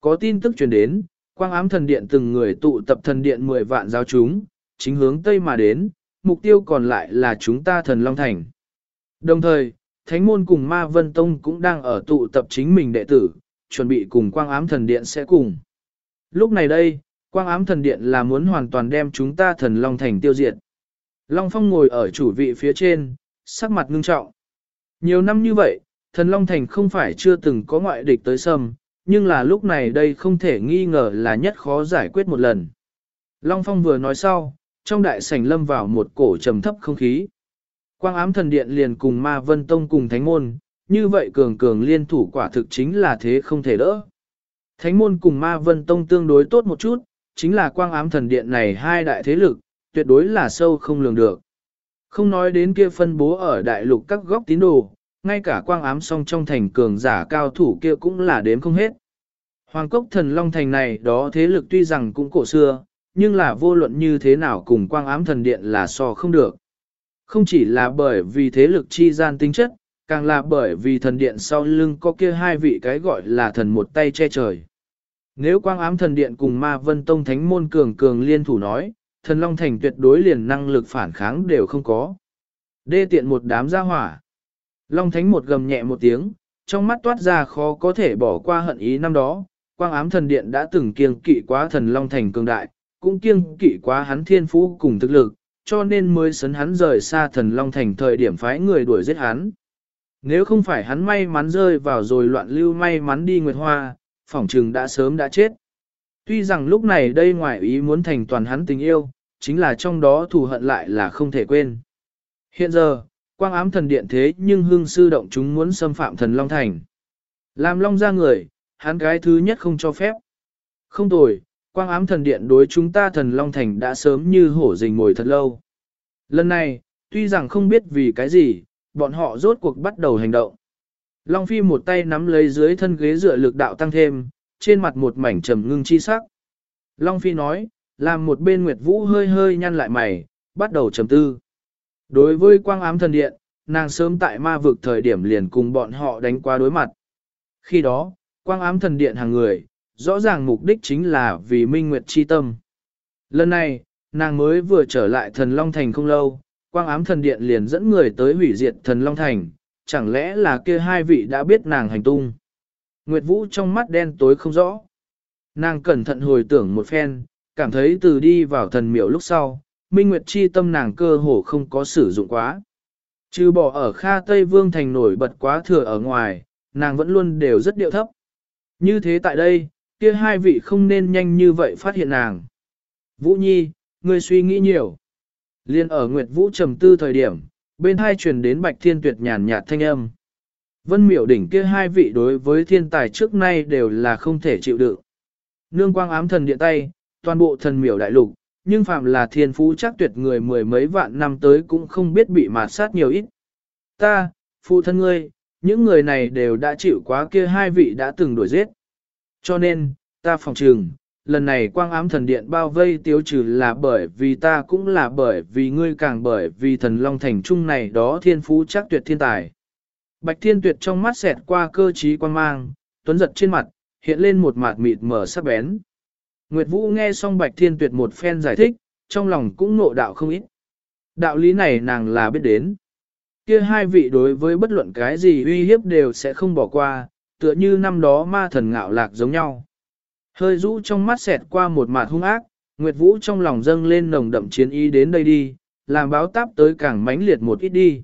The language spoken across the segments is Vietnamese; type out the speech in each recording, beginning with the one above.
Có tin tức truyền đến, quang ám thần điện từng người tụ tập thần điện 10 vạn giáo chúng, chính hướng Tây mà đến, mục tiêu còn lại là chúng ta thần Long Thành. Đồng thời, Thánh môn cùng Ma Vân Tông cũng đang ở tụ tập chính mình đệ tử, chuẩn bị cùng quang ám thần điện sẽ cùng. Lúc này đây, quang ám thần điện là muốn hoàn toàn đem chúng ta thần Long Thành tiêu diệt. Long Phong ngồi ở chủ vị phía trên, sắc mặt ngưng trọng. Nhiều năm như vậy, thần Long Thành không phải chưa từng có ngoại địch tới xâm, nhưng là lúc này đây không thể nghi ngờ là nhất khó giải quyết một lần. Long Phong vừa nói sau, trong đại sảnh lâm vào một cổ trầm thấp không khí. Quang ám thần điện liền cùng ma vân tông cùng thánh môn, như vậy cường cường liên thủ quả thực chính là thế không thể đỡ. Thánh môn cùng ma vân tông tương đối tốt một chút, chính là quang ám thần điện này hai đại thế lực, tuyệt đối là sâu không lường được. Không nói đến kia phân bố ở đại lục các góc tín đồ, ngay cả quang ám song trong thành cường giả cao thủ kia cũng là đếm không hết. Hoàng cốc thần long thành này đó thế lực tuy rằng cũng cổ xưa, nhưng là vô luận như thế nào cùng quang ám thần điện là so không được. Không chỉ là bởi vì thế lực chi gian tính chất, càng là bởi vì thần điện sau lưng có kia hai vị cái gọi là thần một tay che trời. Nếu quang ám thần điện cùng ma vân tông thánh môn cường cường liên thủ nói, thần long thành tuyệt đối liền năng lực phản kháng đều không có. Đê tiện một đám gia hỏa. Long thánh một gầm nhẹ một tiếng, trong mắt toát ra khó có thể bỏ qua hận ý năm đó, quang ám thần điện đã từng kiêng kỵ quá thần long thành cường đại, cũng kiêng kỵ quá hắn thiên phú cùng thực lực, cho nên mới sấn hắn rời xa thần long thành thời điểm phái người đuổi giết hắn. Nếu không phải hắn may mắn rơi vào rồi loạn lưu may mắn đi nguyệt hoa, phỏng trừng đã sớm đã chết. Tuy rằng lúc này đây ngoại ý muốn thành toàn hắn tình yêu, chính là trong đó thù hận lại là không thể quên. Hiện giờ, quang ám thần điện thế nhưng hương sư động chúng muốn xâm phạm thần Long Thành. Làm Long ra người, hắn cái thứ nhất không cho phép. Không tồi, quang ám thần điện đối chúng ta thần Long Thành đã sớm như hổ rình ngồi thật lâu. Lần này, tuy rằng không biết vì cái gì, bọn họ rốt cuộc bắt đầu hành động. Long Phi một tay nắm lấy dưới thân ghế dựa lực đạo tăng thêm, trên mặt một mảnh trầm ngưng chi sắc. Long Phi nói, làm một bên Nguyệt Vũ hơi hơi nhăn lại mày, bắt đầu trầm tư. Đối với quang ám thần điện, nàng sớm tại ma vực thời điểm liền cùng bọn họ đánh qua đối mặt. Khi đó, quang ám thần điện hàng người, rõ ràng mục đích chính là vì minh nguyệt chi tâm. Lần này, nàng mới vừa trở lại thần Long Thành không lâu, quang ám thần điện liền dẫn người tới hủy diệt thần Long Thành, chẳng lẽ là kia hai vị đã biết nàng hành tung. Nguyệt Vũ trong mắt đen tối không rõ. Nàng cẩn thận hồi tưởng một phen, cảm thấy từ đi vào thần miểu lúc sau, Minh Nguyệt chi tâm nàng cơ hồ không có sử dụng quá. Trừ bỏ ở Kha Tây Vương thành nổi bật quá thừa ở ngoài, nàng vẫn luôn đều rất điệu thấp. Như thế tại đây, kia hai vị không nên nhanh như vậy phát hiện nàng. Vũ Nhi, ngươi suy nghĩ nhiều. Liên ở Nguyệt Vũ trầm tư thời điểm, bên hai truyền đến Bạch Thiên Tuyệt nhàn nhạt thanh âm. Vân miểu đỉnh kia hai vị đối với thiên tài trước nay đều là không thể chịu đựng. Nương quang ám thần điện tay, toàn bộ thần miểu đại lục, nhưng phạm là thiên phú chắc tuyệt người mười mấy vạn năm tới cũng không biết bị mạt sát nhiều ít. Ta, phụ thân ngươi, những người này đều đã chịu quá kia hai vị đã từng đuổi giết. Cho nên, ta phòng trường, lần này quang ám thần điện bao vây tiêu trừ là bởi vì ta cũng là bởi vì ngươi càng bởi vì thần long thành trung này đó thiên phú chắc tuyệt thiên tài. Bạch thiên tuyệt trong mắt xẹt qua cơ trí quan mang, tuấn giật trên mặt, hiện lên một mặt mịt mở sắc bén. Nguyệt Vũ nghe xong Bạch Thiên Tuyệt một phen giải thích, trong lòng cũng nộ đạo không ít. Đạo lý này nàng là biết đến. Kia hai vị đối với bất luận cái gì uy hiếp đều sẽ không bỏ qua, tựa như năm đó ma thần ngạo lạc giống nhau. Hơi rũ trong mắt xẹt qua một mặt hung ác, Nguyệt Vũ trong lòng dâng lên nồng đậm chiến ý đến đây đi, làm báo táp tới càng mãnh liệt một ít đi.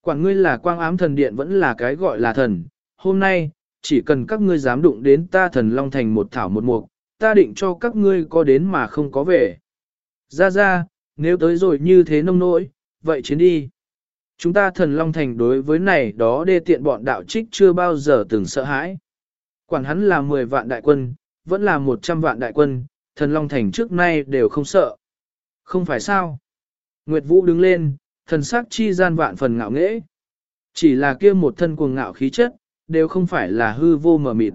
Quản ngươi là quang ám thần điện vẫn là cái gọi là thần, hôm nay, chỉ cần các ngươi dám đụng đến ta thần Long Thành một thảo một mục, ta định cho các ngươi có đến mà không có về. Ra ra, nếu tới rồi như thế nông nỗi, vậy chiến đi. Chúng ta thần Long Thành đối với này đó đê tiện bọn đạo trích chưa bao giờ từng sợ hãi. Quản hắn là 10 vạn đại quân, vẫn là 100 vạn đại quân, thần Long Thành trước nay đều không sợ. Không phải sao? Nguyệt Vũ đứng lên, thần sắc chi gian vạn phần ngạo nghễ. Chỉ là kia một thân cuồng ngạo khí chất, đều không phải là hư vô mờ mịt.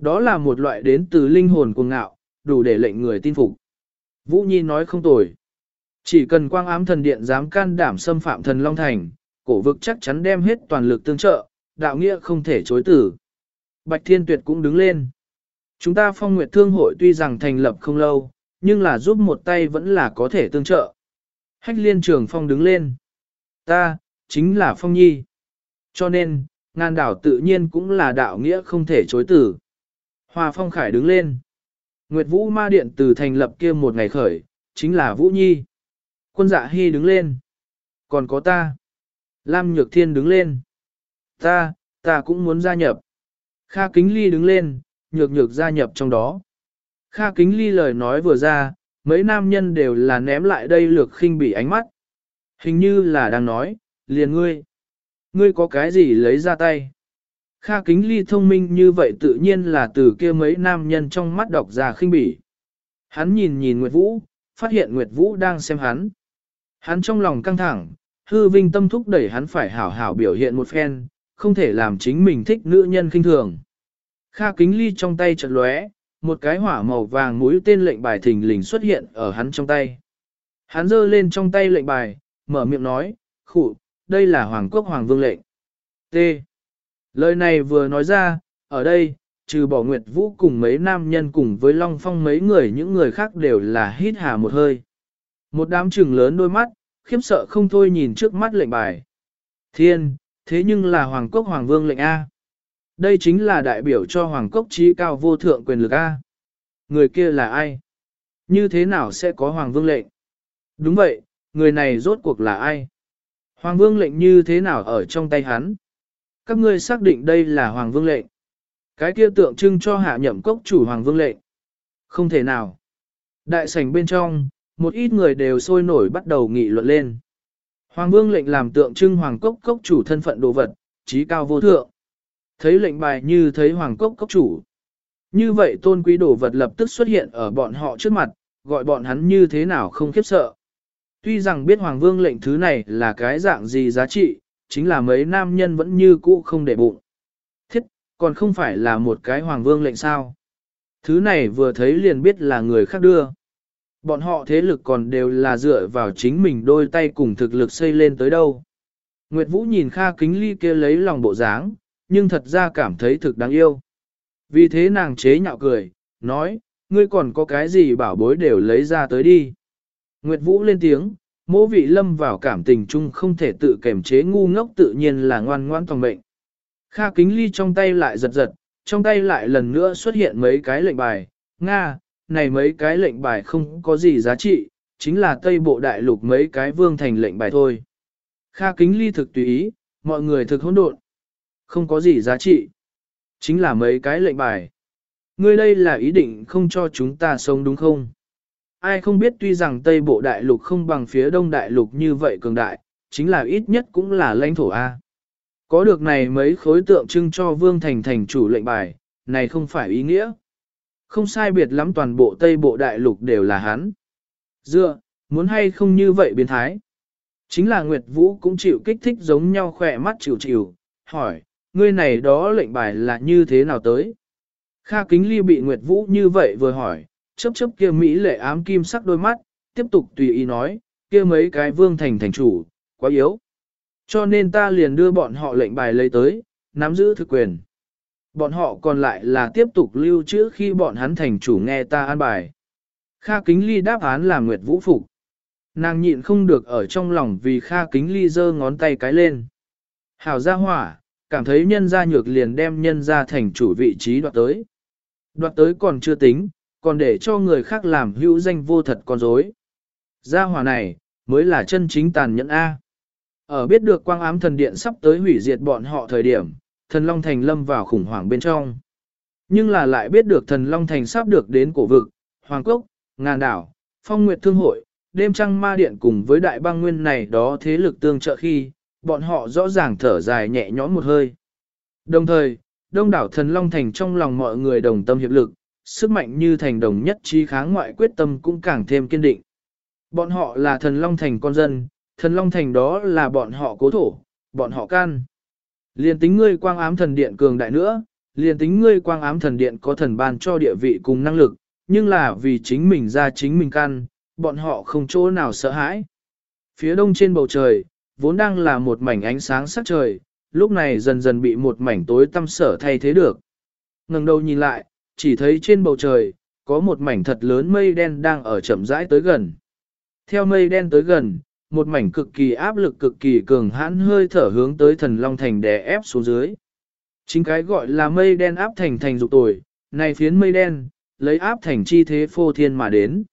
Đó là một loại đến từ linh hồn cuồng ngạo, đủ để lệnh người tin phục. Vũ Nhi nói không tồi. Chỉ cần quang ám thần điện dám can đảm xâm phạm thần Long Thành, cổ vực chắc chắn đem hết toàn lực tương trợ, đạo nghĩa không thể chối tử. Bạch Thiên Tuyệt cũng đứng lên. Chúng ta phong nguyệt thương hội tuy rằng thành lập không lâu, nhưng là giúp một tay vẫn là có thể tương trợ. Hách liên trường phong đứng lên. Ta, chính là phong nhi. Cho nên, ngàn đảo tự nhiên cũng là đạo nghĩa không thể chối tử. Hoa phong khải đứng lên. Nguyệt vũ ma điện từ thành lập kia một ngày khởi, chính là vũ nhi. Quân dạ hy đứng lên. Còn có ta. Lam nhược thiên đứng lên. Ta, ta cũng muốn gia nhập. Kha kính ly đứng lên, nhược nhược gia nhập trong đó. Kha kính ly lời nói vừa ra, mấy nam nhân đều là ném lại đây lược khinh bị ánh mắt. Hình như là đang nói, liền ngươi. Ngươi có cái gì lấy ra tay? Kha kính ly thông minh như vậy tự nhiên là từ kia mấy nam nhân trong mắt đọc ra khinh bỉ. Hắn nhìn nhìn Nguyệt Vũ, phát hiện Nguyệt Vũ đang xem hắn. Hắn trong lòng căng thẳng, hư vinh tâm thúc đẩy hắn phải hảo hảo biểu hiện một phen, không thể làm chính mình thích nữ nhân khinh thường. Kha kính ly trong tay chợt lóe, một cái hỏa màu vàng mũi tên lệnh bài thình lình xuất hiện ở hắn trong tay. Hắn giơ lên trong tay lệnh bài, mở miệng nói, khụ, đây là Hoàng quốc Hoàng vương lệnh. T. Lời này vừa nói ra, ở đây, trừ bỏ Nguyệt Vũ cùng mấy nam nhân cùng với Long Phong mấy người những người khác đều là hít hà một hơi. Một đám trừng lớn đôi mắt, khiếp sợ không thôi nhìn trước mắt lệnh bài. Thiên, thế nhưng là Hoàng quốc Hoàng vương lệnh A. Đây chính là đại biểu cho Hoàng cốc trí cao vô thượng quyền lực A. Người kia là ai? Như thế nào sẽ có Hoàng vương lệnh? Đúng vậy, người này rốt cuộc là ai? Hoàng vương lệnh như thế nào ở trong tay hắn? Các ngươi xác định đây là Hoàng vương lệnh. Cái kia tượng trưng cho hạ nhậm cốc chủ Hoàng vương lệnh. Không thể nào. Đại sảnh bên trong, một ít người đều sôi nổi bắt đầu nghị luận lên. Hoàng vương lệnh làm tượng trưng Hoàng cốc cốc chủ thân phận đồ vật, trí cao vô thượng. Thấy lệnh bài như thấy Hoàng cốc cốc chủ. Như vậy tôn quý đồ vật lập tức xuất hiện ở bọn họ trước mặt, gọi bọn hắn như thế nào không khiếp sợ. Tuy rằng biết Hoàng Vương lệnh thứ này là cái dạng gì giá trị, chính là mấy nam nhân vẫn như cũ không để bụng. Thiết, còn không phải là một cái Hoàng Vương lệnh sao. Thứ này vừa thấy liền biết là người khác đưa. Bọn họ thế lực còn đều là dựa vào chính mình đôi tay cùng thực lực xây lên tới đâu. Nguyệt Vũ nhìn Kha Kính Ly kia lấy lòng bộ dáng, nhưng thật ra cảm thấy thực đáng yêu. Vì thế nàng chế nhạo cười, nói, ngươi còn có cái gì bảo bối đều lấy ra tới đi. Nguyệt Vũ lên tiếng, mỗ vị lâm vào cảm tình chung không thể tự kềm chế ngu ngốc tự nhiên là ngoan ngoan toàn mệnh. Kha kính ly trong tay lại giật giật, trong tay lại lần nữa xuất hiện mấy cái lệnh bài, Nga, này mấy cái lệnh bài không có gì giá trị, chính là Tây Bộ Đại Lục mấy cái vương thành lệnh bài thôi. Kha kính ly thực tùy ý, mọi người thực hỗn độn, không có gì giá trị, chính là mấy cái lệnh bài. Ngươi đây là ý định không cho chúng ta sống đúng không? Ai không biết tuy rằng Tây Bộ Đại Lục không bằng phía Đông Đại Lục như vậy cường đại, chính là ít nhất cũng là lãnh thổ A. Có được này mấy khối tượng trưng cho Vương Thành thành chủ lệnh bài, này không phải ý nghĩa. Không sai biệt lắm toàn bộ Tây Bộ Đại Lục đều là hắn. Dựa, muốn hay không như vậy biến thái. Chính là Nguyệt Vũ cũng chịu kích thích giống nhau khỏe mắt chịu chịu, hỏi, ngươi này đó lệnh bài là như thế nào tới? Kha Kính Ly bị Nguyệt Vũ như vậy vừa hỏi, chớp chớp kia Mỹ lệ ám kim sắc đôi mắt, tiếp tục tùy ý nói, kia mấy cái vương thành thành chủ, quá yếu. Cho nên ta liền đưa bọn họ lệnh bài lấy tới, nắm giữ thực quyền. Bọn họ còn lại là tiếp tục lưu trữ khi bọn hắn thành chủ nghe ta an bài. Kha Kính Ly đáp án là Nguyệt Vũ Phục. Nàng nhịn không được ở trong lòng vì Kha Kính Ly giơ ngón tay cái lên. Hảo gia hỏa, cảm thấy nhân gia nhược liền đem nhân gia thành chủ vị trí đoạt tới. Đoạt tới còn chưa tính, còn để cho người khác làm hữu danh vô thật con dối. Gia hỏa này, mới là chân chính tàn nhẫn A. Ở biết được quang ám thần điện sắp tới hủy diệt bọn họ thời điểm, thần Long Thành lâm vào khủng hoảng bên trong. Nhưng là lại biết được thần Long Thành sắp được đến cổ vực, Hoàng Cốc, Ngàn Đảo, Phong Nguyệt Thương Hội, đêm trăng ma điện cùng với đại băng nguyên này đó thế lực tương trợ khi, bọn họ rõ ràng thở dài nhẹ nhõm một hơi. Đồng thời, đông đảo thần Long Thành trong lòng mọi người đồng tâm hiệp lực, sức mạnh như thành đồng nhất trí kháng ngoại quyết tâm cũng càng thêm kiên định. Bọn họ là thần Long Thành con dân, thần Long Thành đó là bọn họ cố thổ, bọn họ can. Liên tính ngươi quang ám thần điện cường đại nữa, liên tính ngươi quang ám thần điện có thần ban cho địa vị cùng năng lực, nhưng là vì chính mình ra chính mình can, bọn họ không chỗ nào sợ hãi. Phía đông trên bầu trời, vốn đang là một mảnh ánh sáng sắc trời, lúc này dần dần bị một mảnh tối tăm sở thay thế được. ngẩng đầu nhìn lại, chỉ thấy trên bầu trời, có một mảnh thật lớn mây đen đang ở chậm rãi tới gần. Theo mây đen tới gần, một mảnh cực kỳ áp lực cực kỳ cường hãn hơi thở hướng tới thần Long Thành đè ép xuống dưới. Chính cái gọi là mây đen áp thành thành dục tồi, này phiến mây đen, lấy áp thành chi thế phô thiên mà đến.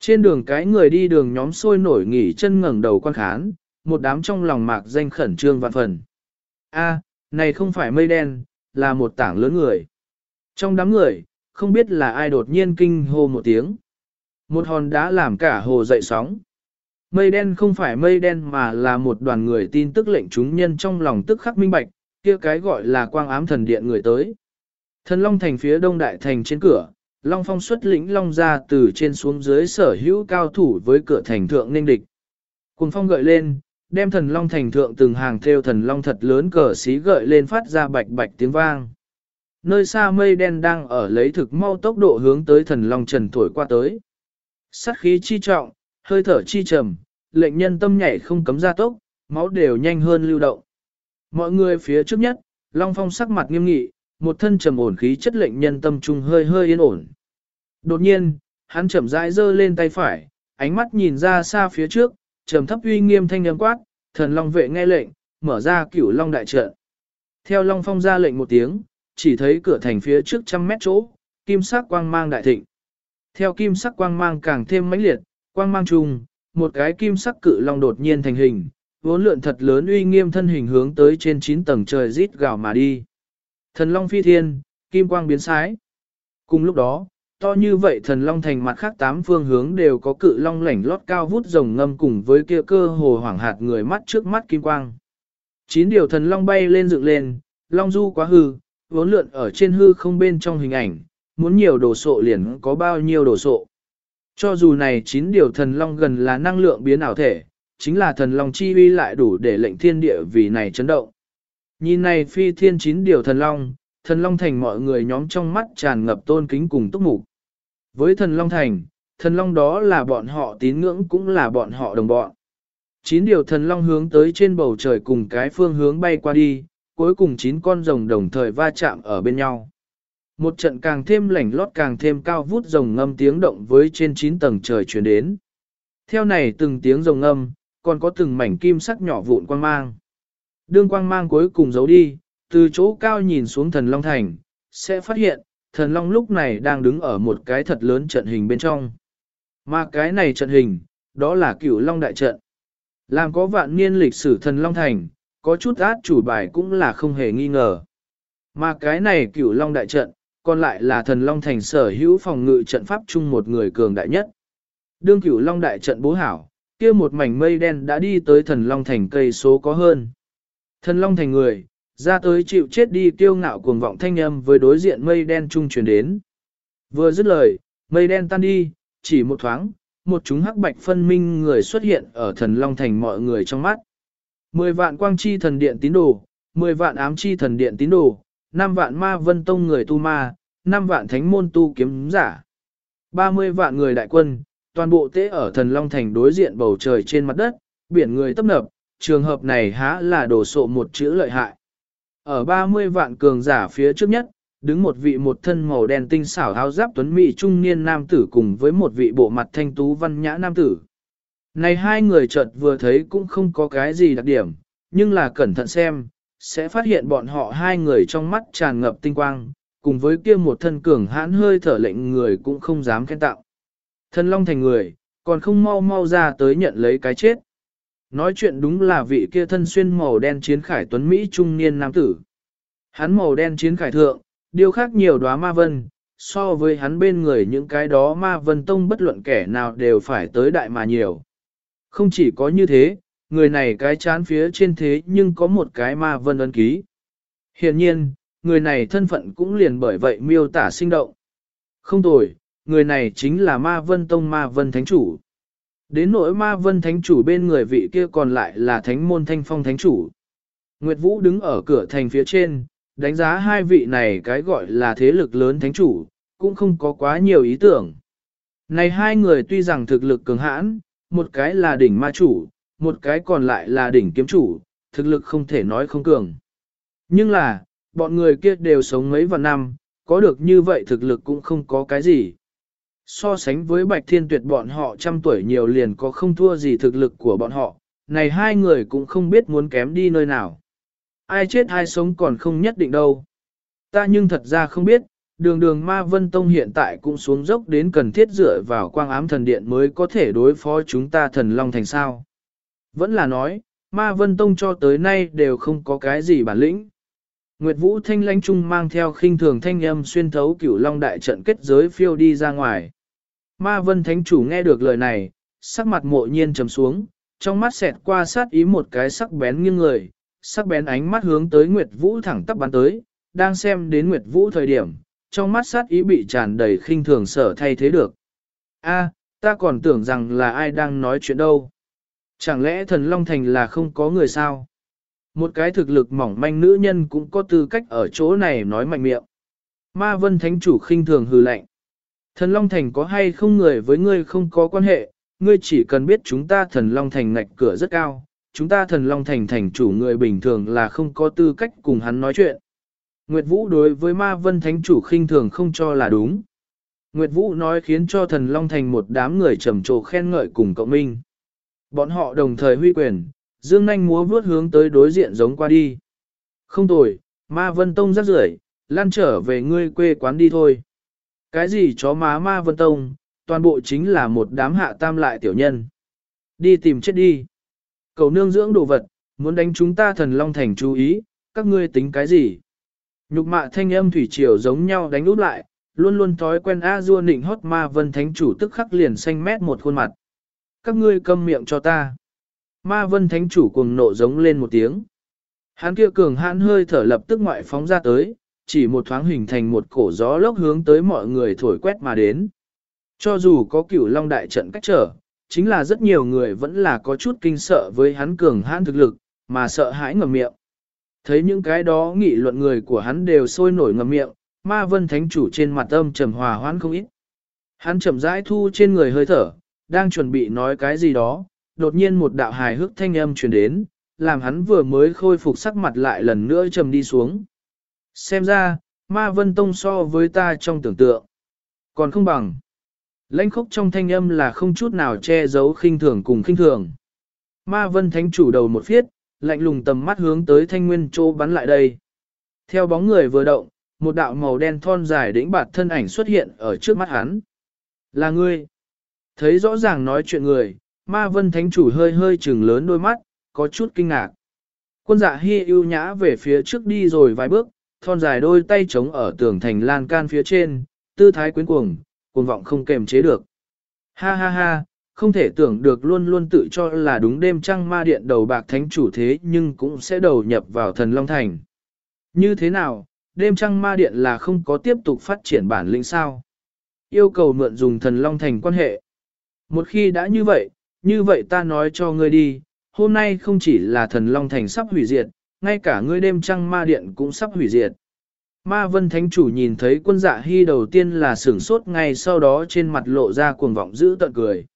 Trên đường cái người đi đường nhóm sôi nổi nghỉ chân ngẩng đầu quan khán, một đám trong lòng mạc danh khẩn trương vạn phần. A, này không phải mây đen, là một tảng lớn người. Trong đám người, không biết là ai đột nhiên kinh hô một tiếng. Một hòn đá làm cả hồ dậy sóng. Mây đen không phải mây đen mà là một đoàn người tin tức lệnh chúng nhân trong lòng tức khắc minh bạch, kia cái gọi là quang ám thần điện người tới. Thần Long thành phía đông đại thành trên cửa, Long Phong xuất lĩnh Long ra từ trên xuống dưới sở hữu cao thủ với cửa thành thượng ninh địch. Cùng phong gợi lên, đem thần Long thành thượng từng hàng theo thần Long thật lớn cờ xí gợi lên phát ra bạch bạch tiếng vang. Nơi xa mây đen đang ở lấy thực mau tốc độ hướng tới thần Long trần thổi qua tới. Sát khí chi trọng, hơi thở chi trầm, lệnh nhân tâm nhảy không cấm ra tốc, máu đều nhanh hơn lưu động. Mọi người phía trước nhất, Long Phong sắc mặt nghiêm nghị, một thân trầm ổn khí chất lệnh nhân tâm trung hơi hơi yên ổn. Đột nhiên, hắn chậm rãi giơ lên tay phải, ánh mắt nhìn ra xa phía trước, trầm thấp uy nghiêm thanh âm quát, thần long vệ nghe lệnh, mở ra cửu long đại trận. Theo Long Phong ra lệnh một tiếng, chỉ thấy cửa thành phía trước trăm mét chỗ, kim sắc quang mang đại thịnh. Theo kim sắc quang mang càng thêm mãnh liệt, quang mang trùng, một cái kim sắc cự long đột nhiên thành hình, vốn lượn thật lớn uy nghiêm thân hình hướng tới trên 9 tầng trời rít gào mà đi. Thần long phi thiên, kim quang biến sái. Cùng lúc đó, to như vậy thần long thành mặt khác tám phương hướng đều có cự long lảnh lót cao vút rồng ngâm cùng với kia cơ hồ hoảng hạt người mắt trước mắt kim quang. Chín điều thần long bay lên dựng lên, long du quá hư, vốn lượn ở trên hư không bên trong hình ảnh, muốn nhiều đồ sộ liền có bao nhiêu đồ sộ. Cho dù này chín điều thần long gần là năng lượng biến ảo thể, chính là thần long chi uy lại đủ để lệnh thiên địa vì này chấn động. Nhìn này phi thiên chín điều thần long, thần long thành mọi người nhóm trong mắt tràn ngập tôn kính cùng túc mục. Với thần long thành, thần long đó là bọn họ tín ngưỡng cũng là bọn họ đồng bọn. Chín điều thần long hướng tới trên bầu trời cùng cái phương hướng bay qua đi, cuối cùng chín con rồng đồng thời va chạm ở bên nhau. Một trận càng thêm lảnh lót càng thêm cao vút rồng ngâm tiếng động với trên chín tầng trời chuyển đến. Theo này từng tiếng rồng ngâm, còn có từng mảnh kim sắc nhỏ vụn quang mang. Đương quang mang cuối cùng giấu đi, từ chỗ cao nhìn xuống thần Long Thành, sẽ phát hiện, thần Long lúc này đang đứng ở một cái thật lớn trận hình bên trong. Mà cái này trận hình, đó là cửu Long Đại Trận. Làm có vạn niên lịch sử thần Long Thành, có chút át chủ bài cũng là không hề nghi ngờ. Mà cái này cửu Long Đại Trận, còn lại là thần Long Thành sở hữu phòng ngự trận pháp chung một người cường đại nhất. Đương cửu Long Đại Trận bố hảo, kia một mảnh mây đen đã đi tới thần Long Thành cây số có hơn. Thần Long Thành người, ra tới chịu chết đi tiêu ngạo cuồng vọng thanh âm với đối diện mây đen trung truyền đến. Vừa dứt lời, mây đen tan đi, chỉ một thoáng, một chúng hắc bạch phân minh người xuất hiện ở thần Long Thành mọi người trong mắt. Mười vạn quang chi thần điện tín đồ, mười vạn ám chi thần điện tín đồ, năm vạn ma vân tông người tu ma, năm vạn thánh môn tu kiếm giả. ba mươi vạn người đại quân, toàn bộ tế ở thần Long Thành đối diện bầu trời trên mặt đất, biển người tấp nập, trường hợp này há là đổ sộ một chữ lợi hại. Ở 30 vạn cường giả phía trước nhất, đứng một vị một thân màu đen tinh xảo áo giáp tuấn mỹ trung niên nam tử cùng với một vị bộ mặt thanh tú văn nhã nam tử. Này hai người chợt vừa thấy cũng không có cái gì đặc điểm, nhưng là cẩn thận xem, sẽ phát hiện bọn họ hai người trong mắt tràn ngập tinh quang, cùng với kia một thân cường hãn hơi thở lệnh người cũng không dám khen tạo. Thân long thành người, còn không mau mau ra tới nhận lấy cái chết. Nói chuyện đúng là vị kia thân xuyên màu đen chiến khải tuấn Mỹ trung niên nam tử. Hắn màu đen chiến khải thượng, điều khác nhiều đóa ma vân, so với hắn bên người những cái đó ma vân tông bất luận kẻ nào đều phải tới đại mà nhiều. Không chỉ có như thế, người này cái chán phía trên thế nhưng có một cái ma vân ấn ký. Hiện nhiên, người này thân phận cũng liền bởi vậy miêu tả sinh động. Không tồi, người này chính là ma vân tông ma vân thánh chủ. Đến nỗi ma vân thánh chủ bên người vị kia còn lại là thánh môn thanh phong thánh chủ. Nguyệt Vũ đứng ở cửa thành phía trên, đánh giá hai vị này cái gọi là thế lực lớn thánh chủ, cũng không có quá nhiều ý tưởng. Này hai người tuy rằng thực lực cường hãn, một cái là đỉnh ma chủ, một cái còn lại là đỉnh kiếm chủ, thực lực không thể nói không cường. Nhưng là, bọn người kia đều sống mấy vạn năm, có được như vậy thực lực cũng không có cái gì. So sánh với Bạch Thiên Tuyệt bọn họ trăm tuổi nhiều liền có không thua gì thực lực của bọn họ, này hai người cũng không biết muốn kém đi nơi nào. Ai chết ai sống còn không nhất định đâu. Ta nhưng thật ra không biết, đường đường ma vân tông hiện tại cũng xuống dốc đến cần thiết dựa vào quang ám thần điện mới có thể đối phó chúng ta thần long thành sao. Vẫn là nói, ma vân tông cho tới nay đều không có cái gì bản lĩnh. Nguyệt Vũ thanh lãnh trung mang theo khinh thường thanh âm xuyên thấu cửu long đại trận kết giới phiêu đi ra ngoài. Ma vân thánh chủ nghe được lời này, sắc mặt mộ nhiên trầm xuống, trong mắt xẹt qua sát ý một cái sắc bén nghiêng người, sắc bén ánh mắt hướng tới Nguyệt Vũ thẳng tắp bắn tới, đang xem đến Nguyệt Vũ thời điểm, trong mắt sát ý bị tràn đầy khinh thường sở thay thế được. A, ta còn tưởng rằng là ai đang nói chuyện đâu. Chẳng lẽ thần Long Thành là không có người sao? Một cái thực lực mỏng manh nữ nhân cũng có tư cách ở chỗ này nói mạnh miệng. Ma vân thánh chủ khinh thường hừ lạnh. Thần Long Thành có hay không người với ngươi không có quan hệ, ngươi chỉ cần biết chúng ta thần Long Thành ngạch cửa rất cao, chúng ta thần Long Thành thành chủ người bình thường là không có tư cách cùng hắn nói chuyện. Nguyệt Vũ đối với ma vân thánh chủ khinh thường không cho là đúng. Nguyệt Vũ nói khiến cho thần Long Thành một đám người trầm trồ khen ngợi cùng cộng minh. Bọn họ đồng thời huy quyền, dương nanh múa vướt hướng tới đối diện giống qua đi. Không tồi, ma vân tông rắc rưởi, lan trở về ngươi quê quán đi thôi. Cái gì chó má ma vân tông, toàn bộ chính là một đám hạ tam lại tiểu nhân. Đi tìm chết đi. Cầu nương dưỡng đồ vật, muốn đánh chúng ta thần long thành chú ý, các ngươi tính cái gì? Nhục mạ thanh âm thủy triều giống nhau đánh út lại, luôn luôn thói quen A dua nịnh hót ma vân thánh chủ tức khắc liền xanh mét một khuôn mặt. Các ngươi câm miệng cho ta. Ma vân thánh chủ cuồng nộ giống lên một tiếng. Hắn kia cường hãn hơi thở lập tức ngoại phóng ra tới, chỉ một thoáng hình thành một cổ gió lốc hướng tới mọi người thổi quét mà đến. Cho dù có cửu long đại trận cách trở, chính là rất nhiều người vẫn là có chút kinh sợ với hắn cường hãn thực lực, mà sợ hãi ngầm miệng. Thấy những cái đó nghị luận người của hắn đều sôi nổi ngầm miệng, ma vân thánh chủ trên mặt âm trầm hòa hoãn không ít. Hắn chậm rãi thu trên người hơi thở, đang chuẩn bị nói cái gì đó, đột nhiên một đạo hài hước thanh âm truyền đến, làm hắn vừa mới khôi phục sắc mặt lại lần nữa trầm đi xuống. Xem ra, ma vân tông so với ta trong tưởng tượng, còn không bằng. Lãnh khốc trong thanh âm là không chút nào che giấu khinh thường cùng khinh thường. Ma vân thánh chủ đầu một phiết, lạnh lùng tầm mắt hướng tới thanh nguyên châu bắn lại đây. Theo bóng người vừa động, một đạo màu đen thon dài đĩnh bạt thân ảnh xuất hiện ở trước mắt hắn. Là ngươi. Thấy rõ ràng nói chuyện người, ma vân thánh chủ hơi hơi trừng lớn đôi mắt, có chút kinh ngạc. Quân dạ hy ưu nhã về phía trước đi rồi vài bước, thon dài đôi tay chống ở tường thành lan can phía trên, tư thái quyến cuồng, cuồng vọng không kềm chế được. Ha ha ha, không thể tưởng được luôn luôn tự cho là đúng đêm trăng ma điện đầu bạc thánh chủ thế nhưng cũng sẽ đầu nhập vào thần Long Thành. Như thế nào, đêm trăng ma điện là không có tiếp tục phát triển bản lĩnh sao? Yêu cầu mượn dùng thần Long Thành quan hệ. Một khi đã như vậy, như vậy ta nói cho ngươi đi, hôm nay không chỉ là thần Long Thành sắp hủy diệt, ngay cả ngươi đêm trăng ma điện cũng sắp hủy diệt. Ma vân thánh chủ nhìn thấy quân dạ hy đầu tiên là sửng sốt ngay sau đó trên mặt lộ ra cuồng vọng giữ tận cười.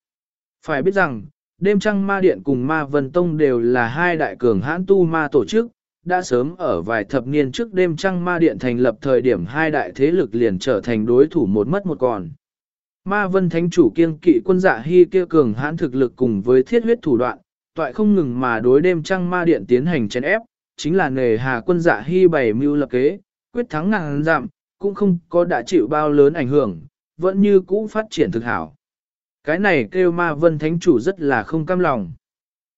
Phải biết rằng, đêm trăng ma điện cùng ma vân tông đều là hai đại cường hãn tu ma tổ chức, đã sớm ở vài thập niên trước đêm trăng ma điện thành lập thời điểm hai đại thế lực liền trở thành đối thủ một mất một còn. Ma vân thánh chủ kiêng kỵ quân dạ hy kia cường hãn thực lực cùng với thiết huyết thủ đoạn, toại không ngừng mà đối đêm trăng ma điện tiến hành chèn ép, chính là nề hà quân dạ hy bày mưu lập kế, quyết thắng ngàn giảm, cũng không có đã chịu bao lớn ảnh hưởng, vẫn như cũ phát triển thực hảo. Cái này kêu ma vân thánh chủ rất là không cam lòng.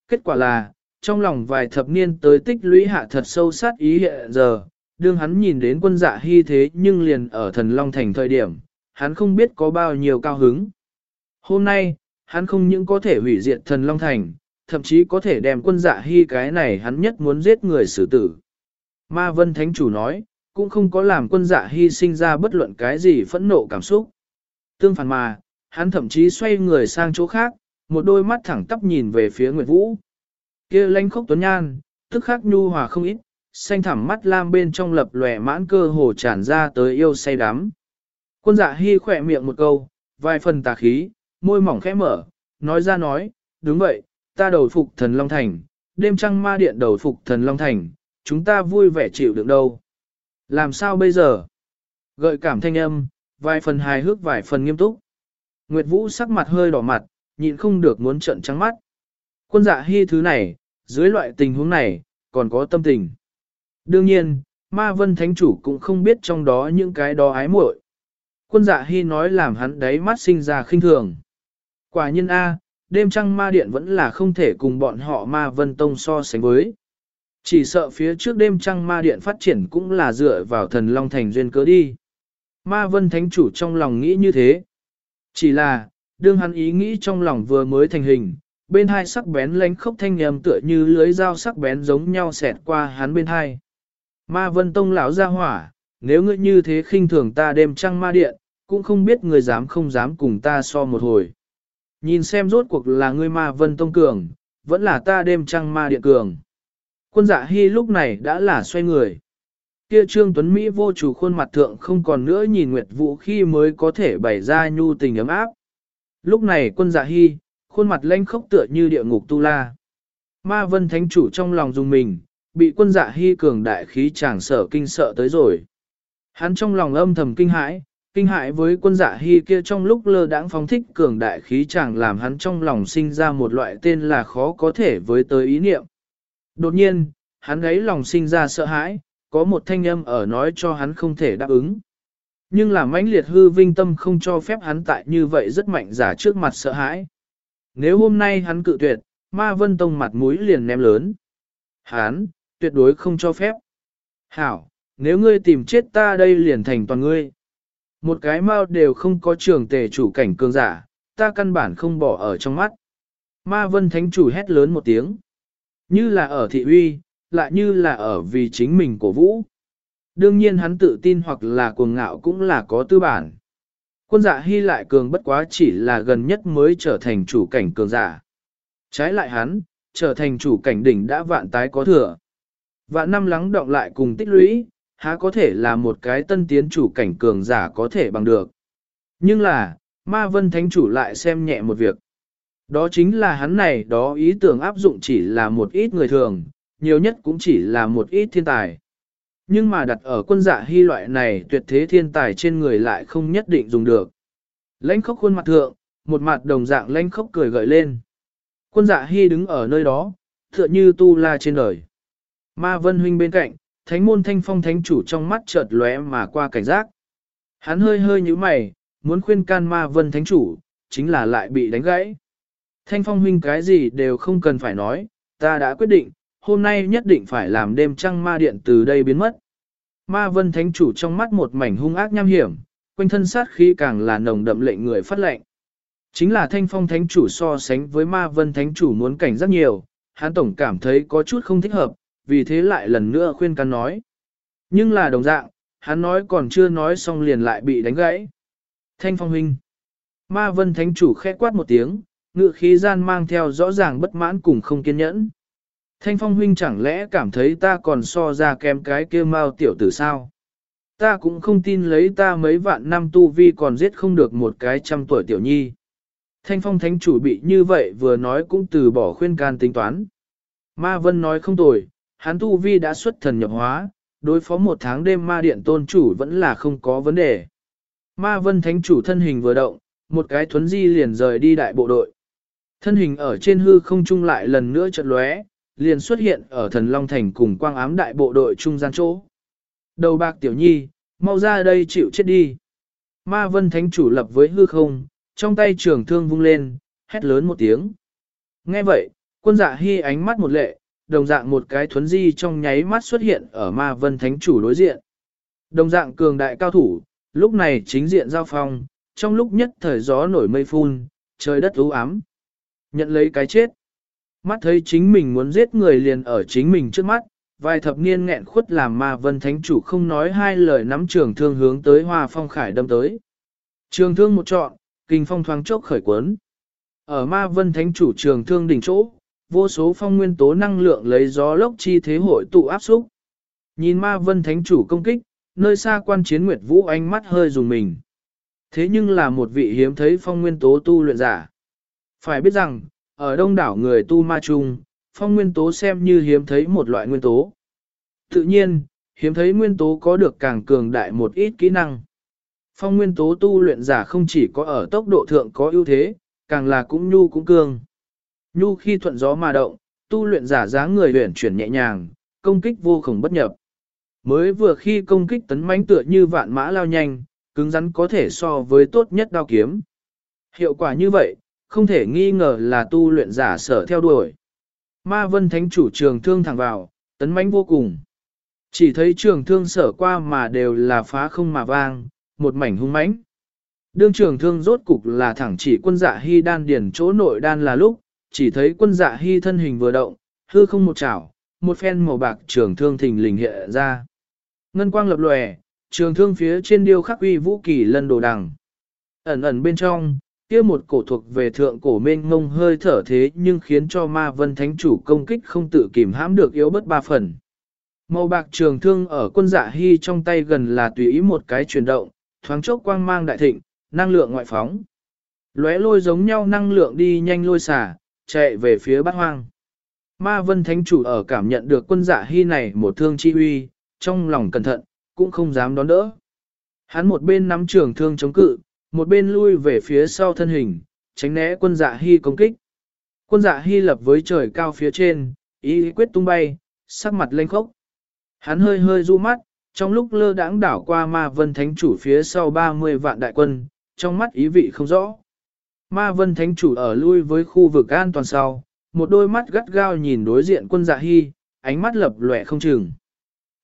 Kết quả là, trong lòng vài thập niên tới tích lũy hạ thật sâu sát ý hiện giờ, đương hắn nhìn đến quân dạ hy thế nhưng liền ở thần Long Thành thời điểm, hắn không biết có bao nhiêu cao hứng. Hôm nay, hắn không những có thể hủy diệt thần Long Thành, thậm chí có thể đem quân dạ hy cái này hắn nhất muốn giết người xử tử. Ma Vân Thánh Chủ nói, cũng không có làm quân dạ hy sinh ra bất luận cái gì phẫn nộ cảm xúc. Tương phản mà, hắn thậm chí xoay người sang chỗ khác, một đôi mắt thẳng tắp nhìn về phía Nguyệt Vũ. kia lanh khốc tuấn nhan, tức khắc nhu hòa không ít, xanh thẳm mắt lam bên trong lập lòe mãn cơ hồ tràn ra tới yêu say đắm. Quân dạ hy khỏe miệng một câu, vài phần tà khí, môi mỏng khẽ mở, nói ra nói, đúng vậy, ta đầu phục thần Long Thành, đêm trăng ma điện đầu phục thần Long Thành, chúng ta vui vẻ chịu được đâu. Làm sao bây giờ? Gợi cảm thanh âm, vài phần hài hước vài phần nghiêm túc. Nguyệt Vũ sắc mặt hơi đỏ mặt, nhịn không được muốn trợn trắng mắt. Quân dạ hy thứ này, dưới loại tình huống này, còn có tâm tình. Đương nhiên, ma vân thánh chủ cũng không biết trong đó những cái đó ái muội. Quân dạ hy nói làm hắn đáy mắt sinh ra khinh thường. Quả nhân A, đêm trăng ma điện vẫn là không thể cùng bọn họ ma vân tông so sánh với. Chỉ sợ phía trước đêm trăng ma điện phát triển cũng là dựa vào thần long thành duyên cớ đi. Ma vân thánh chủ trong lòng nghĩ như thế. Chỉ là, đương hắn ý nghĩ trong lòng vừa mới thành hình, bên hai sắc bén lánh khốc thanh nhầm tựa như lưới dao sắc bén giống nhau xẹt qua hắn bên hai. Ma vân tông lão ra hỏa, nếu ngươi như thế khinh thường ta đêm trăng ma điện, cũng không biết người dám không dám cùng ta so một hồi. Nhìn xem rốt cuộc là ngươi ma vân tông cường, vẫn là ta đêm trăng ma điện cường. Quân dạ hy lúc này đã là xoay người. Kia trương tuấn Mỹ vô chủ khuôn mặt thượng không còn nữa nhìn Nguyệt Vũ khi mới có thể bày ra nhu tình ấm áp. Lúc này quân dạ hy, khuôn mặt lanh khốc tựa như địa ngục tu la. Ma vân thánh chủ trong lòng dùng mình, bị quân dạ hy cường đại khí chàng sở kinh sợ tới rồi. Hắn trong lòng âm thầm kinh hãi, kinh hãi với quân dạ hy kia trong lúc lơ đãng phóng thích cường đại khí chàng làm hắn trong lòng sinh ra một loại tên là khó có thể với tới ý niệm. Đột nhiên, hắn ấy lòng sinh ra sợ hãi, có một thanh âm ở nói cho hắn không thể đáp ứng. Nhưng là mãnh liệt hư vinh tâm không cho phép hắn tại như vậy rất mạnh giả trước mặt sợ hãi. Nếu hôm nay hắn cự tuyệt, ma vân tông mặt mũi liền ném lớn. Hắn, tuyệt đối không cho phép. Hảo, nếu ngươi tìm chết ta đây liền thành toàn ngươi. Một cái mau đều không có trường tề chủ cảnh cường giả, ta căn bản không bỏ ở trong mắt. Ma vân thánh chủ hét lớn một tiếng. Như là ở thị uy, lại như là ở vì chính mình cổ vũ. Đương nhiên hắn tự tin hoặc là cuồng ngạo cũng là có tư bản. Quân dạ hy lại cường bất quá chỉ là gần nhất mới trở thành chủ cảnh cường giả. Trái lại hắn, trở thành chủ cảnh đỉnh đã vạn tái có thừa. Vạn năm lắng động lại cùng tích lũy, há có thể là một cái tân tiến chủ cảnh cường giả có thể bằng được. Nhưng là, ma vân thánh chủ lại xem nhẹ một việc. Đó chính là hắn này đó ý tưởng áp dụng chỉ là một ít người thường, nhiều nhất cũng chỉ là một ít thiên tài. Nhưng mà đặt ở quân dạ hy loại này tuyệt thế thiên tài trên người lại không nhất định dùng được. Lãnh khốc khuôn mặt thượng, một mặt đồng dạng lãnh khốc cười gợi lên. Quân dạ hy đứng ở nơi đó, tựa như tu la trên đời. Ma vân huynh bên cạnh, thánh môn thanh phong thánh chủ trong mắt chợt lóe mà qua cảnh giác. Hắn hơi hơi như mày, muốn khuyên can ma vân thánh chủ, chính là lại bị đánh gãy. Thanh phong huynh cái gì đều không cần phải nói, ta đã quyết định, hôm nay nhất định phải làm đêm trăng ma điện từ đây biến mất. Ma vân thánh chủ trong mắt một mảnh hung ác nham hiểm, quanh thân sát khí càng là nồng đậm lệnh người phát lệnh. Chính là thanh phong thánh chủ so sánh với ma vân thánh chủ muốn cảnh rất nhiều, hắn tổng cảm thấy có chút không thích hợp, vì thế lại lần nữa khuyên can nói. Nhưng là đồng dạng, hắn nói còn chưa nói xong liền lại bị đánh gãy. Thanh phong huynh. Ma vân thánh chủ khẽ quát một tiếng, ngự khí gian mang theo rõ ràng bất mãn cùng không kiên nhẫn. Thanh phong huynh chẳng lẽ cảm thấy ta còn so ra kém cái kia mao tiểu tử sao? Ta cũng không tin lấy ta mấy vạn năm tu vi còn giết không được một cái trăm tuổi tiểu nhi. Thanh phong thánh chủ bị như vậy vừa nói cũng từ bỏ khuyên can tính toán. Ma vân nói không tồi, hắn tu vi đã xuất thần nhập hóa, đối phó một tháng đêm ma điện tôn chủ vẫn là không có vấn đề. Ma vân thánh chủ thân hình vừa động, một cái thuấn di liền rời đi đại bộ đội. Thân hình ở trên hư không trung lại lần nữa chợt lóe, liền xuất hiện ở thần Long Thành cùng quang ám đại bộ đội trung gian chỗ. Đầu bạc tiểu nhi, mau ra đây chịu chết đi. Ma vân thánh chủ lập với hư không, trong tay trường thương vung lên, hét lớn một tiếng. Nghe vậy, quân dạ hy ánh mắt một lệ, đồng dạng một cái thuấn di trong nháy mắt xuất hiện ở ma vân thánh chủ đối diện. Đồng dạng cường đại cao thủ, lúc này chính diện giao phong, trong lúc nhất thời gió nổi mây phun, trời đất u ám. Nhận lấy cái chết. Mắt thấy chính mình muốn giết người liền ở chính mình trước mắt, vài thập niên nghẹn khuất làm ma vân thánh chủ không nói hai lời nắm trường thương hướng tới hoa phong khải đâm tới. Trường thương một trọn, kinh phong thoáng chốc khởi quấn. Ở ma vân thánh chủ trường thương đỉnh chỗ, vô số phong nguyên tố năng lượng lấy gió lốc chi thế hội tụ áp xúc. Nhìn ma vân thánh chủ công kích, nơi xa quan chiến nguyệt vũ ánh mắt hơi dùng mình. Thế nhưng là một vị hiếm thấy phong nguyên tố tu luyện giả. Phải biết rằng, ở đông đảo người tu ma chung, phong nguyên tố xem như hiếm thấy một loại nguyên tố. Tự nhiên, hiếm thấy nguyên tố có được càng cường đại một ít kỹ năng. Phong nguyên tố tu luyện giả không chỉ có ở tốc độ thượng có ưu thế, càng là cũng nhu cũng cương. Nhu khi thuận gió mà động, tu luyện giả dáng người luyện chuyển nhẹ nhàng, công kích vô cùng bất nhập. Mới vừa khi công kích tấn mãnh tựa như vạn mã lao nhanh, cứng rắn có thể so với tốt nhất đao kiếm. Hiệu quả như vậy, không thể nghi ngờ là tu luyện giả sở theo đuổi. Ma vân thánh chủ trường thương thẳng vào, tấn mãnh vô cùng. Chỉ thấy trường thương sở qua mà đều là phá không mà vang, một mảnh hung mãnh. Đương trường thương rốt cục là thẳng chỉ quân dạ hy đan điển chỗ nội đan là lúc, chỉ thấy quân dạ hy thân hình vừa động, hư không một chảo, một phen màu bạc trường thương thình lình hiện ra. Ngân quang lập lòe, trường thương phía trên điêu khắc uy vũ kỳ lân đồ đằng. Ẩn ẩn bên trong, kia một cổ thuộc về thượng cổ mênh ngông hơi thở thế nhưng khiến cho ma vân thánh chủ công kích không tự kìm hãm được yếu bất ba phần. Màu bạc trường thương ở quân dạ hy trong tay gần là tùy ý một cái chuyển động, thoáng chốc quang mang đại thịnh, năng lượng ngoại phóng. Lóe lôi giống nhau năng lượng đi nhanh lôi xả, chạy về phía bát hoang. Ma vân thánh chủ ở cảm nhận được quân dạ hy này một thương chi uy, trong lòng cẩn thận, cũng không dám đón đỡ. Hắn một bên nắm trường thương chống cự, một bên lui về phía sau thân hình, tránh né quân dạ hy công kích. Quân dạ hy lập với trời cao phía trên, ý quyết tung bay, sắc mặt lên khốc. Hắn hơi hơi du mắt, trong lúc lơ đãng đảo qua ma vân thánh chủ phía sau 30 vạn đại quân, trong mắt ý vị không rõ. Ma vân thánh chủ ở lui với khu vực an toàn sau, một đôi mắt gắt gao nhìn đối diện quân dạ hy, ánh mắt lập lòe không chừng.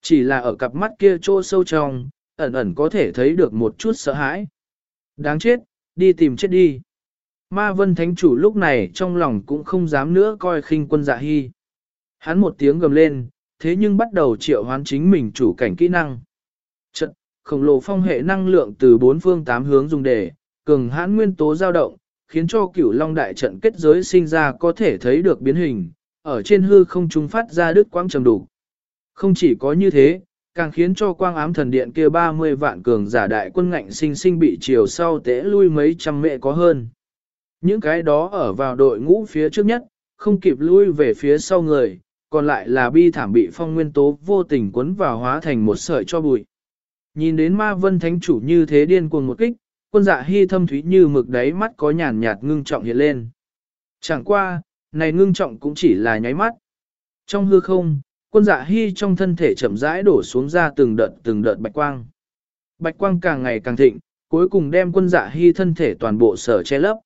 Chỉ là ở cặp mắt kia trô sâu trong, ẩn ẩn có thể thấy được một chút sợ hãi. Đáng chết, đi tìm chết đi. Ma vân thánh chủ lúc này trong lòng cũng không dám nữa coi khinh quân dạ hy. Hắn một tiếng gầm lên, thế nhưng bắt đầu triệu hoán chính mình chủ cảnh kỹ năng. Trận, khổng lồ phong hệ năng lượng từ bốn phương tám hướng dùng để, cường hãn nguyên tố dao động, khiến cho cửu long đại trận kết giới sinh ra có thể thấy được biến hình, ở trên hư không trung phát ra đứt quang trầm đủ. Không chỉ có như thế, càng khiến cho quang ám thần điện kia 30 vạn cường giả đại quân ngạnh sinh sinh bị chiều sau tễ lui mấy trăm mẹ có hơn. Những cái đó ở vào đội ngũ phía trước nhất, không kịp lui về phía sau người, còn lại là bi thảm bị phong nguyên tố vô tình cuốn vào hóa thành một sợi cho bụi. Nhìn đến ma vân thánh chủ như thế điên cuồng một kích, quân dạ hy thâm thúy như mực đáy mắt có nhàn nhạt ngưng trọng hiện lên. Chẳng qua, này ngưng trọng cũng chỉ là nháy mắt. Trong hư không, quân dạ hy trong thân thể chậm rãi đổ xuống ra từng đợt từng đợt bạch quang. Bạch quang càng ngày càng thịnh, cuối cùng đem quân dạ hy thân thể toàn bộ sở che lấp.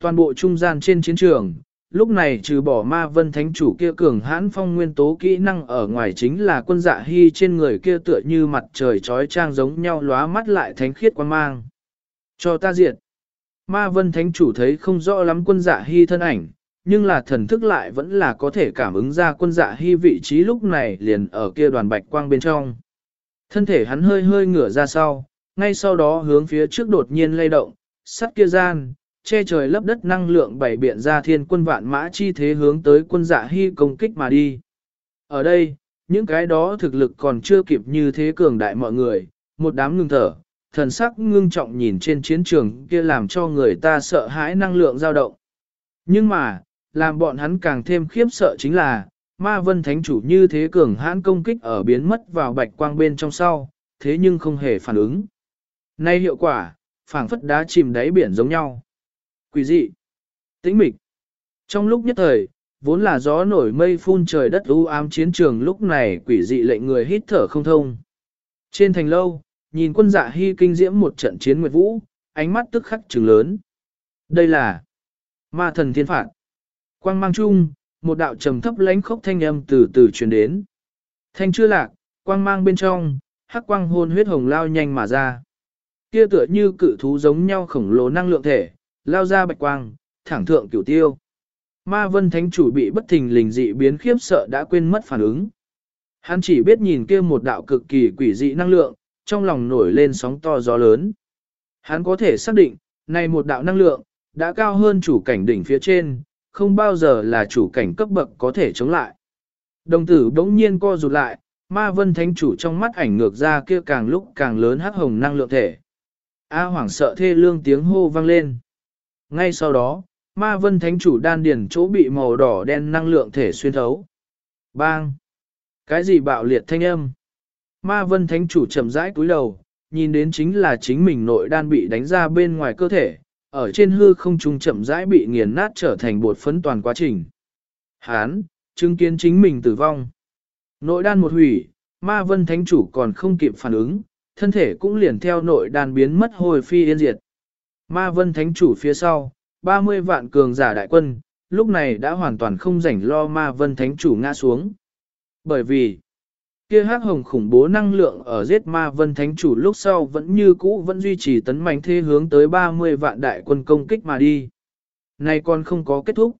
Toàn bộ trung gian trên chiến trường, lúc này trừ bỏ ma vân thánh chủ kia cường hãn phong nguyên tố kỹ năng ở ngoài chính là quân dạ hy trên người kia tựa như mặt trời trói trang giống nhau lóa mắt lại thánh khiết quan mang. Cho ta diệt. Ma vân thánh chủ thấy không rõ lắm quân dạ hy thân ảnh, nhưng là thần thức lại vẫn là có thể cảm ứng ra quân dạ hy vị trí lúc này liền ở kia đoàn bạch quang bên trong. Thân thể hắn hơi hơi ngửa ra sau, ngay sau đó hướng phía trước đột nhiên lay động, sắt kia gian, che trời lấp đất năng lượng bảy biện ra thiên quân vạn mã chi thế hướng tới quân dạ hy công kích mà đi. Ở đây, những cái đó thực lực còn chưa kịp như thế cường đại mọi người, một đám ngưng thở, thần sắc ngưng trọng nhìn trên chiến trường kia làm cho người ta sợ hãi năng lượng dao động. Nhưng mà, làm bọn hắn càng thêm khiếp sợ chính là, ma vân thánh chủ như thế cường hãn công kích ở biến mất vào bạch quang bên trong sau, thế nhưng không hề phản ứng. Nay hiệu quả, phảng phất đá chìm đáy biển giống nhau. Quỷ dị, tĩnh mịch. Trong lúc nhất thời, vốn là gió nổi mây phun trời đất u ám chiến trường lúc này quỷ dị lệnh người hít thở không thông. Trên thành lâu, nhìn quân dạ hy kinh diễm một trận chiến nguyệt vũ, ánh mắt tức khắc trừng lớn. Đây là ma thần thiên phạt. Quang mang chung, một đạo trầm thấp lánh khốc thanh âm từ từ truyền đến. Thanh chưa lạc, quang mang bên trong, hắc quang hôn huyết hồng lao nhanh mà ra. Kia tựa như cự thú giống nhau khổng lồ năng lượng thể, lao ra bạch quang, thẳng thượng cửu tiêu. Ma vân thánh chủ bị bất thình lình dị biến khiếp sợ đã quên mất phản ứng. Hắn chỉ biết nhìn kia một đạo cực kỳ quỷ dị năng lượng, trong lòng nổi lên sóng to gió lớn. Hắn có thể xác định, này một đạo năng lượng, đã cao hơn chủ cảnh đỉnh phía trên, không bao giờ là chủ cảnh cấp bậc có thể chống lại. Đồng tử đống nhiên co rụt lại, ma vân thánh chủ trong mắt ảnh ngược ra kia càng lúc càng lớn hắc hồng năng lượng thể. A hoảng sợ thê lương tiếng hô vang lên. Ngay sau đó, ma vân thánh chủ đan điền chỗ bị màu đỏ đen năng lượng thể xuyên thấu. Bang! Cái gì bạo liệt thanh âm? Ma vân thánh chủ chậm rãi cúi đầu, nhìn đến chính là chính mình nội đan bị đánh ra bên ngoài cơ thể, ở trên hư không trung chậm rãi bị nghiền nát trở thành bột phấn toàn quá trình. Hán, chứng kiến chính mình tử vong. Nội đan một hủy, ma vân thánh chủ còn không kịp phản ứng, thân thể cũng liền theo nội đan biến mất hồi phi yên diệt. Ma vân thánh chủ phía sau, 30 vạn cường giả đại quân, lúc này đã hoàn toàn không rảnh lo ma vân thánh chủ ngã xuống. Bởi vì, kia hắc hồng khủng bố năng lượng ở giết ma vân thánh chủ lúc sau vẫn như cũ vẫn duy trì tấn mạnh thế hướng tới 30 vạn đại quân công kích mà đi. Này còn không có kết thúc.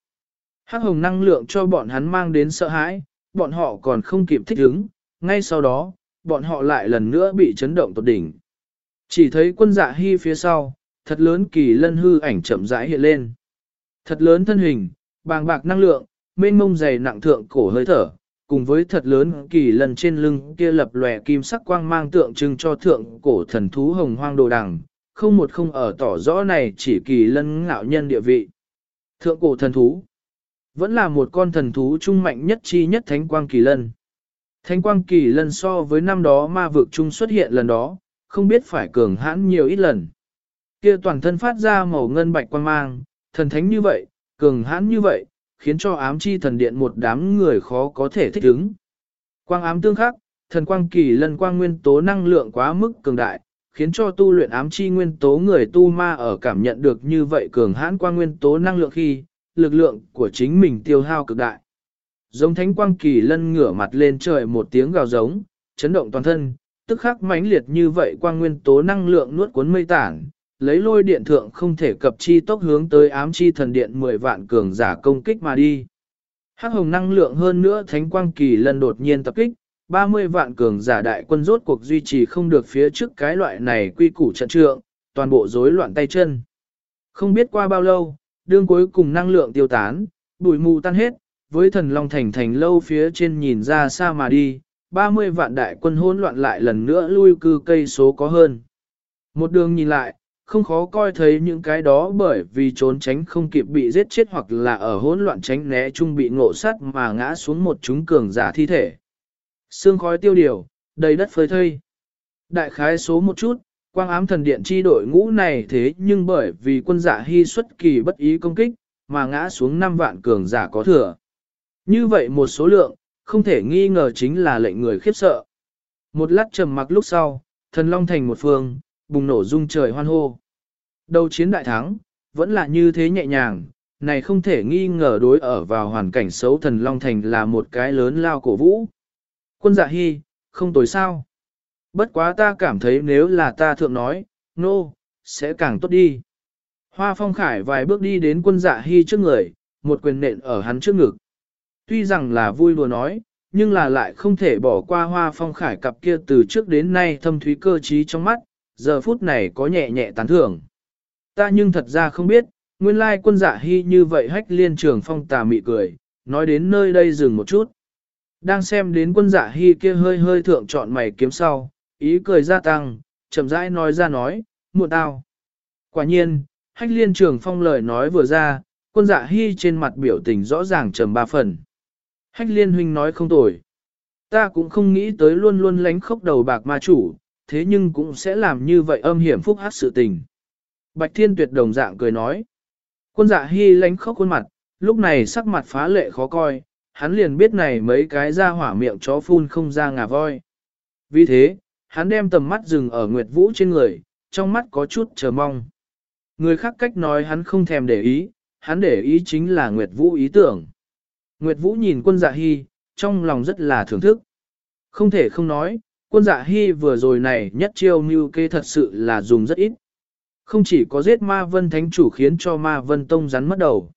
Hắc hồng năng lượng cho bọn hắn mang đến sợ hãi, bọn họ còn không kịp thích ứng, ngay sau đó, bọn họ lại lần nữa bị chấn động tột đỉnh. Chỉ thấy quân dạ hy phía sau, thật lớn kỳ lân hư ảnh chậm rãi hiện lên. Thật lớn thân hình, bàng bạc năng lượng, mênh mông dày nặng thượng cổ hơi thở, cùng với thật lớn kỳ lân trên lưng kia lập lòe kim sắc quang mang tượng trưng cho thượng cổ thần thú hồng hoang đồ đằng, không một không ở tỏ rõ này chỉ kỳ lân ngạo nhân địa vị. Thượng cổ thần thú, vẫn là một con thần thú trung mạnh nhất chi nhất thánh quang kỳ lân. Thánh quang kỳ lân so với năm đó ma vực trung xuất hiện lần đó, không biết phải cường hãn nhiều ít lần. Kia toàn thân phát ra màu ngân bạch quang mang, thần thánh như vậy, cường hãn như vậy, khiến cho ám chi thần điện một đám người khó có thể thích ứng. Quang ám tương khắc, thần quang kỳ lân quang nguyên tố năng lượng quá mức cường đại, khiến cho tu luyện ám chi nguyên tố người tu ma ở cảm nhận được như vậy cường hãn quang nguyên tố năng lượng khi, lực lượng của chính mình tiêu hao cực đại. Giống thánh quang kỳ lân ngửa mặt lên trời một tiếng gào giống, chấn động toàn thân, tức khắc mãnh liệt như vậy quang nguyên tố năng lượng nuốt cuốn mây tản, lấy lôi điện thượng không thể cập chi tốc hướng tới ám chi thần điện 10 vạn cường giả công kích mà đi. Hắc hồng năng lượng hơn nữa thánh quang kỳ lần đột nhiên tập kích, 30 vạn cường giả đại quân rốt cuộc duy trì không được phía trước cái loại này quy củ trận trượng, toàn bộ rối loạn tay chân. Không biết qua bao lâu, đương cuối cùng năng lượng tiêu tán, bụi mù tan hết, với thần long thành thành lâu phía trên nhìn ra xa mà đi, 30 vạn đại quân hỗn loạn lại lần nữa lui cư cây số có hơn. Một đường nhìn lại, không khó coi thấy những cái đó bởi vì trốn tránh không kịp bị giết chết hoặc là ở hỗn loạn tránh né chung bị ngộ sát mà ngã xuống một chúng cường giả thi thể. Sương khói tiêu điều, đầy đất phơi thây. Đại khái số một chút, quang ám thần điện chi đội ngũ này thế nhưng bởi vì quân giả hy xuất kỳ bất ý công kích, mà ngã xuống 5 vạn cường giả có thừa. Như vậy một số lượng, không thể nghi ngờ chính là lệnh người khiếp sợ. Một lát trầm mặc lúc sau, thần long thành một phương, bùng nổ rung trời hoan hô. Đầu chiến đại thắng, vẫn là như thế nhẹ nhàng, này không thể nghi ngờ đối ở vào hoàn cảnh xấu thần long thành là một cái lớn lao cổ vũ. Quân dạ hy, không tối sao. Bất quá ta cảm thấy nếu là ta thượng nói, nô, no, sẽ càng tốt đi. Hoa phong khải vài bước đi đến quân dạ hy trước người, một quyền nện ở hắn trước ngực. Tuy rằng là vui đùa nói, nhưng là lại không thể bỏ qua hoa phong khải cặp kia từ trước đến nay thâm thúy cơ trí trong mắt, giờ phút này có nhẹ nhẹ tán thưởng. Ta nhưng thật ra không biết, nguyên lai quân dạ hy như vậy hách liên trường phong tà mị cười, nói đến nơi đây dừng một chút. Đang xem đến quân dạ hy kia hơi hơi thượng chọn mày kiếm sau, ý cười gia tăng, chậm rãi nói ra nói, muộn tao. Quả nhiên, hách liên trường phong lời nói vừa ra, quân dạ hy trên mặt biểu tình rõ ràng trầm ba phần. Hách liên huynh nói không tồi. Ta cũng không nghĩ tới luôn luôn lánh khốc đầu bạc ma chủ, thế nhưng cũng sẽ làm như vậy âm hiểm phúc hát sự tình. Bạch thiên tuyệt đồng dạng cười nói. Quân dạ hy lánh khóc khuôn mặt, lúc này sắc mặt phá lệ khó coi, hắn liền biết này mấy cái ra hỏa miệng chó phun không ra ngà voi. Vì thế, hắn đem tầm mắt dừng ở Nguyệt Vũ trên người, trong mắt có chút chờ mong. Người khác cách nói hắn không thèm để ý, hắn để ý chính là Nguyệt Vũ ý tưởng. Nguyệt Vũ nhìn quân dạ hy, trong lòng rất là thưởng thức. Không thể không nói, quân dạ hy vừa rồi này nhất chiêu mưu kê thật sự là dùng rất ít. Không chỉ có giết ma vân thánh chủ khiến cho ma vân tông rắn mất đầu.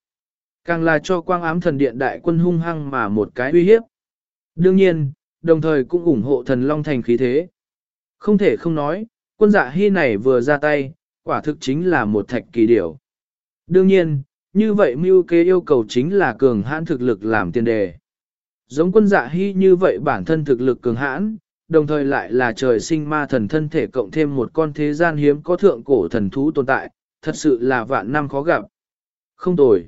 Càng là cho quang ám thần điện đại quân hung hăng mà một cái uy hiếp. Đương nhiên, đồng thời cũng ủng hộ thần long thành khí thế. Không thể không nói, quân dạ hy này vừa ra tay, quả thực chính là một thạch kỳ điểu. Đương nhiên, như vậy mưu kế yêu cầu chính là cường hãn thực lực làm tiền đề. Giống quân dạ hy như vậy bản thân thực lực cường hãn, đồng thời lại là trời sinh ma thần thân thể cộng thêm một con thế gian hiếm có thượng cổ thần thú tồn tại, thật sự là vạn năm khó gặp. Không tồi.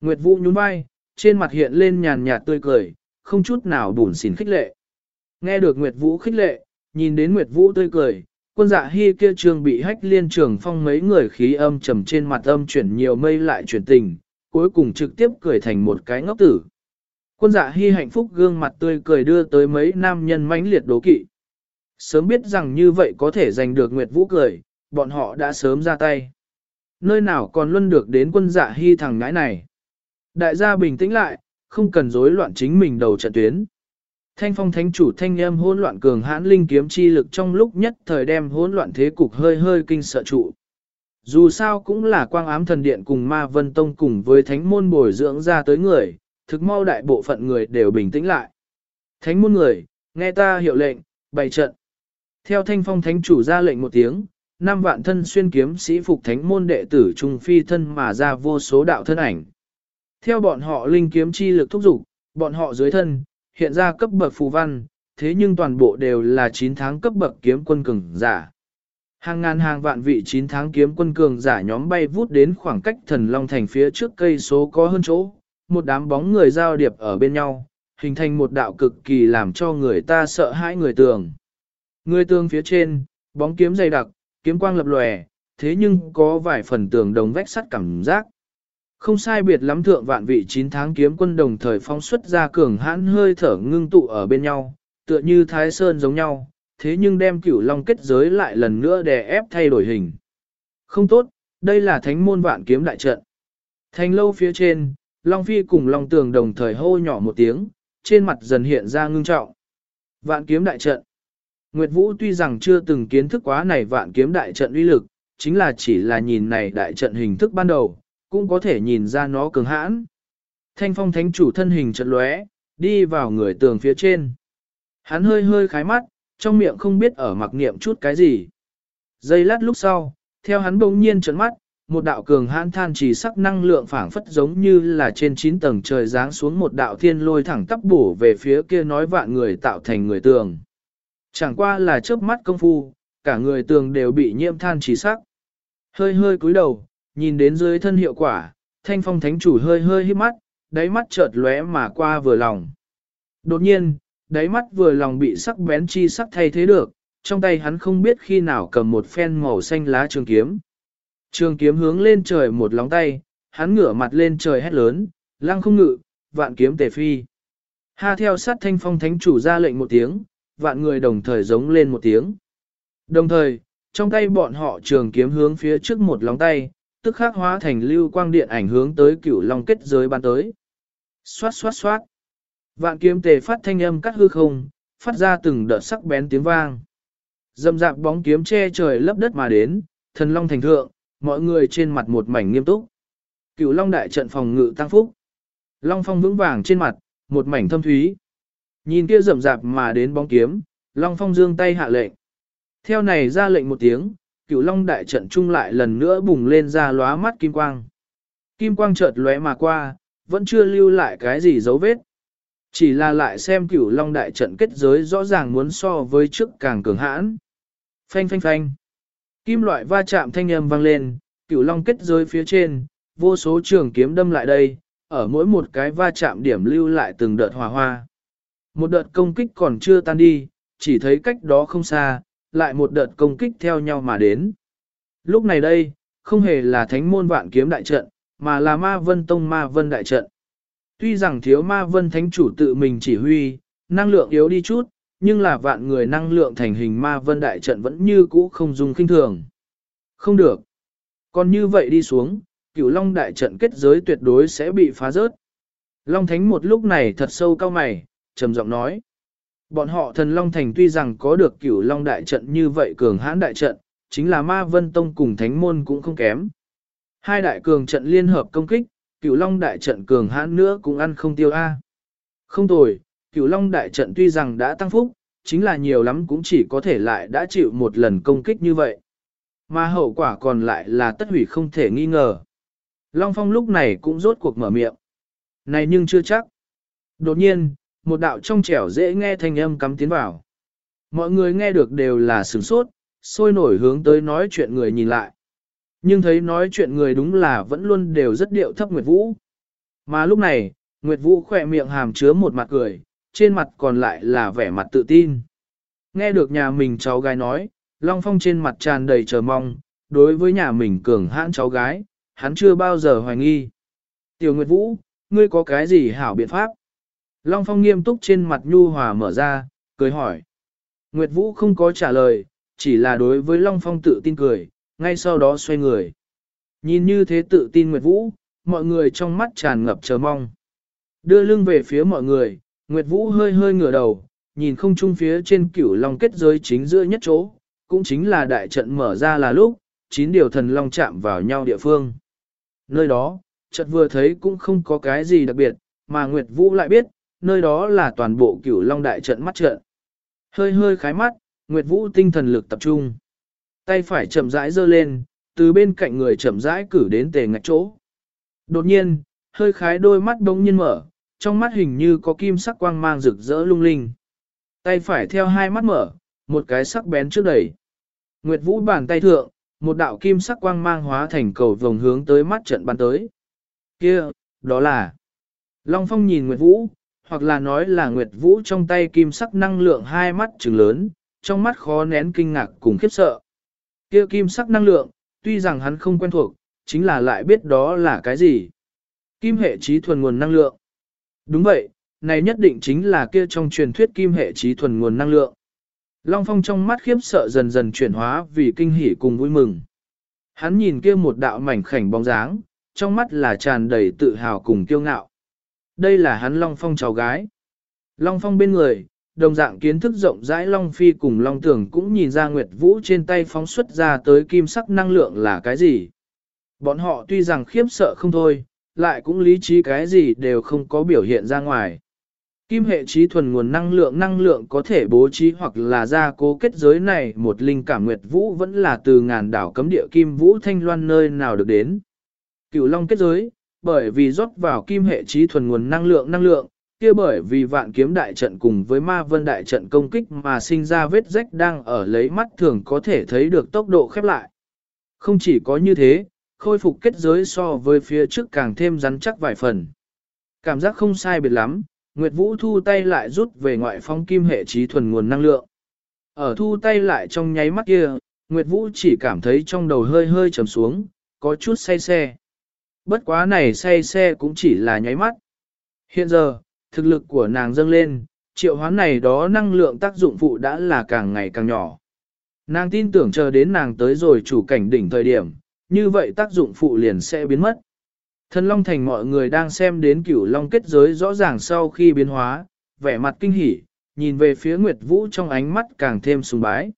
Nguyệt Vũ nhún vai, trên mặt hiện lên nhàn nhạt tươi cười, không chút nào bùn xỉn khích lệ. Nghe được Nguyệt Vũ khích lệ, nhìn đến Nguyệt Vũ tươi cười, quân dạ hy kia trường bị hách liên trường phong mấy người khí âm trầm trên mặt âm chuyển nhiều mây lại chuyển tình, cuối cùng trực tiếp cười thành một cái ngốc tử. Quân dạ hy hạnh phúc gương mặt tươi cười đưa tới mấy nam nhân mãnh liệt đố kỵ. Sớm biết rằng như vậy có thể giành được Nguyệt Vũ cười, bọn họ đã sớm ra tay. Nơi nào còn luôn được đến quân dạ hy thằng ngãi này. Đại gia bình tĩnh lại, không cần rối loạn chính mình đầu trận tuyến. Thanh phong thánh chủ thanh âm hỗn loạn cường hãn linh kiếm chi lực trong lúc nhất thời đem hỗn loạn thế cục hơi hơi kinh sợ trụ. Dù sao cũng là quang ám thần điện cùng ma vân tông cùng với thánh môn bồi dưỡng ra tới người, thực mau đại bộ phận người đều bình tĩnh lại. Thánh môn người, nghe ta hiệu lệnh, bày trận. Theo thanh phong thánh chủ ra lệnh một tiếng, năm vạn thân xuyên kiếm sĩ phục thánh môn đệ tử trung phi thân mà ra vô số đạo thân ảnh. Theo bọn họ linh kiếm chi lực thúc dục, bọn họ dưới thân, hiện ra cấp bậc phù văn, thế nhưng toàn bộ đều là 9 tháng cấp bậc kiếm quân cường giả. Hàng ngàn hàng vạn vị 9 tháng kiếm quân cường giả nhóm bay vút đến khoảng cách thần long thành phía trước cây số có hơn chỗ, một đám bóng người giao điệp ở bên nhau, hình thành một đạo cực kỳ làm cho người ta sợ hãi người tường. Người tường phía trên, bóng kiếm dày đặc, kiếm quang lập lòe, thế nhưng có vài phần tường đồng vách sắt cảm giác. Không sai biệt lắm thượng vạn vị 9 tháng kiếm quân đồng thời phóng xuất ra cường hãn hơi thở ngưng tụ ở bên nhau, tựa như thái sơn giống nhau, thế nhưng đem cửu long kết giới lại lần nữa đè ép thay đổi hình. Không tốt, đây là thánh môn vạn kiếm đại trận. Thành lâu phía trên, Long Phi cùng Long Tường đồng thời hô nhỏ một tiếng, trên mặt dần hiện ra ngưng trọng. Vạn kiếm đại trận. Nguyệt Vũ tuy rằng chưa từng kiến thức quá này vạn kiếm đại trận uy lực, chính là chỉ là nhìn này đại trận hình thức ban đầu, cũng có thể nhìn ra nó cường hãn. Thanh phong thánh chủ thân hình trận lóe, đi vào người tường phía trên. Hắn hơi hơi khái mắt, trong miệng không biết ở mặc niệm chút cái gì. Giây lát lúc sau, theo hắn bỗng nhiên trận mắt, một đạo cường hãn than chỉ sắc năng lượng phảng phất giống như là trên 9 tầng trời giáng xuống một đạo thiên lôi thẳng tắp bổ về phía kia nói vạn người tạo thành người tường. Chẳng qua là chớp mắt công phu, cả người tường đều bị nhiễm than chỉ sắc. Hơi hơi cúi đầu, nhìn đến dưới thân hiệu quả, thanh phong thánh chủ hơi hơi hít mắt, đáy mắt chợt lóe mà qua vừa lòng. Đột nhiên, đáy mắt vừa lòng bị sắc bén chi sắc thay thế được, trong tay hắn không biết khi nào cầm một phen màu xanh lá trường kiếm. Trường kiếm hướng lên trời một lóng tay, hắn ngửa mặt lên trời hét lớn, lăng không ngự, vạn kiếm tề phi. Ha theo sát thanh phong thánh chủ ra lệnh một tiếng, vạn người đồng thời giống lên một tiếng. Đồng thời, trong tay bọn họ trường kiếm hướng phía trước một lóng tay, tức khắc hóa thành lưu quang điện ảnh hướng tới cửu long kết giới ban tới. Xoát xoát xoát. Vạn kiếm tề phát thanh âm cắt hư không, phát ra từng đợt sắc bén tiếng vang. Dầm dạp bóng kiếm che trời lấp đất mà đến, thần long thành thượng, mọi người trên mặt một mảnh nghiêm túc. Cửu long đại trận phòng ngự tăng phúc. Long phong vững vàng trên mặt, một mảnh thâm thúy. Nhìn kia rậm rạp mà đến bóng kiếm, Long phong dương tay hạ lệnh. Theo này ra lệnh một tiếng, cửu long đại trận trung lại lần nữa bùng lên ra lóa mắt kim quang. Kim quang chợt lóe mà qua, vẫn chưa lưu lại cái gì dấu vết. Chỉ là lại xem cửu long đại trận kết giới rõ ràng muốn so với trước càng cường hãn. Phanh phanh phanh. Kim loại va chạm thanh âm vang lên, cửu long kết giới phía trên, vô số trường kiếm đâm lại đây, ở mỗi một cái va chạm điểm lưu lại từng đợt hỏa hoa. Một đợt công kích còn chưa tan đi, chỉ thấy cách đó không xa, lại một đợt công kích theo nhau mà đến. Lúc này đây, không hề là thánh môn vạn kiếm đại trận, mà là ma vân tông ma vân đại trận. Tuy rằng thiếu ma vân thánh chủ tự mình chỉ huy, năng lượng yếu đi chút, nhưng là vạn người năng lượng thành hình ma vân đại trận vẫn như cũ không dùng kinh thường. Không được. Còn như vậy đi xuống, cửu long đại trận kết giới tuyệt đối sẽ bị phá rớt. Long thánh một lúc này thật sâu cao mày, trầm giọng nói. Bọn họ thần Long Thành tuy rằng có được cửu Long đại trận như vậy cường hãn đại trận, chính là ma vân tông cùng thánh môn cũng không kém. Hai đại cường trận liên hợp công kích, cửu Long đại trận cường hãn nữa cũng ăn không tiêu A. Không tồi, cửu Long đại trận tuy rằng đã tăng phúc, chính là nhiều lắm cũng chỉ có thể lại đã chịu một lần công kích như vậy. Mà hậu quả còn lại là tất hủy không thể nghi ngờ. Long Phong lúc này cũng rốt cuộc mở miệng. Này nhưng chưa chắc. Đột nhiên, một đạo trong trẻo dễ nghe thanh âm cắm tiến vào. Mọi người nghe được đều là sửng sốt, sôi nổi hướng tới nói chuyện người nhìn lại. Nhưng thấy nói chuyện người đúng là vẫn luôn đều rất điệu thấp Nguyệt Vũ. Mà lúc này, Nguyệt Vũ khỏe miệng hàm chứa một mặt cười, trên mặt còn lại là vẻ mặt tự tin. Nghe được nhà mình cháu gái nói, Long Phong trên mặt tràn đầy chờ mong, đối với nhà mình cường hãn cháu gái, hắn chưa bao giờ hoài nghi. Tiểu Nguyệt Vũ, ngươi có cái gì hảo biện pháp? Long Phong nghiêm túc trên mặt nhu hòa mở ra, cười hỏi. Nguyệt Vũ không có trả lời, chỉ là đối với Long Phong tự tin cười, ngay sau đó xoay người. Nhìn như thế tự tin Nguyệt Vũ, mọi người trong mắt tràn ngập chờ mong. Đưa lưng về phía mọi người, Nguyệt Vũ hơi hơi ngửa đầu, nhìn không trung phía trên cửu long kết giới chính giữa nhất chỗ, cũng chính là đại trận mở ra là lúc, chín điều thần long chạm vào nhau địa phương. Nơi đó, trận vừa thấy cũng không có cái gì đặc biệt, mà Nguyệt Vũ lại biết, nơi đó là toàn bộ cửu long đại trận mắt trận. Hơi hơi khái mắt, Nguyệt Vũ tinh thần lực tập trung. Tay phải chậm rãi giơ lên, từ bên cạnh người chậm rãi cử đến tề ngạch chỗ. Đột nhiên, hơi khái đôi mắt bỗng nhiên mở, trong mắt hình như có kim sắc quang mang rực rỡ lung linh. Tay phải theo hai mắt mở, một cái sắc bén trước đẩy. Nguyệt Vũ bàn tay thượng, một đạo kim sắc quang mang hóa thành cầu vòng hướng tới mắt trận bắn tới. Kia, đó là Long Phong nhìn Nguyệt Vũ, hoặc là nói là Nguyệt Vũ trong tay kim sắc năng lượng hai mắt trừng lớn, trong mắt khó nén kinh ngạc cùng khiếp sợ. Kia kim sắc năng lượng, tuy rằng hắn không quen thuộc, chính là lại biết đó là cái gì. Kim hệ trí thuần nguồn năng lượng. Đúng vậy, này nhất định chính là kia trong truyền thuyết kim hệ trí thuần nguồn năng lượng. Long Phong trong mắt khiếp sợ dần dần chuyển hóa vì kinh hỉ cùng vui mừng. Hắn nhìn kia một đạo mảnh khảnh bóng dáng, trong mắt là tràn đầy tự hào cùng kiêu ngạo. Đây là hắn Long Phong cháu gái. Long Phong bên người, đồng dạng kiến thức rộng rãi Long Phi cùng Long Tưởng cũng nhìn ra Nguyệt Vũ trên tay phóng xuất ra tới kim sắc năng lượng là cái gì. Bọn họ tuy rằng khiếp sợ không thôi, lại cũng lý trí cái gì đều không có biểu hiện ra ngoài. Kim hệ trí thuần nguồn năng lượng năng lượng có thể bố trí hoặc là ra cố kết giới này một linh cảm nguyệt vũ vẫn là từ ngàn đảo cấm địa kim vũ thanh loan nơi nào được đến. Cửu long kết giới, bởi vì rót vào kim hệ trí thuần nguồn năng lượng năng lượng, kia bởi vì vạn kiếm đại trận cùng với ma vân đại trận công kích mà sinh ra vết rách đang ở lấy mắt thường có thể thấy được tốc độ khép lại. Không chỉ có như thế, khôi phục kết giới so với phía trước càng thêm rắn chắc vài phần. Cảm giác không sai biệt lắm, Nguyệt Vũ thu tay lại rút về ngoại phong kim hệ trí thuần nguồn năng lượng. Ở thu tay lại trong nháy mắt kia, Nguyệt Vũ chỉ cảm thấy trong đầu hơi hơi trầm xuống, có chút say xe. Bất quá này say xe cũng chỉ là nháy mắt. Hiện giờ, thực lực của nàng dâng lên, triệu hoán này đó năng lượng tác dụng phụ đã là càng ngày càng nhỏ. Nàng tin tưởng chờ đến nàng tới rồi chủ cảnh đỉnh thời điểm, như vậy tác dụng phụ liền sẽ biến mất. Thần Long Thành mọi người đang xem đến cửu Long kết giới rõ ràng sau khi biến hóa, vẻ mặt kinh hỉ, nhìn về phía Nguyệt Vũ trong ánh mắt càng thêm sùng bái.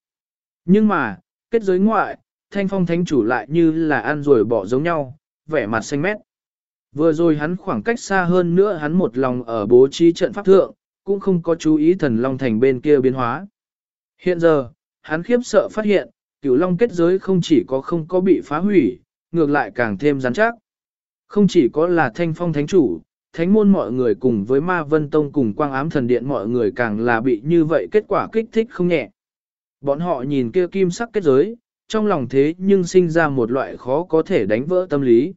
Nhưng mà, kết giới ngoại, thanh phong thánh chủ lại như là ăn rồi bỏ giống nhau, vẻ mặt xanh mét. Vừa rồi hắn khoảng cách xa hơn nữa hắn một lòng ở bố trí trận pháp thượng, cũng không có chú ý thần Long Thành bên kia biến hóa. Hiện giờ, hắn khiếp sợ phát hiện, cửu Long kết giới không chỉ có không có bị phá hủy, ngược lại càng thêm rắn chắc. Không chỉ có là thanh phong thánh chủ, thánh môn mọi người cùng với ma vân tông cùng quang ám thần điện mọi người càng là bị như vậy kết quả kích thích không nhẹ. Bọn họ nhìn kia kim sắc kết giới, trong lòng thế nhưng sinh ra một loại khó có thể đánh vỡ tâm lý.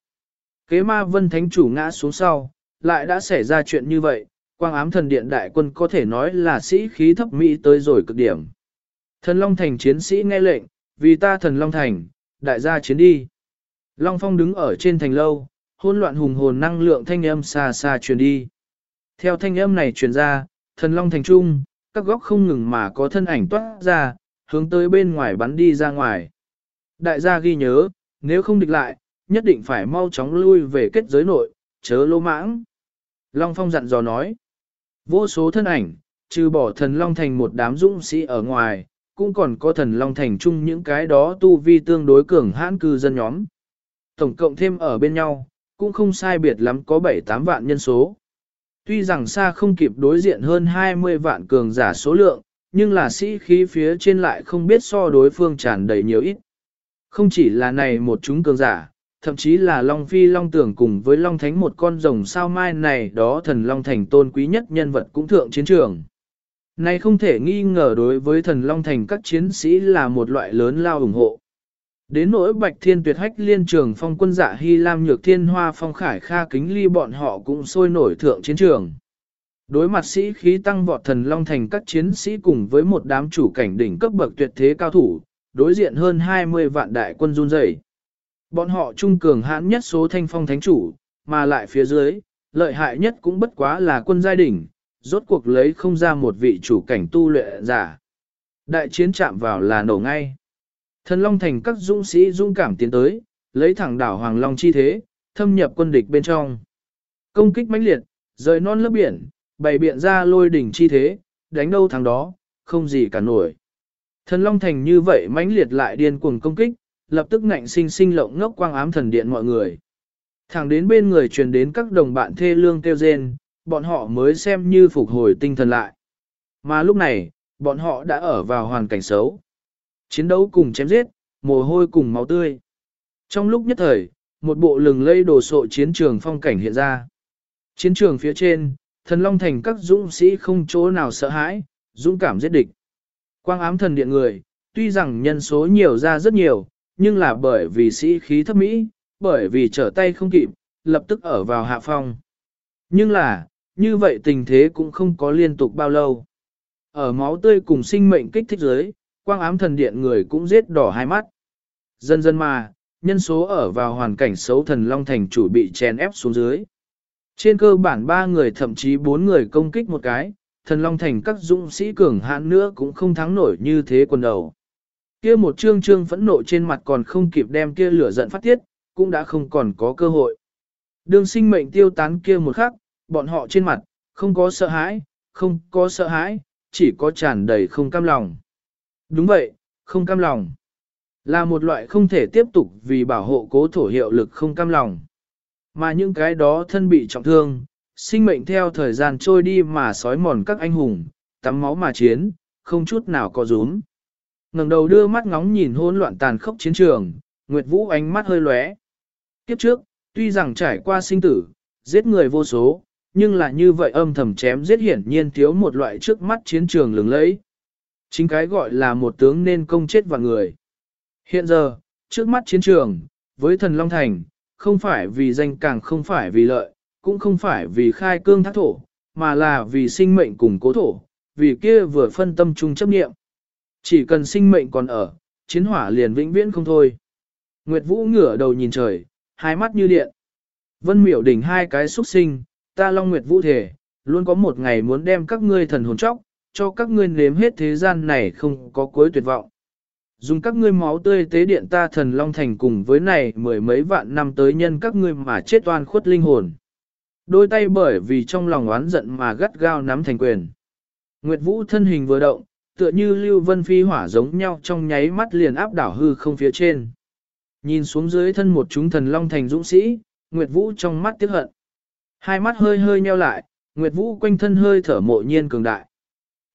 Kế ma vân thánh chủ ngã xuống sau, lại đã xảy ra chuyện như vậy, quang ám thần điện đại quân có thể nói là sĩ khí thấp mỹ tới rồi cực điểm. Thần Long Thành chiến sĩ nghe lệnh, vì ta thần Long Thành, đại gia chiến đi. Long Phong đứng ở trên thành lâu, hỗn loạn hùng hồn năng lượng thanh âm xa xa truyền đi. Theo thanh âm này truyền ra, thần long thành trung, các góc không ngừng mà có thân ảnh toát ra, hướng tới bên ngoài bắn đi ra ngoài. Đại gia ghi nhớ, nếu không địch lại, nhất định phải mau chóng lui về kết giới nội, chớ lô mãng. Long Phong dặn dò nói, vô số thân ảnh, trừ bỏ thần Long Thành một đám dũng sĩ ở ngoài, cũng còn có thần Long Thành chung những cái đó tu vi tương đối cường hãn cư dân nhóm. Tổng cộng thêm ở bên nhau, cũng không sai biệt lắm có 7-8 vạn nhân số. Tuy rằng xa không kịp đối diện hơn 20 vạn cường giả số lượng, nhưng là sĩ khí phía trên lại không biết so đối phương tràn đầy nhiều ít. Không chỉ là này một chúng cường giả, thậm chí là Long Phi Long Tưởng cùng với Long Thánh một con rồng sao mai này đó thần Long Thành tôn quý nhất nhân vật cũng thượng chiến trường. Này không thể nghi ngờ đối với thần Long Thành các chiến sĩ là một loại lớn lao ủng hộ. Đến nỗi bạch thiên tuyệt hách liên trường phong quân dạ hy lam nhược thiên hoa phong khải kha kính ly bọn họ cũng sôi nổi thượng chiến trường. Đối mặt sĩ khí tăng vọt thần long thành các chiến sĩ cùng với một đám chủ cảnh đỉnh cấp bậc tuyệt thế cao thủ, đối diện hơn 20 vạn đại quân run rẩy. Bọn họ trung cường hãn nhất số thanh phong thánh chủ, mà lại phía dưới, lợi hại nhất cũng bất quá là quân giai đỉnh, rốt cuộc lấy không ra một vị chủ cảnh tu luyện giả. Đại chiến chạm vào là nổ ngay. Thần Long Thành các dũng sĩ dũng cảm tiến tới, lấy thẳng đảo Hoàng Long chi thế, thâm nhập quân địch bên trong. Công kích mãnh liệt, rời non lớp biển, bày biện ra lôi đỉnh chi thế, đánh đâu thằng đó, không gì cả nổi. Thần Long Thành như vậy mãnh liệt lại điên cuồng công kích, lập tức ngạnh sinh sinh lộng ngốc quang ám thần điện mọi người. Thẳng đến bên người truyền đến các đồng bạn thê lương kêu rên, bọn họ mới xem như phục hồi tinh thần lại. Mà lúc này, bọn họ đã ở vào hoàn cảnh xấu. Chiến đấu cùng chém giết, mồ hôi cùng máu tươi. Trong lúc nhất thời, một bộ lừng lây đồ sộ chiến trường phong cảnh hiện ra. Chiến trường phía trên, thần long thành các dũng sĩ không chỗ nào sợ hãi, dũng cảm giết địch. Quang ám thần điện người, tuy rằng nhân số nhiều ra rất nhiều, nhưng là bởi vì sĩ khí thấp mỹ, bởi vì trở tay không kịp, lập tức ở vào hạ phong. Nhưng là, như vậy tình thế cũng không có liên tục bao lâu. Ở máu tươi cùng sinh mệnh kích thích giới, quang ám thần điện người cũng giết đỏ hai mắt. Dần dần mà, nhân số ở vào hoàn cảnh xấu thần Long Thành chủ bị chèn ép xuống dưới. Trên cơ bản ba người thậm chí bốn người công kích một cái, thần Long Thành các dũng sĩ cường hãn nữa cũng không thắng nổi như thế quần đầu. Kia một trương trương phẫn nộ trên mặt còn không kịp đem kia lửa giận phát tiết, cũng đã không còn có cơ hội. Đường sinh mệnh tiêu tán kia một khắc, bọn họ trên mặt, không có sợ hãi, không có sợ hãi, chỉ có tràn đầy không cam lòng. Đúng vậy, không cam lòng. Là một loại không thể tiếp tục vì bảo hộ cố thổ hiệu lực không cam lòng. Mà những cái đó thân bị trọng thương, sinh mệnh theo thời gian trôi đi mà sói mòn các anh hùng, tắm máu mà chiến, không chút nào có rúm. ngẩng đầu đưa mắt ngóng nhìn hỗn loạn tàn khốc chiến trường, Nguyệt Vũ ánh mắt hơi lóe. Kiếp trước, tuy rằng trải qua sinh tử, giết người vô số, nhưng là như vậy âm thầm chém giết hiển nhiên thiếu một loại trước mắt chiến trường lừng lẫy. Chính cái gọi là một tướng nên công chết và người. Hiện giờ, trước mắt chiến trường, với thần Long Thành, không phải vì danh càng không phải vì lợi, cũng không phải vì khai cương thác thổ, mà là vì sinh mệnh cùng cố thổ, vì kia vừa phân tâm chung chấp nghiệm. Chỉ cần sinh mệnh còn ở, chiến hỏa liền vĩnh viễn không thôi. Nguyệt Vũ ngửa đầu nhìn trời, hai mắt như điện. Vân miểu đỉnh hai cái xuất sinh, ta Long Nguyệt Vũ thể, luôn có một ngày muốn đem các ngươi thần hồn chóc, cho các ngươi nếm hết thế gian này không có cuối tuyệt vọng. Dùng các ngươi máu tươi tế điện ta thần Long Thành cùng với này mười mấy vạn năm tới nhân các ngươi mà chết toàn khuất linh hồn. Đôi tay bởi vì trong lòng oán giận mà gắt gao nắm thành quyền. Nguyệt Vũ thân hình vừa động, tựa như lưu vân phi hỏa giống nhau trong nháy mắt liền áp đảo hư không phía trên. Nhìn xuống dưới thân một chúng thần Long Thành dũng sĩ, Nguyệt Vũ trong mắt tiếc hận. Hai mắt hơi hơi nheo lại, Nguyệt Vũ quanh thân hơi thở mộ nhiên cường đại.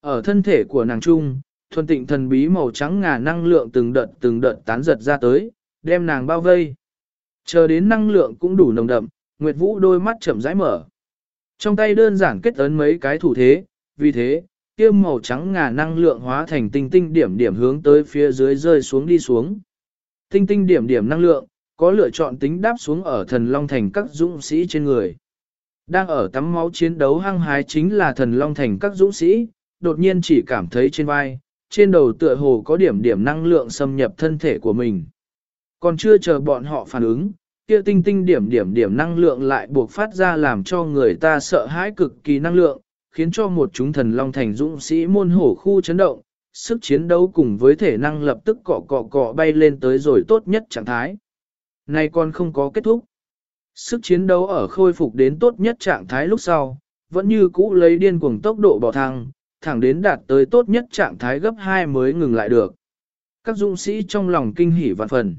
Ở thân thể của nàng trung, thuần tịnh thần bí màu trắng ngà năng lượng từng đợt từng đợt tán giật ra tới, đem nàng bao vây. Chờ đến năng lượng cũng đủ nồng đậm, Nguyệt Vũ đôi mắt chậm rãi mở. Trong tay đơn giản kết ấn mấy cái thủ thế, vì thế, kia màu trắng ngà năng lượng hóa thành tinh tinh điểm điểm hướng tới phía dưới rơi xuống đi xuống. Tinh tinh điểm điểm năng lượng, có lựa chọn tính đáp xuống ở thần Long Thành các dũng sĩ trên người. Đang ở tắm máu chiến đấu hăng hái chính là thần Long Thành các dũng sĩ, đột nhiên chỉ cảm thấy trên vai, trên đầu tựa hồ có điểm điểm năng lượng xâm nhập thân thể của mình. Còn chưa chờ bọn họ phản ứng, kia tinh tinh điểm điểm điểm năng lượng lại buộc phát ra làm cho người ta sợ hãi cực kỳ năng lượng, khiến cho một chúng thần long thành dũng sĩ môn hổ khu chấn động, sức chiến đấu cùng với thể năng lập tức cọ cọ cọ bay lên tới rồi tốt nhất trạng thái. Này còn không có kết thúc. Sức chiến đấu ở khôi phục đến tốt nhất trạng thái lúc sau, vẫn như cũ lấy điên cuồng tốc độ bỏ thang, thẳng đến đạt tới tốt nhất trạng thái gấp 2 mới ngừng lại được. Các dũng sĩ trong lòng kinh hỉ vạn phần.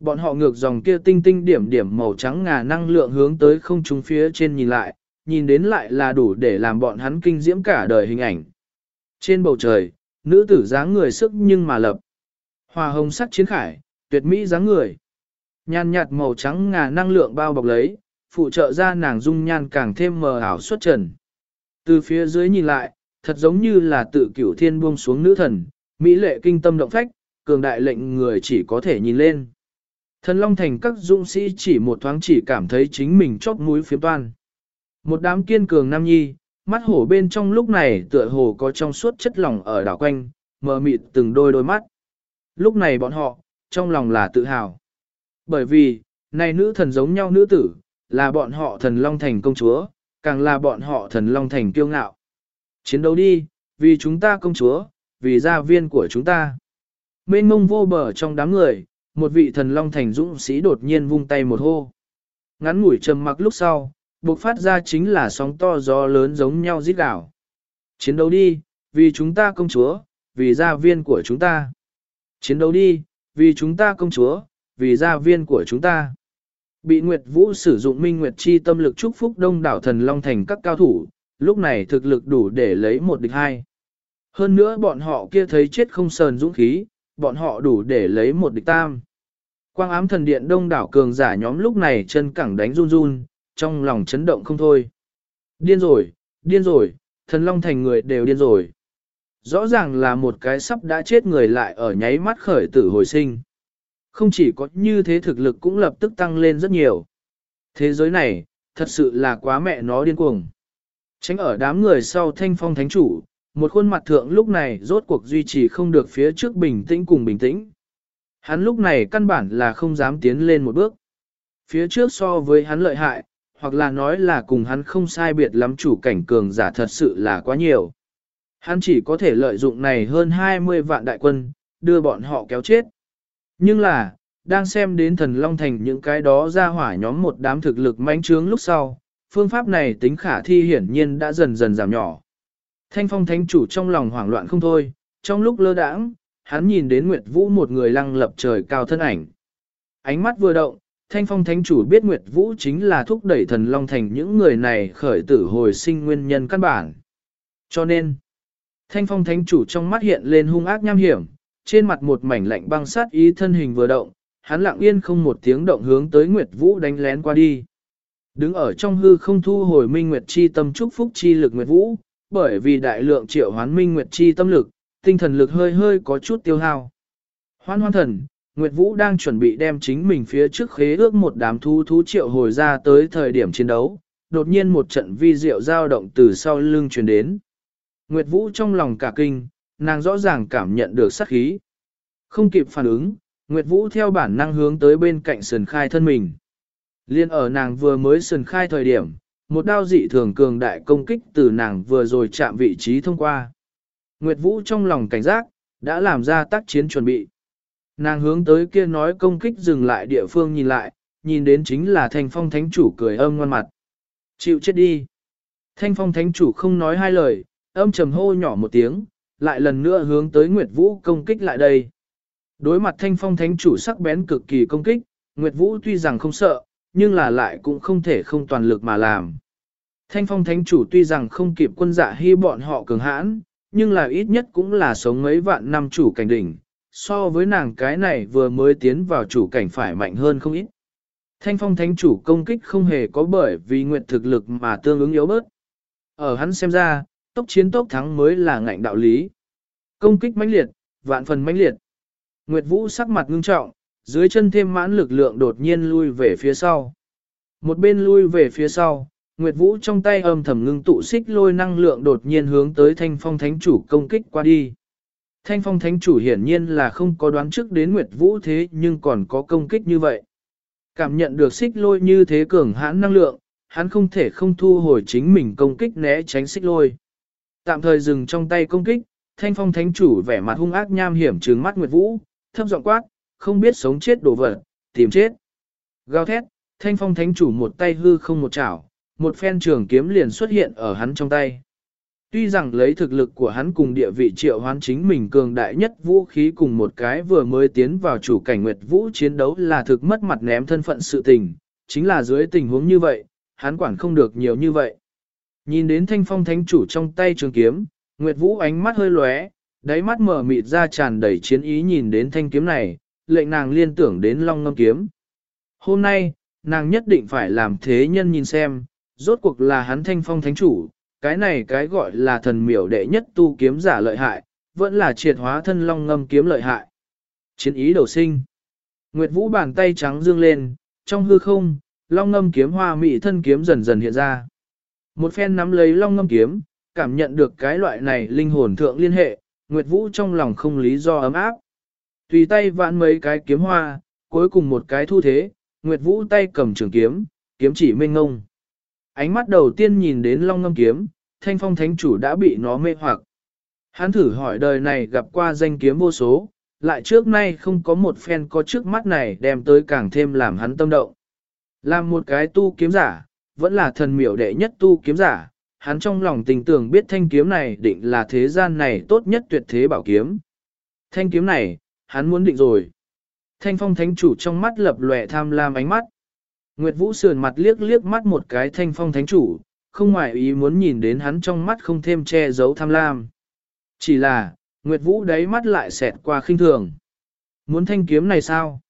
Bọn họ ngược dòng kia tinh tinh điểm điểm màu trắng ngà năng lượng hướng tới không trung phía trên nhìn lại, nhìn đến lại là đủ để làm bọn hắn kinh diễm cả đời hình ảnh. Trên bầu trời, nữ tử dáng người sức nhưng mà lập. Hòa hồng sắc chiến khải, tuyệt mỹ dáng người. Nhan nhạt màu trắng ngà năng lượng bao bọc lấy, phụ trợ ra nàng dung nhan càng thêm mờ ảo xuất trần. Từ phía dưới nhìn lại, thật giống như là tự cửu thiên buông xuống nữ thần, mỹ lệ kinh tâm động phách, cường đại lệnh người chỉ có thể nhìn lên. Thần Long Thành các dũng sĩ chỉ một thoáng chỉ cảm thấy chính mình chóp mũi phiếm toan. Một đám kiên cường nam nhi, mắt hổ bên trong lúc này tựa hồ có trong suốt chất lỏng ở đảo quanh, mờ mịt từng đôi đôi mắt. Lúc này bọn họ, trong lòng là tự hào. Bởi vì, này nữ thần giống nhau nữ tử, là bọn họ thần Long Thành công chúa, càng là bọn họ thần Long Thành kiêu ngạo. Chiến đấu đi, vì chúng ta công chúa, vì gia viên của chúng ta. Mênh mông vô bờ trong đám người, một vị thần Long Thành dũng sĩ đột nhiên vung tay một hô. Ngắn ngủi trầm mặc lúc sau, buộc phát ra chính là sóng to gió lớn giống nhau giết đảo. Chiến đấu đi, vì chúng ta công chúa, vì gia viên của chúng ta. Chiến đấu đi, vì chúng ta công chúa, vì gia viên của chúng ta. Bị Nguyệt Vũ sử dụng Minh Nguyệt Chi tâm lực chúc phúc đông đảo thần Long Thành các cao thủ, lúc này thực lực đủ để lấy một địch hai. Hơn nữa bọn họ kia thấy chết không sờn dũng khí, bọn họ đủ để lấy một địch tam. Quang ám thần điện đông đảo cường giả nhóm lúc này chân cẳng đánh run run, trong lòng chấn động không thôi. Điên rồi, điên rồi, thần long thành người đều điên rồi. Rõ ràng là một cái sắp đã chết người lại ở nháy mắt khởi tử hồi sinh. Không chỉ có như thế thực lực cũng lập tức tăng lên rất nhiều. Thế giới này, thật sự là quá mẹ nó điên cuồng. Tránh ở đám người sau thanh phong thánh chủ, một khuôn mặt thượng lúc này rốt cuộc duy trì không được phía trước bình tĩnh cùng bình tĩnh. Hắn lúc này căn bản là không dám tiến lên một bước. Phía trước so với hắn lợi hại, hoặc là nói là cùng hắn không sai biệt lắm chủ cảnh cường giả thật sự là quá nhiều. Hắn chỉ có thể lợi dụng này hơn 20 vạn đại quân, đưa bọn họ kéo chết. Nhưng là, đang xem đến thần Long Thành những cái đó ra hỏa nhóm một đám thực lực mãnh trướng lúc sau, phương pháp này tính khả thi hiển nhiên đã dần dần giảm nhỏ. Thanh phong thánh chủ trong lòng hoảng loạn không thôi, trong lúc lơ đãng, hắn nhìn đến Nguyệt Vũ một người lăng lập trời cao thân ảnh. Ánh mắt vừa động, Thanh phong thánh chủ biết Nguyệt Vũ chính là thúc đẩy thần Long Thành những người này khởi tử hồi sinh nguyên nhân căn bản. Cho nên, Thanh phong thánh chủ trong mắt hiện lên hung ác nham hiểm, trên mặt một mảnh lạnh băng sát ý thân hình vừa động, hắn lặng yên không một tiếng động hướng tới Nguyệt Vũ đánh lén qua đi. Đứng ở trong hư không thu hồi minh Nguyệt chi tâm chúc phúc chi lực Nguyệt Vũ, bởi vì đại lượng triệu hoán minh Nguyệt chi tâm lực, tinh thần lực hơi hơi có chút tiêu hao. Hoan hoan thần, Nguyệt Vũ đang chuẩn bị đem chính mình phía trước khế ước một đám thu thú triệu hồi ra tới thời điểm chiến đấu, đột nhiên một trận vi diệu dao động từ sau lưng truyền đến. Nguyệt Vũ trong lòng cả kinh, nàng rõ ràng cảm nhận được sát khí. Không kịp phản ứng, Nguyệt Vũ theo bản năng hướng tới bên cạnh sườn khai thân mình. Liên ở nàng vừa mới sườn khai thời điểm, một đao dị thường cường đại công kích từ nàng vừa rồi chạm vị trí thông qua. Nguyệt Vũ trong lòng cảnh giác, đã làm ra tác chiến chuẩn bị. Nàng hướng tới kia nói công kích dừng lại địa phương nhìn lại, nhìn đến chính là thanh phong thánh chủ cười âm ngoan mặt. Chịu chết đi. Thanh phong thánh chủ không nói hai lời, âm trầm hô nhỏ một tiếng, lại lần nữa hướng tới Nguyệt Vũ công kích lại đây. Đối mặt thanh phong thánh chủ sắc bén cực kỳ công kích, Nguyệt Vũ tuy rằng không sợ, nhưng là lại cũng không thể không toàn lực mà làm. Thanh phong thánh chủ tuy rằng không kịp quân dạ hy bọn họ cường hãn, nhưng là ít nhất cũng là sống mấy vạn năm chủ cảnh đỉnh, so với nàng cái này vừa mới tiến vào chủ cảnh phải mạnh hơn không ít. Thanh phong thánh chủ công kích không hề có bởi vì Nguyệt thực lực mà tương ứng yếu bớt. Ở hắn xem ra, tốc chiến tốc thắng mới là ngạnh đạo lý. Công kích mãnh liệt, vạn phần mãnh liệt. Nguyệt Vũ sắc mặt ngưng trọng, dưới chân thêm mãn lực lượng đột nhiên lui về phía sau. Một bên lui về phía sau, Nguyệt Vũ trong tay âm thầm ngưng tụ xích lôi năng lượng đột nhiên hướng tới thanh phong thánh chủ công kích qua đi. Thanh phong thánh chủ hiển nhiên là không có đoán trước đến Nguyệt Vũ thế nhưng còn có công kích như vậy. Cảm nhận được xích lôi như thế cường hãn năng lượng, hắn không thể không thu hồi chính mình công kích né tránh xích lôi. Tạm thời dừng trong tay công kích, thanh phong thánh chủ vẻ mặt hung ác nham hiểm trừng mắt Nguyệt Vũ, thấp giọng quát, không biết sống chết đổ vật, tìm chết. Gào thét, thanh phong thánh chủ một tay hư không một chảo, một phen trường kiếm liền xuất hiện ở hắn trong tay. Tuy rằng lấy thực lực của hắn cùng địa vị triệu hoán chính mình cường đại nhất vũ khí cùng một cái vừa mới tiến vào chủ cảnh nguyệt vũ chiến đấu là thực mất mặt ném thân phận sự tình, chính là dưới tình huống như vậy, hắn quản không được nhiều như vậy. Nhìn đến thanh phong thánh chủ trong tay trường kiếm, nguyệt vũ ánh mắt hơi lóe, đáy mắt mở mịt ra tràn đầy chiến ý nhìn đến thanh kiếm này, lệnh nàng liên tưởng đến long ngâm kiếm. Hôm nay, nàng nhất định phải làm thế nhân nhìn xem, rốt cuộc là hắn thanh phong thánh chủ, cái này cái gọi là thần miểu đệ nhất tu kiếm giả lợi hại, vẫn là triệt hóa thân long ngâm kiếm lợi hại. Chiến ý đầu sinh. Nguyệt Vũ bàn tay trắng dương lên, trong hư không, long ngâm kiếm hoa mị thân kiếm dần dần hiện ra. Một phen nắm lấy long ngâm kiếm, cảm nhận được cái loại này linh hồn thượng liên hệ, Nguyệt Vũ trong lòng không lý do ấm áp. Tùy tay vạn mấy cái kiếm hoa, cuối cùng một cái thu thế, Nguyệt Vũ tay cầm trường kiếm, kiếm chỉ mênh ngông. Ánh mắt đầu tiên nhìn đến long ngâm kiếm, thanh phong thánh chủ đã bị nó mê hoặc. Hắn thử hỏi đời này gặp qua danh kiếm vô số, lại trước nay không có một phen có trước mắt này đem tới càng thêm làm hắn tâm động. Làm một cái tu kiếm giả, vẫn là thần miểu đệ nhất tu kiếm giả, hắn trong lòng tình tưởng biết thanh kiếm này định là thế gian này tốt nhất tuyệt thế bảo kiếm. Thanh kiếm này, hắn muốn định rồi. Thanh phong thánh chủ trong mắt lập lòe tham lam ánh mắt. Nguyệt Vũ sườn mặt liếc liếc mắt một cái thanh phong thánh chủ, không ngoại ý muốn nhìn đến hắn trong mắt không thêm che giấu tham lam. Chỉ là, Nguyệt Vũ đáy mắt lại xẹt qua khinh thường. Muốn thanh kiếm này sao?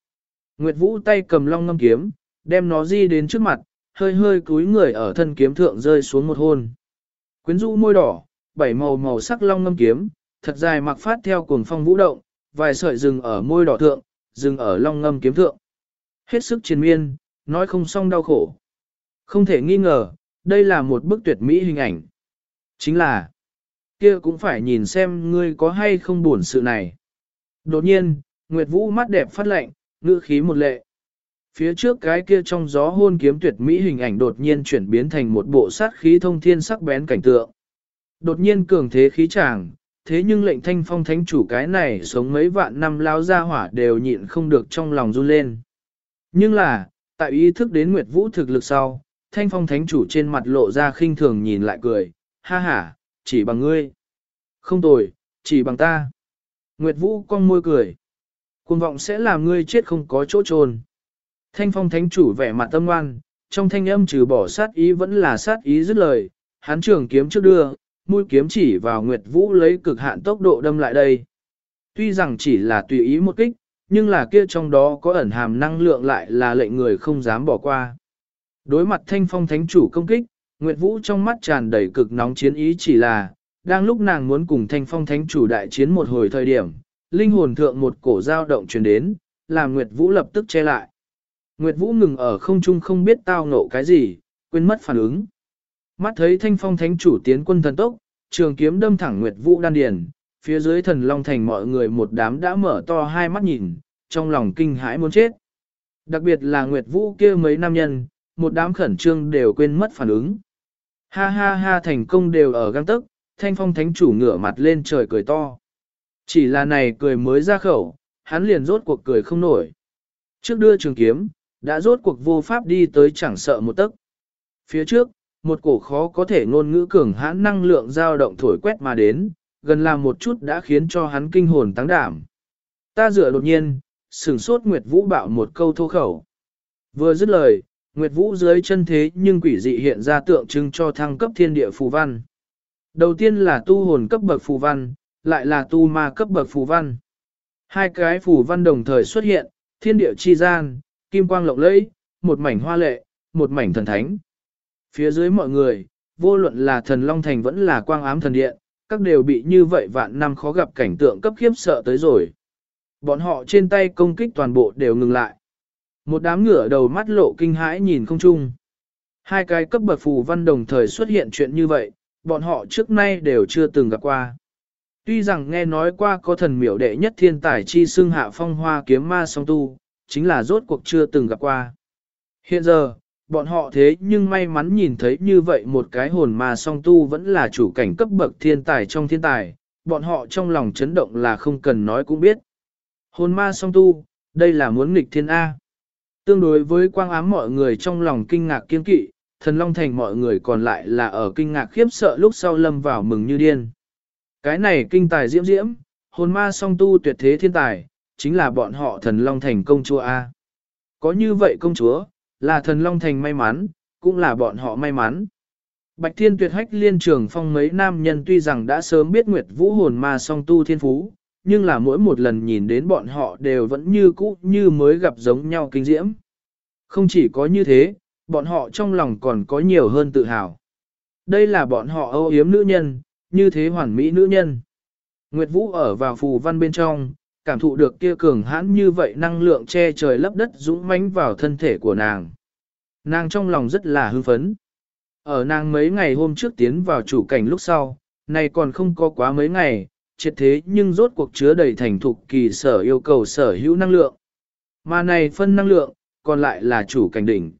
Nguyệt Vũ tay cầm long ngâm kiếm, đem nó di đến trước mặt, hơi hơi cúi người ở thân kiếm thượng rơi xuống một hôn. Quyến rũ môi đỏ, bảy màu màu sắc long ngâm kiếm, thật dài mặc phát theo cuồng phong vũ động, vài sợi rừng ở môi đỏ thượng, rừng ở long ngâm kiếm thượng. Hết sức triền miên, nói không xong đau khổ. Không thể nghi ngờ, đây là một bức tuyệt mỹ hình ảnh. Chính là, kia cũng phải nhìn xem ngươi có hay không buồn sự này. Đột nhiên, Nguyệt Vũ mắt đẹp phát lạnh, ngữ khí một lệ. Phía trước cái kia trong gió hôn kiếm tuyệt mỹ hình ảnh đột nhiên chuyển biến thành một bộ sát khí thông thiên sắc bén cảnh tượng. Đột nhiên cường thế khí tràng, thế nhưng lệnh thanh phong thánh chủ cái này sống mấy vạn năm lao ra hỏa đều nhịn không được trong lòng run lên. Nhưng là, tại ý thức đến Nguyệt Vũ thực lực sau, thanh phong thánh chủ trên mặt lộ ra khinh thường nhìn lại cười, ha ha, chỉ bằng ngươi. Không tồi, chỉ bằng ta. Nguyệt Vũ con môi cười. Cuồng vọng sẽ làm ngươi chết không có chỗ trôn. Thanh phong thánh chủ vẻ mặt tâm ngoan, trong thanh âm trừ bỏ sát ý vẫn là sát ý dứt lời, hắn trường kiếm trước đưa, mũi kiếm chỉ vào Nguyệt Vũ lấy cực hạn tốc độ đâm lại đây. Tuy rằng chỉ là tùy ý một kích, nhưng là kia trong đó có ẩn hàm năng lượng lại là lệnh người không dám bỏ qua. Đối mặt thanh phong thánh chủ công kích, Nguyệt Vũ trong mắt tràn đầy cực nóng chiến ý chỉ là, đang lúc nàng muốn cùng thanh phong thánh chủ đại chiến một hồi thời điểm, linh hồn thượng một cổ dao động truyền đến, làm Nguyệt Vũ lập tức che lại. Nguyệt Vũ ngừng ở không trung không biết tao ngộ cái gì, quên mất phản ứng. Mắt thấy thanh phong thánh chủ tiến quân thần tốc, trường kiếm đâm thẳng Nguyệt Vũ đan điền, phía dưới thần long thành mọi người một đám đã mở to hai mắt nhìn, trong lòng kinh hãi muốn chết. Đặc biệt là Nguyệt Vũ kia mấy nam nhân, một đám khẩn trương đều quên mất phản ứng. Ha ha ha thành công đều ở găng tức, thanh phong thánh chủ ngửa mặt lên trời cười to. Chỉ là này cười mới ra khẩu, hắn liền rốt cuộc cười không nổi. Trước đưa trường kiếm, đã rốt cuộc vô pháp đi tới chẳng sợ một tấc. Phía trước, một cổ khó có thể ngôn ngữ cường hãn năng lượng dao động thổi quét mà đến, gần làm một chút đã khiến cho hắn kinh hồn tăng đảm. Ta dựa đột nhiên, sửng sốt Nguyệt Vũ bạo một câu thô khẩu. Vừa dứt lời, Nguyệt Vũ dưới chân thế nhưng quỷ dị hiện ra tượng trưng cho thăng cấp thiên địa phù văn. Đầu tiên là tu hồn cấp bậc phù văn, lại là tu ma cấp bậc phù văn. Hai cái phù văn đồng thời xuất hiện, thiên địa chi gian, kim quang lộng lẫy, một mảnh hoa lệ, một mảnh thần thánh. Phía dưới mọi người, vô luận là thần Long Thành vẫn là quang ám thần điện, các đều bị như vậy vạn năm khó gặp cảnh tượng cấp khiếp sợ tới rồi. Bọn họ trên tay công kích toàn bộ đều ngừng lại. Một đám ngửa đầu mắt lộ kinh hãi nhìn không chung. Hai cái cấp bậc phù văn đồng thời xuất hiện chuyện như vậy, bọn họ trước nay đều chưa từng gặp qua. Tuy rằng nghe nói qua có thần miểu đệ nhất thiên tài chi xưng hạ phong hoa kiếm ma song tu, chính là rốt cuộc chưa từng gặp qua. Hiện giờ, bọn họ thế nhưng may mắn nhìn thấy như vậy một cái hồn ma song tu vẫn là chủ cảnh cấp bậc thiên tài trong thiên tài, bọn họ trong lòng chấn động là không cần nói cũng biết. Hồn ma song tu, đây là muốn nghịch thiên A. Tương đối với quang ám mọi người trong lòng kinh ngạc kiên kỵ, thần long thành mọi người còn lại là ở kinh ngạc khiếp sợ lúc sau lâm vào mừng như điên. Cái này kinh tài diễm diễm, hồn ma song tu tuyệt thế thiên tài, chính là bọn họ thần long thành công chúa A. Có như vậy công chúa, là thần long thành may mắn, cũng là bọn họ may mắn. Bạch Thiên Tuyệt Hách liên trường phong mấy nam nhân tuy rằng đã sớm biết Nguyệt Vũ hồn ma song tu thiên phú, nhưng là mỗi một lần nhìn đến bọn họ đều vẫn như cũ như mới gặp giống nhau kinh diễm. Không chỉ có như thế, bọn họ trong lòng còn có nhiều hơn tự hào. Đây là bọn họ âu yếm nữ nhân, như thế hoàn mỹ nữ nhân. Nguyệt Vũ ở vào phù văn bên trong, cảm thụ được kia cường hãn như vậy năng lượng che trời lấp đất dũng mãnh vào thân thể của nàng. Nàng trong lòng rất là hưng phấn. Ở nàng mấy ngày hôm trước tiến vào chủ cảnh lúc sau, này còn không có quá mấy ngày, triệt thế nhưng rốt cuộc chứa đầy thành thục kỳ sở yêu cầu sở hữu năng lượng. Mà này phân năng lượng, còn lại là chủ cảnh đỉnh.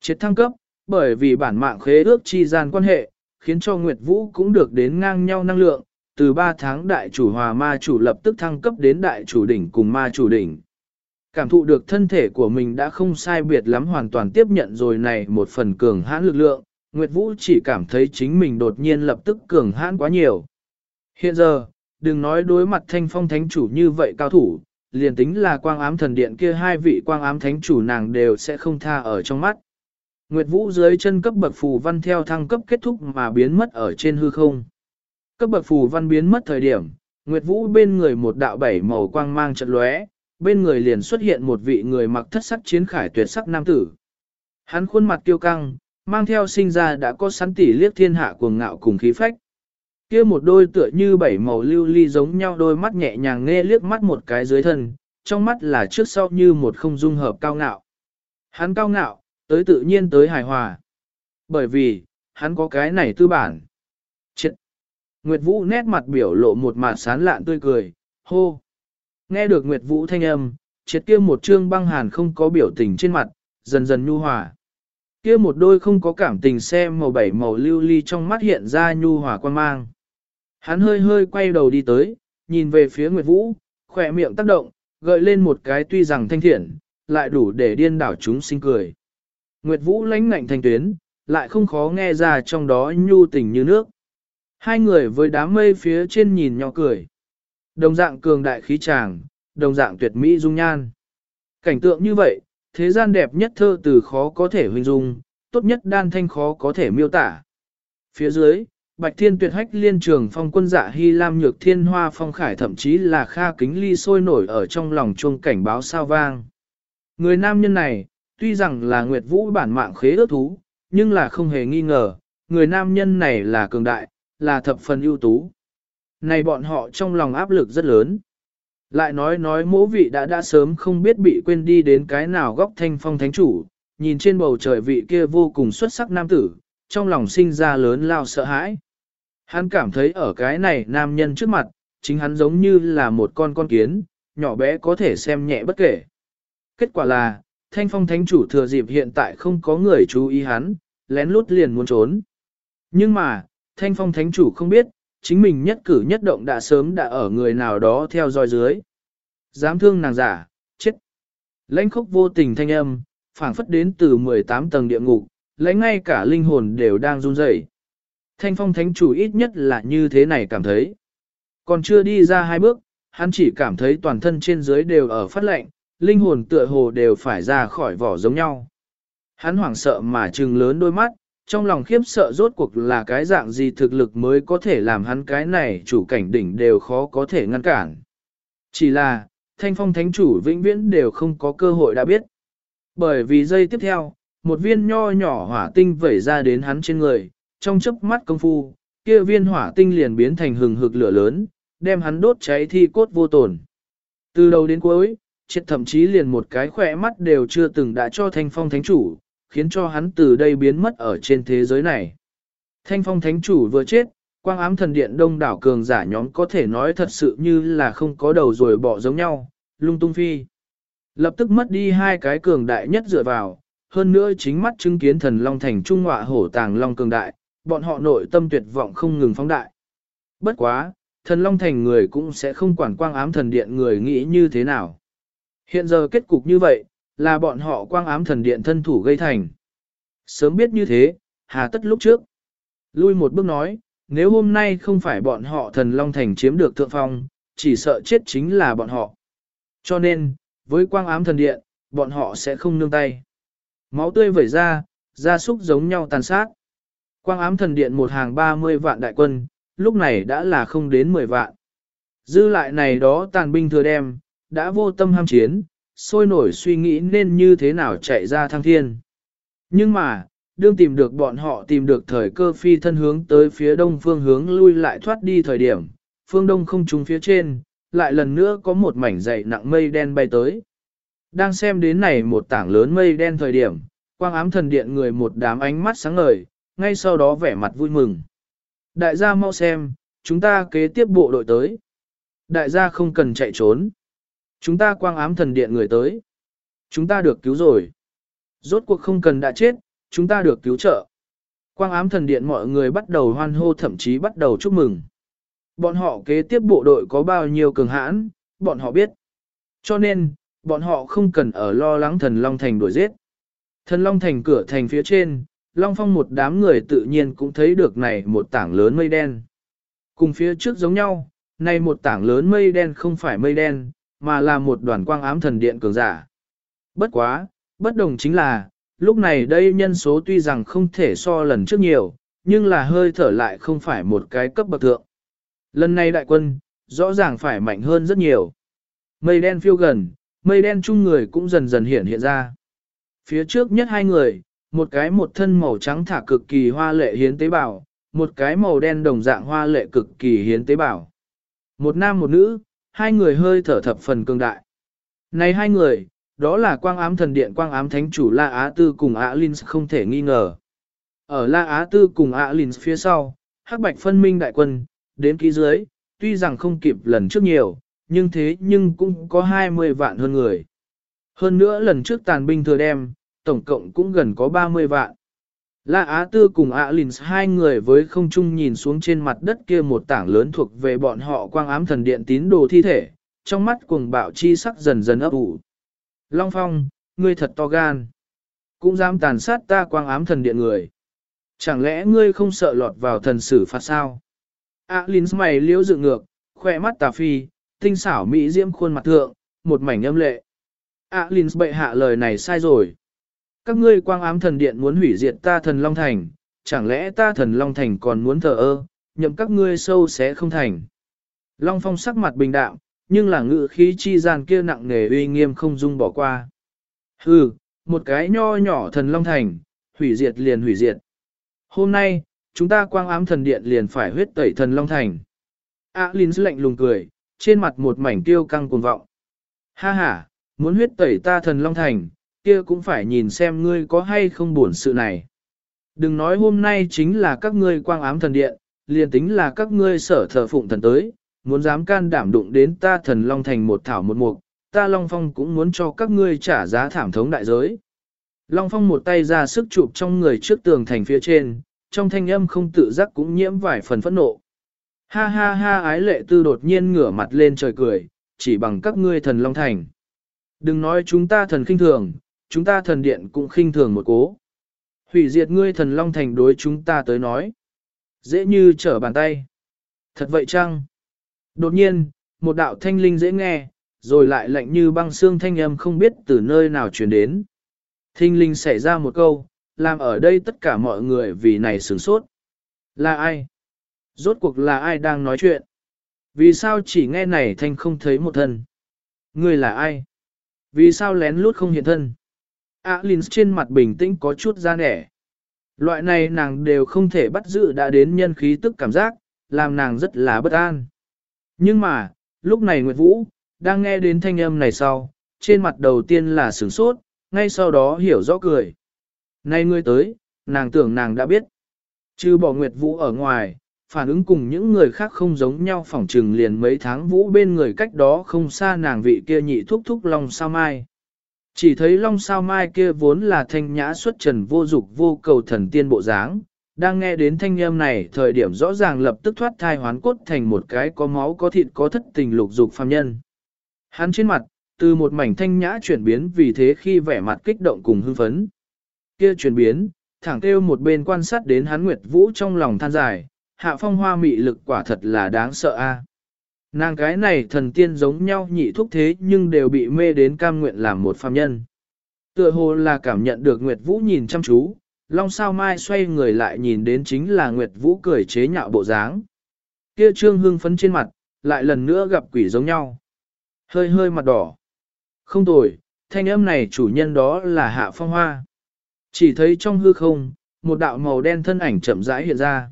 Triệt thăng cấp, bởi vì bản mạng khế ước chi gian quan hệ, khiến cho Nguyệt Vũ cũng được đến ngang nhau năng lượng, từ 3 tháng đại chủ hòa ma chủ lập tức thăng cấp đến đại chủ đỉnh cùng ma chủ đỉnh. Cảm thụ được thân thể của mình đã không sai biệt lắm hoàn toàn tiếp nhận rồi này một phần cường hãn lực lượng, Nguyệt Vũ chỉ cảm thấy chính mình đột nhiên lập tức cường hãn quá nhiều. Hiện giờ, đừng nói đối mặt thanh phong thánh chủ như vậy cao thủ, liền tính là quang ám thần điện kia hai vị quang ám thánh chủ nàng đều sẽ không tha ở trong mắt. Nguyệt Vũ dưới chân cấp bậc phù văn theo thăng cấp kết thúc mà biến mất ở trên hư không. Cấp bậc phù văn biến mất thời điểm, Nguyệt Vũ bên người một đạo bảy màu quang mang trận lóe, bên người liền xuất hiện một vị người mặc thất sắc chiến khải tuyệt sắc nam tử. Hắn khuôn mặt kiêu căng, mang theo sinh ra đã có sẵn tỷ liếc thiên hạ cuồng ngạo cùng khí phách. Kia một đôi tựa như bảy màu lưu ly giống nhau đôi mắt nhẹ nhàng nghe liếc mắt một cái dưới thân, trong mắt là trước sau như một không dung hợp cao ngạo. Hắn cao ngạo, tới tự nhiên tới hài hòa. Bởi vì, hắn có cái này tư bản. Nguyệt Vũ nét mặt biểu lộ một mặt sán lạn tươi cười, hô! Nghe được Nguyệt Vũ thanh âm, triệt kia một trương băng hàn không có biểu tình trên mặt, dần dần nhu hòa. Kia một đôi không có cảm tình xem màu bảy màu lưu ly trong mắt hiện ra nhu hòa quan mang. Hắn hơi hơi quay đầu đi tới, nhìn về phía Nguyệt Vũ, khỏe miệng tác động, gợi lên một cái tuy rằng thanh thiện, lại đủ để điên đảo chúng sinh cười. Nguyệt Vũ lãnh ngạnh thành tuyến, lại không khó nghe ra trong đó nhu tình như nước. Hai người với đám mây phía trên nhìn nhỏ cười. Đồng dạng cường đại khí tràng, đồng dạng tuyệt mỹ dung nhan. Cảnh tượng như vậy, thế gian đẹp nhất thơ từ khó có thể hình dung, tốt nhất đan thanh khó có thể miêu tả. Phía dưới, Bạch Thiên tuyệt hách liên trường phong quân dạ hy lam nhược thiên hoa phong khải thậm chí là kha kính ly sôi nổi ở trong lòng chuông cảnh báo sao vang. Người nam nhân này, tuy rằng là Nguyệt Vũ bản mạng khế ước thú, nhưng là không hề nghi ngờ, người nam nhân này là cường đại, là thập phần ưu tú. Này bọn họ trong lòng áp lực rất lớn. Lại nói nói mỗ vị đã đã sớm không biết bị quên đi đến cái nào góc thanh phong thánh chủ, nhìn trên bầu trời vị kia vô cùng xuất sắc nam tử, trong lòng sinh ra lớn lao sợ hãi. Hắn cảm thấy ở cái này nam nhân trước mặt, chính hắn giống như là một con con kiến, nhỏ bé có thể xem nhẹ bất kể. Kết quả là, thanh phong thánh chủ thừa dịp hiện tại không có người chú ý hắn, lén lút liền muốn trốn. Nhưng mà, thanh phong thánh chủ không biết, chính mình nhất cử nhất động đã sớm đã ở người nào đó theo dõi dưới. Dám thương nàng giả, chết. Lãnh khốc vô tình thanh âm, phảng phất đến từ 18 tầng địa ngục, lãnh ngay cả linh hồn đều đang run rẩy. Thanh phong thánh chủ ít nhất là như thế này cảm thấy. Còn chưa đi ra hai bước, hắn chỉ cảm thấy toàn thân trên dưới đều ở phát lệnh, linh hồn tựa hồ đều phải ra khỏi vỏ giống nhau. Hắn hoảng sợ mà trừng lớn đôi mắt, trong lòng khiếp sợ rốt cuộc là cái dạng gì thực lực mới có thể làm hắn cái này chủ cảnh đỉnh đều khó có thể ngăn cản. Chỉ là, thanh phong thánh chủ vĩnh viễn đều không có cơ hội đã biết. Bởi vì giây tiếp theo, một viên nho nhỏ hỏa tinh vẩy ra đến hắn trên người, trong chớp mắt công phu, kia viên hỏa tinh liền biến thành hừng hực lửa lớn, đem hắn đốt cháy thi cốt vô tổn. Từ đầu đến cuối, chết thậm chí liền một cái khỏe mắt đều chưa từng đã cho thanh phong thánh chủ, khiến cho hắn từ đây biến mất ở trên thế giới này. Thanh phong thánh chủ vừa chết, quang ám thần điện đông đảo cường giả nhóm có thể nói thật sự như là không có đầu rồi bỏ giống nhau, lung tung phi. Lập tức mất đi hai cái cường đại nhất dựa vào, hơn nữa chính mắt chứng kiến thần long thành trung họa hổ tàng long cường đại, bọn họ nội tâm tuyệt vọng không ngừng phóng đại. Bất quá, thần long thành người cũng sẽ không quản quang ám thần điện người nghĩ như thế nào. Hiện giờ kết cục như vậy, là bọn họ quang ám thần điện thân thủ gây thành. Sớm biết như thế, hà tất lúc trước. Lui một bước nói, nếu hôm nay không phải bọn họ thần Long Thành chiếm được thượng phong, chỉ sợ chết chính là bọn họ. Cho nên, với quang ám thần điện, bọn họ sẽ không nương tay. Máu tươi vẩy ra, ra súc giống nhau tàn sát. Quang ám thần điện một hàng 30 vạn đại quân, lúc này đã là không đến 10 vạn. Dư lại này đó tàn binh thừa đem, đã vô tâm ham chiến, sôi nổi suy nghĩ nên như thế nào chạy ra thăng thiên. Nhưng mà, đương tìm được bọn họ tìm được thời cơ phi thân hướng tới phía đông phương hướng lui lại thoát đi thời điểm, phương đông không trúng phía trên, lại lần nữa có một mảnh dày nặng mây đen bay tới. Đang xem đến này một tảng lớn mây đen thời điểm, quang ám thần điện người một đám ánh mắt sáng ngời, ngay sau đó vẻ mặt vui mừng. Đại gia mau xem, chúng ta kế tiếp bộ đội tới. Đại gia không cần chạy trốn. Chúng ta quang ám thần điện người tới. Chúng ta được cứu rồi. Rốt cuộc không cần đã chết, chúng ta được cứu trợ. Quang ám thần điện mọi người bắt đầu hoan hô thậm chí bắt đầu chúc mừng. Bọn họ kế tiếp bộ đội có bao nhiêu cường hãn, bọn họ biết. Cho nên, bọn họ không cần ở lo lắng thần Long Thành đuổi giết. Thần Long Thành cửa thành phía trên, Long Phong một đám người tự nhiên cũng thấy được này một tảng lớn mây đen. Cùng phía trước giống nhau, này một tảng lớn mây đen không phải mây đen, mà là một đoàn quang ám thần điện cường giả. Bất quá, bất đồng chính là, lúc này đây nhân số tuy rằng không thể so lần trước nhiều, nhưng là hơi thở lại không phải một cái cấp bậc thượng. Lần này đại quân, rõ ràng phải mạnh hơn rất nhiều. Mây đen phiêu gần, mây đen chung người cũng dần dần hiện hiện ra. Phía trước nhất hai người, một cái một thân màu trắng thả cực kỳ hoa lệ hiến tế bào, một cái màu đen đồng dạng hoa lệ cực kỳ hiến tế bào. Một nam một nữ, hai người hơi thở thập phần cường đại. Này hai người, đó là quang ám thần điện quang ám thánh chủ La Á Tư cùng Á Linh không thể nghi ngờ. Ở La Á Tư cùng Á Linh phía sau, hắc bạch phân minh đại quân, đến ký dưới, tuy rằng không kịp lần trước nhiều, nhưng thế nhưng cũng có 20 vạn hơn người. Hơn nữa lần trước tàn binh thừa đem, tổng cộng cũng gần có 30 vạn. La Á Tư cùng Á Linh hai người với không trung nhìn xuống trên mặt đất kia một tảng lớn thuộc về bọn họ quang ám thần điện tín đồ thi thể, trong mắt cuồng bạo chi sắc dần dần ấp ủ. Long Phong, ngươi thật to gan. Cũng dám tàn sát ta quang ám thần điện người. Chẳng lẽ ngươi không sợ lọt vào thần sử phạt sao? Á Linh mày liễu dự ngược, khỏe mắt tà phi, tinh xảo mỹ diễm khuôn mặt thượng, một mảnh âm lệ. Á Linh bệ hạ lời này sai rồi các ngươi quang ám thần điện muốn hủy diệt ta thần Long Thành, chẳng lẽ ta thần Long Thành còn muốn thờ ơ, nhậm các ngươi sâu sẽ không thành. Long Phong sắc mặt bình đạm, nhưng là ngự khí chi gian kia nặng nề uy nghiêm không dung bỏ qua. Hừ, một cái nho nhỏ thần Long Thành, hủy diệt liền hủy diệt. Hôm nay, chúng ta quang ám thần điện liền phải huyết tẩy thần Long Thành. A Linh lạnh lùng cười, trên mặt một mảnh tiêu căng cuồng vọng. Ha ha, muốn huyết tẩy ta thần Long Thành, kia cũng phải nhìn xem ngươi có hay không buồn sự này. Đừng nói hôm nay chính là các ngươi quang ám thần điện, liền tính là các ngươi sở thờ phụng thần tới, muốn dám can đảm đụng đến ta thần Long Thành một thảo một mục, ta Long Phong cũng muốn cho các ngươi trả giá thảm thống đại giới. Long Phong một tay ra sức chụp trong người trước tường thành phía trên, trong thanh âm không tự giác cũng nhiễm vài phần phẫn nộ. Ha ha ha ái lệ tư đột nhiên ngửa mặt lên trời cười, chỉ bằng các ngươi thần Long Thành. Đừng nói chúng ta thần kinh thường, chúng ta thần điện cũng khinh thường một cố. Hủy diệt ngươi thần long thành đối chúng ta tới nói. Dễ như trở bàn tay. Thật vậy chăng? Đột nhiên, một đạo thanh linh dễ nghe, rồi lại lạnh như băng xương thanh âm không biết từ nơi nào truyền đến. Thanh linh xảy ra một câu, làm ở đây tất cả mọi người vì này sửng sốt. Là ai? Rốt cuộc là ai đang nói chuyện? Vì sao chỉ nghe này thanh không thấy một thân? Ngươi là ai? Vì sao lén lút không hiện thân? Alin trên mặt bình tĩnh có chút ra nẻ. Loại này nàng đều không thể bắt giữ đã đến nhân khí tức cảm giác, làm nàng rất là bất an. Nhưng mà, lúc này Nguyệt Vũ, đang nghe đến thanh âm này sau, trên mặt đầu tiên là sửng sốt, ngay sau đó hiểu rõ cười. Nay ngươi tới, nàng tưởng nàng đã biết. Chứ bỏ Nguyệt Vũ ở ngoài, phản ứng cùng những người khác không giống nhau phỏng trừng liền mấy tháng Vũ bên người cách đó không xa nàng vị kia nhị thúc thúc lòng sao mai. Chỉ thấy long sao mai kia vốn là thanh nhã xuất trần vô dục vô cầu thần tiên bộ dáng, đang nghe đến thanh âm này thời điểm rõ ràng lập tức thoát thai hoán cốt thành một cái có máu có thịt có thất tình lục dục phàm nhân. Hắn trên mặt, từ một mảnh thanh nhã chuyển biến vì thế khi vẻ mặt kích động cùng hưng phấn. Kia chuyển biến, thẳng kêu một bên quan sát đến hắn Nguyệt Vũ trong lòng than dài, hạ phong hoa mị lực quả thật là đáng sợ a. Nàng cái này thần tiên giống nhau nhị thúc thế nhưng đều bị mê đến cam nguyện làm một phàm nhân. Tựa hồ là cảm nhận được Nguyệt Vũ nhìn chăm chú, Long Sao Mai xoay người lại nhìn đến chính là Nguyệt Vũ cười chế nhạo bộ dáng. Kia trương hương phấn trên mặt, lại lần nữa gặp quỷ giống nhau. Hơi hơi mặt đỏ. Không tồi, thanh âm này chủ nhân đó là Hạ Phong Hoa. Chỉ thấy trong hư không, một đạo màu đen thân ảnh chậm rãi hiện ra.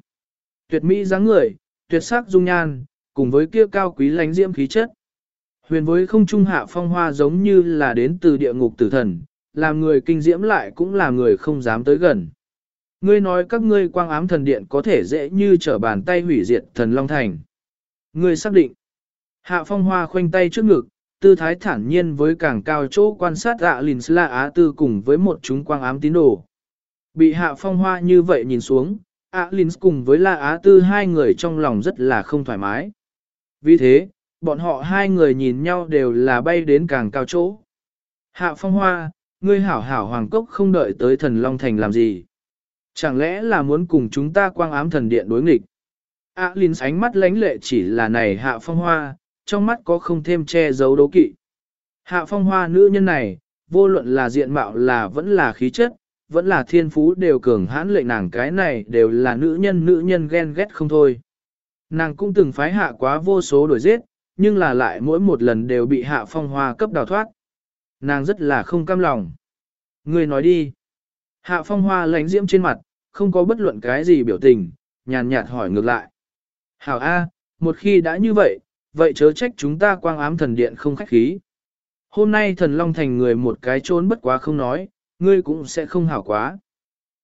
Tuyệt mỹ dáng người, tuyệt sắc dung nhan, cùng với kia cao quý lánh diễm khí chất. Huyền với không trung hạ phong hoa giống như là đến từ địa ngục tử thần, làm người kinh diễm lại cũng là người không dám tới gần. Ngươi nói các ngươi quang ám thần điện có thể dễ như trở bàn tay hủy diệt thần Long Thành. Ngươi xác định. Hạ phong hoa khoanh tay trước ngực, tư thái thản nhiên với càng cao chỗ quan sát dạ lìn la á tư cùng với một chúng quang ám tín đồ. Bị hạ phong hoa như vậy nhìn xuống, á lìn cùng với la á tư hai người trong lòng rất là không thoải mái. Vì thế, bọn họ hai người nhìn nhau đều là bay đến càng cao chỗ. Hạ phong hoa, ngươi hảo hảo hoàng cốc không đợi tới thần Long Thành làm gì. Chẳng lẽ là muốn cùng chúng ta quang ám thần điện đối nghịch? a Linh ánh mắt lánh lệ chỉ là này hạ phong hoa, trong mắt có không thêm che giấu đấu kỵ. Hạ phong hoa nữ nhân này, vô luận là diện mạo là vẫn là khí chất, vẫn là thiên phú đều cường hãn lệnh nàng cái này đều là nữ nhân nữ nhân ghen ghét không thôi. Nàng cũng từng phái hạ quá vô số đổi giết, nhưng là lại mỗi một lần đều bị hạ phong hoa cấp đào thoát. Nàng rất là không cam lòng. Người nói đi. Hạ phong hoa lánh diễm trên mặt, không có bất luận cái gì biểu tình, nhàn nhạt hỏi ngược lại. Hảo A, một khi đã như vậy, vậy chớ trách chúng ta quang ám thần điện không khách khí. Hôm nay thần long thành người một cái trốn bất quá không nói, ngươi cũng sẽ không hảo quá.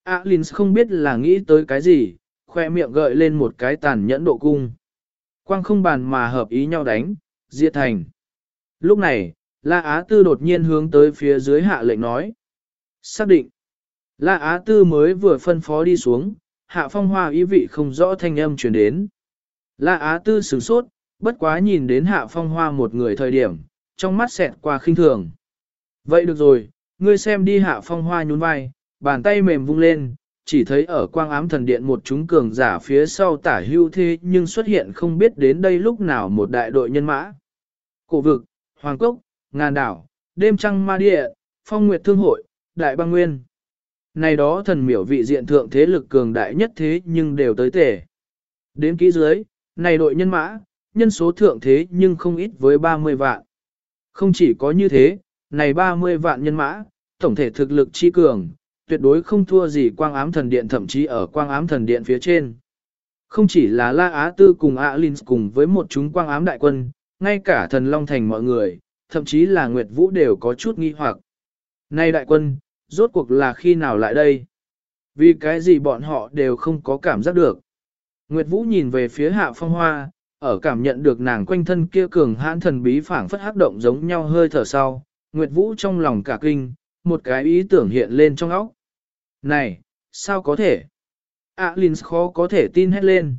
A linh không biết là nghĩ tới cái gì, khoe miệng gợi lên một cái tàn nhẫn độ cung. Quang không bàn mà hợp ý nhau đánh, diệt thành. Lúc này, La Á Tư đột nhiên hướng tới phía dưới hạ lệnh nói. Xác định. La Á Tư mới vừa phân phó đi xuống, hạ phong hoa ý vị không rõ thanh âm truyền đến. La Á Tư sửng sốt, bất quá nhìn đến hạ phong hoa một người thời điểm, trong mắt xẹt qua khinh thường. Vậy được rồi, ngươi xem đi hạ phong hoa nhún vai, bàn tay mềm vung lên, chỉ thấy ở quang ám thần điện một chúng cường giả phía sau tả hưu thế nhưng xuất hiện không biết đến đây lúc nào một đại đội nhân mã. Cổ vực, Hoàng Cốc, Ngàn Đảo, Đêm Trăng Ma Địa, Phong Nguyệt Thương Hội, Đại Bang Nguyên. Này đó thần miểu vị diện thượng thế lực cường đại nhất thế nhưng đều tới tể. Đến kỹ dưới, này đội nhân mã, nhân số thượng thế nhưng không ít với 30 vạn. Không chỉ có như thế, này 30 vạn nhân mã, tổng thể thực lực chi cường, tuyệt đối không thua gì quang ám thần điện thậm chí ở quang ám thần điện phía trên. Không chỉ là La Á Tư cùng a Linh cùng với một chúng quang ám đại quân, ngay cả thần Long Thành mọi người, thậm chí là Nguyệt Vũ đều có chút nghi hoặc. Này đại quân, rốt cuộc là khi nào lại đây? Vì cái gì bọn họ đều không có cảm giác được. Nguyệt Vũ nhìn về phía hạ phong hoa, ở cảm nhận được nàng quanh thân kia cường hãn thần bí phảng phất hắc động giống nhau hơi thở sau, Nguyệt Vũ trong lòng cả kinh, một cái ý tưởng hiện lên trong óc. Này, sao có thể? À Linh khó có thể tin hết lên.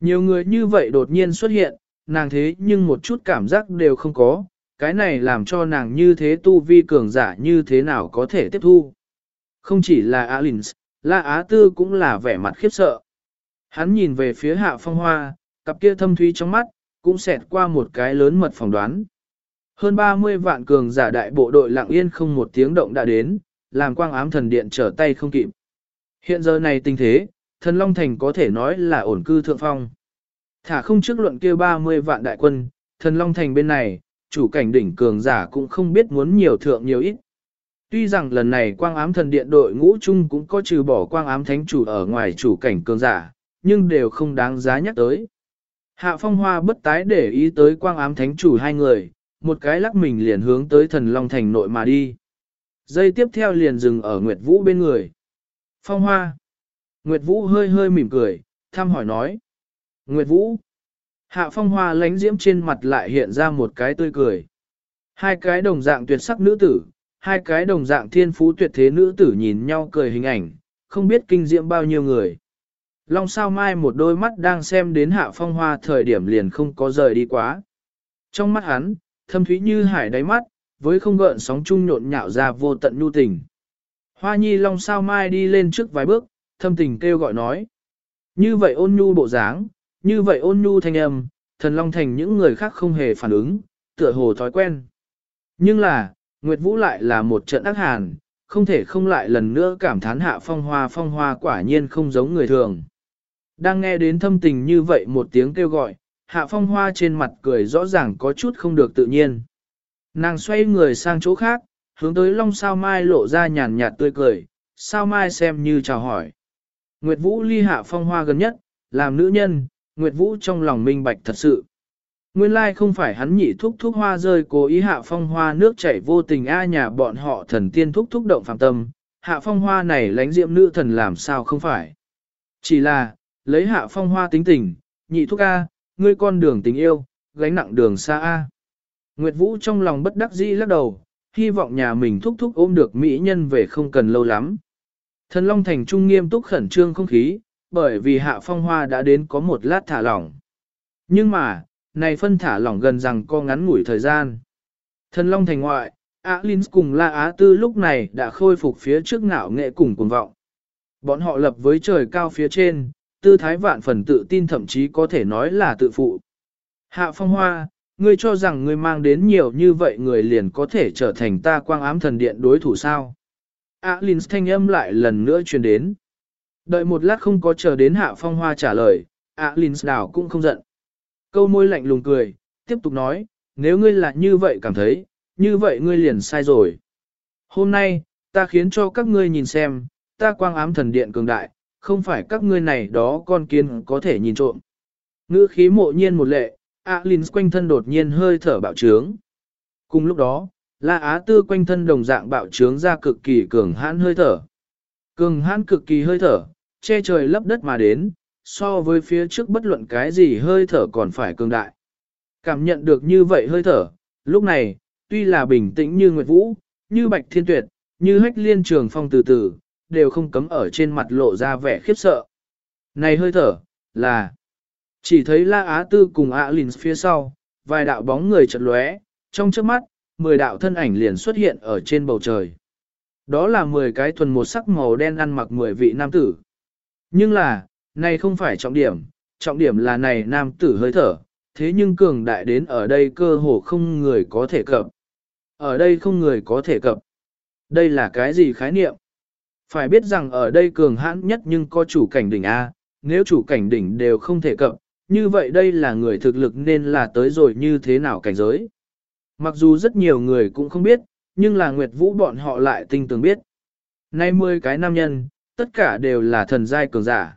Nhiều người như vậy đột nhiên xuất hiện, nàng thế nhưng một chút cảm giác đều không có, cái này làm cho nàng như thế tu vi cường giả như thế nào có thể tiếp thu. Không chỉ là Alins, La Á Tư cũng là vẻ mặt khiếp sợ. Hắn nhìn về phía hạ phong hoa, cặp kia thâm thúy trong mắt, cũng xẹt qua một cái lớn mật phỏng đoán. Hơn 30 vạn cường giả đại bộ đội lặng yên không một tiếng động đã đến, làm quang ám thần điện trở tay không kịp. Hiện giờ này tình thế, thần Long Thành có thể nói là ổn cư thượng phong. Thả không trước luận kia 30 vạn đại quân, thần Long Thành bên này, chủ cảnh đỉnh cường giả cũng không biết muốn nhiều thượng nhiều ít. Tuy rằng lần này quang ám thần điện đội ngũ chung cũng có trừ bỏ quang ám thánh chủ ở ngoài chủ cảnh cường giả, nhưng đều không đáng giá nhắc tới. Hạ phong hoa bất tái để ý tới quang ám thánh chủ hai người, một cái lắc mình liền hướng tới thần long thành nội mà đi. Dây tiếp theo liền dừng ở Nguyệt Vũ bên người. Phong hoa. Nguyệt Vũ hơi hơi mỉm cười, thăm hỏi nói. Nguyệt Vũ. Hạ phong hoa lánh diễm trên mặt lại hiện ra một cái tươi cười. Hai cái đồng dạng tuyệt sắc nữ tử, hai cái đồng dạng thiên phú tuyệt thế nữ tử nhìn nhau cười hình ảnh, không biết kinh diễm bao nhiêu người. Long sao mai một đôi mắt đang xem đến hạ phong hoa thời điểm liền không có rời đi quá. Trong mắt hắn, thâm thúy như hải đáy mắt, với không gợn sóng chung nhộn nhạo ra vô tận nhu tình. Hoa nhi long sao mai đi lên trước vài bước, thâm tình kêu gọi nói. Như vậy ôn nhu bộ dáng, như vậy ôn nhu thanh âm, thần long thành những người khác không hề phản ứng, tựa hồ thói quen. Nhưng là, Nguyệt Vũ lại là một trận ác hàn, không thể không lại lần nữa cảm thán hạ phong hoa phong hoa quả nhiên không giống người thường. Đang nghe đến thâm tình như vậy một tiếng kêu gọi, hạ phong hoa trên mặt cười rõ ràng có chút không được tự nhiên. Nàng xoay người sang chỗ khác, hướng tới long sao mai lộ ra nhàn nhạt tươi cười, sao mai xem như chào hỏi. Nguyệt Vũ ly hạ phong hoa gần nhất, làm nữ nhân, Nguyệt Vũ trong lòng minh bạch thật sự. Nguyên lai không phải hắn nhị thúc thúc hoa rơi cố ý hạ phong hoa nước chảy vô tình a nhà bọn họ thần tiên thúc thúc động phạm tâm, hạ phong hoa này lánh diệm nữ thần làm sao không phải. Chỉ là, lấy hạ phong hoa tính tình, nhị thúc A, ngươi con đường tình yêu, gánh nặng đường xa A. Nguyệt Vũ trong lòng bất đắc dĩ lắc đầu, hy vọng nhà mình thúc thúc ôm được mỹ nhân về không cần lâu lắm. Thần Long Thành Trung nghiêm túc khẩn trương không khí, bởi vì hạ phong hoa đã đến có một lát thả lỏng. Nhưng mà, này phân thả lỏng gần rằng co ngắn ngủi thời gian. Thần Long Thành ngoại, Á Linh cùng La Á Tư lúc này đã khôi phục phía trước ngạo nghệ cùng cuồng vọng. Bọn họ lập với trời cao phía trên, tư thái vạn phần tự tin thậm chí có thể nói là tự phụ. Hạ phong hoa, ngươi cho rằng ngươi mang đến nhiều như vậy người liền có thể trở thành ta quang ám thần điện đối thủ sao. A Linh thanh âm lại lần nữa truyền đến. Đợi một lát không có chờ đến hạ phong hoa trả lời, A Linh đảo cũng không giận. Câu môi lạnh lùng cười, tiếp tục nói, nếu ngươi là như vậy cảm thấy, như vậy ngươi liền sai rồi. Hôm nay, ta khiến cho các ngươi nhìn xem, ta quang ám thần điện cường đại, không phải các ngươi này đó con kiến có thể nhìn trộm. Ngữ khí mộ nhiên một lệ, Alin quanh thân đột nhiên hơi thở bạo trướng. Cùng lúc đó, La Á Tư quanh thân đồng dạng bạo trướng ra cực kỳ cường hãn hơi thở. Cường hãn cực kỳ hơi thở, che trời lấp đất mà đến, so với phía trước bất luận cái gì hơi thở còn phải cường đại. Cảm nhận được như vậy hơi thở, lúc này, tuy là bình tĩnh như Nguyệt Vũ, như Bạch Thiên Tuyệt, như hách liên trường phong từ từ, đều không cấm ở trên mặt lộ ra vẻ khiếp sợ. Này hơi thở, là... Chỉ thấy La Á Tư cùng Á Linh phía sau, vài đạo bóng người chật lóe, trong trước mắt, mười đạo thân ảnh liền xuất hiện ở trên bầu trời. Đó là mười cái thuần một sắc màu đen ăn mặc mười vị nam tử. Nhưng là, này không phải trọng điểm, trọng điểm là này nam tử hơi thở, thế nhưng cường đại đến ở đây cơ hồ không người có thể cập. Ở đây không người có thể cập. Đây là cái gì khái niệm? Phải biết rằng ở đây cường hãn nhất nhưng có chủ cảnh đỉnh A, nếu chủ cảnh đỉnh đều không thể cập, như vậy đây là người thực lực nên là tới rồi như thế nào cảnh giới. Mặc dù rất nhiều người cũng không biết, nhưng là Nguyệt Vũ bọn họ lại tinh tường biết. Nay 10 cái nam nhân, tất cả đều là thần giai cường giả.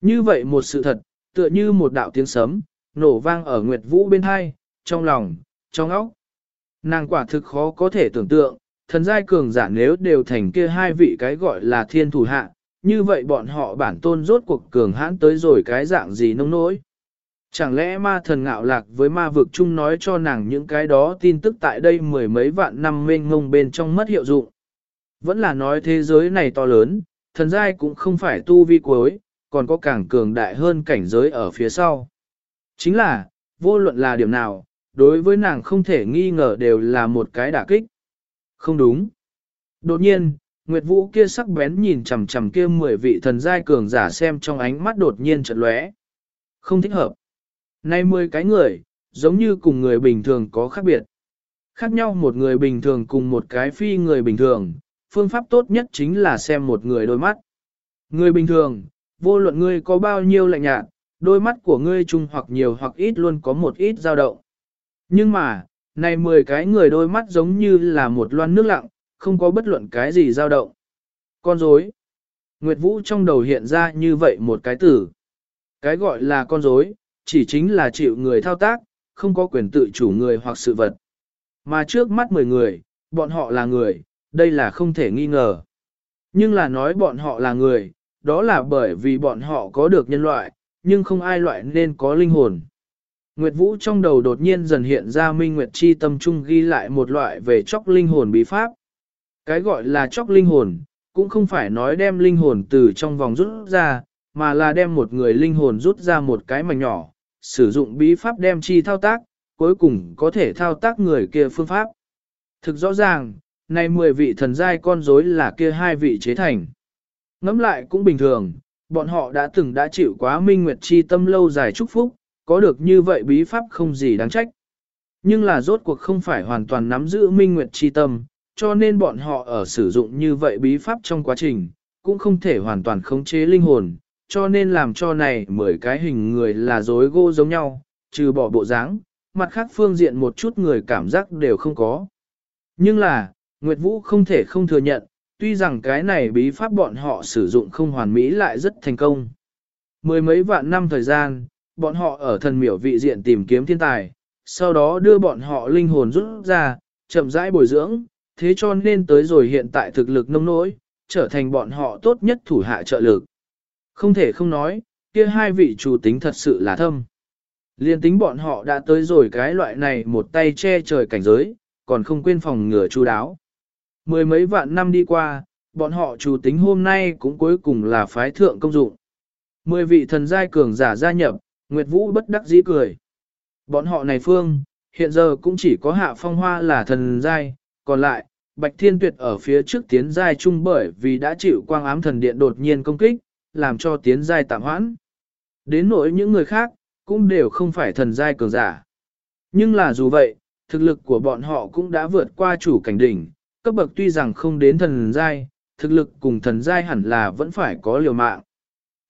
Như vậy một sự thật, tựa như một đạo tiếng sấm, nổ vang ở Nguyệt Vũ bên hai, trong lòng, trong óc. Nàng quả thực khó có thể tưởng tượng, thần giai cường giả nếu đều thành kia hai vị cái gọi là thiên thủ hạ, như vậy bọn họ bản tôn rốt cuộc cường hãn tới rồi cái dạng gì nông nỗi. Chẳng lẽ ma thần ngạo lạc với ma vực chung nói cho nàng những cái đó tin tức tại đây mười mấy vạn năm mênh ngông bên trong mất hiệu dụng. Vẫn là nói thế giới này to lớn, thần giai cũng không phải tu vi cuối, còn có càng cường đại hơn cảnh giới ở phía sau. Chính là, vô luận là điểm nào, đối với nàng không thể nghi ngờ đều là một cái đả kích. Không đúng. Đột nhiên, Nguyệt Vũ kia sắc bén nhìn chằm chằm kia mười vị thần giai cường giả xem trong ánh mắt đột nhiên chợt lóe. Không thích hợp. Nay mười cái người, giống như cùng người bình thường có khác biệt. Khác nhau một người bình thường cùng một cái phi người bình thường, phương pháp tốt nhất chính là xem một người đôi mắt. Người bình thường, vô luận ngươi có bao nhiêu lạnh nhạt, đôi mắt của ngươi chung hoặc nhiều hoặc ít luôn có một ít dao động. Nhưng mà, này 10 cái người đôi mắt giống như là một loan nước lặng, không có bất luận cái gì dao động. Con rối. Nguyệt Vũ trong đầu hiện ra như vậy một cái từ. Cái gọi là con rối, chỉ chính là chịu người thao tác, không có quyền tự chủ người hoặc sự vật. Mà trước mắt 10 người, bọn họ là người, đây là không thể nghi ngờ. Nhưng là nói bọn họ là người, đó là bởi vì bọn họ có được nhân loại, nhưng không ai loại nên có linh hồn. Nguyệt Vũ trong đầu đột nhiên dần hiện ra Minh Nguyệt Chi tâm trung ghi lại một loại về chóc linh hồn bí pháp. Cái gọi là chóc linh hồn, cũng không phải nói đem linh hồn từ trong vòng rút ra, mà là đem một người linh hồn rút ra một cái mảnh nhỏ, sử dụng bí pháp đem chi thao tác, cuối cùng có thể thao tác người kia phương pháp. Thực rõ ràng, này 10 vị thần giai con rối là kia hai vị chế thành. Ngắm lại cũng bình thường, bọn họ đã từng đã chịu quá minh nguyệt chi tâm lâu dài chúc phúc, có được như vậy bí pháp không gì đáng trách. Nhưng là rốt cuộc không phải hoàn toàn nắm giữ minh nguyệt chi tâm, cho nên bọn họ ở sử dụng như vậy bí pháp trong quá trình, cũng không thể hoàn toàn khống chế linh hồn, cho nên làm cho này mười cái hình người là dối gô giống nhau, trừ bỏ bộ dáng, mặt khác phương diện một chút người cảm giác đều không có. Nhưng là, Nguyệt Vũ không thể không thừa nhận, tuy rằng cái này bí pháp bọn họ sử dụng không hoàn mỹ lại rất thành công. Mười mấy vạn năm thời gian, bọn họ ở thần miểu vị diện tìm kiếm thiên tài, sau đó đưa bọn họ linh hồn rút ra, chậm rãi bồi dưỡng, thế cho nên tới rồi hiện tại thực lực nông nỗi, trở thành bọn họ tốt nhất thủ hạ trợ lực. Không thể không nói, kia hai vị chủ tính thật sự là thâm. Liên tính bọn họ đã tới rồi cái loại này một tay che trời cảnh giới, còn không quên phòng ngừa chú đáo. Mười mấy vạn năm đi qua, bọn họ chủ tính hôm nay cũng cuối cùng là phái thượng công dụng. Mười vị thần giai cường giả gia nhập, Nguyệt Vũ bất đắc dĩ cười. Bọn họ này phương, hiện giờ cũng chỉ có hạ phong hoa là thần giai, còn lại, Bạch Thiên Tuyệt ở phía trước tiến giai chung bởi vì đã chịu quang ám thần điện đột nhiên công kích, làm cho tiến giai tạm hoãn. Đến nỗi những người khác, cũng đều không phải thần giai cường giả. Nhưng là dù vậy, thực lực của bọn họ cũng đã vượt qua chủ cảnh đỉnh, cấp bậc tuy rằng không đến thần giai, thực lực cùng thần giai hẳn là vẫn phải có liều mạng.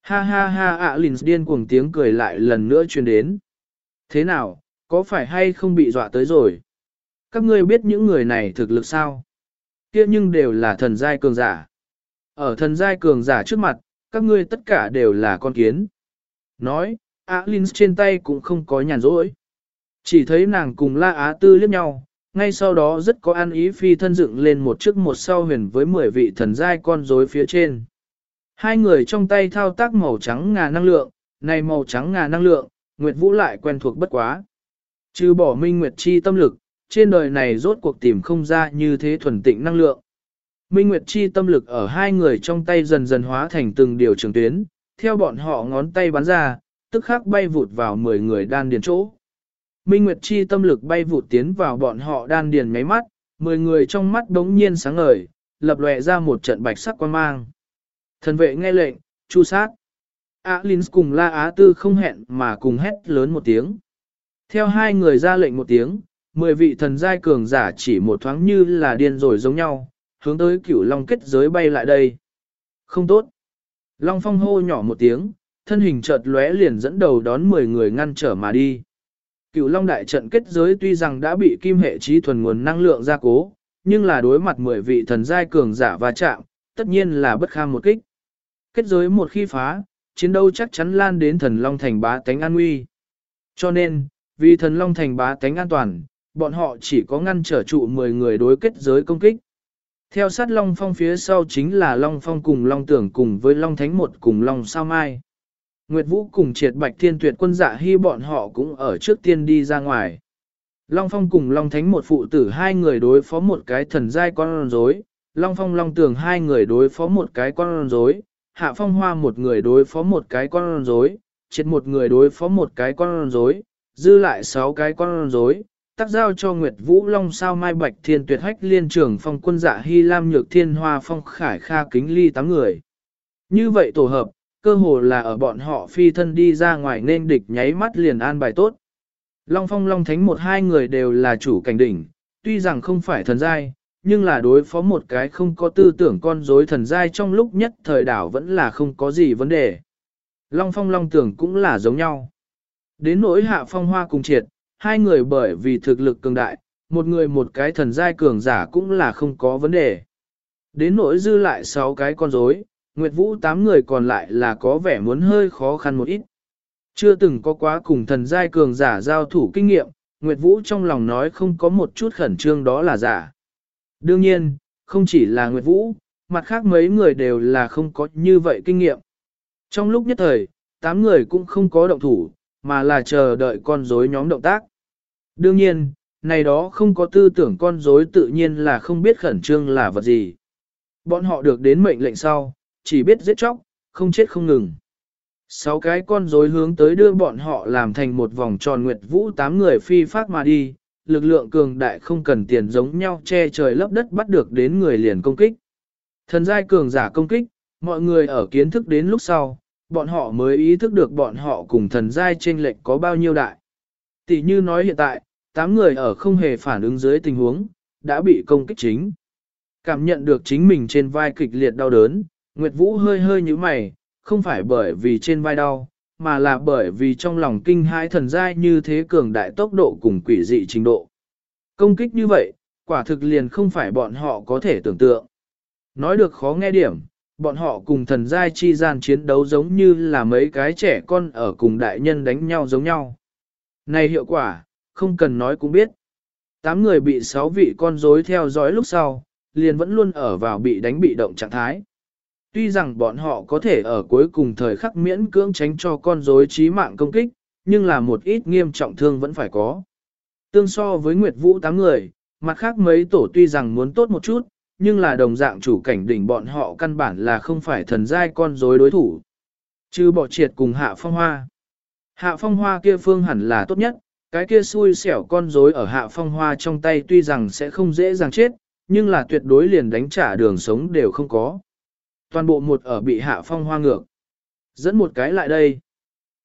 Ha ha ha ạ à, lìn điên cuồng tiếng cười lại lần nữa truyền đến. Thế nào, có phải hay không bị dọa tới rồi? Các ngươi biết những người này thực lực sao? kia nhưng đều là thần giai cường giả. Ở thần giai cường giả trước mặt, các ngươi tất cả đều là con kiến. Nói, Alin trên tay cũng không có nhàn rỗi. Chỉ thấy nàng cùng La Á Tư liếc nhau, ngay sau đó rất có an ý phi thân dựng lên một trước một sau huyền với 10 vị thần giai con rối phía trên. Hai người trong tay thao tác màu trắng ngà năng lượng, này màu trắng ngà năng lượng, Nguyệt Vũ lại quen thuộc bất quá. Trừ bỏ minh Nguyệt chi tâm lực, trên đời này rốt cuộc tìm không ra như thế thuần tịnh năng lượng. Minh Nguyệt chi tâm lực ở hai người trong tay dần dần hóa thành từng điều trường tuyến, theo bọn họ ngón tay bắn ra, tức khắc bay vụt vào 10 người đan điền chỗ. Minh Nguyệt chi tâm lực bay vụt tiến vào bọn họ đan điền nháy mắt, 10 người trong mắt đống nhiên sáng ngời, lập lòe ra một trận bạch sắc quan mang. Thần vệ nghe lệnh, chu sát. Á Linh cùng La Á Tư không hẹn mà cùng hét lớn một tiếng. Theo hai người ra lệnh một tiếng, mười vị thần giai cường giả chỉ một thoáng như là điên rồi giống nhau, hướng tới cửu long kết giới bay lại đây. Không tốt. Long phong hô nhỏ một tiếng, thân hình chợt lóe liền dẫn đầu đón 10 người ngăn trở mà đi. Cửu long đại trận kết giới tuy rằng đã bị kim hệ trí thuần nguồn năng lượng gia cố, nhưng là đối mặt 10 vị thần giai cường giả va chạm, tất nhiên là bất kham một kích. Kết giới một khi phá, chiến đấu chắc chắn lan đến thần long thành bá tánh an nguy. Cho nên, vì thần long thành bá tánh an toàn, bọn họ chỉ có ngăn trở trụ 10 người đối kết giới công kích. Theo sát Long Phong phía sau chính là Long Phong cùng Long Tưởng cùng với Long Thánh một cùng Long Sao Mai. Nguyệt Vũ cùng triệt bạch thiên tuyệt quân dạ hy bọn họ cũng ở trước tiên đi ra ngoài. Long Phong cùng Long Thánh một phụ tử hai người đối phó một cái thần giai con rối, Long Phong Long Tưởng hai người đối phó một cái con rối, Hạ Phong Hoa một người đối phó một cái con rối, triệt một người đối phó một cái con rối, dư lại sáu cái con rối, tác giao cho Nguyệt Vũ Long sao mai bạch thiên tuyệt hách liên trưởng phong quân dạ hy lam nhược thiên hoa phong khải kha kính ly tám người. Như vậy tổ hợp, cơ hồ là ở bọn họ phi thân đi ra ngoài nên địch nháy mắt liền an bài tốt. Long phong long thánh một hai người đều là chủ cảnh đỉnh, tuy rằng không phải thần giai, nhưng là đối phó một cái không có tư tưởng con rối thần giai trong lúc nhất thời đảo vẫn là không có gì vấn đề. Long phong long tưởng cũng là giống nhau. Đến nỗi hạ phong hoa cùng triệt, hai người bởi vì thực lực cường đại, một người một cái thần giai cường giả cũng là không có vấn đề. Đến nỗi dư lại sáu cái con rối, Nguyệt Vũ tám người còn lại là có vẻ muốn hơi khó khăn một ít. Chưa từng có quá cùng thần giai cường giả giao thủ kinh nghiệm, Nguyệt Vũ trong lòng nói không có một chút khẩn trương đó là giả. Đương nhiên, không chỉ là Nguyệt Vũ, mặt khác mấy người đều là không có như vậy kinh nghiệm. Trong lúc nhất thời, tám người cũng không có động thủ, mà là chờ đợi con rối nhóm động tác. Đương nhiên, này đó không có tư tưởng con rối tự nhiên là không biết khẩn trương là vật gì. Bọn họ được đến mệnh lệnh sau, chỉ biết giết chóc, không chết không ngừng. Sáu cái con rối hướng tới đưa bọn họ làm thành một vòng tròn nguyệt vũ tám người phi phát mà đi, lực lượng cường đại không cần tiền giống nhau che trời lấp đất bắt được đến người liền công kích. Thần giai cường giả công kích, mọi người ở kiến thức đến lúc sau, bọn họ mới ý thức được bọn họ cùng thần giai trên lệch có bao nhiêu đại. Tỷ như nói hiện tại, tám người ở không hề phản ứng dưới tình huống, đã bị công kích chính. Cảm nhận được chính mình trên vai kịch liệt đau đớn, Nguyệt Vũ hơi hơi như mày, không phải bởi vì trên vai đau, mà là bởi vì trong lòng kinh hãi thần giai như thế cường đại tốc độ cùng quỷ dị trình độ. Công kích như vậy, quả thực liền không phải bọn họ có thể tưởng tượng. Nói được khó nghe điểm, bọn họ cùng thần giai chi gian chiến đấu giống như là mấy cái trẻ con ở cùng đại nhân đánh nhau giống nhau. Này hiệu quả, không cần nói cũng biết. Tám người bị sáu vị con rối theo dõi lúc sau, liền vẫn luôn ở vào bị đánh bị động trạng thái. Tuy rằng bọn họ có thể ở cuối cùng thời khắc miễn cưỡng tránh cho con rối trí mạng công kích, nhưng là một ít nghiêm trọng thương vẫn phải có. Tương so với Nguyệt Vũ tám người, mặt khác mấy tổ tuy rằng muốn tốt một chút, nhưng là đồng dạng chủ cảnh đỉnh bọn họ căn bản là không phải thần giai con rối đối thủ. Chứ bỏ triệt cùng hạ phong hoa. Hạ phong hoa kia phương hẳn là tốt nhất, cái kia xui xẻo con rối ở hạ phong hoa trong tay tuy rằng sẽ không dễ dàng chết, nhưng là tuyệt đối liền đánh trả đường sống đều không có. Toàn bộ một ở bị hạ phong hoa ngược. Dẫn một cái lại đây.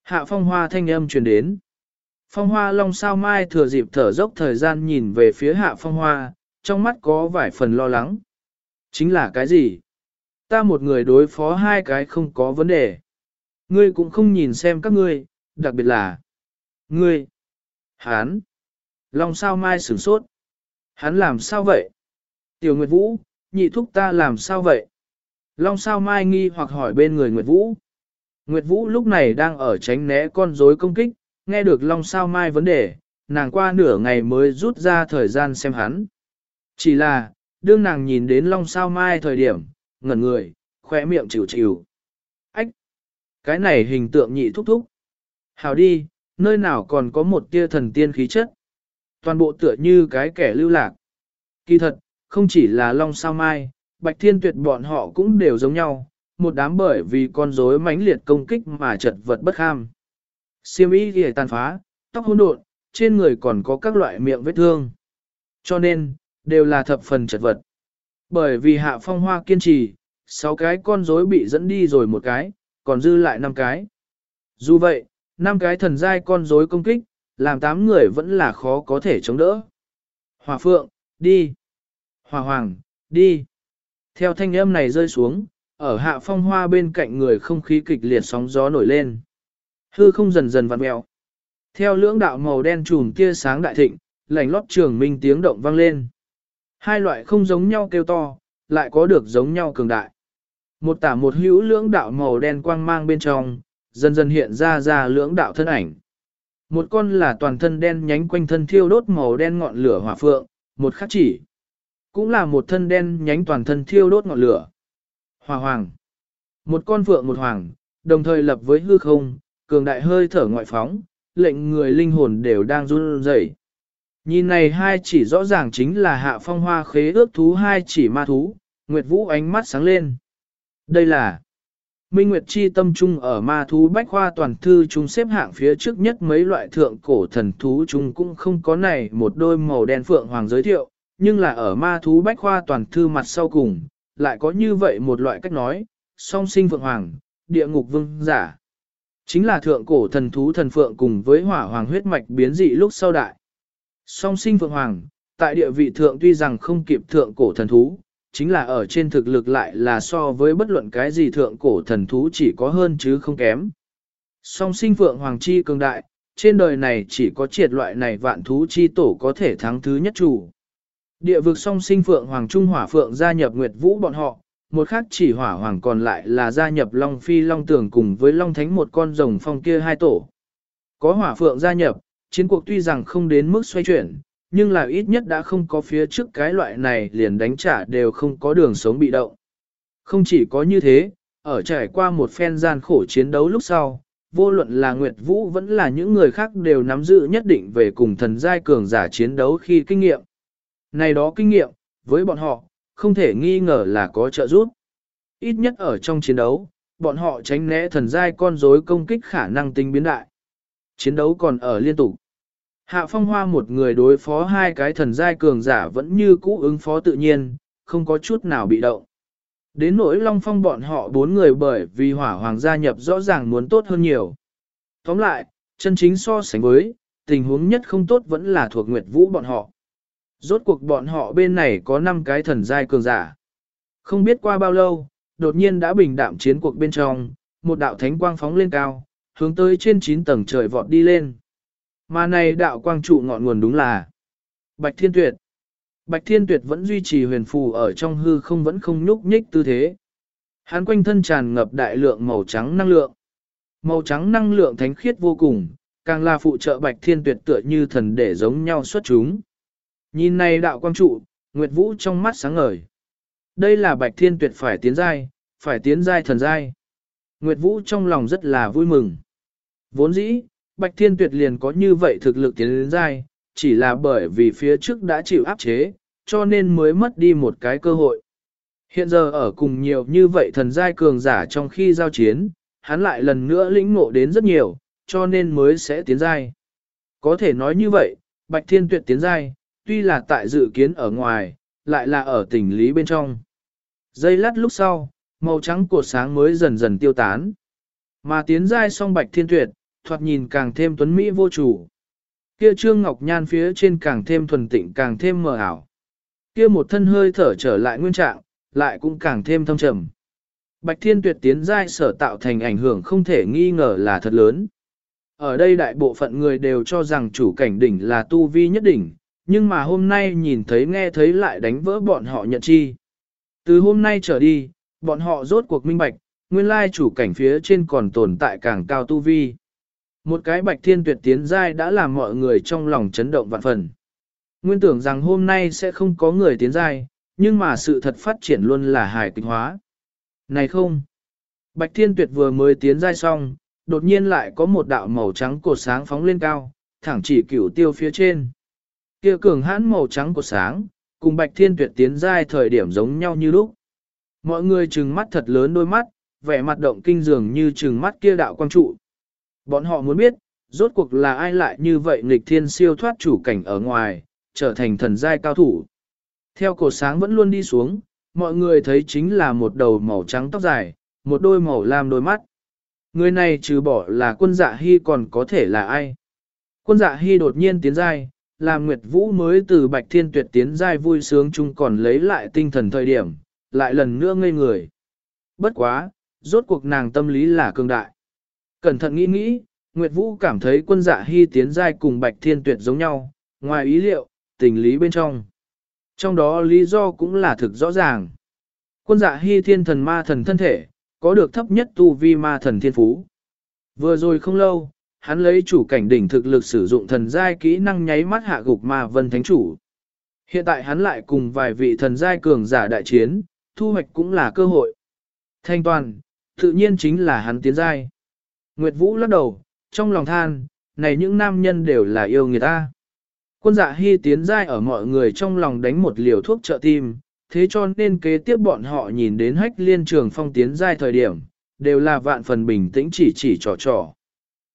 Hạ phong hoa thanh âm truyền đến. Phong hoa long sao mai thừa dịp thở dốc thời gian nhìn về phía hạ phong hoa, trong mắt có vài phần lo lắng. Chính là cái gì? Ta một người đối phó hai cái không có vấn đề. Ngươi cũng không nhìn xem các ngươi, đặc biệt là ngươi. Hán. Long sao mai sửng sốt. Hắn làm sao vậy? Tiểu Nguyệt Vũ, nhị thúc ta làm sao vậy? Long sao mai nghi hoặc hỏi bên người Nguyệt Vũ. Nguyệt Vũ lúc này đang ở tránh né con rối công kích, nghe được Long sao mai vấn đề, nàng qua nửa ngày mới rút ra thời gian xem hắn. Chỉ là, đương nàng nhìn đến Long sao mai thời điểm, ngẩn người, khỏe miệng chịu chịu. Ách! Cái này hình tượng nhị thúc thúc. Hào đi, nơi nào còn có một tia thần tiên khí chất. Toàn bộ tựa như cái kẻ lưu lạc. Kỳ thật, không chỉ là Long sao mai, Bạch Thiên Tuyệt bọn họ cũng đều giống nhau, một đám bởi vì con rối mãnh liệt công kích mà chật vật bất kham. Siêm ý thì tàn phá, tóc hỗn độn, trên người còn có các loại miệng vết thương. Cho nên, đều là thập phần chật vật. Bởi vì hạ phong hoa kiên trì, sáu cái con rối bị dẫn đi rồi một cái, còn dư lại năm cái. Dù vậy, năm cái thần giai con rối công kích, làm tám người vẫn là khó có thể chống đỡ. Hòa phượng, đi. Hòa hoàng, đi. Theo thanh âm này rơi xuống, ở hạ phong hoa bên cạnh người không khí kịch liệt sóng gió nổi lên. Hư không dần dần vặn mèo. Theo lưỡng đạo màu đen trùm tia sáng đại thịnh, lành lót trường minh tiếng động vang lên. Hai loại không giống nhau kêu to, lại có được giống nhau cường đại. Một tả một hữu lưỡng đạo màu đen quang mang bên trong, dần dần hiện ra ra lưỡng đạo thân ảnh. Một con là toàn thân đen nhánh quanh thân thiêu đốt màu đen ngọn lửa hỏa phượng, một khắc chỉ. Cũng là một thân đen nhánh toàn thân thiêu đốt ngọn lửa. Hòa hoàng. Một con phượng một hoàng, đồng thời lập với hư không, cường đại hơi thở ngoại phóng, lệnh người linh hồn đều đang run rẩy. Nhìn này hai chỉ rõ ràng chính là hạ phong hoa khế ước thú hai chỉ ma thú, Nguyệt Vũ ánh mắt sáng lên. Đây là Minh Nguyệt Chi tâm trung ở ma thú bách khoa toàn thư chúng xếp hạng phía trước nhất mấy loại thượng cổ thần thú chúng cũng không có này một đôi màu đen phượng hoàng giới thiệu, nhưng là ở ma thú bách khoa toàn thư mặt sau cùng, lại có như vậy một loại cách nói, song sinh phượng hoàng, địa ngục vương giả. Chính là thượng cổ thần thú thần phượng cùng với hỏa hoàng huyết mạch biến dị lúc sau đại. Song sinh phượng hoàng, tại địa vị thượng tuy rằng không kịp thượng cổ thần thú, chính là ở trên thực lực lại là so với bất luận cái gì thượng cổ thần thú chỉ có hơn chứ không kém. Song sinh phượng hoàng chi cường đại, trên đời này chỉ có triệt loại này vạn thú chi tổ có thể thắng thứ nhất chủ. Địa vực song sinh phượng hoàng trung hỏa phượng gia nhập nguyệt vũ bọn họ, một khác chỉ hỏa hoàng còn lại là gia nhập long phi long tường cùng với long thánh một con rồng phong kia hai tổ. Có hỏa phượng gia nhập, chiến cuộc tuy rằng không đến mức xoay chuyển, nhưng là ít nhất đã không có phía trước cái loại này liền đánh trả đều không có đường sống bị động. Không chỉ có như thế, ở trải qua một phen gian khổ chiến đấu lúc sau, vô luận là Nguyệt Vũ vẫn là những người khác đều nắm giữ nhất định về cùng thần giai cường giả chiến đấu khi kinh nghiệm. Này đó kinh nghiệm, với bọn họ, không thể nghi ngờ là có trợ giúp. Ít nhất ở trong chiến đấu, bọn họ tránh né thần giai con rối công kích khả năng tinh biến đại. Chiến đấu còn ở liên tục. Hạ phong hoa một người đối phó hai cái thần giai cường giả vẫn như cũ ứng phó tự nhiên, không có chút nào bị động. Đến nỗi long phong bọn họ bốn người bởi vì hỏa hoàng gia nhập rõ ràng muốn tốt hơn nhiều. Tóm lại, chân chính so sánh với, tình huống nhất không tốt vẫn là thuộc Nguyệt Vũ bọn họ. Rốt cuộc bọn họ bên này có 5 cái thần giai cường giả. Không biết qua bao lâu, đột nhiên đã bình đạm chiến cuộc bên trong, một đạo thánh quang phóng lên cao, hướng tới trên 9 tầng trời vọt đi lên. Mà này đạo quang trụ ngọn nguồn đúng là Bạch Thiên Tuyệt. Bạch Thiên Tuyệt vẫn duy trì huyền phù ở trong hư không vẫn không nhúc nhích tư thế. Hắn quanh thân tràn ngập đại lượng màu trắng năng lượng. Màu trắng năng lượng thánh khiết vô cùng, càng là phụ trợ Bạch Thiên Tuyệt tựa như thần để giống nhau xuất chúng. Nhìn này đạo quang trụ, Nguyệt Vũ trong mắt sáng ngời. Đây là Bạch Thiên Tuyệt phải tiến giai, phải tiến giai thần giai. Nguyệt Vũ trong lòng rất là vui mừng. Vốn dĩ, Bạch Thiên Tuyệt liền có như vậy thực lực tiến đến dai, chỉ là bởi vì phía trước đã chịu áp chế, cho nên mới mất đi một cái cơ hội. Hiện giờ ở cùng nhiều như vậy thần giai cường giả trong khi giao chiến, hắn lại lần nữa lĩnh ngộ đến rất nhiều, cho nên mới sẽ tiến giai. Có thể nói như vậy, Bạch Thiên Tuyệt tiến giai, tuy là tại dự kiến ở ngoài, lại là ở tình lý bên trong. Giây lát lúc sau, màu trắng cột sáng mới dần dần tiêu tán. Mà tiến giai song Bạch Thiên Tuyệt, thoạt nhìn càng thêm tuấn mỹ vô chủ. Kia trương ngọc nhan phía trên càng thêm thuần tịnh càng thêm mờ ảo. Kia một thân hơi thở trở lại nguyên trạng, lại cũng càng thêm thâm trầm. Bạch Thiên Tuyệt tiến giai sở tạo thành ảnh hưởng không thể nghi ngờ là thật lớn. Ở đây đại bộ phận người đều cho rằng chủ cảnh đỉnh là tu vi nhất đỉnh, nhưng mà hôm nay nhìn thấy nghe thấy lại đánh vỡ bọn họ nhận chi. Từ hôm nay trở đi, bọn họ rốt cuộc minh bạch, nguyên lai chủ cảnh phía trên còn tồn tại càng cao tu vi. Một cái bạch thiên tuyệt tiến giai đã làm mọi người trong lòng chấn động vạn phần. Nguyên tưởng rằng hôm nay sẽ không có người tiến giai, nhưng mà sự thật phát triển luôn là hài kịch hóa. Này không! Bạch thiên tuyệt vừa mới tiến giai xong, đột nhiên lại có một đạo màu trắng cột sáng phóng lên cao, thẳng chỉ cửu tiêu phía trên. Kia cường hãn màu trắng cột sáng, cùng bạch thiên tuyệt tiến giai thời điểm giống nhau như lúc. Mọi người trừng mắt thật lớn đôi mắt, vẻ mặt động kinh dường như trừng mắt kia đạo quang trụ. Bọn họ muốn biết, rốt cuộc là ai lại như vậy nghịch thiên siêu thoát chủ cảnh ở ngoài, trở thành thần giai cao thủ. Theo cổ sáng vẫn luôn đi xuống, mọi người thấy chính là một đầu màu trắng tóc dài, một đôi màu lam đôi mắt. Người này trừ bỏ là quân dạ hy còn có thể là ai? Quân dạ hy đột nhiên tiến giai, làm Nguyệt Vũ mới từ Bạch Thiên Tuyệt tiến giai vui sướng chung còn lấy lại tinh thần thời điểm, lại lần nữa ngây người. Bất quá, rốt cuộc nàng tâm lý là cường đại. Cẩn thận nghĩ nghĩ, Nguyệt Vũ cảm thấy quân dạ hy tiến giai cùng Bạch Thiên Tuyệt giống nhau, ngoài ý liệu, tình lý bên trong. Trong đó lý do cũng là thực rõ ràng. Quân dạ hy thiên thần ma thần thân thể, có được thấp nhất tu vi ma thần thiên phú. Vừa rồi không lâu, hắn lấy chủ cảnh đỉnh thực lực sử dụng thần giai kỹ năng nháy mắt hạ gục ma vân thánh chủ. Hiện tại hắn lại cùng vài vị thần giai cường giả đại chiến, thu hoạch cũng là cơ hội. Thanh toàn, tự nhiên chính là hắn tiến giai. Nguyệt Vũ lắc đầu, trong lòng than, này những nam nhân đều là yêu người ta. Quân dạ hy tiến giai ở mọi người trong lòng đánh một liều thuốc trợ tim, thế cho nên kế tiếp bọn họ nhìn đến hách liên trường phong tiến giai thời điểm, đều là vạn phần bình tĩnh chỉ chỉ trò trò.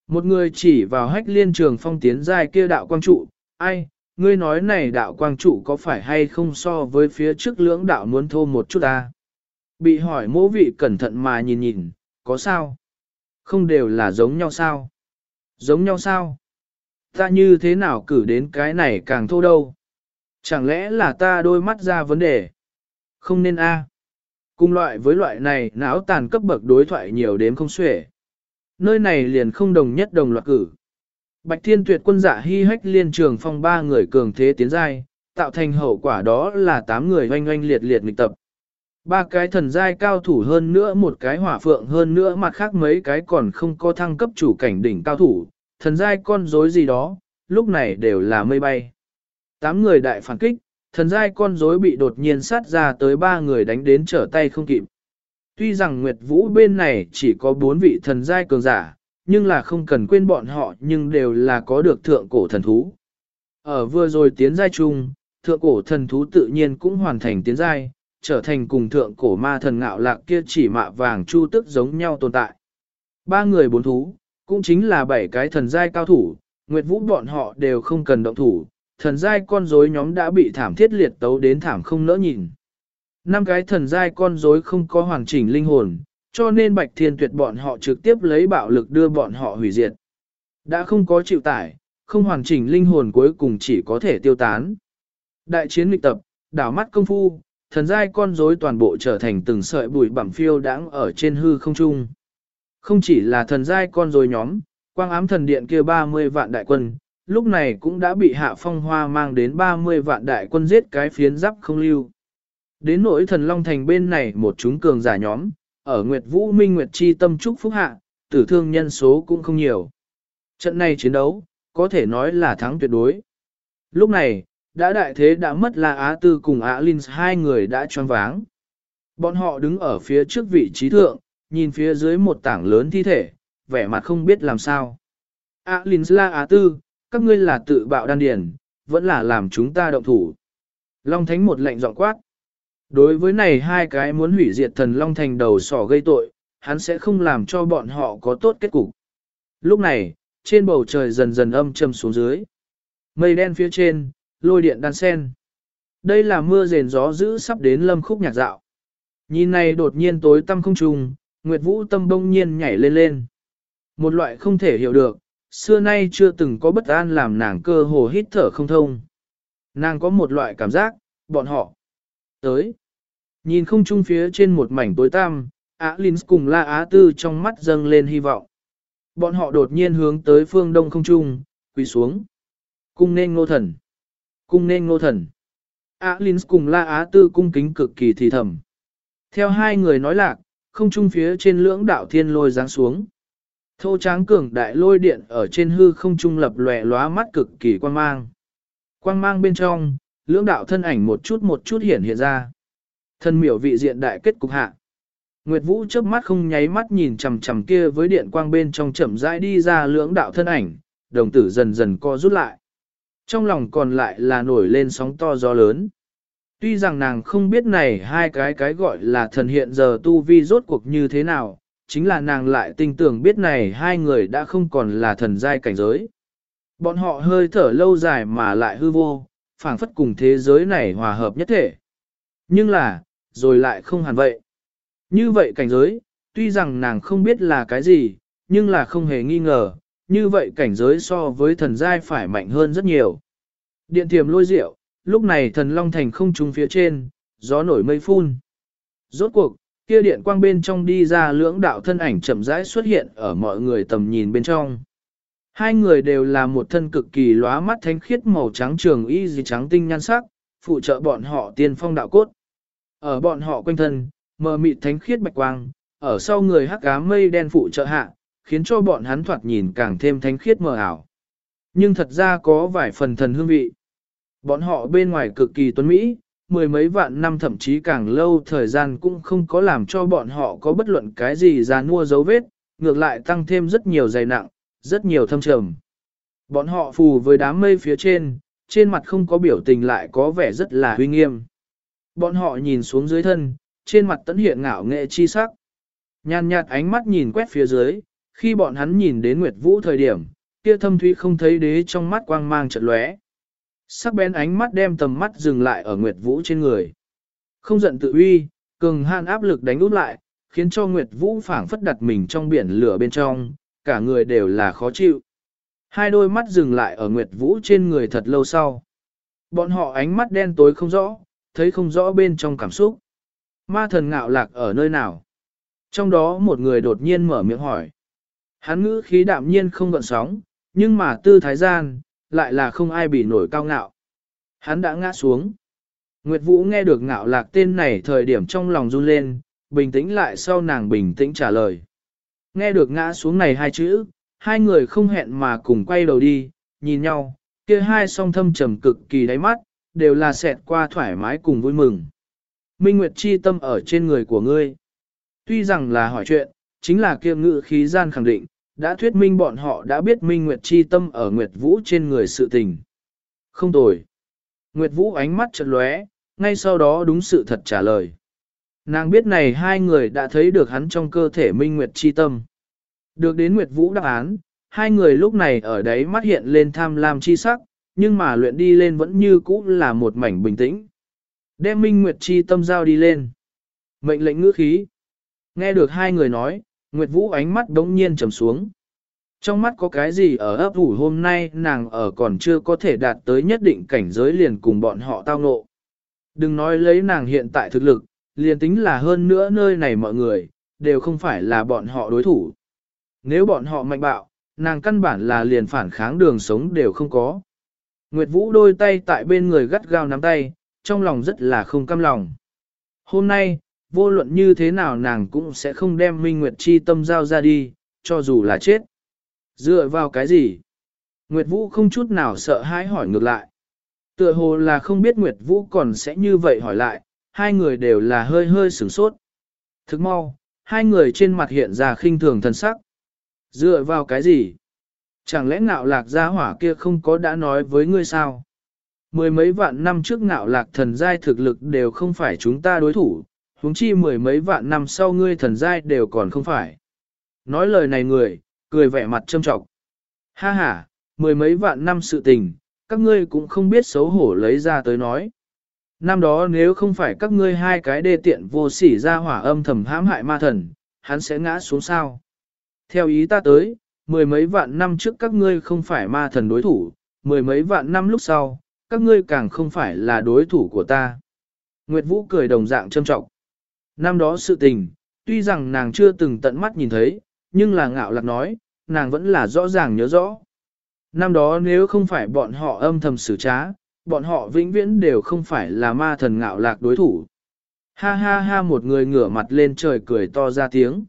Một người chỉ vào hách liên trường phong tiến giai kia đạo quang trụ, ai, ngươi nói này đạo quang trụ có phải hay không so với phía trước lưỡng đạo muốn thô một chút ta? Bị hỏi mỗ vị cẩn thận mà nhìn nhìn, có sao? Không đều là giống nhau sao? Giống nhau sao? Ta như thế nào cử đến cái này càng thô đâu? Chẳng lẽ là ta đôi mắt ra vấn đề? Không nên a. À. Cùng loại với loại này não tàn cấp bậc đối thoại nhiều đến không xuể. Nơi này liền không đồng nhất đồng loạt cử. Bạch Thiên Tuyệt quân dạ giả hy hách liên trường phong ba người cường thế tiến giai, tạo thành hậu quả đó là tám người oanh oanh liệt liệt nghịch tập. Ba cái thần giai cao thủ hơn nữa một cái hỏa phượng hơn nữa mặt khác mấy cái còn không có thăng cấp chủ cảnh đỉnh cao thủ, thần giai con rối gì đó, lúc này đều là mây bay. Tám người đại phản kích, thần giai con rối bị đột nhiên sát ra tới ba người đánh đến trở tay không kịp. Tuy rằng Nguyệt Vũ bên này chỉ có bốn vị thần giai cường giả, nhưng là không cần quên bọn họ nhưng đều là có được thượng cổ thần thú. Ở vừa rồi tiến giai chung, thượng cổ thần thú tự nhiên cũng hoàn thành tiến giai, trở thành cùng thượng cổ ma thần ngạo lạc kia chỉ mạ vàng chu tức giống nhau tồn tại. Ba người bốn thú, cũng chính là bảy cái thần giai cao thủ, Nguyệt Vũ bọn họ đều không cần động thủ, thần giai con rối nhóm đã bị thảm thiết liệt tấu đến thảm không nỡ nhìn. Năm cái thần giai con rối không có hoàn chỉnh linh hồn, cho nên Bạch Thiên Tuyệt bọn họ trực tiếp lấy bạo lực đưa bọn họ hủy diệt. Đã không có chịu tải, không hoàn chỉnh linh hồn cuối cùng chỉ có thể tiêu tán. Đại chiến lịch tập, đảo mắt công phu, thần giai con rối toàn bộ trở thành từng sợi bụi bặm phiêu đáng ở trên hư không trung. Không chỉ là thần giai con rối nhóm, quang ám thần điện kia 30 vạn đại quân, lúc này cũng đã bị hạ phong hoa mang đến 30 vạn đại quân giết cái phiến giáp không lưu. Đến nỗi thần Long Thành bên này một chúng cường giả nhóm, ở Nguyệt Vũ Minh Nguyệt Chi tâm trúc phúc hạ, tử thương nhân số cũng không nhiều. Trận này chiến đấu, có thể nói là thắng tuyệt đối. Lúc này, đã đại thế đã mất là Á Tư cùng Á Linh hai người đã choáng váng. Bọn họ đứng ở phía trước vị trí thượng, nhìn phía dưới một tảng lớn thi thể, vẻ mặt không biết làm sao. Á Linh là Á Tư, các ngươi là tự bạo đan điền, vẫn là làm chúng ta động thủ. Long Thánh một lệnh giọng quát. Đối với này hai cái muốn hủy diệt thần Long Thành đầu sỏ gây tội, hắn sẽ không làm cho bọn họ có tốt kết cục. Lúc này, trên bầu trời dần dần âm trầm xuống dưới. Mây đen phía trên, lôi điện đan sen. Đây là mưa rền gió dữ sắp đến lâm khúc nhạc dạo. Nhìn này đột nhiên tối tăm không trùng, Nguyệt Vũ tâm bông nhiên nhảy lên lên. Một loại không thể hiểu được, xưa nay chưa từng có bất an làm nàng cơ hồ hít thở không thông. Nàng có một loại cảm giác, bọn họ tới. Nhìn không trung phía trên một mảnh tối tăm, Á Linh cùng La Á Tư trong mắt dâng lên hy vọng. Bọn họ đột nhiên hướng tới phương đông không trung, quỳ xuống. Cung nên ngô thần. Cung nên ngô thần. Á Linh cùng La Á Tư cung kính cực kỳ thì thầm. Theo hai người nói lạc, không trung phía trên lưỡng đạo thiên lôi giáng xuống. Thô tráng cường đại lôi điện ở trên hư không trung lập lòe lóa mắt cực kỳ quang mang. Quang mang bên trong, lưỡng đạo thân ảnh một chút một chút hiện hiện ra. Thân miểu vị diện đại kết cục hạ. Nguyệt Vũ chớp mắt không nháy mắt nhìn chằm chằm kia với điện quang bên trong chậm rãi đi ra lưỡng đạo thân ảnh, đồng tử dần dần co rút lại. Trong lòng còn lại là nổi lên sóng to gió lớn. Tuy rằng nàng không biết này hai cái cái gọi là thần hiện giờ tu vi rốt cuộc như thế nào, chính là nàng lại tin tưởng biết này hai người đã không còn là thần giai cảnh giới. Bọn họ hơi thở lâu dài mà lại hư vô, phảng phất cùng thế giới này hòa hợp nhất thể. Nhưng là, rồi lại không hẳn vậy. Như vậy cảnh giới, tuy rằng nàng không biết là cái gì, nhưng là không hề nghi ngờ, như vậy cảnh giới so với thần giai phải mạnh hơn rất nhiều. Điện thiềm lôi rượu, lúc này thần Long Thành không trung phía trên, gió nổi mây phun. Rốt cuộc, kia điện quang bên trong đi ra lưỡng đạo thân ảnh chậm rãi xuất hiện ở mọi người tầm nhìn bên trong. Hai người đều là một thân cực kỳ lóa mắt thánh khiết màu trắng trường y gì trắng tinh nhan sắc, phụ trợ bọn họ tiên phong đạo cốt. Ở bọn họ quanh thân, mờ mịt thánh khiết bạch quang, ở sau người hắc ám mây đen phụ trợ hạ, khiến cho bọn hắn thoạt nhìn càng thêm thánh khiết mờ ảo. Nhưng thật ra có vài phần thần hương vị. Bọn họ bên ngoài cực kỳ tuấn Mỹ, mười mấy vạn năm thậm chí càng lâu thời gian cũng không có làm cho bọn họ có bất luận cái gì ra mua dấu vết, ngược lại tăng thêm rất nhiều dày nặng, rất nhiều thâm trầm. Bọn họ phù với đám mây phía trên, trên mặt không có biểu tình lại có vẻ rất là huy nghiêm. Bọn họ nhìn xuống dưới thân, trên mặt tẫn hiện ngạo nghệ chi sắc. Nhàn nhạt ánh mắt nhìn quét phía dưới, khi bọn hắn nhìn đến Nguyệt Vũ thời điểm, kia thâm thúy không thấy đế trong mắt quang mang chợt lóe. Sắc bén ánh mắt đem tầm mắt dừng lại ở Nguyệt Vũ trên người. Không giận tự uy, cường han áp lực đánh út lại, khiến cho Nguyệt Vũ phảng phất đặt mình trong biển lửa bên trong, cả người đều là khó chịu. Hai đôi mắt dừng lại ở Nguyệt Vũ trên người thật lâu sau. Bọn họ ánh mắt đen tối không rõ, thấy không rõ bên trong cảm xúc. Ma thần ngạo lạc ở nơi nào? Trong đó một người đột nhiên mở miệng hỏi. Hắn ngữ khí đạm nhiên không gợn sóng, nhưng mà tư thái gian, lại là không ai bị nổi cao ngạo. Hắn đã ngã xuống. Nguyệt Vũ nghe được ngạo lạc tên này thời điểm trong lòng run lên, bình tĩnh lại sau nàng bình tĩnh trả lời. Nghe được ngã xuống này hai chữ, hai người không hẹn mà cùng quay đầu đi, nhìn nhau, kia hai song thâm trầm cực kỳ đáy mắt, đều là xẹt qua thoải mái cùng vui mừng. Minh Nguyệt chi tâm ở trên người của ngươi. Tuy rằng là hỏi chuyện, chính là kia ngự khí gian khẳng định, đã thuyết minh bọn họ đã biết Minh Nguyệt chi tâm ở Nguyệt Vũ trên người sự tình. Không tồi. Nguyệt Vũ ánh mắt chợt lóe, ngay sau đó đúng sự thật trả lời. Nàng biết này hai người đã thấy được hắn trong cơ thể Minh Nguyệt chi tâm. Được đến Nguyệt Vũ đáp án, hai người lúc này ở đấy mắt hiện lên tham lam chi sắc, nhưng mà luyện đi lên vẫn như cũ là một mảnh bình tĩnh. Đem Minh Nguyệt chi tâm giao đi lên. Mệnh lệnh ngữ khí. Nghe được hai người nói, Nguyệt Vũ ánh mắt đống nhiên trầm xuống. Trong mắt có cái gì ở ấp ủ hôm nay nàng ở còn chưa có thể đạt tới nhất định cảnh giới liền cùng bọn họ tao ngộ. Đừng nói lấy nàng hiện tại thực lực, liền tính là hơn nữa nơi này mọi người, đều không phải là bọn họ đối thủ. Nếu bọn họ mạnh bạo, nàng căn bản là liền phản kháng đường sống đều không có. Nguyệt Vũ đôi tay tại bên người gắt gao nắm tay, trong lòng rất là không cam lòng. Hôm nay, vô luận như thế nào nàng cũng sẽ không đem Minh Nguyệt chi tâm giao ra đi, cho dù là chết. Dựa vào cái gì? Nguyệt Vũ không chút nào sợ hãi hỏi ngược lại. Tựa hồ là không biết Nguyệt Vũ còn sẽ như vậy hỏi lại, hai người đều là hơi hơi sửng sốt. Thức mau, hai người trên mặt hiện ra khinh thường thần sắc. Dựa vào cái gì? Chẳng lẽ ngạo lạc gia hỏa kia không có đã nói với ngươi sao? Mười mấy vạn năm trước ngạo lạc thần giai thực lực đều không phải chúng ta đối thủ, huống chi mười mấy vạn năm sau ngươi thần giai đều còn không phải. Nói lời này người, cười vẻ mặt châm trọng. Ha ha, mười mấy vạn năm sự tình, các ngươi cũng không biết xấu hổ lấy ra tới nói. Năm đó nếu không phải các ngươi hai cái đê tiện vô sỉ ra hỏa âm thầm hãm hại ma thần, hắn sẽ ngã xuống sao. Theo ý ta tới, mười mấy vạn năm trước các ngươi không phải ma thần đối thủ, mười mấy vạn năm lúc sau, các ngươi càng không phải là đối thủ của ta. Nguyệt Vũ cười đồng dạng trâm trọng. Năm đó sự tình, tuy rằng nàng chưa từng tận mắt nhìn thấy, nhưng là ngạo lạc nói, nàng vẫn là rõ ràng nhớ rõ. Năm đó nếu không phải bọn họ âm thầm xử trá, bọn họ vĩnh viễn đều không phải là ma thần ngạo lạc đối thủ. Ha ha ha một người ngửa mặt lên trời cười to ra tiếng.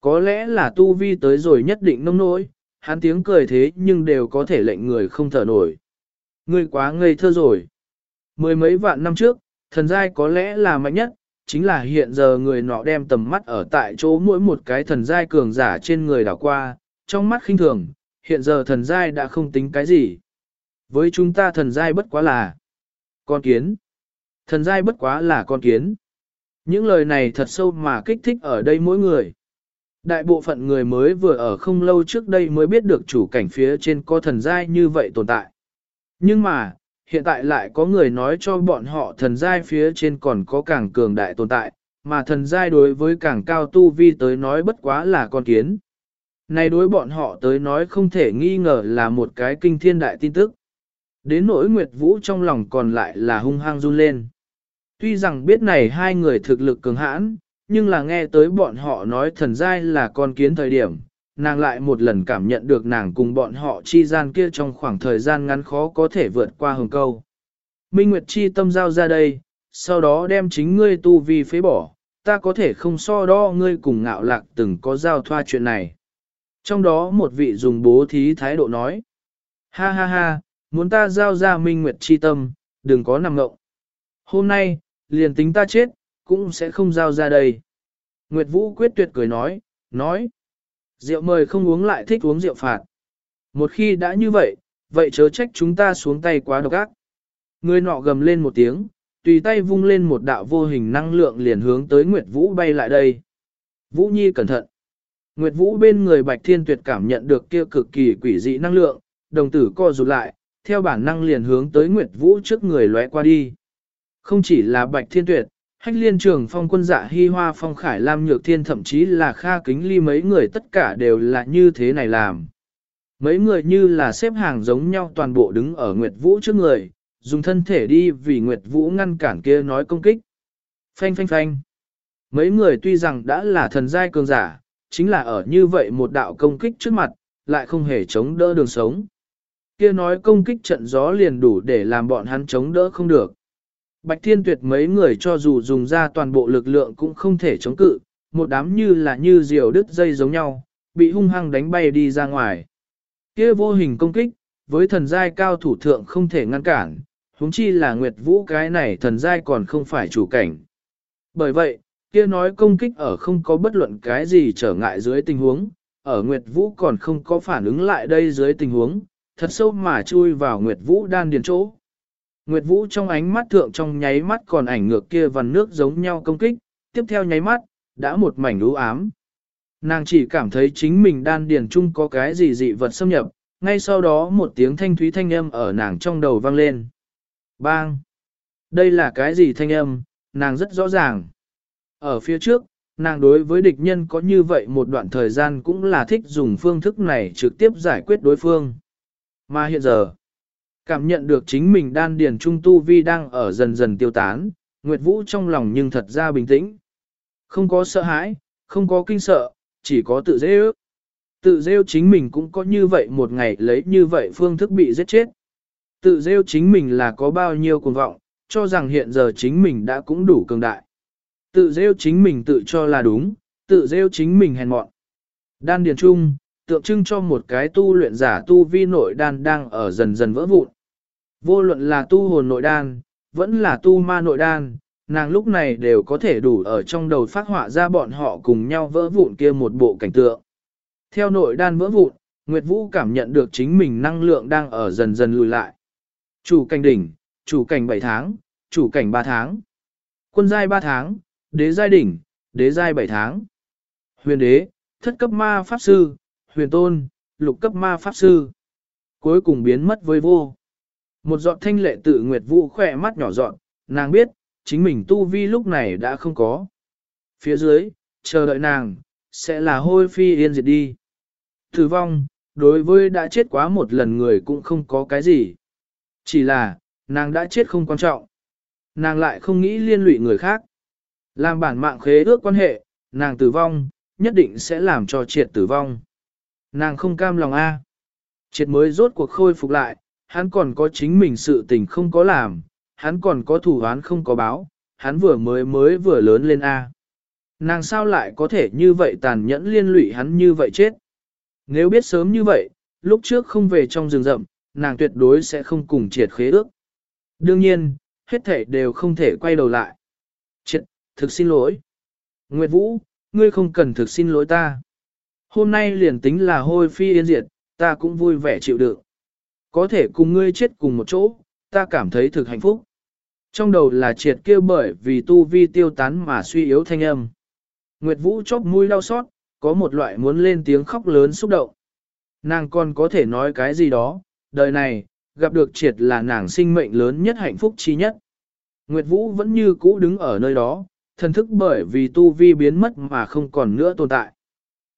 Có lẽ là tu vi tới rồi nhất định nông nỗi, hắn tiếng cười thế nhưng đều có thể lệnh người không thở nổi. Ngươi quá ngây thơ rồi. Mười mấy vạn năm trước, thần giai có lẽ là mạnh nhất, chính là hiện giờ người nọ đem tầm mắt ở tại chỗ mỗi một cái thần giai cường giả trên người đảo qua, trong mắt khinh thường, hiện giờ thần giai đã không tính cái gì. Với chúng ta thần giai bất quá là con kiến. Thần giai bất quá là con kiến. Những lời này thật sâu mà kích thích ở đây mỗi người. Đại bộ phận người mới vừa ở không lâu trước đây mới biết được chủ cảnh phía trên có thần giai như vậy tồn tại. Nhưng mà, hiện tại lại có người nói cho bọn họ thần giai phía trên còn có càng cường đại tồn tại, mà thần giai đối với càng cao tu vi tới nói bất quá là con kiến. Này đối bọn họ tới nói không thể nghi ngờ là một cái kinh thiên đại tin tức. Đến nỗi Nguyệt Vũ trong lòng còn lại là hung hăng run lên. Tuy rằng biết này hai người thực lực cường hãn, nhưng là nghe tới bọn họ nói thần giai là con kiến thời điểm, nàng lại một lần cảm nhận được nàng cùng bọn họ chi gian kia trong khoảng thời gian ngắn khó có thể vượt qua hồng câu. Minh Nguyệt chi tâm giao ra đây, sau đó đem chính ngươi tu vi phế bỏ, ta có thể không so đo ngươi cùng ngạo lạc từng có giao thoa chuyện này. Trong đó một vị dùng bố thí thái độ nói, ha ha ha, muốn ta giao ra Minh Nguyệt chi tâm, đừng có nằm ngộng. Hôm nay, liền tính ta chết, cũng sẽ không giao ra đây. Nguyệt Vũ quyết tuyệt cười nói, nói, rượu mời không uống lại thích uống rượu phạt. Một khi đã như vậy, vậy chớ trách chúng ta xuống tay quá độc ác. Người nọ gầm lên một tiếng, tùy tay vung lên một đạo vô hình năng lượng liền hướng tới Nguyệt Vũ bay lại đây. Vũ Nhi cẩn thận. Nguyệt Vũ bên người Bạch Thiên Tuyệt cảm nhận được kia cực kỳ quỷ dị năng lượng, đồng tử co rụt lại, theo bản năng liền hướng tới Nguyệt Vũ trước người lóe qua đi. Không chỉ là Bạch Thiên Tuyệt, Hách liên trường phong quân dạ hy hoa phong khải lam nhược thiên thậm chí là kha kính ly mấy người tất cả đều là như thế này làm. Mấy người như là xếp hàng giống nhau toàn bộ đứng ở Nguyệt Vũ trước người, dùng thân thể đi vì Nguyệt Vũ ngăn cản kia nói công kích. Phanh phanh phanh. Mấy người tuy rằng đã là thần giai cường giả, chính là ở như vậy một đạo công kích trước mặt, lại không hề chống đỡ đường sống. Kia nói công kích trận gió liền đủ để làm bọn hắn chống đỡ không được. Bạch Thiên Tuyệt mấy người cho dù dùng ra toàn bộ lực lượng cũng không thể chống cự, một đám như là như diều đứt dây giống nhau, bị hung hăng đánh bay đi ra ngoài. Kia vô hình công kích, với thần giai cao thủ thượng không thể ngăn cản, huống chi là Nguyệt Vũ cái này thần giai còn không phải chủ cảnh. Bởi vậy, kia nói công kích ở không có bất luận cái gì trở ngại dưới tình huống, ở Nguyệt Vũ còn không có phản ứng lại đây dưới tình huống, thật sâu mà chui vào Nguyệt Vũ đan điền chỗ. Nguyệt Vũ trong ánh mắt thượng trong nháy mắt còn ảnh ngược kia vằn nước giống nhau công kích, tiếp theo nháy mắt, đã một mảnh u ám. Nàng chỉ cảm thấy chính mình đan điền chung có cái gì dị vật xâm nhập, ngay sau đó một tiếng thanh thúy thanh âm ở nàng trong đầu vang lên. Bang! Đây là cái gì thanh âm, nàng rất rõ ràng. Ở phía trước, nàng đối với địch nhân có như vậy một đoạn thời gian cũng là thích dùng phương thức này trực tiếp giải quyết đối phương. Mà hiện giờ, Cảm nhận được chính mình đan điền trung tu vi đang ở dần dần tiêu tán, Nguyệt Vũ trong lòng nhưng thật ra bình tĩnh. Không có sợ hãi, không có kinh sợ, chỉ có tự dễ ước. Tự rêu chính mình cũng có như vậy một ngày lấy như vậy phương thức bị giết chết. Tự rêu chính mình là có bao nhiêu cuồng vọng, cho rằng hiện giờ chính mình đã cũng đủ cường đại. Tự rêu chính mình tự cho là đúng, tự rêu chính mình hèn mọn. Đan điền trung, tượng trưng cho một cái tu luyện giả tu vi nội đan đang ở dần dần vỡ vụn. Vô luận là tu hồn nội đan, vẫn là tu ma nội đan, nàng lúc này đều có thể đủ ở trong đầu phát họa ra bọn họ cùng nhau vỡ vụn kia một bộ cảnh tượng. Theo nội đan vỡ vụn, Nguyệt Vũ cảm nhận được chính mình năng lượng đang ở dần dần lùi lại. Chủ cảnh đỉnh, chủ cảnh 7 tháng, chủ cảnh 3 tháng, quân giai 3 tháng, đế giai đỉnh, đế giai 7 tháng. Huyền đế, thất cấp ma pháp sư, huyền tôn, lục cấp ma pháp sư. Cuối cùng biến mất với vô. Một giọt thanh lệ tự Nguyệt Vũ khỏe mắt nhỏ dọn, nàng biết, chính mình tu vi lúc này đã không có. Phía dưới, chờ đợi nàng, sẽ là hôi phi yên diệt đi. Tử vong, đối với đã chết quá một lần người cũng không có cái gì. Chỉ là, nàng đã chết không quan trọng. Nàng lại không nghĩ liên lụy người khác. Làm bản mạng khế ước quan hệ, nàng tử vong, nhất định sẽ làm cho triệt tử vong. Nàng không cam lòng A. Triệt mới rốt cuộc khôi phục lại, hắn còn có chính mình sự tình không có làm, hắn còn có thủ án không có báo, hắn vừa mới mới vừa lớn lên A. Nàng sao lại có thể như vậy tàn nhẫn liên lụy hắn như vậy chết? Nếu biết sớm như vậy, lúc trước không về trong rừng rậm, nàng tuyệt đối sẽ không cùng triệt khế ước. Đương nhiên, hết thể đều không thể quay đầu lại. Triệt, thực xin lỗi. Nguyệt Vũ, ngươi không cần thực xin lỗi ta. Hôm nay liền tính là hôi phi yên diệt, ta cũng vui vẻ chịu đựng. Có thể cùng ngươi chết cùng một chỗ, ta cảm thấy thực hạnh phúc. Trong đầu là triệt kêu bởi vì tu vi tiêu tán mà suy yếu thanh âm. Nguyệt Vũ chóp mũi đau xót, có một loại muốn lên tiếng khóc lớn xúc động. Nàng còn có thể nói cái gì đó, đời này, gặp được triệt là nàng sinh mệnh lớn nhất hạnh phúc chi nhất. Nguyệt Vũ vẫn như cũ đứng ở nơi đó, thần thức bởi vì tu vi biến mất mà không còn nữa tồn tại.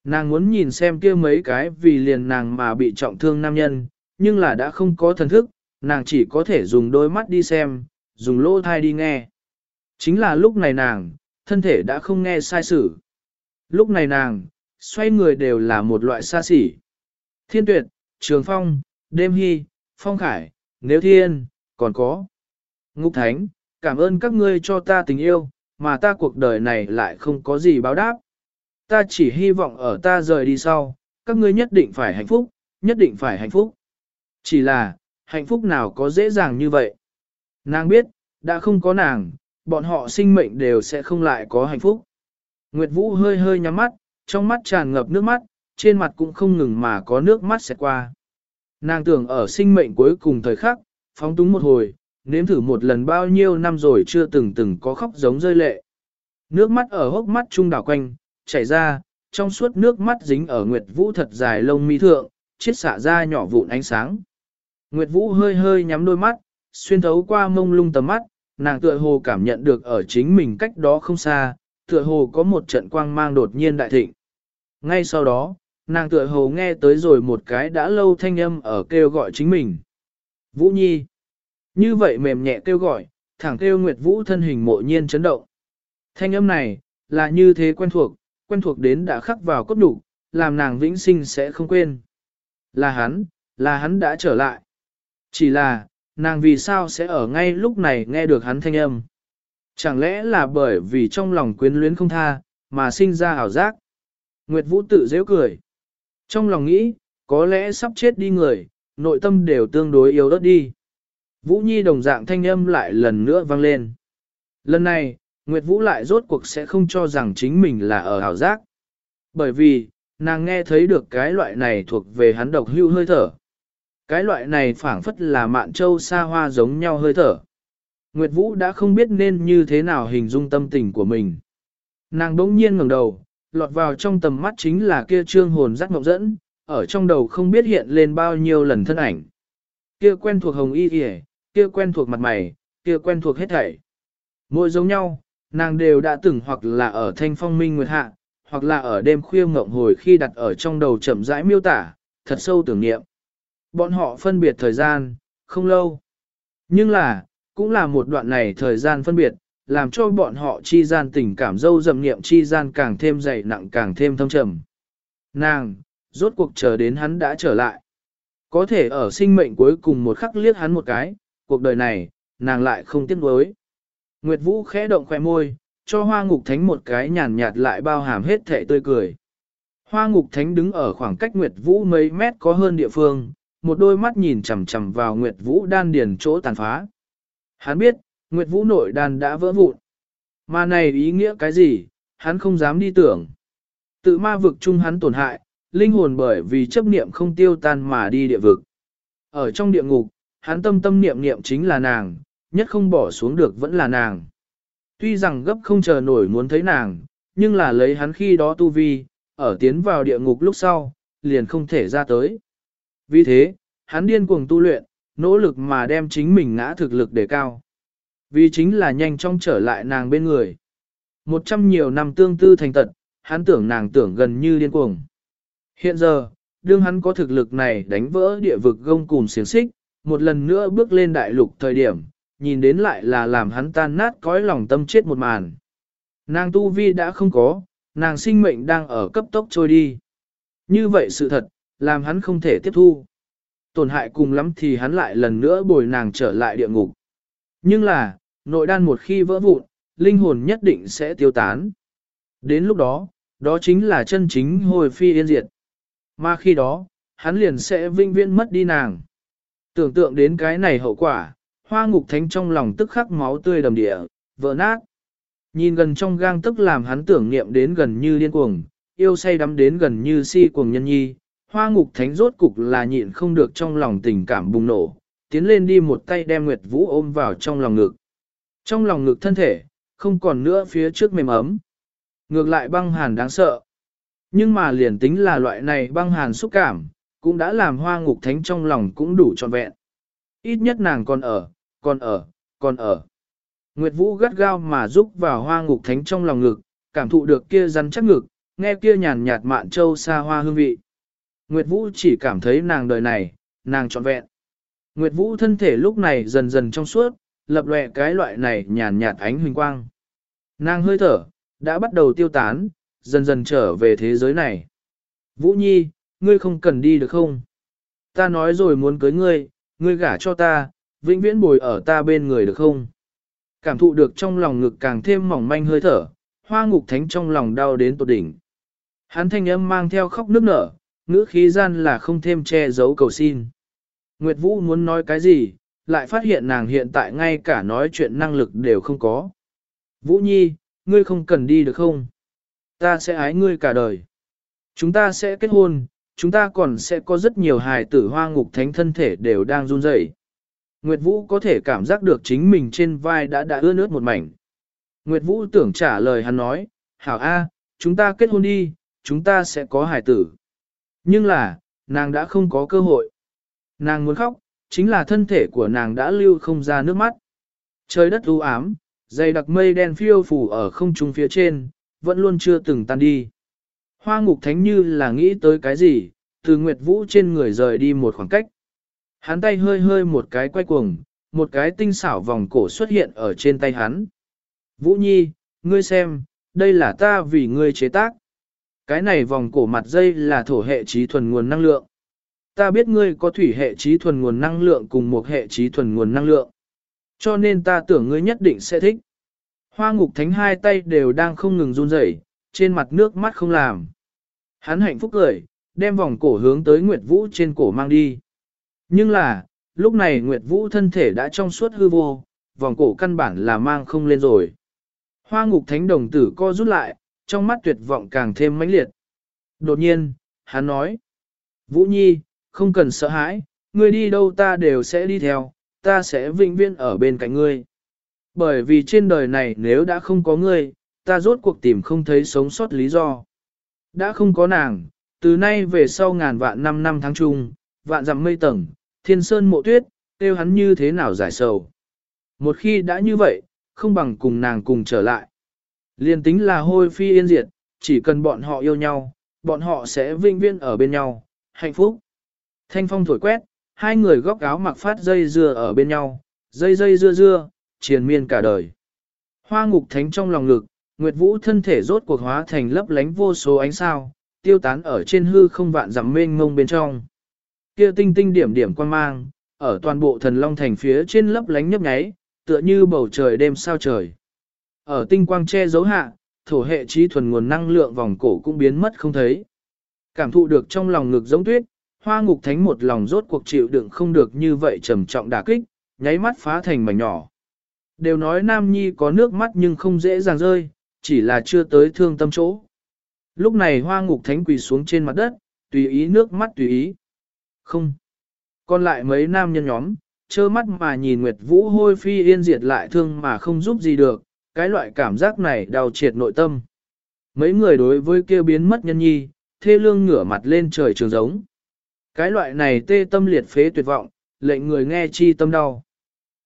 Nàng muốn nhìn xem kia mấy cái vì liền nàng mà bị trọng thương nam nhân, nhưng là đã không có thần thức, nàng chỉ có thể dùng đôi mắt đi xem, dùng lỗ thai đi nghe. Chính là lúc này nàng, thân thể đã không nghe sai sự. Lúc này nàng, xoay người đều là một loại xa xỉ. Thiên tuyệt, trường phong, đêm hy, phong khải, nếu thiên, còn có. Ngục thánh, cảm ơn các ngươi cho ta tình yêu, mà ta cuộc đời này lại không có gì báo đáp. Ta chỉ hy vọng ở ta rời đi sau, các ngươi nhất định phải hạnh phúc, nhất định phải hạnh phúc. Chỉ là, hạnh phúc nào có dễ dàng như vậy. Nàng biết, đã không có nàng, bọn họ sinh mệnh đều sẽ không lại có hạnh phúc. Nguyệt Vũ hơi hơi nhắm mắt, trong mắt tràn ngập nước mắt, trên mặt cũng không ngừng mà có nước mắt sẽ qua. Nàng tưởng ở sinh mệnh cuối cùng thời khắc, phóng túng một hồi, nếm thử một lần bao nhiêu năm rồi chưa từng từng có khóc giống rơi lệ. Nước mắt ở hốc mắt trung đảo quanh, chảy ra, trong suốt nước mắt dính ở Nguyệt Vũ thật dài lông mi thượng, chiết xạ ra nhỏ vụn ánh sáng. Nguyệt Vũ hơi hơi nhắm đôi mắt, xuyên thấu qua mông lung tầm mắt, nàng tựa hồ cảm nhận được ở chính mình cách đó không xa, tựa hồ có một trận quang mang đột nhiên đại thịnh. Ngay sau đó, nàng tựa hồ nghe tới rồi một cái đã lâu thanh âm ở kêu gọi chính mình. Vũ Nhi. Như vậy mềm nhẹ kêu gọi, thẳng kêu Nguyệt Vũ thân hình mộ nhiên chấn động. Thanh âm này, là như thế quen thuộc, quen thuộc đến đã khắc vào cốt đủ, làm nàng vĩnh sinh sẽ không quên. Là hắn, là hắn đã trở lại. Chỉ là, nàng vì sao sẽ ở ngay lúc này nghe được hắn thanh âm. Chẳng lẽ là bởi vì trong lòng quyến luyến không tha, mà sinh ra ảo giác. Nguyệt Vũ tự dễ cười. Trong lòng nghĩ, có lẽ sắp chết đi người, nội tâm đều tương đối yếu đất đi. Vũ Nhi đồng dạng thanh âm lại lần nữa vang lên. Lần này, Nguyệt Vũ lại rốt cuộc sẽ không cho rằng chính mình là ở ảo giác. Bởi vì, nàng nghe thấy được cái loại này thuộc về hắn độc hưu hơi thở. Cái loại này phảng phất là mạn châu xa hoa giống nhau hơi thở. Nguyệt Vũ đã không biết nên như thế nào hình dung tâm tình của mình. Nàng bỗng nhiên ngẩng đầu, lọt vào trong tầm mắt chính là kia trương hồn giác ngọc dẫn, ở trong đầu không biết hiện lên bao nhiêu lần thân ảnh. Kia quen thuộc hồng y kìa, kia quen thuộc mặt mày, kia quen thuộc hết thảy. Mỗi giống nhau, nàng đều đã từng hoặc là ở thanh phong minh nguyệt hạ, hoặc là ở đêm khuya ngộng hồi khi đặt ở trong đầu chậm rãi miêu tả, thật sâu tưởng niệm. Bọn họ phân biệt thời gian, không lâu. Nhưng là, cũng là một đoạn này thời gian phân biệt, làm cho bọn họ chi gian tình cảm dâu dầm niệm chi gian càng thêm dày nặng càng thêm thâm trầm. Nàng, rốt cuộc chờ đến hắn đã trở lại. Có thể ở sinh mệnh cuối cùng một khắc liếc hắn một cái, cuộc đời này, nàng lại không tiếc nuối. Nguyệt Vũ khẽ động khỏe môi, cho hoa ngục thánh một cái nhàn nhạt lại bao hàm hết thể tươi cười. Hoa ngục thánh đứng ở khoảng cách Nguyệt Vũ mấy mét có hơn địa phương, một đôi mắt nhìn chằm chằm vào Nguyệt Vũ đan điền chỗ tàn phá. Hắn biết, Nguyệt Vũ nội đan đã vỡ vụn. Mà này ý nghĩa cái gì, hắn không dám đi tưởng. Tự ma vực chung hắn tổn hại, linh hồn bởi vì chấp niệm không tiêu tan mà đi địa vực. Ở trong địa ngục, hắn tâm tâm niệm niệm chính là nàng, nhất không bỏ xuống được vẫn là nàng. Tuy rằng gấp không chờ nổi muốn thấy nàng, nhưng là lấy hắn khi đó tu vi, ở tiến vào địa ngục lúc sau, liền không thể ra tới. Vì thế, hắn điên cuồng tu luyện, nỗ lực mà đem chính mình ngã thực lực để cao. Vì chính là nhanh chóng trở lại nàng bên người. Một trăm nhiều năm tương tư thành tật, hắn tưởng nàng tưởng gần như điên cuồng. Hiện giờ, đương hắn có thực lực này đánh vỡ địa vực gông cùng xiềng xích, một lần nữa bước lên đại lục thời điểm, nhìn đến lại là làm hắn tan nát cõi lòng tâm chết một màn. Nàng tu vi đã không có, nàng sinh mệnh đang ở cấp tốc trôi đi. Như vậy sự thật, làm hắn không thể tiếp thu. Tổn hại cùng lắm thì hắn lại lần nữa bồi nàng trở lại địa ngục. Nhưng là, nội đan một khi vỡ vụn, linh hồn nhất định sẽ tiêu tán. Đến lúc đó, đó chính là chân chính hồi phi yên diệt. Mà khi đó, hắn liền sẽ vinh viễn mất đi nàng. Tưởng tượng đến cái này hậu quả, hoa ngục thánh trong lòng tức khắc máu tươi đầm địa, vỡ nát. Nhìn gần trong gang tức làm hắn tưởng niệm đến gần như điên cuồng, yêu say đắm đến gần như si cuồng nhân nhi, hoa ngục thánh rốt cục là nhịn không được trong lòng tình cảm bùng nổ, tiến lên đi một tay đem Nguyệt Vũ ôm vào trong lòng ngực. Trong lòng ngực thân thể, không còn nữa phía trước mềm ấm. Ngược lại băng hàn đáng sợ. Nhưng mà liền tính là loại này băng hàn xúc cảm, cũng đã làm hoa ngục thánh trong lòng cũng đủ trọn vẹn. Ít nhất nàng còn ở, còn ở, còn ở. Nguyệt Vũ gắt gao mà rúc vào hoa ngục thánh trong lòng ngực, cảm thụ được kia rắn chắc ngực, nghe kia nhàn nhạt mạn châu xa hoa hương vị. Nguyệt Vũ chỉ cảm thấy nàng đời này, nàng trọn vẹn. Nguyệt Vũ thân thể lúc này dần dần trong suốt, lập lòe cái loại này nhàn nhạt ánh huỳnh quang. Nàng hơi thở, đã bắt đầu tiêu tán, dần dần trở về thế giới này. Vũ Nhi, ngươi không cần đi được không? Ta nói rồi muốn cưới ngươi, ngươi gả cho ta, vĩnh viễn bồi ở ta bên người được không? Cảm thụ được trong lòng ngực càng thêm mỏng manh hơi thở, hoa ngục thánh trong lòng đau đến tột đỉnh. Hắn thanh âm mang theo khóc nước nở, ngữ khí gian là không thêm che giấu cầu xin. Nguyệt Vũ muốn nói cái gì, lại phát hiện nàng hiện tại ngay cả nói chuyện năng lực đều không có. Vũ Nhi, ngươi không cần đi được không? Ta sẽ ái ngươi cả đời. Chúng ta sẽ kết hôn, chúng ta còn sẽ có rất nhiều hài tử hoa ngục thánh thân thể đều đang run rẩy. Nguyệt Vũ có thể cảm giác được chính mình trên vai đã đã ướt nước một mảnh. Nguyệt Vũ tưởng trả lời hắn nói, hảo A, chúng ta kết hôn đi, chúng ta sẽ có hài tử. Nhưng là, nàng đã không có cơ hội. Nàng muốn khóc, chính là thân thể của nàng đã lưu không ra nước mắt. Trời đất u ám, dày đặc mây đen phiêu phủ ở không trung phía trên, vẫn luôn chưa từng tan đi. Hoa ngục thánh như là nghĩ tới cái gì, từ Nguyệt Vũ trên người rời đi một khoảng cách. Hắn tay hơi hơi một cái quay cuồng, một cái tinh xảo vòng cổ xuất hiện ở trên tay hắn. Vũ Nhi, ngươi xem, đây là ta vì ngươi chế tác. Cái này vòng cổ mặt dây là thổ hệ trí thuần nguồn năng lượng. Ta biết ngươi có thủy hệ trí thuần nguồn năng lượng cùng một hệ trí thuần nguồn năng lượng. Cho nên ta tưởng ngươi nhất định sẽ thích. Hoa ngục thánh hai tay đều đang không ngừng run rẩy, trên mặt nước mắt không làm. Hắn hạnh phúc cười, đem vòng cổ hướng tới Nguyệt Vũ trên cổ mang đi. Nhưng là, lúc này Nguyệt Vũ thân thể đã trong suốt hư vô, vòng cổ căn bản là mang không lên rồi. Hoa ngục thánh đồng tử co rút lại, trong mắt tuyệt vọng càng thêm mãnh liệt. Đột nhiên, hắn nói, Vũ Nhi, không cần sợ hãi, ngươi đi đâu ta đều sẽ đi theo, ta sẽ vĩnh viễn ở bên cạnh ngươi. Bởi vì trên đời này nếu đã không có ngươi, ta rốt cuộc tìm không thấy sống sót lý do. Đã không có nàng, từ nay về sau ngàn vạn năm năm tháng chung, vạn dặm mây tầng, thiên sơn mộ tuyết, kêu hắn như thế nào giải sầu. Một khi đã như vậy, không bằng cùng nàng cùng trở lại. Liên tính là hôi phi yên diệt, chỉ cần bọn họ yêu nhau, bọn họ sẽ vinh viên ở bên nhau, hạnh phúc. Thanh phong thổi quét, hai người góc áo mặc phát dây dưa ở bên nhau, dây dây dưa dưa, triền miên cả đời. Hoa ngục thánh trong lòng ngực, Nguyệt Vũ thân thể rốt cuộc hóa thành lấp lánh vô số ánh sao, tiêu tán ở trên hư không vạn dặm mênh mông bên trong. Kia tinh tinh điểm điểm quan mang, ở toàn bộ thần long thành phía trên lấp lánh nhấp nháy, tựa như bầu trời đêm sao trời. Ở tinh quang che giấu hạ, thổ hệ trí thuần nguồn năng lượng vòng cổ cũng biến mất không thấy. Cảm thụ được trong lòng ngực giống tuyết, hoa ngục thánh một lòng rốt cuộc chịu đựng không được như vậy trầm trọng đả kích, nháy mắt phá thành mảnh nhỏ. Đều nói nam nhi có nước mắt nhưng không dễ dàng rơi, chỉ là chưa tới thương tâm chỗ. Lúc này hoa ngục thánh quỳ xuống trên mặt đất, tùy ý nước mắt tùy ý. Không. Còn lại mấy nam nhân nhóm, trơ mắt mà nhìn Nguyệt Vũ hôi phi yên diệt lại thương mà không giúp gì được, cái loại cảm giác này đau triệt nội tâm. Mấy người đối với kia biến mất nhân nhi, thê lương ngửa mặt lên trời trường giống. Cái loại này tê tâm liệt phế tuyệt vọng, lệnh người nghe chi tâm đau.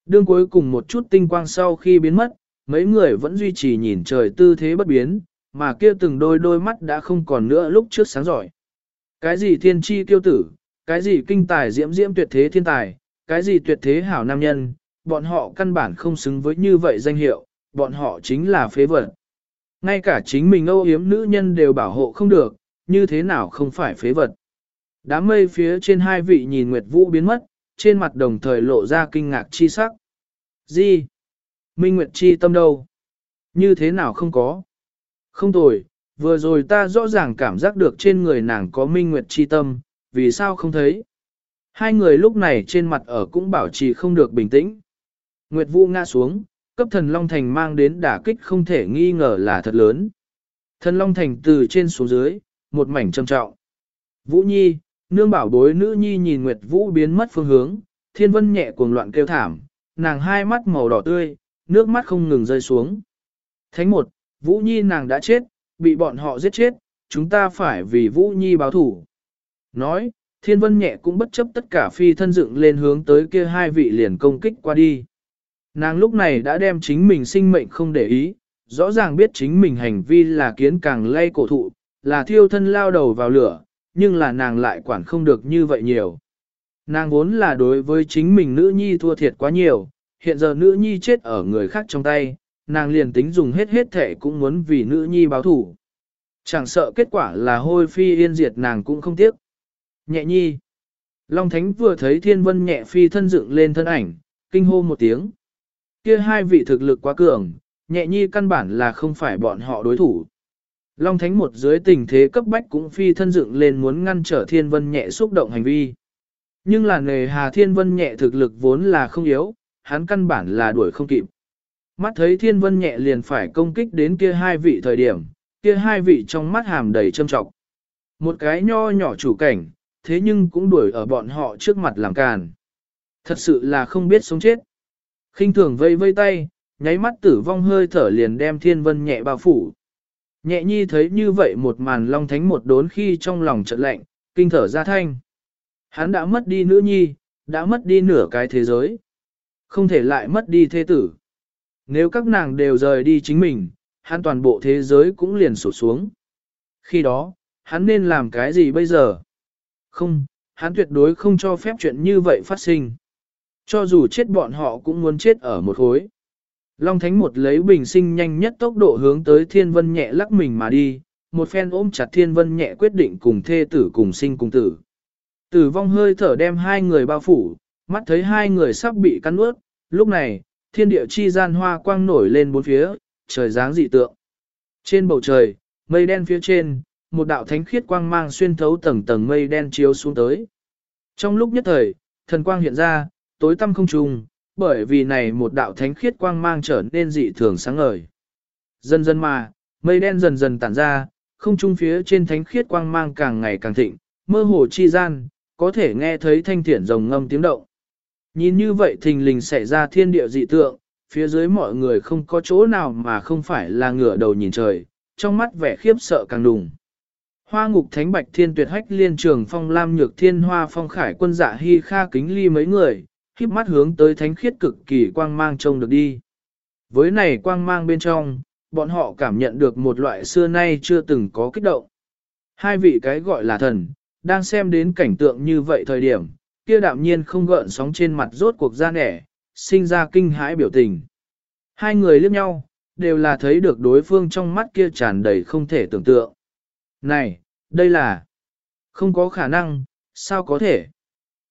Đương cuối cùng một chút tinh quang sau khi biến mất, mấy người vẫn duy trì nhìn trời tư thế bất biến, mà kia từng đôi đôi mắt đã không còn nữa lúc trước sáng giỏi. Cái gì thiên chi kiêu tử, cái gì kinh tài diễm diễm tuyệt thế thiên tài, cái gì tuyệt thế hảo nam nhân, bọn họ căn bản không xứng với như vậy danh hiệu, bọn họ chính là phế vật. Ngay cả chính mình âu yếm nữ nhân đều bảo hộ không được, như thế nào không phải phế vật. Đám mây phía trên hai vị nhìn Nguyệt Vũ biến mất, trên mặt đồng thời lộ ra kinh ngạc chi sắc. Gì? Minh Nguyệt chi tâm đâu? Như thế nào không có? Không tồi, vừa rồi ta rõ ràng cảm giác được trên người nàng có Minh Nguyệt chi tâm, vì sao không thấy? Hai người lúc này trên mặt ở cũng bảo trì không được bình tĩnh. Nguyệt Vũ ngã xuống, cấp thần Long Thành mang đến đả kích không thể nghi ngờ là thật lớn. Thần Long Thành từ trên xuống dưới, một mảnh trầm trọng. Vũ Nhi, nương bảo bối nữ nhi nhìn Nguyệt Vũ biến mất phương hướng, thiên vân nhẹ cuồng loạn kêu thảm, nàng hai mắt màu đỏ tươi, nước mắt không ngừng rơi xuống. Thánh một, Vũ Nhi nàng đã chết, bị bọn họ giết chết, chúng ta phải vì Vũ Nhi báo thủ. Nói, thiên vân nhẹ cũng bất chấp tất cả phi thân dựng lên hướng tới kia hai vị liền công kích qua đi. Nàng lúc này đã đem chính mình sinh mệnh không để ý, rõ ràng biết chính mình hành vi là kiến càng lay cổ thụ, là thiêu thân lao đầu vào lửa, nhưng là nàng lại quản không được như vậy nhiều. Nàng vốn là đối với chính mình nữ nhi thua thiệt quá nhiều, hiện giờ nữ nhi chết ở người khác trong tay, nàng liền tính dùng hết hết thể cũng muốn vì nữ nhi báo thủ. Chẳng sợ kết quả là hôi phi yên diệt nàng cũng không tiếc. Nhẹ nhi. Long Thánh vừa thấy thiên vân nhẹ phi thân dựng lên thân ảnh, kinh hô một tiếng. Kia hai vị thực lực quá cường, nhẹ nhi căn bản là không phải bọn họ đối thủ. Long Thánh một dưới tình thế cấp bách cũng phi thân dựng lên muốn ngăn trở thiên vân nhẹ xúc động hành vi. Nhưng là nề hà thiên vân nhẹ thực lực vốn là không yếu, hắn căn bản là đuổi không kịp. Mắt thấy thiên vân nhẹ liền phải công kích đến kia hai vị thời điểm, kia hai vị trong mắt hàm đầy châm trọng. Một cái nho nhỏ chủ cảnh, thế nhưng cũng đuổi ở bọn họ trước mặt làm càn. Thật sự là không biết sống chết. khinh thường vây vây tay, nháy mắt tử vong hơi thở liền đem thiên vân nhẹ bao phủ. Nhẹ nhi thấy như vậy một màn long thánh một đốn khi trong lòng trận lạnh, kinh thở ra thanh. Hắn đã mất đi nữ nhi, đã mất đi nửa cái thế giới. Không thể lại mất đi thế tử. Nếu các nàng đều rời đi chính mình, hắn toàn bộ thế giới cũng liền sụp xuống. Khi đó, hắn nên làm cái gì bây giờ? Không, hắn tuyệt đối không cho phép chuyện như vậy phát sinh. Cho dù chết bọn họ cũng muốn chết ở một khối. Long Thánh một lấy bình sinh nhanh nhất tốc độ hướng tới thiên vân nhẹ lắc mình mà đi, một phen ôm chặt thiên vân nhẹ quyết định cùng thê tử cùng sinh cùng tử. Tử vong hơi thở đem hai người bao phủ, mắt thấy hai người sắp bị cắn ướt, lúc này, thiên địa chi gian hoa quang nổi lên bốn phía, trời dáng dị tượng. Trên bầu trời, mây đen phía trên, một đạo thánh khiết quang mang xuyên thấu tầng tầng mây đen chiếu xuống tới. Trong lúc nhất thời, thần quang hiện ra, tối tăm không trùng, bởi vì này một đạo thánh khiết quang mang trở nên dị thường sáng ngời. Dần dần mà, mây đen dần dần tản ra, không trung phía trên thánh khiết quang mang càng ngày càng thịnh, mơ hồ chi gian, có thể nghe thấy thanh thiển rồng ngâm tiếng động. Nhìn như vậy thình lình xảy ra thiên địa dị tượng, phía dưới mọi người không có chỗ nào mà không phải là ngửa đầu nhìn trời, trong mắt vẻ khiếp sợ càng đùng. Hoa ngục thánh bạch thiên tuyệt hách liên trường phong lam nhược thiên hoa phong khải quân dạ hy kha kính ly mấy người, khiếp mắt hướng tới thánh khiết cực kỳ quang mang trông được đi. Với này quang mang bên trong, bọn họ cảm nhận được một loại xưa nay chưa từng có kích động. Hai vị cái gọi là thần, đang xem đến cảnh tượng như vậy thời điểm, kia đạm nhiên không gợn sóng trên mặt rốt cuộc ra nẻ, sinh ra kinh hãi biểu tình. Hai người liếc nhau, đều là thấy được đối phương trong mắt kia tràn đầy không thể tưởng tượng. Này, đây là... Không có khả năng, sao có thể?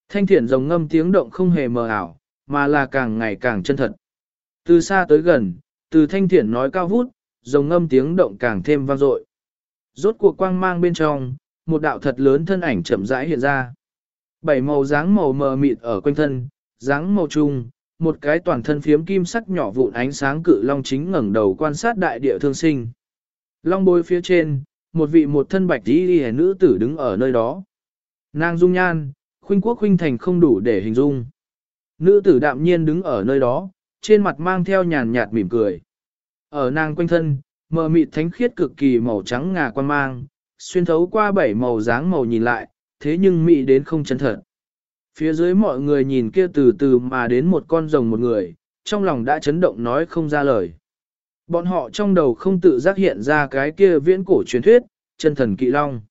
Thanh thiển rồng ngâm tiếng động không hề mờ ảo, mà là càng ngày càng chân thật. Từ xa tới gần, từ thanh thiển nói cao vút, rồng ngâm tiếng động càng thêm vang dội. Rốt cuộc quang mang bên trong, một đạo thật lớn thân ảnh chậm rãi hiện ra. Bảy màu dáng màu mờ mịt ở quanh thân, dáng màu trung, một cái toàn thân phiếm kim sắc nhỏ vụn ánh sáng cự long chính ngẩng đầu quan sát đại địa thương sinh. Long bối phía trên, một vị một thân bạch y đi nữ tử đứng ở nơi đó. Nàng dung nhan, khuynh quốc khuynh thành không đủ để hình dung. Nữ tử đạm nhiên đứng ở nơi đó, trên mặt mang theo nhàn nhạt mỉm cười. Ở nàng quanh thân, mờ mịt thánh khiết cực kỳ màu trắng ngà quan mang, xuyên thấu qua bảy màu dáng màu nhìn lại, thế nhưng mị đến không chân thật. Phía dưới mọi người nhìn kia từ từ mà đến một con rồng một người, trong lòng đã chấn động nói không ra lời. Bọn họ trong đầu không tự giác hiện ra cái kia viễn cổ truyền thuyết, chân thần kỵ long.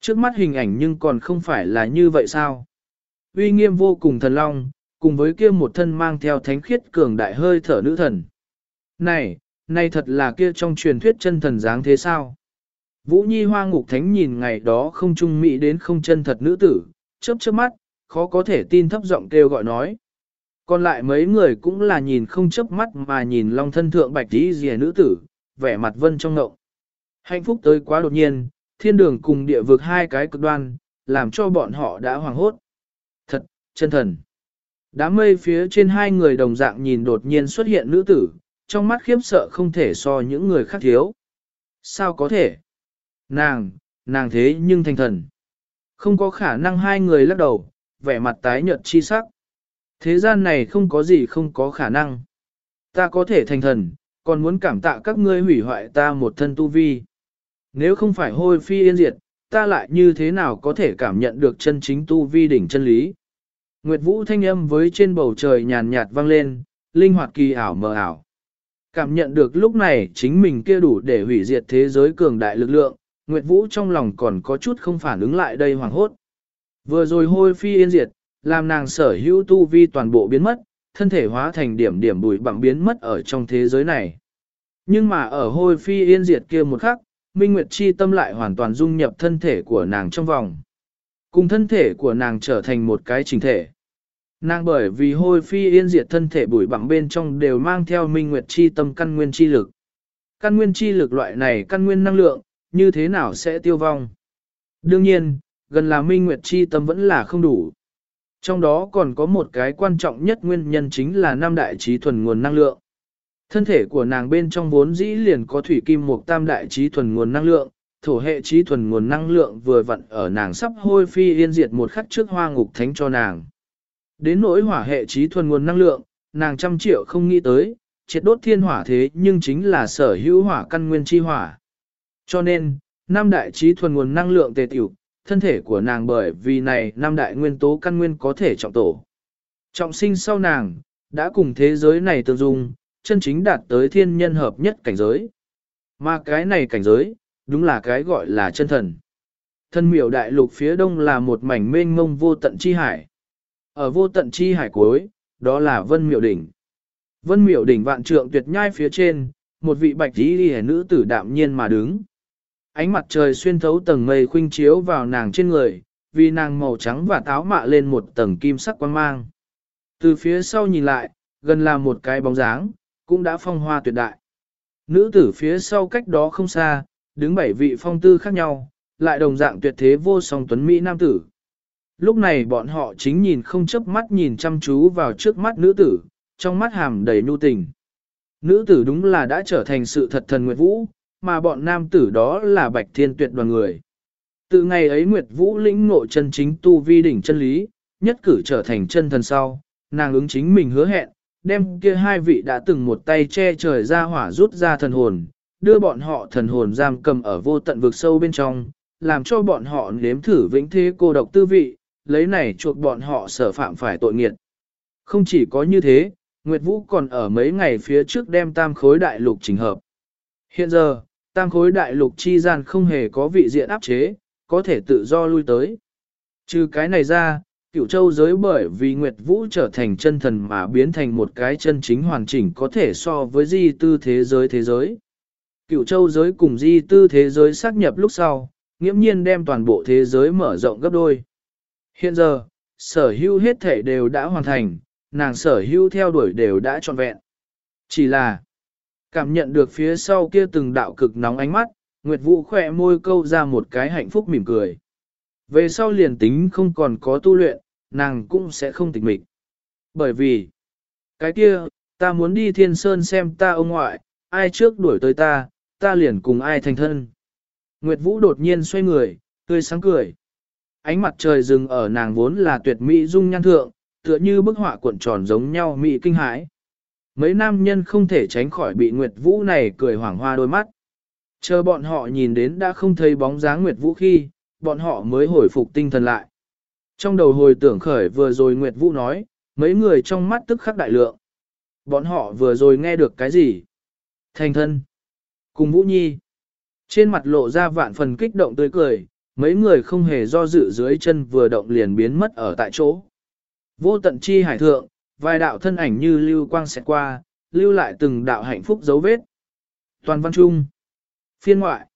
Trước mắt hình ảnh nhưng còn không phải là như vậy sao? Uy nghiêm vô cùng thần long, cùng với kia một thân mang theo thánh khiết cường đại hơi thở nữ thần. Này, này thật là kia trong truyền thuyết chân thần dáng thế sao? Vũ Nhi Hoa Ngục Thánh nhìn ngày đó không trung mỹ đến không chân thật nữ tử, chớp chớp mắt, khó có thể tin thấp giọng kêu gọi nói. Còn lại mấy người cũng là nhìn không chớp mắt mà nhìn long thân thượng bạch tí rìa nữ tử, vẻ mặt vân trong ngộng. Hạnh phúc tới quá đột nhiên, thiên đường cùng địa vực hai cái cực đoan, làm cho bọn họ đã hoàng hốt. Thật, chân thần. Đám mây phía trên hai người đồng dạng nhìn đột nhiên xuất hiện nữ tử, trong mắt khiếp sợ không thể so những người khác thiếu. Sao có thể? Nàng, nàng thế nhưng thành thần. Không có khả năng hai người lắc đầu, vẻ mặt tái nhợt chi sắc. Thế gian này không có gì không có khả năng. Ta có thể thành thần, còn muốn cảm tạ các ngươi hủy hoại ta một thân tu vi. Nếu không phải hôi phi yên diệt, ta lại như thế nào có thể cảm nhận được chân chính tu vi đỉnh chân lý. Nguyệt Vũ thanh âm với trên bầu trời nhàn nhạt vang lên, linh hoạt kỳ ảo mờ ảo. Cảm nhận được lúc này chính mình kia đủ để hủy diệt thế giới cường đại lực lượng, Nguyệt Vũ trong lòng còn có chút không phản ứng lại đây hoàng hốt. Vừa rồi hôi phi yên diệt, làm nàng sở hữu tu vi toàn bộ biến mất, thân thể hóa thành điểm điểm bụi bặm biến mất ở trong thế giới này. Nhưng mà ở hôi phi yên diệt kia một khắc, Minh Nguyệt Chi tâm lại hoàn toàn dung nhập thân thể của nàng trong vòng. Cùng thân thể của nàng trở thành một cái trình thể. Nàng bởi vì hôi phi yên diệt thân thể bụi bặm bên trong đều mang theo Minh Nguyệt Chi tâm căn nguyên chi lực. Căn nguyên chi lực loại này căn nguyên năng lượng, như thế nào sẽ tiêu vong? Đương nhiên, gần là Minh Nguyệt Chi tâm vẫn là không đủ. Trong đó còn có một cái quan trọng nhất nguyên nhân chính là năm đại trí thuần nguồn năng lượng. Thân thể của nàng bên trong vốn dĩ liền có thủy kim một tam đại trí thuần nguồn năng lượng, thổ hệ trí thuần nguồn năng lượng vừa vặn ở nàng sắp hôi phi yên diệt một khắc trước hoa ngục thánh cho nàng. Đến nỗi hỏa hệ trí thuần nguồn năng lượng, nàng trăm triệu không nghĩ tới, triệt đốt thiên hỏa thế nhưng chính là sở hữu hỏa căn nguyên chi hỏa. Cho nên, năm đại trí thuần nguồn năng lượng tề tiểu, thân thể của nàng bởi vì này năm đại nguyên tố căn nguyên có thể trọng tổ. Trọng sinh sau nàng, đã cùng thế giới này tương dung, chân chính đạt tới thiên nhân hợp nhất cảnh giới. Mà cái này cảnh giới, đúng là cái gọi là chân thần. Thân miểu đại lục phía đông là một mảnh mênh mông vô tận chi hải. Ở vô tận chi hải cuối, đó là vân miểu đỉnh. Vân miểu đỉnh vạn trượng tuyệt nhai phía trên, một vị bạch tí đi nữ tử đạm nhiên mà đứng ánh mặt trời xuyên thấu tầng mây khuynh chiếu vào nàng trên người, vì nàng màu trắng và táo mạ lên một tầng kim sắc quang mang. Từ phía sau nhìn lại, gần là một cái bóng dáng, cũng đã phong hoa tuyệt đại. Nữ tử phía sau cách đó không xa, đứng bảy vị phong tư khác nhau, lại đồng dạng tuyệt thế vô song tuấn Mỹ nam tử. Lúc này bọn họ chính nhìn không chớp mắt nhìn chăm chú vào trước mắt nữ tử, trong mắt hàm đầy nhu tình. Nữ tử đúng là đã trở thành sự thật thần Nguyệt Vũ, mà bọn nam tử đó là bạch thiên tuyệt đoàn người. Từ ngày ấy Nguyệt Vũ lĩnh ngộ chân chính tu vi đỉnh chân lý, nhất cử trở thành chân thần sau, nàng ứng chính mình hứa hẹn, đem kia hai vị đã từng một tay che trời ra hỏa rút ra thần hồn, đưa bọn họ thần hồn giam cầm ở vô tận vực sâu bên trong, làm cho bọn họ nếm thử vĩnh thế cô độc tư vị, lấy này chuộc bọn họ sở phạm phải tội nghiệt. Không chỉ có như thế, Nguyệt Vũ còn ở mấy ngày phía trước đem tam khối đại lục trình hợp. Hiện giờ, tam khối đại lục chi gian không hề có vị diện áp chế, có thể tự do lui tới. Trừ cái này ra, cửu châu giới bởi vì Nguyệt Vũ trở thành chân thần mà biến thành một cái chân chính hoàn chỉnh có thể so với di tư thế giới thế giới. Cửu châu giới cùng di tư thế giới xác nhập lúc sau, nghiễm nhiên đem toàn bộ thế giới mở rộng gấp đôi. Hiện giờ, sở hữu hết thể đều đã hoàn thành, nàng sở hữu theo đuổi đều đã trọn vẹn. Chỉ là, Cảm nhận được phía sau kia từng đạo cực nóng ánh mắt, Nguyệt Vũ khỏe môi câu ra một cái hạnh phúc mỉm cười. Về sau liền tính không còn có tu luyện, nàng cũng sẽ không tịch mịch. Bởi vì, Cái kia, ta muốn đi thiên sơn xem ta ông ngoại, ai trước đuổi tới ta, ta liền cùng ai thành thân. Nguyệt Vũ đột nhiên xoay người, tươi sáng cười. Ánh mặt trời rừng ở nàng vốn là tuyệt mỹ dung nhan thượng, tựa như bức họa cuộn tròn giống nhau mỹ kinh hãi. Mấy nam nhân không thể tránh khỏi bị Nguyệt Vũ này cười hoảng hoa đôi mắt. Chờ bọn họ nhìn đến đã không thấy bóng dáng Nguyệt Vũ khi, bọn họ mới hồi phục tinh thần lại. Trong đầu hồi tưởng khởi vừa rồi Nguyệt Vũ nói, mấy người trong mắt tức khắc đại lượng. Bọn họ vừa rồi nghe được cái gì? Thành thân. Cùng Vũ Nhi. Trên mặt lộ ra vạn phần kích động tươi cười, mấy người không hề do dự dưới chân vừa động liền biến mất ở tại chỗ. Vô tận chi hải thượng, vài đạo thân ảnh như lưu quang xẹt qua, lưu lại từng đạo hạnh phúc dấu vết. Toàn văn trung. Phiên ngoại.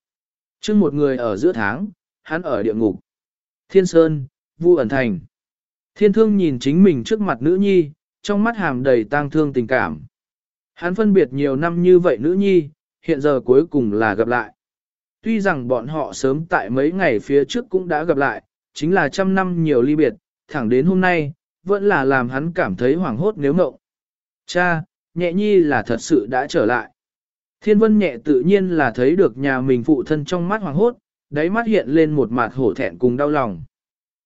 chương một người ở giữa tháng, hắn ở địa ngục. Thiên Sơn, Vu ẩn thành. Thiên thương nhìn chính mình trước mặt nữ nhi, trong mắt hàm đầy tang thương tình cảm. Hắn phân biệt nhiều năm như vậy nữ nhi, hiện giờ cuối cùng là gặp lại. Tuy rằng bọn họ sớm tại mấy ngày phía trước cũng đã gặp lại, chính là trăm năm nhiều ly biệt, thẳng đến hôm nay, vẫn là làm hắn cảm thấy hoảng hốt nếu ngộng. Cha, nhẹ nhi là thật sự đã trở lại. Thiên vân nhẹ tự nhiên là thấy được nhà mình phụ thân trong mắt hoảng hốt, đáy mắt hiện lên một mặt hổ thẹn cùng đau lòng.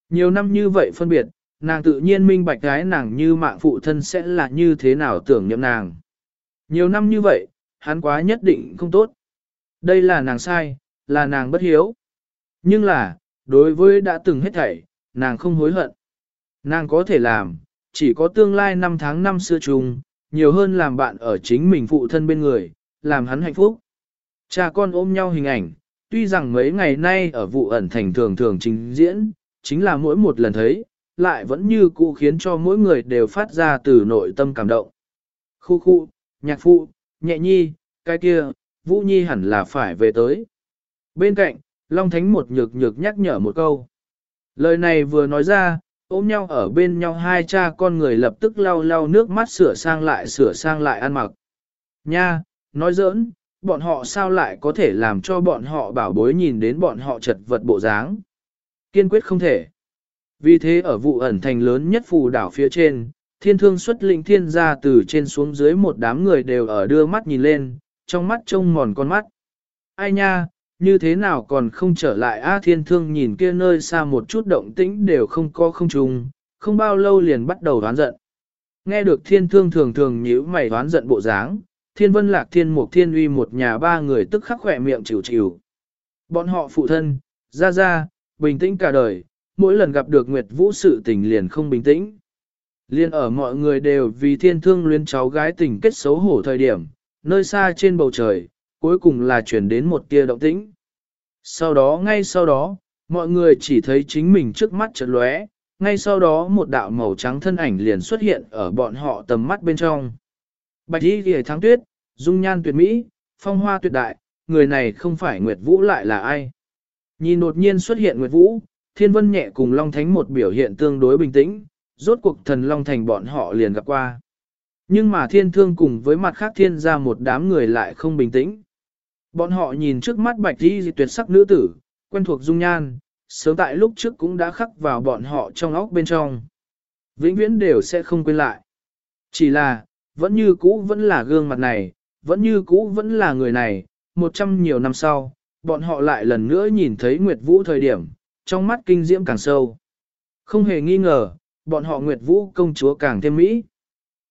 Nhiều năm như vậy phân biệt, nàng tự nhiên minh bạch gái nàng như mạng phụ thân sẽ là như thế nào tưởng niệm nàng. Nhiều năm như vậy, hắn quá nhất định không tốt. Đây là nàng sai, là nàng bất hiếu. Nhưng là, đối với đã từng hết thảy, nàng không hối hận. Nàng có thể làm, chỉ có tương lai năm tháng năm xưa chung, nhiều hơn làm bạn ở chính mình phụ thân bên người, làm hắn hạnh phúc. Cha con ôm nhau hình ảnh, tuy rằng mấy ngày nay ở vụ ẩn thành thường thường trình diễn, chính là mỗi một lần thấy, lại vẫn như cũ khiến cho mỗi người đều phát ra từ nội tâm cảm động. Khu khu, nhạc phụ, nhẹ nhi, cái kia, Vũ Nhi hẳn là phải về tới. Bên cạnh, Long Thánh một nhược nhược nhắc nhở một câu. Lời này vừa nói ra, ôm nhau ở bên nhau hai cha con người lập tức lau lau nước mắt sửa sang lại sửa sang lại ăn mặc. Nha, nói giỡn, bọn họ sao lại có thể làm cho bọn họ bảo bối nhìn đến bọn họ chật vật bộ dáng. Kiên quyết không thể. Vì thế ở vụ ẩn thành lớn nhất phù đảo phía trên, thiên thương xuất linh thiên gia từ trên xuống dưới một đám người đều ở đưa mắt nhìn lên, trong mắt trông mòn con mắt. Ai nha, như thế nào còn không trở lại A thiên thương nhìn kia nơi xa một chút động tĩnh đều không có không trùng, không bao lâu liền bắt đầu đoán giận. Nghe được thiên thương thường thường nhíu mày đoán giận bộ dáng, thiên vân lạc thiên mục thiên uy một nhà ba người tức khắc khỏe miệng chịu chịu. Bọn họ phụ thân, ra ra, bình tĩnh cả đời, mỗi lần gặp được Nguyệt Vũ sự tình liền không bình tĩnh. Liên ở mọi người đều vì thiên thương luyến cháu gái tình kết xấu hổ thời điểm, nơi xa trên bầu trời, cuối cùng là chuyển đến một tia động tĩnh. Sau đó ngay sau đó, mọi người chỉ thấy chính mình trước mắt chợt lóe, ngay sau đó một đạo màu trắng thân ảnh liền xuất hiện ở bọn họ tầm mắt bên trong. Bạch y ghề thắng tuyết, dung nhan tuyệt mỹ, phong hoa tuyệt đại, người này không phải Nguyệt Vũ lại là ai. Nhìn đột nhiên xuất hiện Nguyệt Vũ, Thiên Vân nhẹ cùng Long Thánh một biểu hiện tương đối bình tĩnh, rốt cuộc thần Long Thành bọn họ liền gặp qua. Nhưng mà thiên thương cùng với mặt khác thiên ra một đám người lại không bình tĩnh. Bọn họ nhìn trước mắt bạch đi tuyệt sắc nữ tử, quen thuộc dung nhan, sớm tại lúc trước cũng đã khắc vào bọn họ trong óc bên trong. Vĩnh viễn đều sẽ không quên lại. Chỉ là, vẫn như cũ vẫn là gương mặt này, vẫn như cũ vẫn là người này, một trăm nhiều năm sau, bọn họ lại lần nữa nhìn thấy Nguyệt Vũ thời điểm, trong mắt kinh diễm càng sâu. Không hề nghi ngờ, bọn họ Nguyệt Vũ công chúa càng thêm mỹ.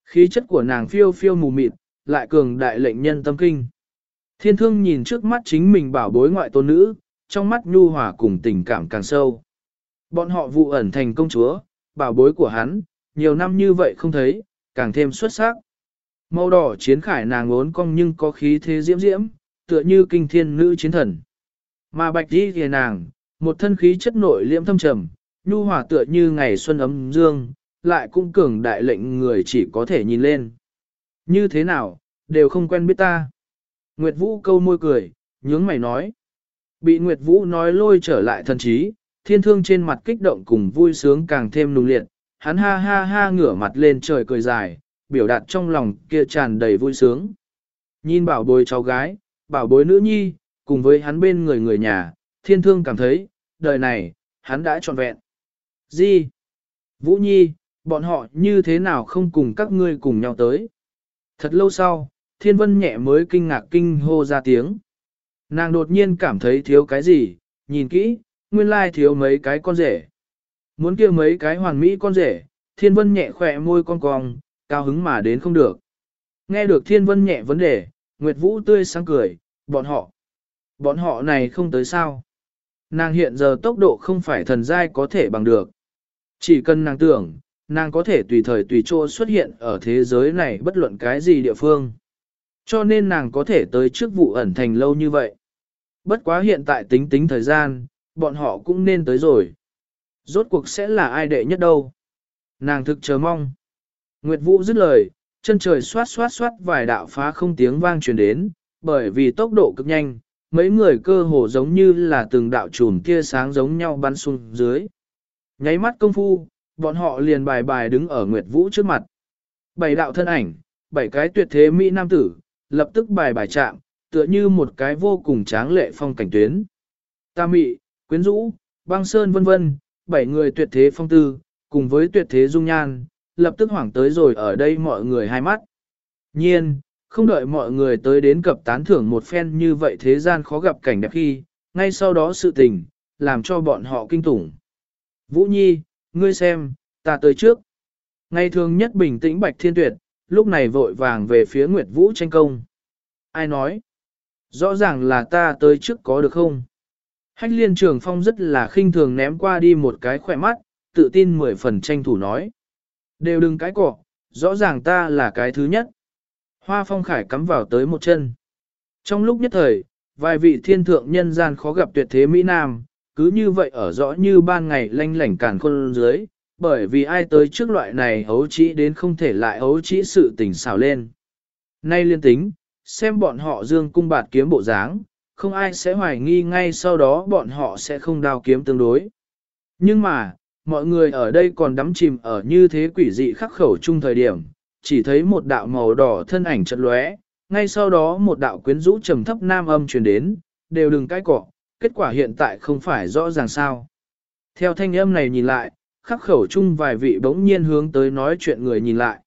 Khí chất của nàng phiêu phiêu mù mịt, lại cường đại lệnh nhân tâm kinh. Thiên thương nhìn trước mắt chính mình bảo bối ngoại tôn nữ, trong mắt nhu hòa cùng tình cảm càng sâu. Bọn họ vụ ẩn thành công chúa, bảo bối của hắn, nhiều năm như vậy không thấy, càng thêm xuất sắc. Màu đỏ chiến khải nàng ốn cong nhưng có khí thế diễm diễm, tựa như kinh thiên nữ chiến thần. Mà bạch đi thì nàng, một thân khí chất nội liễm thâm trầm, nhu hòa tựa như ngày xuân ấm dương, lại cũng cường đại lệnh người chỉ có thể nhìn lên. Như thế nào, đều không quen biết ta. Nguyệt Vũ câu môi cười, nhướng mày nói. Bị Nguyệt Vũ nói lôi trở lại thần trí, thiên thương trên mặt kích động cùng vui sướng càng thêm nung liệt, hắn ha ha ha ngửa mặt lên trời cười dài, biểu đạt trong lòng kia tràn đầy vui sướng. Nhìn bảo bối cháu gái, bảo bối nữ nhi, cùng với hắn bên người người nhà, thiên thương cảm thấy, đời này, hắn đã trọn vẹn. Di, Vũ Nhi, Bọn họ như thế nào không cùng các ngươi cùng nhau tới. Thật lâu sau, thiên vân nhẹ mới kinh ngạc kinh hô ra tiếng. Nàng đột nhiên cảm thấy thiếu cái gì, nhìn kỹ, nguyên lai thiếu mấy cái con rể. Muốn kia mấy cái hoàn mỹ con rể, thiên vân nhẹ khỏe môi con cong, cao hứng mà đến không được. Nghe được thiên vân nhẹ vấn đề, Nguyệt Vũ tươi sáng cười, bọn họ. Bọn họ này không tới sao. Nàng hiện giờ tốc độ không phải thần giai có thể bằng được. Chỉ cần nàng tưởng, nàng có thể tùy thời tùy chỗ xuất hiện ở thế giới này bất luận cái gì địa phương. Cho nên nàng có thể tới trước vụ ẩn thành lâu như vậy. Bất quá hiện tại tính tính thời gian, bọn họ cũng nên tới rồi. Rốt cuộc sẽ là ai đệ nhất đâu. Nàng thực chờ mong. Nguyệt Vũ dứt lời, chân trời xoát xoát xoát vài đạo phá không tiếng vang truyền đến, bởi vì tốc độ cực nhanh, mấy người cơ hồ giống như là từng đạo chùm kia sáng giống nhau bắn xuống dưới. Nháy mắt công phu, bọn họ liền bài bài đứng ở Nguyệt Vũ trước mặt. Bảy đạo thân ảnh, bảy cái tuyệt thế mỹ nam tử, lập tức bài bài chạm, tựa như một cái vô cùng tráng lệ phong cảnh tuyến. Ta mị, quyến rũ, băng sơn vân vân, bảy người tuyệt thế phong tư, cùng với tuyệt thế dung nhan, lập tức hoảng tới rồi ở đây mọi người hai mắt. Nhiên, không đợi mọi người tới đến cập tán thưởng một phen như vậy thế gian khó gặp cảnh đẹp khi, ngay sau đó sự tình, làm cho bọn họ kinh tủng. Vũ Nhi, ngươi xem, ta tới trước. Ngày thường nhất bình tĩnh bạch thiên tuyệt, lúc này vội vàng về phía Nguyệt Vũ tranh công. Ai nói? Rõ ràng là ta tới trước có được không? Hách liên trường phong rất là khinh thường ném qua đi một cái khỏe mắt, tự tin mười phần tranh thủ nói. Đều đừng cái cỏ, rõ ràng ta là cái thứ nhất. Hoa phong khải cắm vào tới một chân. Trong lúc nhất thời, vài vị thiên thượng nhân gian khó gặp tuyệt thế Mỹ Nam, cứ như vậy ở rõ như ban ngày lanh lảnh càn khôn dưới, bởi vì ai tới trước loại này hấu trĩ đến không thể lại hấu trĩ sự tình xào lên. Nay liên tính, xem bọn họ dương cung bạt kiếm bộ dáng, không ai sẽ hoài nghi ngay sau đó bọn họ sẽ không đao kiếm tương đối. Nhưng mà, mọi người ở đây còn đắm chìm ở như thế quỷ dị khắc khẩu chung thời điểm, chỉ thấy một đạo màu đỏ thân ảnh chật lóe, ngay sau đó một đạo quyến rũ trầm thấp nam âm truyền đến, đều đừng cái cọ, kết quả hiện tại không phải rõ ràng sao. Theo thanh âm này nhìn lại, khắc khẩu chung vài vị bỗng nhiên hướng tới nói chuyện người nhìn lại.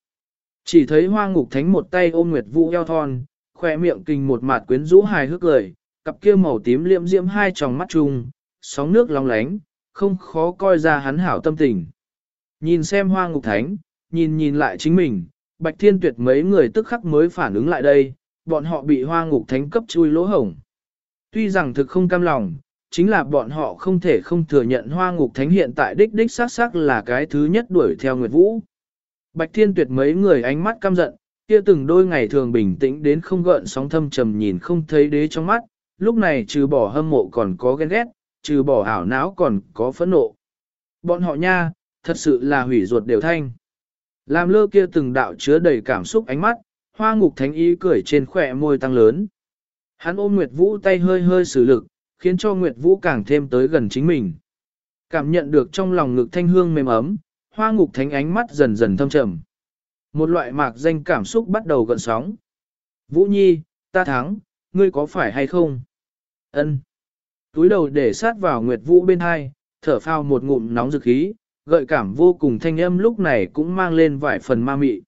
Chỉ thấy hoa ngục thánh một tay ôm nguyệt vũ eo thon, khoe miệng kinh một mặt quyến rũ hài hước lời, cặp kia màu tím liệm diễm hai tròng mắt chung, sóng nước long lánh, không khó coi ra hắn hảo tâm tình. Nhìn xem hoa ngục thánh, nhìn nhìn lại chính mình, bạch thiên tuyệt mấy người tức khắc mới phản ứng lại đây, bọn họ bị hoa ngục thánh cấp chui lỗ hổng. Tuy rằng thực không cam lòng, chính là bọn họ không thể không thừa nhận hoa ngục thánh hiện tại đích đích xác xác là cái thứ nhất đuổi theo Nguyệt Vũ. Bạch Thiên Tuyệt mấy người ánh mắt căm giận, kia từng đôi ngày thường bình tĩnh đến không gợn sóng thâm trầm nhìn không thấy đế trong mắt, lúc này trừ bỏ hâm mộ còn có ghen ghét, trừ bỏ ảo não còn có phẫn nộ. Bọn họ nha, thật sự là hủy ruột đều thanh. Làm lơ kia từng đạo chứa đầy cảm xúc ánh mắt, hoa ngục thánh ý cười trên khỏe môi tăng lớn. Hắn ôm Nguyệt Vũ tay hơi hơi sử lực, khiến cho Nguyệt Vũ càng thêm tới gần chính mình. Cảm nhận được trong lòng ngực thanh hương mềm ấm, hoa ngục thánh ánh mắt dần dần thâm trầm. Một loại mạc danh cảm xúc bắt đầu gợn sóng. Vũ Nhi, ta thắng, ngươi có phải hay không? Ân. Túi đầu để sát vào Nguyệt Vũ bên hai, thở phao một ngụm nóng dực khí, gợi cảm vô cùng thanh âm lúc này cũng mang lên vài phần ma mị.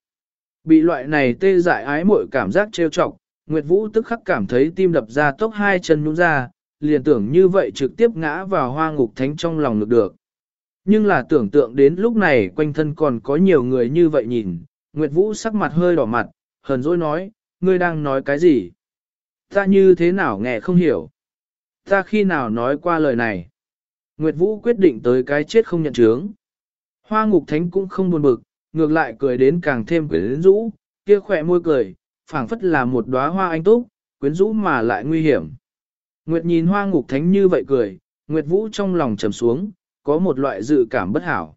Bị loại này tê dại ái muội cảm giác trêu chọc, Nguyệt Vũ tức khắc cảm thấy tim đập ra tốc hai chân nhún ra, liền tưởng như vậy trực tiếp ngã vào hoa ngục thánh trong lòng được được. Nhưng là tưởng tượng đến lúc này quanh thân còn có nhiều người như vậy nhìn, Nguyệt Vũ sắc mặt hơi đỏ mặt, hờn dỗi nói, ngươi đang nói cái gì? Ta như thế nào nghe không hiểu? Ta khi nào nói qua lời này? Nguyệt Vũ quyết định tới cái chết không nhận chướng. Hoa ngục thánh cũng không buồn bực, ngược lại cười đến càng thêm quyến rũ, kia khỏe môi cười, phảng phất là một đóa hoa anh túc, quyến rũ mà lại nguy hiểm. Nguyệt nhìn hoa ngục thánh như vậy cười, Nguyệt Vũ trong lòng trầm xuống, có một loại dự cảm bất hảo.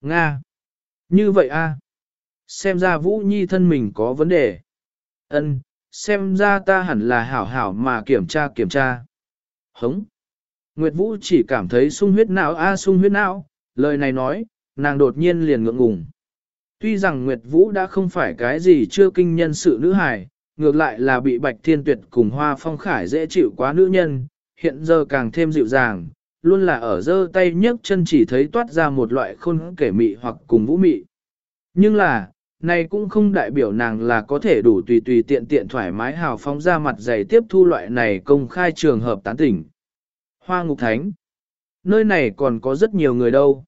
Nga! Như vậy a? Xem ra Vũ Nhi thân mình có vấn đề. Ân, xem ra ta hẳn là hảo hảo mà kiểm tra kiểm tra. Hống! Nguyệt Vũ chỉ cảm thấy sung huyết não a sung huyết não, lời này nói, nàng đột nhiên liền ngượng ngùng. Tuy rằng Nguyệt Vũ đã không phải cái gì chưa kinh nhân sự nữ hài, ngược lại là bị Bạch Thiên Tuyệt cùng Hoa Phong Khải dễ chịu quá nữ nhân, hiện giờ càng thêm dịu dàng, luôn là ở giơ tay nhấc chân chỉ thấy toát ra một loại khôn kể mị hoặc cùng vũ mị. Nhưng là, này cũng không đại biểu nàng là có thể đủ tùy tùy tiện tiện thoải mái hào phóng ra mặt giày tiếp thu loại này công khai trường hợp tán tỉnh. Hoa ngục thánh. Nơi này còn có rất nhiều người đâu.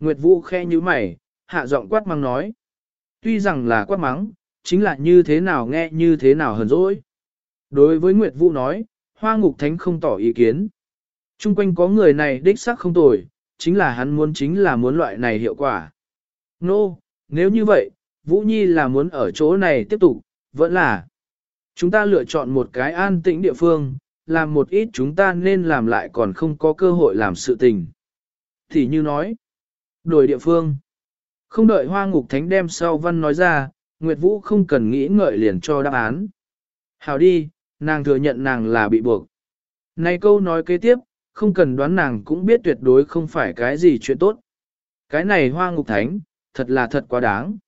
Nguyệt Vũ khe như mày, hạ giọng quát mắng nói. Tuy rằng là quát mắng, chính là như thế nào nghe như thế nào hờn dỗi. Đối với Nguyệt Vũ nói, hoa ngục thánh không tỏ ý kiến. Trung quanh có người này đích xác không tồi, chính là hắn muốn chính là muốn loại này hiệu quả. Nô, no, nếu như vậy, Vũ Nhi là muốn ở chỗ này tiếp tục, vẫn là. Chúng ta lựa chọn một cái an tĩnh địa phương, làm một ít chúng ta nên làm lại còn không có cơ hội làm sự tình. Thì như nói, đổi địa phương. Không đợi hoa ngục thánh đem sau văn nói ra, Nguyệt Vũ không cần nghĩ ngợi liền cho đáp án. Hào đi, nàng thừa nhận nàng là bị buộc. Này câu nói kế tiếp, không cần đoán nàng cũng biết tuyệt đối không phải cái gì chuyện tốt. Cái này hoa ngục thánh, thật là thật quá đáng.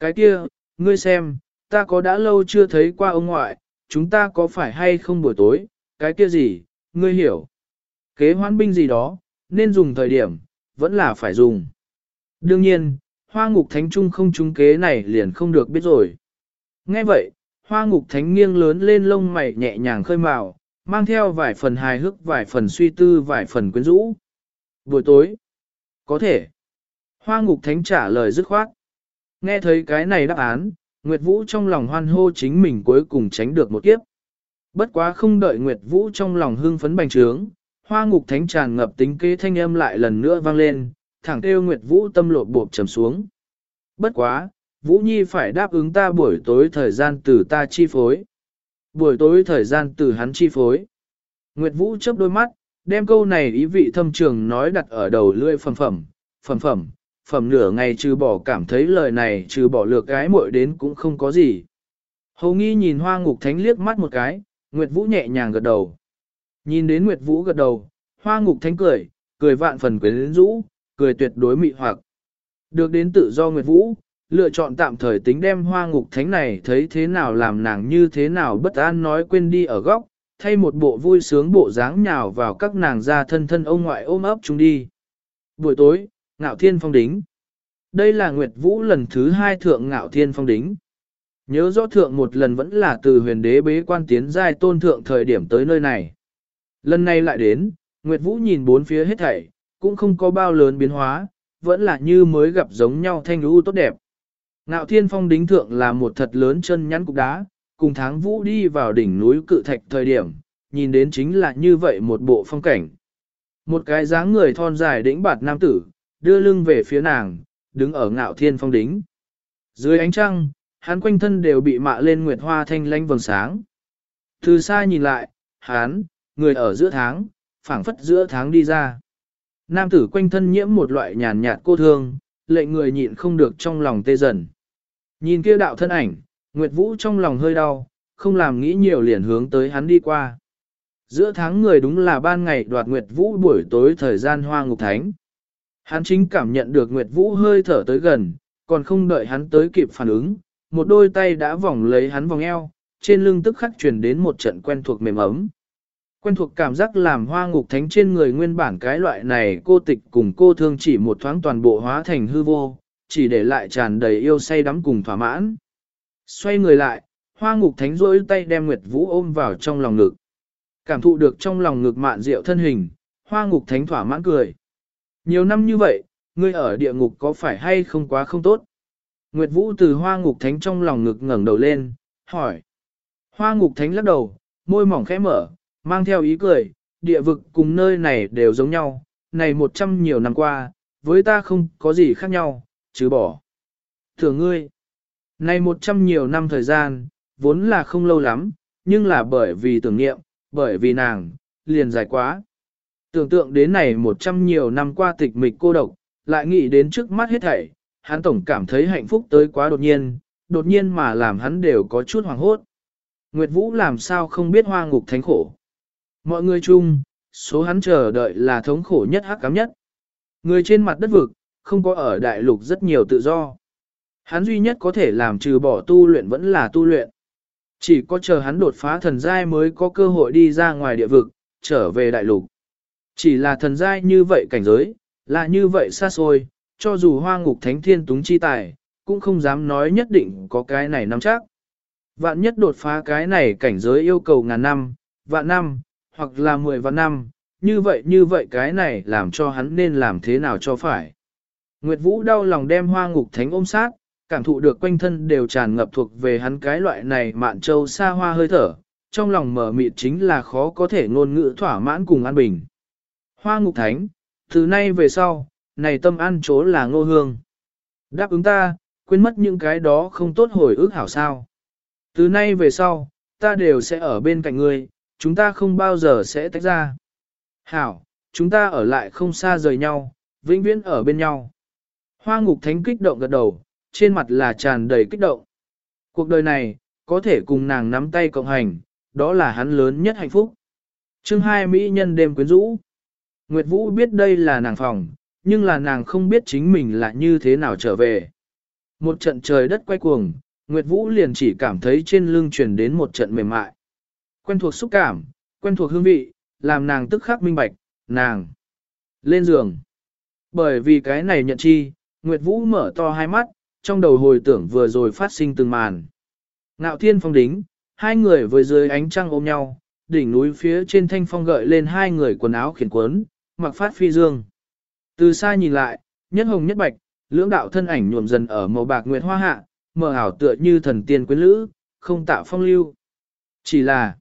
Cái kia, ngươi xem, ta có đã lâu chưa thấy qua ông ngoại, chúng ta có phải hay không buổi tối, cái kia gì, ngươi hiểu. Kế hoãn binh gì đó, nên dùng thời điểm, vẫn là phải dùng. Đương nhiên, hoa ngục thánh trung không trúng kế này liền không được biết rồi. Nghe vậy, hoa ngục thánh nghiêng lớn lên lông mày nhẹ nhàng khơi màu, mang theo vài phần hài hước vài phần suy tư vài phần quyến rũ. Buổi tối, có thể. Hoa ngục thánh trả lời dứt khoát. Nghe thấy cái này đáp án, Nguyệt Vũ trong lòng hoan hô chính mình cuối cùng tránh được một kiếp. Bất quá không đợi Nguyệt Vũ trong lòng hưng phấn bành trướng, hoa ngục thánh tràn ngập tính kế thanh âm lại lần nữa vang lên, thẳng kêu Nguyệt Vũ tâm lột bộp trầm xuống. Bất quá, Vũ Nhi phải đáp ứng ta buổi tối thời gian từ ta chi phối. Buổi tối thời gian từ hắn chi phối. Nguyệt Vũ chớp đôi mắt, đem câu này ý vị thâm trường nói đặt ở đầu lưỡi phẩm phẩm, phẩm phẩm, phẩm nửa ngày trừ bỏ cảm thấy lời này trừ bỏ lược gái muội đến cũng không có gì. Hầu nghi nhìn hoa ngục thánh liếc mắt một cái, Nguyệt Vũ nhẹ nhàng gật đầu. Nhìn đến Nguyệt Vũ gật đầu, hoa ngục thánh cười, cười vạn phần quyến rũ, cười tuyệt đối mị hoặc. Được đến tự do Nguyệt Vũ, lựa chọn tạm thời tính đem hoa ngục thánh này thấy thế nào làm nàng như thế nào bất an nói quên đi ở góc, thay một bộ vui sướng bộ dáng nhào vào các nàng ra thân thân ông ngoại ôm ấp chúng đi. Buổi tối, ngạo thiên phong đính. Đây là Nguyệt Vũ lần thứ hai thượng ngạo thiên phong đính. Nhớ rõ thượng một lần vẫn là từ huyền đế bế quan tiến giai tôn thượng thời điểm tới nơi này. Lần này lại đến, Nguyệt Vũ nhìn bốn phía hết thảy, cũng không có bao lớn biến hóa, vẫn là như mới gặp giống nhau thanh lũ tốt đẹp. Ngạo thiên phong đính thượng là một thật lớn chân nhắn cục đá, cùng tháng Vũ đi vào đỉnh núi cự thạch thời điểm, nhìn đến chính là như vậy một bộ phong cảnh. Một cái dáng người thon dài đĩnh bạt nam tử, đưa lưng về phía nàng, đứng ở ngạo thiên phong đính. Dưới ánh trăng, hắn quanh thân đều bị mạ lên nguyệt hoa thanh lanh vầng sáng. Từ xa nhìn lại, hắn, người ở giữa tháng, phảng phất giữa tháng đi ra. Nam tử quanh thân nhiễm một loại nhàn nhạt cô thương, lệnh người nhịn không được trong lòng tê dần. Nhìn kia đạo thân ảnh, Nguyệt Vũ trong lòng hơi đau, không làm nghĩ nhiều liền hướng tới hắn đi qua. Giữa tháng người đúng là ban ngày đoạt Nguyệt Vũ buổi tối thời gian hoa ngục thánh. Hắn chính cảm nhận được Nguyệt Vũ hơi thở tới gần, còn không đợi hắn tới kịp phản ứng, một đôi tay đã vòng lấy hắn vòng eo, trên lưng tức khắc truyền đến một trận quen thuộc mềm ấm. Quen thuộc cảm giác làm hoa ngục thánh trên người nguyên bản cái loại này cô tịch cùng cô thương chỉ một thoáng toàn bộ hóa thành hư vô, chỉ để lại tràn đầy yêu say đắm cùng thỏa mãn. Xoay người lại, hoa ngục thánh rỗi tay đem Nguyệt Vũ ôm vào trong lòng ngực. Cảm thụ được trong lòng ngực mạn rượu thân hình, hoa ngục thánh thỏa mãn cười. Nhiều năm như vậy, ngươi ở địa ngục có phải hay không quá không tốt? Nguyệt Vũ từ hoa ngục thánh trong lòng ngực ngẩng đầu lên, hỏi. Hoa ngục thánh lắc đầu, môi mỏng khẽ mở, mang theo ý cười, địa vực cùng nơi này đều giống nhau, này một trăm nhiều năm qua, với ta không có gì khác nhau, chứ bỏ. Thưa ngươi, này một trăm nhiều năm thời gian, vốn là không lâu lắm, nhưng là bởi vì tưởng niệm, bởi vì nàng, liền dài quá. Tưởng tượng đến này một trăm nhiều năm qua tịch mịch cô độc, lại nghĩ đến trước mắt hết thảy, hắn tổng cảm thấy hạnh phúc tới quá đột nhiên, đột nhiên mà làm hắn đều có chút hoàng hốt. Nguyệt Vũ làm sao không biết hoa ngục thánh khổ. Mọi người chung, số hắn chờ đợi là thống khổ nhất hắc cám nhất. Người trên mặt đất vực, không có ở đại lục rất nhiều tự do. Hắn duy nhất có thể làm trừ bỏ tu luyện vẫn là tu luyện. Chỉ có chờ hắn đột phá thần giai mới có cơ hội đi ra ngoài địa vực, trở về đại lục. Chỉ là thần giai như vậy cảnh giới, là như vậy xa xôi, cho dù hoa ngục thánh thiên túng chi tài, cũng không dám nói nhất định có cái này nắm chắc. Vạn nhất đột phá cái này cảnh giới yêu cầu ngàn năm, vạn năm, hoặc là mười vạn năm, như vậy như vậy cái này làm cho hắn nên làm thế nào cho phải. Nguyệt Vũ đau lòng đem hoa ngục thánh ôm sát, cảm thụ được quanh thân đều tràn ngập thuộc về hắn cái loại này mạn châu xa hoa hơi thở, trong lòng mở mịt chính là khó có thể ngôn ngữ thỏa mãn cùng an bình. Hoa ngục thánh, từ nay về sau, này tâm ăn chỗ là ngô hương. Đáp ứng ta, quên mất những cái đó không tốt hồi ức hảo sao. Từ nay về sau, ta đều sẽ ở bên cạnh ngươi, chúng ta không bao giờ sẽ tách ra. Hảo, chúng ta ở lại không xa rời nhau, vĩnh viễn ở bên nhau. Hoa ngục thánh kích động gật đầu, trên mặt là tràn đầy kích động. Cuộc đời này, có thể cùng nàng nắm tay cộng hành, đó là hắn lớn nhất hạnh phúc. chương hai Mỹ nhân đêm quyến rũ. Nguyệt Vũ biết đây là nàng phòng, nhưng là nàng không biết chính mình là như thế nào trở về. Một trận trời đất quay cuồng, Nguyệt Vũ liền chỉ cảm thấy trên lưng truyền đến một trận mềm mại. Quen thuộc xúc cảm, quen thuộc hương vị, làm nàng tức khắc minh bạch, nàng lên giường. Bởi vì cái này nhận chi, Nguyệt Vũ mở to hai mắt, trong đầu hồi tưởng vừa rồi phát sinh từng màn. Ngạo thiên phong đính, hai người với dưới ánh trăng ôm nhau, đỉnh núi phía trên thanh phong gợi lên hai người quần áo khiển quấn, mặc phát phi dương. Từ xa nhìn lại, nhất hồng nhất bạch, lưỡng đạo thân ảnh nhuộm dần ở màu bạc nguyệt hoa hạ, mờ ảo tựa như thần tiên quyến lữ, không tạo phong lưu. Chỉ là,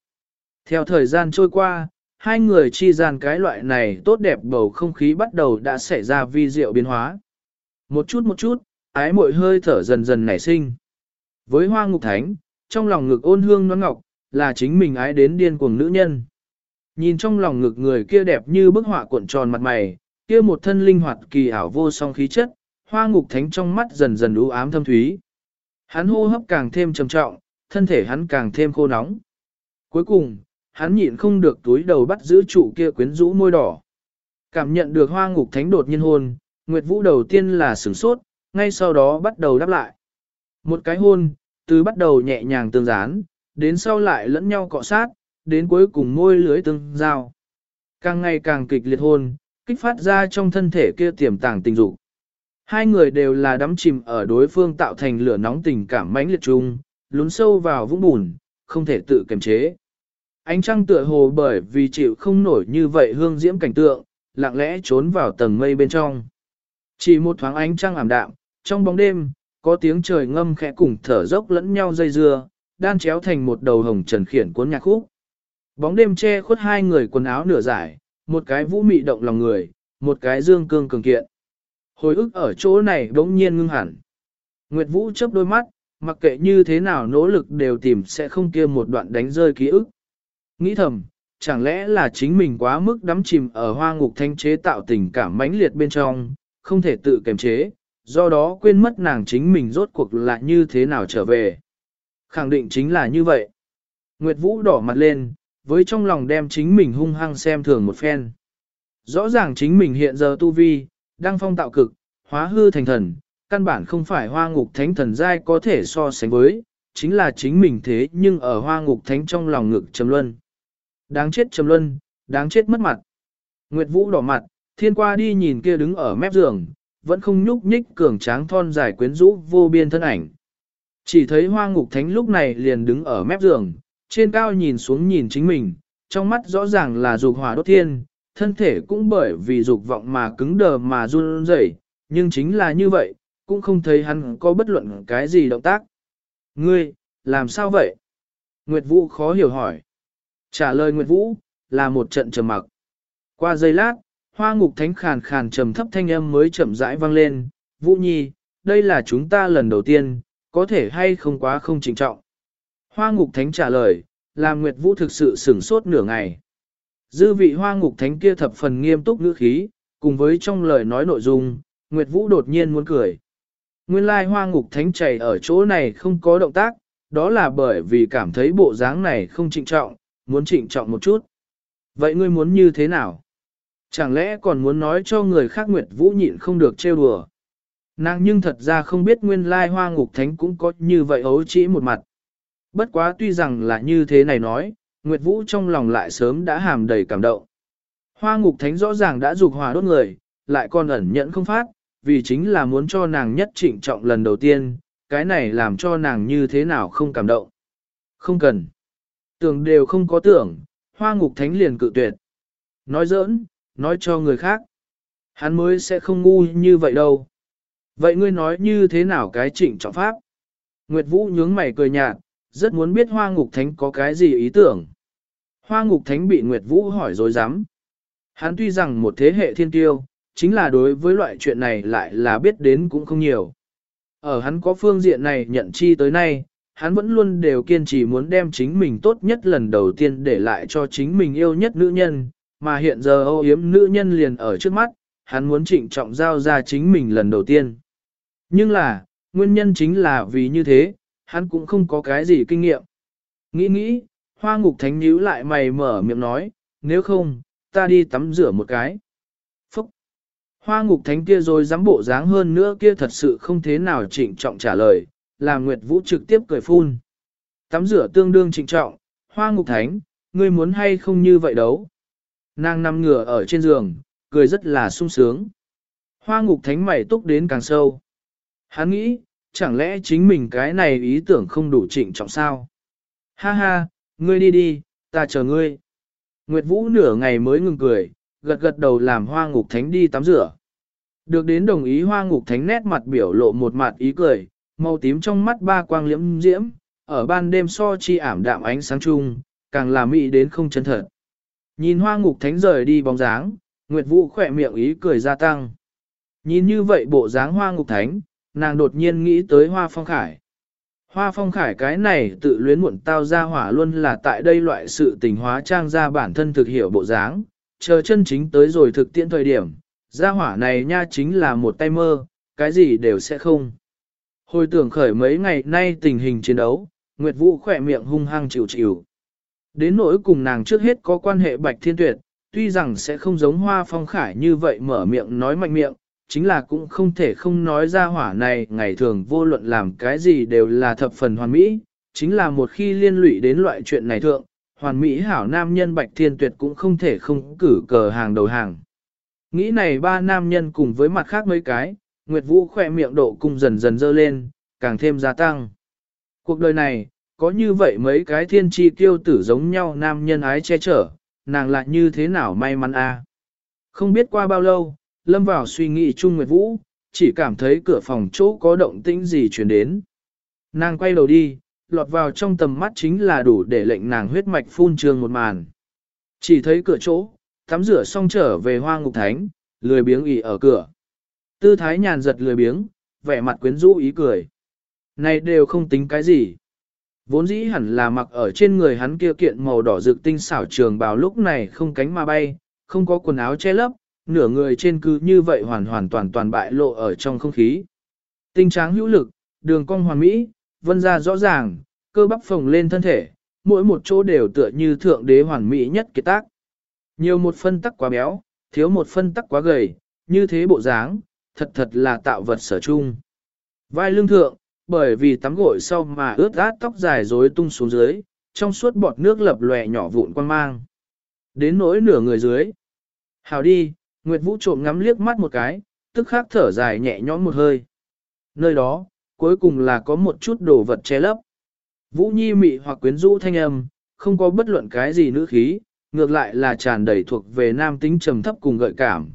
theo thời gian trôi qua, hai người chi gian cái loại này tốt đẹp bầu không khí bắt đầu đã xảy ra vi diệu biến hóa. Một chút một chút, ái mội hơi thở dần dần nảy sinh. Với hoa ngục thánh, trong lòng ngực ôn hương nón ngọc, là chính mình ái đến điên cuồng nữ nhân. Nhìn trong lòng ngực người kia đẹp như bức họa cuộn tròn mặt mày, kia một thân linh hoạt kỳ ảo vô song khí chất, hoa ngục thánh trong mắt dần dần u ám thâm thúy. Hắn hô hấp càng thêm trầm trọng, thân thể hắn càng thêm khô nóng. Cuối cùng, hắn nhịn không được túi đầu bắt giữ trụ kia quyến rũ môi đỏ. Cảm nhận được hoa ngục thánh đột nhiên hôn, Nguyệt Vũ đầu tiên là sửng sốt, ngay sau đó bắt đầu đáp lại. Một cái hôn, từ bắt đầu nhẹ nhàng tương dán, đến sau lại lẫn nhau cọ sát, đến cuối cùng môi lưới tương giao. Càng ngày càng kịch liệt hôn, kích phát ra trong thân thể kia tiềm tàng tình dục. Hai người đều là đắm chìm ở đối phương tạo thành lửa nóng tình cảm mãnh liệt chung, lún sâu vào vũng bùn, không thể tự kiềm chế. Ánh trăng tựa hồ bởi vì chịu không nổi như vậy hương diễm cảnh tượng, lặng lẽ trốn vào tầng mây bên trong. Chỉ một thoáng ánh trăng ảm đạm, trong bóng đêm, có tiếng trời ngâm khẽ cùng thở dốc lẫn nhau dây dưa, đan chéo thành một đầu hồng trần khiển cuốn nhạc khúc. Bóng đêm che khuất hai người quần áo nửa giải, một cái vũ mị động lòng người, một cái dương cương cường kiện. Hồi ức ở chỗ này đống nhiên ngưng hẳn. Nguyệt Vũ chớp đôi mắt, mặc kệ như thế nào nỗ lực đều tìm sẽ không kia một đoạn đánh rơi ký ức. Nghĩ thầm, chẳng lẽ là chính mình quá mức đắm chìm ở hoa ngục thanh chế tạo tình cảm mãnh liệt bên trong, không thể tự kiềm chế, do đó quên mất nàng chính mình rốt cuộc là như thế nào trở về. Khẳng định chính là như vậy. Nguyệt Vũ đỏ mặt lên, với trong lòng đem chính mình hung hăng xem thường một phen. Rõ ràng chính mình hiện giờ tu vi, đang phong tạo cực, hóa hư thành thần, căn bản không phải hoa ngục thánh thần giai có thể so sánh với, chính là chính mình thế nhưng ở hoa ngục thánh trong lòng ngực trầm luân. Đáng chết trầm luân, đáng chết mất mặt. Nguyệt Vũ đỏ mặt, thiên qua đi nhìn kia đứng ở mép giường, vẫn không nhúc nhích cường tráng thon dài quyến rũ vô biên thân ảnh. Chỉ thấy hoa ngục thánh lúc này liền đứng ở mép giường, trên cao nhìn xuống nhìn chính mình, trong mắt rõ ràng là dục hỏa đốt thiên, thân thể cũng bởi vì dục vọng mà cứng đờ mà run rẩy, nhưng chính là như vậy, cũng không thấy hắn có bất luận cái gì động tác. Ngươi, làm sao vậy? Nguyệt Vũ khó hiểu hỏi. Trả lời Nguyệt Vũ, là một trận trầm mặc. Qua giây lát, hoa ngục thánh khàn khàn trầm thấp thanh âm mới chậm rãi vang lên. Vũ Nhi, đây là chúng ta lần đầu tiên, có thể hay không quá không trình trọng. Hoa ngục thánh trả lời, làm Nguyệt Vũ thực sự sửng sốt nửa ngày. Dư vị hoa ngục thánh kia thập phần nghiêm túc ngữ khí, cùng với trong lời nói nội dung, Nguyệt Vũ đột nhiên muốn cười. Nguyên lai hoa ngục thánh chảy ở chỗ này không có động tác, đó là bởi vì cảm thấy bộ dáng này không trịnh trọng, muốn trịnh trọng một chút. Vậy ngươi muốn như thế nào? Chẳng lẽ còn muốn nói cho người khác Nguyệt Vũ nhịn không được trêu đùa? Nàng nhưng thật ra không biết nguyên lai hoa ngục thánh cũng có như vậy ấu chỉ một mặt. Bất quá tuy rằng là như thế này nói, Nguyệt Vũ trong lòng lại sớm đã hàm đầy cảm động. Hoa ngục thánh rõ ràng đã dục hòa đốt người, lại còn ẩn nhẫn không phát, vì chính là muốn cho nàng nhất trịnh trọng lần đầu tiên, cái này làm cho nàng như thế nào không cảm động. Không cần. Tưởng đều không có tưởng, hoa ngục thánh liền cự tuyệt. Nói giỡn, nói cho người khác. Hắn mới sẽ không ngu như vậy đâu. Vậy ngươi nói như thế nào cái trịnh trọng pháp? Nguyệt Vũ nhướng mày cười nhạt, rất muốn biết hoa ngục thánh có cái gì ý tưởng. Hoa ngục thánh bị Nguyệt Vũ hỏi dối rắm Hắn tuy rằng một thế hệ thiên tiêu, chính là đối với loại chuyện này lại là biết đến cũng không nhiều. Ở hắn có phương diện này nhận chi tới nay, hắn vẫn luôn đều kiên trì muốn đem chính mình tốt nhất lần đầu tiên để lại cho chính mình yêu nhất nữ nhân, mà hiện giờ âu yếm nữ nhân liền ở trước mắt, hắn muốn trịnh trọng giao ra chính mình lần đầu tiên. Nhưng là, nguyên nhân chính là vì như thế, hắn cũng không có cái gì kinh nghiệm. Nghĩ nghĩ, hoa ngục thánh nhíu lại mày mở miệng nói, nếu không, ta đi tắm rửa một cái. Phúc! Hoa ngục thánh kia rồi dám bộ dáng hơn nữa kia thật sự không thế nào trịnh trọng trả lời, làm Nguyệt Vũ trực tiếp cười phun. Tắm rửa tương đương trịnh trọng, hoa ngục thánh, ngươi muốn hay không như vậy đâu? Nàng nằm ngửa ở trên giường, cười rất là sung sướng. Hoa ngục thánh mày túc đến càng sâu. Hắn nghĩ, chẳng lẽ chính mình cái này ý tưởng không đủ trịnh trọng sao? Ha ha, ngươi đi đi, ta chờ ngươi. Nguyệt Vũ nửa ngày mới ngừng cười, gật gật đầu làm hoa ngục thánh đi tắm rửa. Được đến đồng ý hoa ngục thánh nét mặt biểu lộ một mặt ý cười, màu tím trong mắt ba quang liễm diễm, ở ban đêm so chi ảm đạm ánh sáng chung, càng là mị đến không chân thật. Nhìn hoa ngục thánh rời đi bóng dáng, Nguyệt Vũ khỏe miệng ý cười gia tăng. Nhìn như vậy bộ dáng hoa ngục thánh, nàng đột nhiên nghĩ tới hoa phong khải. Hoa phong khải cái này tự luyến muộn tao ra hỏa luôn là tại đây loại sự tình hóa trang ra bản thân thực hiểu bộ dáng, chờ chân chính tới rồi thực tiễn thời điểm, gia hỏa này nha chính là một tay mơ, cái gì đều sẽ không. Hồi tưởng khởi mấy ngày nay tình hình chiến đấu, Nguyệt Vũ khỏe miệng hung hăng chịu chịu. Đến nỗi cùng nàng trước hết có quan hệ bạch thiên tuyệt, tuy rằng sẽ không giống hoa phong khải như vậy mở miệng nói mạnh miệng, chính là cũng không thể không nói ra hỏa này ngày thường vô luận làm cái gì đều là thập phần hoàn mỹ, chính là một khi liên lụy đến loại chuyện này thượng, hoàn mỹ hảo nam nhân bạch thiên tuyệt cũng không thể không cử cờ hàng đầu hàng. Nghĩ này ba nam nhân cùng với mặt khác mấy cái, Nguyệt Vũ khỏe miệng độ cung dần dần dơ lên, càng thêm gia tăng. Cuộc đời này, có như vậy mấy cái thiên tri tiêu tử giống nhau nam nhân ái che chở, nàng lại như thế nào may mắn a Không biết qua bao lâu, lâm vào suy nghĩ chung Nguyệt Vũ, chỉ cảm thấy cửa phòng chỗ có động tĩnh gì chuyển đến. Nàng quay đầu đi, lọt vào trong tầm mắt chính là đủ để lệnh nàng huyết mạch phun trường một màn. Chỉ thấy cửa chỗ, tắm rửa xong trở về hoa ngục thánh, lười biếng ỉ ở cửa. Tư thái nhàn giật lười biếng, vẻ mặt quyến rũ ý cười. Này đều không tính cái gì. Vốn dĩ hẳn là mặc ở trên người hắn kia kiện màu đỏ rực tinh xảo trường bào lúc này không cánh mà bay, không có quần áo che lấp, nửa người trên cứ như vậy hoàn hoàn toàn toàn bại lộ ở trong không khí. Tinh tráng hữu lực, đường cong hoàn mỹ, vân ra rõ ràng, cơ bắp phồng lên thân thể, mỗi một chỗ đều tựa như thượng đế hoàn mỹ nhất kiệt tác. Nhiều một phân tắc quá béo, thiếu một phân tắc quá gầy, như thế bộ dáng, thật thật là tạo vật sở chung. Vai lưng thượng, bởi vì tắm gội sau mà ướt át tóc dài rối tung xuống dưới, trong suốt bọt nước lập lòe nhỏ vụn quan mang. Đến nỗi nửa người dưới. Hào đi, Nguyệt Vũ trộm ngắm liếc mắt một cái, tức khắc thở dài nhẹ nhõm một hơi. Nơi đó, cuối cùng là có một chút đồ vật che lấp. Vũ Nhi mị hoặc quyến rũ thanh âm, không có bất luận cái gì nữ khí, ngược lại là tràn đầy thuộc về nam tính trầm thấp cùng gợi cảm.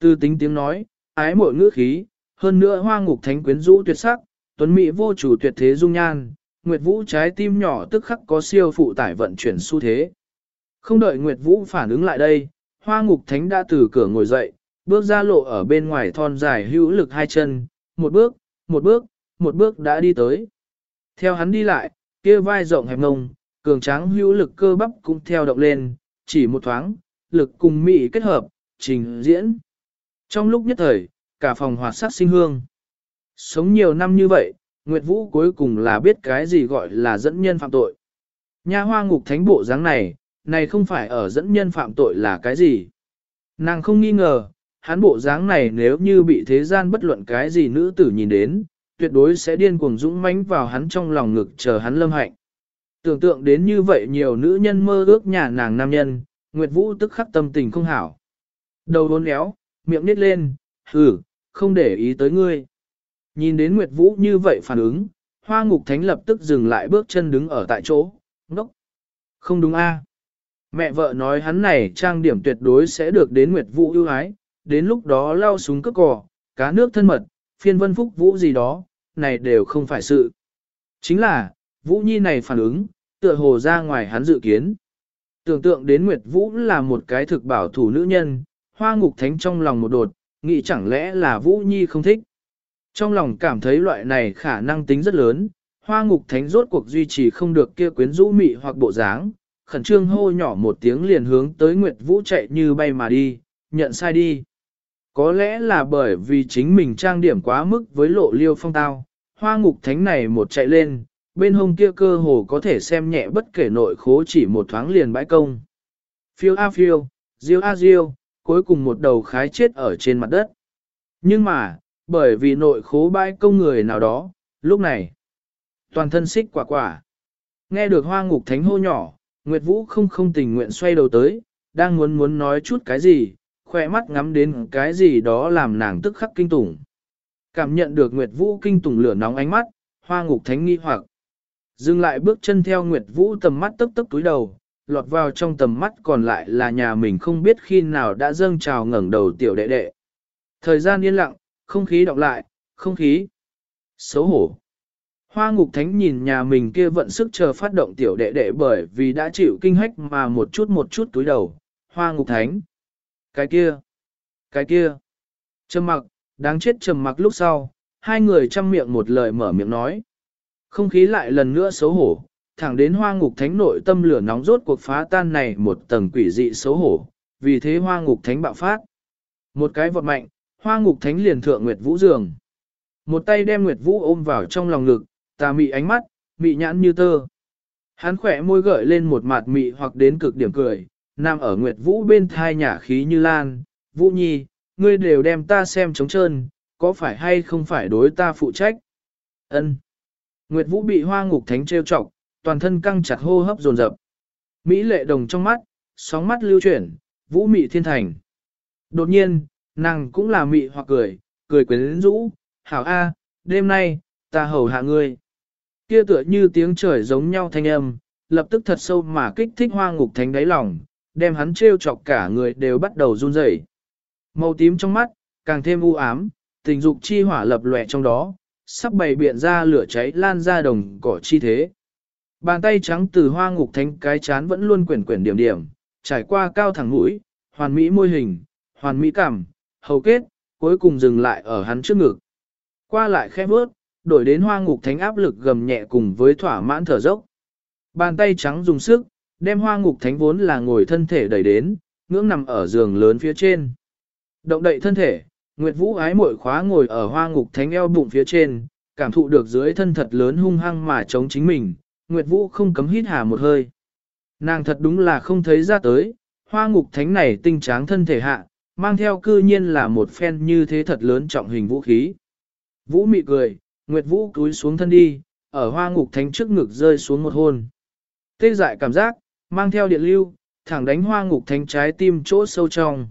Tư tính tiếng nói, ái mội ngữ khí, hơn nữa hoa ngục thánh quyến rũ tuyệt sắc, tuấn mỹ vô chủ tuyệt thế dung nhan, Nguyệt Vũ trái tim nhỏ tức khắc có siêu phụ tải vận chuyển xu thế. Không đợi Nguyệt Vũ phản ứng lại đây, hoa ngục thánh đã từ cửa ngồi dậy, bước ra lộ ở bên ngoài thon dài hữu lực hai chân, một bước, một bước, một bước đã đi tới. Theo hắn đi lại, kia vai rộng hẹp ngông, cường tráng hữu lực cơ bắp cũng theo động lên, chỉ một thoáng, lực cùng mỹ kết hợp, trình diễn. Trong lúc nhất thời, cả phòng hoạt sắc sinh hương. Sống nhiều năm như vậy, Nguyệt Vũ cuối cùng là biết cái gì gọi là dẫn nhân phạm tội. Nha hoa ngục thánh bộ dáng này, này không phải ở dẫn nhân phạm tội là cái gì. Nàng không nghi ngờ, hắn bộ dáng này nếu như bị thế gian bất luận cái gì nữ tử nhìn đến, tuyệt đối sẽ điên cuồng dũng mãnh vào hắn trong lòng ngực chờ hắn lâm hạnh. Tưởng tượng đến như vậy nhiều nữ nhân mơ ước nhà nàng nam nhân, Nguyệt Vũ tức khắc tâm tình không hảo. Đầu đốn éo, miệng nít lên, hừ, không để ý tới ngươi. Nhìn đến Nguyệt Vũ như vậy phản ứng, hoa ngục thánh lập tức dừng lại bước chân đứng ở tại chỗ, ngốc. Không đúng a? Mẹ vợ nói hắn này trang điểm tuyệt đối sẽ được đến Nguyệt Vũ ưu ái, đến lúc đó lao súng cướp cỏ, cá nước thân mật, phiên vân phúc Vũ gì đó, này đều không phải sự. Chính là, Vũ Nhi này phản ứng, tựa hồ ra ngoài hắn dự kiến. Tưởng tượng đến Nguyệt Vũ là một cái thực bảo thủ nữ nhân, hoa ngục thánh trong lòng một đột, nghĩ chẳng lẽ là Vũ Nhi không thích. Trong lòng cảm thấy loại này khả năng tính rất lớn, hoa ngục thánh rốt cuộc duy trì không được kia quyến rũ mị hoặc bộ dáng, khẩn trương hô nhỏ một tiếng liền hướng tới Nguyệt Vũ chạy như bay mà đi, nhận sai đi. Có lẽ là bởi vì chính mình trang điểm quá mức với lộ liêu phong tao, hoa ngục thánh này một chạy lên, bên hông kia cơ hồ có thể xem nhẹ bất kể nội khố chỉ một thoáng liền bãi công. Phiêu a phiêu, diêu a diêu, cuối cùng một đầu khái chết ở trên mặt đất. Nhưng mà, bởi vì nội khố bãi công người nào đó, lúc này, toàn thân xích quả quả. Nghe được hoa ngục thánh hô nhỏ, Nguyệt Vũ không không tình nguyện xoay đầu tới, đang muốn muốn nói chút cái gì, khoe mắt ngắm đến cái gì đó làm nàng tức khắc kinh tủng. Cảm nhận được Nguyệt Vũ kinh tủng lửa nóng ánh mắt, hoa ngục thánh nghi hoặc. Dừng lại bước chân theo Nguyệt Vũ tầm mắt tức tức túi đầu, lọt vào trong tầm mắt còn lại là nhà mình không biết khi nào đã dâng trào ngẩng đầu tiểu đệ đệ. Thời gian yên lặng, không khí đọc lại, không khí. Xấu hổ. Hoa ngục thánh nhìn nhà mình kia vận sức chờ phát động tiểu đệ đệ bởi vì đã chịu kinh hách mà một chút một chút túi đầu. Hoa ngục thánh. Cái kia. Cái kia. Trầm mặc, đáng chết trầm mặc lúc sau, hai người chăm miệng một lời mở miệng nói. Không khí lại lần nữa xấu hổ, thẳng đến hoa ngục thánh nội tâm lửa nóng rốt cuộc phá tan này một tầng quỷ dị xấu hổ, vì thế hoa ngục thánh bạo phát. Một cái vọt mạnh, hoa ngục thánh liền thượng Nguyệt Vũ giường. Một tay đem Nguyệt Vũ ôm vào trong lòng ngực, tà mị ánh mắt, mị nhãn như tơ. Hắn khỏe môi gợi lên một mặt mị hoặc đến cực điểm cười, nằm ở Nguyệt Vũ bên thai nhả khí như lan. Vũ Nhi, ngươi đều đem ta xem trống trơn, có phải hay không phải đối ta phụ trách? Ân. Nguyệt Vũ bị hoa ngục thánh trêu chọc, toàn thân căng chặt hô hấp dồn dập. Mỹ lệ đồng trong mắt, sóng mắt lưu chuyển, Vũ mị thiên thành. Đột nhiên, nàng cũng là mị hoặc cười, cười quyến rũ, hảo a, đêm nay, ta hầu hạ ngươi. Kia tựa như tiếng trời giống nhau thanh âm, lập tức thật sâu mà kích thích hoa ngục thánh đáy lòng, đem hắn trêu chọc cả người đều bắt đầu run rẩy. Màu tím trong mắt, càng thêm u ám, tình dục chi hỏa lập lòe trong đó, sắp bày biện ra lửa cháy lan ra đồng cỏ chi thế. Bàn tay trắng từ hoa ngục thánh cái chán vẫn luôn quyển quyển điểm điểm, trải qua cao thẳng mũi, hoàn mỹ môi hình, hoàn mỹ cảm, hầu kết, cuối cùng dừng lại ở hắn trước ngực. Qua lại khẽ bước, đổi đến hoa ngục thánh áp lực gầm nhẹ cùng với thỏa mãn thở dốc. Bàn tay trắng dùng sức, đem hoa ngục thánh vốn là ngồi thân thể đẩy đến, ngưỡng nằm ở giường lớn phía trên. Động đậy thân thể, Nguyệt Vũ ái muội khóa ngồi ở hoa ngục thánh eo bụng phía trên, cảm thụ được dưới thân thật lớn hung hăng mà chống chính mình, Nguyệt Vũ không cấm hít hà một hơi. Nàng thật đúng là không thấy ra tới, hoa ngục thánh này tinh tráng thân thể hạ, mang theo cư nhiên là một phen như thế thật lớn trọng hình vũ khí. Vũ mị cười, Nguyệt Vũ cúi xuống thân đi, ở hoa ngục thánh trước ngực rơi xuống một hôn. Tê dại cảm giác, mang theo điện lưu, thẳng đánh hoa ngục thánh trái tim chỗ sâu trong.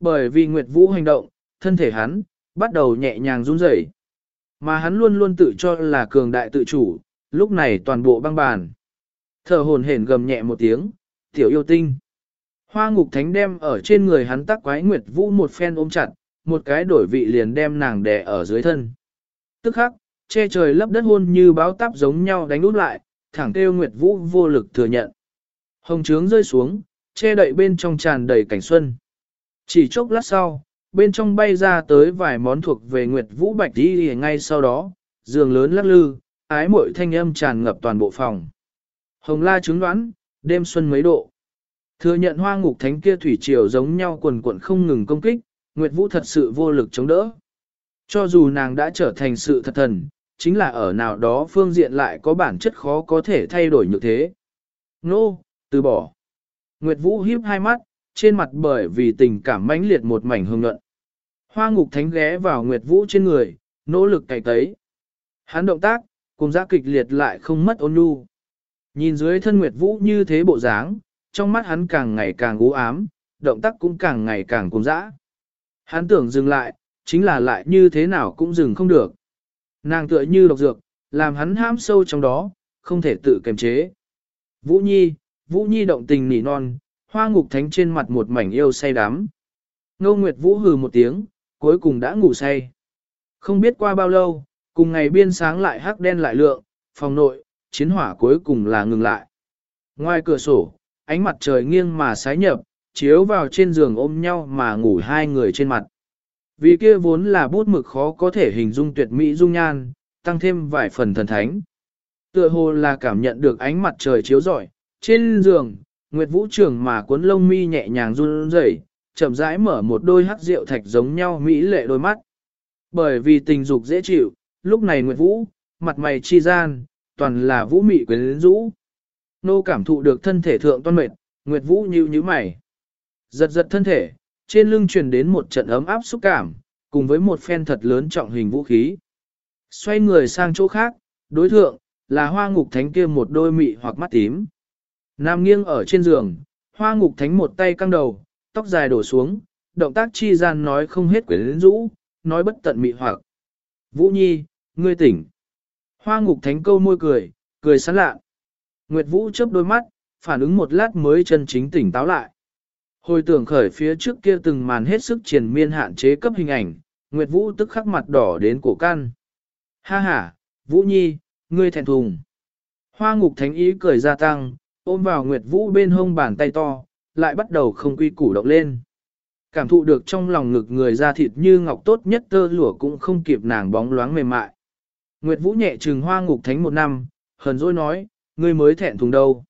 Bởi vì Nguyệt Vũ hành động, thân thể hắn, bắt đầu nhẹ nhàng run rẩy. Mà hắn luôn luôn tự cho là cường đại tự chủ, lúc này toàn bộ băng bàn. Thở hồn hển gầm nhẹ một tiếng, tiểu yêu tinh. Hoa ngục thánh đem ở trên người hắn tắc quái Nguyệt Vũ một phen ôm chặt, một cái đổi vị liền đem nàng đè ở dưới thân. Tức khắc, che trời lấp đất hôn như báo táp giống nhau đánh út lại, thẳng kêu Nguyệt Vũ vô lực thừa nhận. Hồng trướng rơi xuống, che đậy bên trong tràn đầy cảnh xuân. Chỉ chốc lát sau, bên trong bay ra tới vài món thuộc về Nguyệt Vũ Bạch đi ngay sau đó, giường lớn lắc lư, ái muội thanh âm tràn ngập toàn bộ phòng. Hồng la trứng đoán, đêm xuân mấy độ. Thừa nhận hoa ngục thánh kia thủy triều giống nhau quần quận không ngừng công kích, Nguyệt Vũ thật sự vô lực chống đỡ. Cho dù nàng đã trở thành sự thật thần, chính là ở nào đó phương diện lại có bản chất khó có thể thay đổi như thế. Nô, từ bỏ. Nguyệt Vũ híp hai mắt, trên mặt bởi vì tình cảm mãnh liệt một mảnh hương luận. Hoa ngục thánh ghé vào Nguyệt Vũ trên người, nỗ lực cày tấy. Hắn động tác, cùng giã kịch liệt lại không mất ôn nhu. Nhìn dưới thân Nguyệt Vũ như thế bộ dáng, trong mắt hắn càng ngày càng u ám, động tác cũng càng ngày càng cùng dã. Hắn tưởng dừng lại, chính là lại như thế nào cũng dừng không được. Nàng tựa như độc dược, làm hắn ham sâu trong đó, không thể tự kiềm chế. Vũ Nhi, Vũ Nhi động tình nỉ non, hoa ngục thánh trên mặt một mảnh yêu say đắm. Ngô Nguyệt Vũ hừ một tiếng, cuối cùng đã ngủ say. Không biết qua bao lâu, cùng ngày biên sáng lại hắc đen lại lượng, phòng nội, chiến hỏa cuối cùng là ngừng lại. Ngoài cửa sổ, ánh mặt trời nghiêng mà sái nhập, chiếu vào trên giường ôm nhau mà ngủ hai người trên mặt. Vì kia vốn là bút mực khó có thể hình dung tuyệt mỹ dung nhan, tăng thêm vài phần thần thánh. Tựa hồ là cảm nhận được ánh mặt trời chiếu rọi, trên giường, Nguyệt Vũ Trường mà cuốn lông mi nhẹ nhàng run rẩy, chậm rãi mở một đôi hắc rượu thạch giống nhau mỹ lệ đôi mắt. Bởi vì tình dục dễ chịu, lúc này Nguyệt Vũ, mặt mày chi gian, toàn là vũ mị quyến rũ. Nô cảm thụ được thân thể thượng toan mệt, Nguyệt Vũ nhíu nhíu mày. Giật giật thân thể, trên lưng truyền đến một trận ấm áp xúc cảm, cùng với một phen thật lớn trọng hình vũ khí. Xoay người sang chỗ khác, đối thượng, là hoa ngục thánh kia một đôi mị hoặc mắt tím. Nam nghiêng ở trên giường, hoa ngục thánh một tay căng đầu, tóc dài đổ xuống, động tác chi gian nói không hết quyến rũ, nói bất tận mị hoặc. Vũ Nhi, ngươi tỉnh. Hoa ngục thánh câu môi cười, cười sán lạ. Nguyệt Vũ chớp đôi mắt, phản ứng một lát mới chân chính tỉnh táo lại. Hồi tưởng khởi phía trước kia từng màn hết sức triển miên hạn chế cấp hình ảnh, Nguyệt Vũ tức khắc mặt đỏ đến cổ căn. Ha ha, Vũ Nhi, ngươi thẹn thùng. Hoa ngục thánh ý cười gia tăng, ôm vào Nguyệt Vũ bên hông bàn tay to, lại bắt đầu không quy củ động lên. Cảm thụ được trong lòng ngực người ra thịt như ngọc tốt nhất tơ lụa cũng không kịp nàng bóng loáng mềm mại. Nguyệt Vũ nhẹ trừng hoa ngục thánh một năm, hờn dỗi nói, ngươi mới thẹn thùng đâu.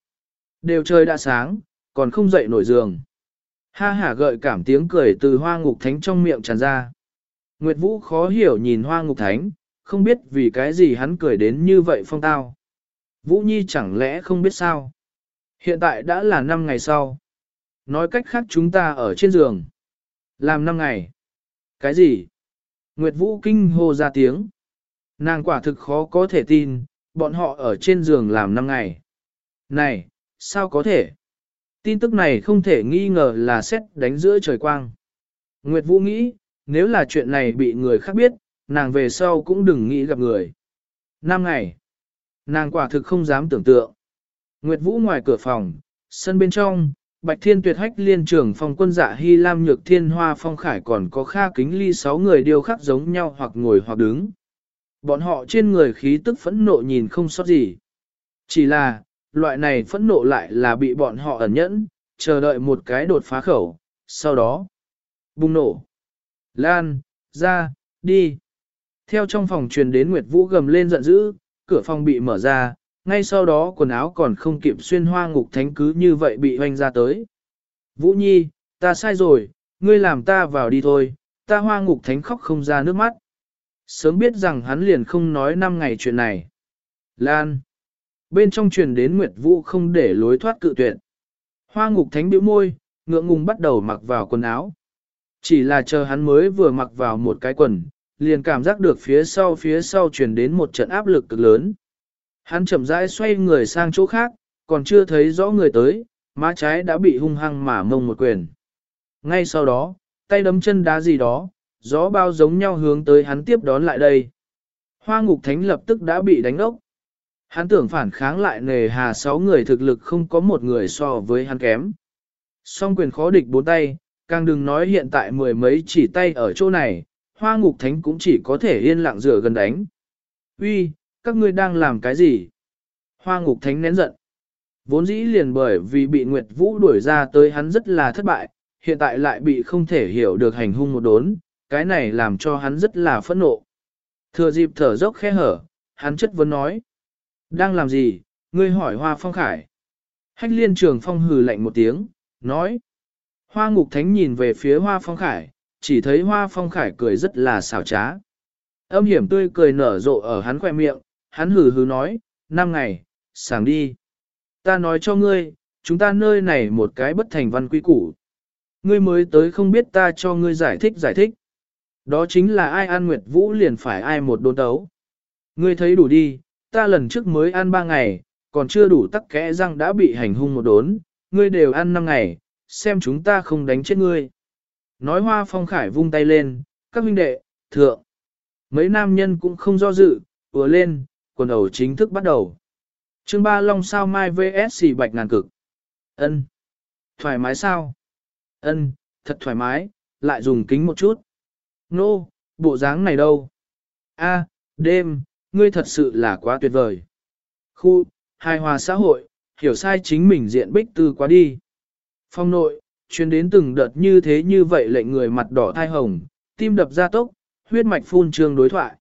Đều trời đã sáng, còn không dậy nổi giường. Ha hả gợi cảm tiếng cười từ hoa ngục thánh trong miệng tràn ra. Nguyệt Vũ khó hiểu nhìn hoa ngục thánh, không biết vì cái gì hắn cười đến như vậy phong tao. Vũ Nhi chẳng lẽ không biết sao? Hiện tại đã là 5 ngày sau. Nói cách khác chúng ta ở trên giường. Làm 5 ngày. Cái gì? Nguyệt Vũ kinh hô ra tiếng. Nàng quả thực khó có thể tin, bọn họ ở trên giường làm 5 ngày. Này, sao có thể? Tin tức này không thể nghi ngờ là xét đánh giữa trời quang. Nguyệt Vũ nghĩ, nếu là chuyện này bị người khác biết, nàng về sau cũng đừng nghĩ gặp người. Năm ngày, nàng quả thực không dám tưởng tượng. Nguyệt Vũ ngoài cửa phòng, sân bên trong, Bạch Thiên Tuyệt Hách liên trưởng phòng quân dạ Hy Lam Nhược Thiên Hoa Phong Khải còn có Kha Kính Ly sáu người điêu khắc giống nhau hoặc ngồi hoặc đứng. Bọn họ trên người khí tức phẫn nộ nhìn không sót gì. Chỉ là, loại này phẫn nộ lại là bị bọn họ ẩn nhẫn, chờ đợi một cái đột phá khẩu, sau đó, bùng nổ. Lan, ra, đi. Theo trong phòng truyền đến Nguyệt Vũ gầm lên giận dữ, cửa phòng bị mở ra, ngay sau đó quần áo còn không kịp xuyên hoa ngục thánh cứ như vậy bị hoanh ra tới. Vũ Nhi, ta sai rồi, ngươi làm ta vào đi thôi, ta hoa ngục thánh khóc không ra nước mắt. Sớm biết rằng hắn liền không nói năm ngày chuyện này. Lan. Bên trong truyền đến Nguyệt Vũ không để lối thoát cự tuyệt. Hoa ngục thánh biểu môi, ngượng ngùng bắt đầu mặc vào quần áo. Chỉ là chờ hắn mới vừa mặc vào một cái quần, liền cảm giác được phía sau phía sau truyền đến một trận áp lực cực lớn. Hắn chậm rãi xoay người sang chỗ khác, còn chưa thấy rõ người tới, má trái đã bị hung hăng mà mông một quyền. Ngay sau đó, tay đấm chân đá gì đó, gió bao giống nhau hướng tới hắn tiếp đón lại đây. Hoa ngục thánh lập tức đã bị đánh ốc. Hắn tưởng phản kháng lại nề hà sáu người thực lực không có một người so với hắn kém. Song quyền khó địch bốn tay, càng đừng nói hiện tại mười mấy chỉ tay ở chỗ này, hoa ngục thánh cũng chỉ có thể yên lặng rửa gần đánh. Uy, các ngươi đang làm cái gì? Hoa ngục thánh nén giận. Vốn dĩ liền bởi vì bị Nguyệt Vũ đuổi ra tới hắn rất là thất bại, hiện tại lại bị không thể hiểu được hành hung một đốn, cái này làm cho hắn rất là phẫn nộ. Thừa dịp thở dốc khe hở, hắn chất vấn nói. Đang làm gì, ngươi hỏi hoa phong khải. Hách liên trường phong hừ lạnh một tiếng, nói. Hoa ngục thánh nhìn về phía hoa phong khải, chỉ thấy hoa phong khải cười rất là xảo trá. Âm hiểm tươi cười nở rộ ở hắn khoe miệng, hắn hừ hừ nói, năm ngày, sáng đi. Ta nói cho ngươi, chúng ta nơi này một cái bất thành văn quy củ. Ngươi mới tới không biết ta cho ngươi giải thích giải thích. Đó chính là ai ăn nguyệt vũ liền phải ai một đôn tấu. Ngươi thấy đủ đi, ta lần trước mới ăn ba ngày, còn chưa đủ tắc kẽ răng đã bị hành hung một đốn, ngươi đều ăn năm ngày, xem chúng ta không đánh chết ngươi. Nói hoa phong khải vung tay lên, các huynh đệ, thượng. Mấy nam nhân cũng không do dự, vừa lên, quần đầu chính thức bắt đầu. Chương ba Long sao mai VS bạch ngàn cực. Ân, Thoải mái sao? Ân, thật thoải mái, lại dùng kính một chút. Nô, no, bộ dáng này đâu? A, đêm, ngươi thật sự là quá tuyệt vời. Khu, hài hòa xã hội, hiểu sai chính mình diện bích tư quá đi. Phong nội, chuyến đến từng đợt như thế như vậy lệnh người mặt đỏ thai hồng, tim đập ra tốc, huyết mạch phun trương đối thoại.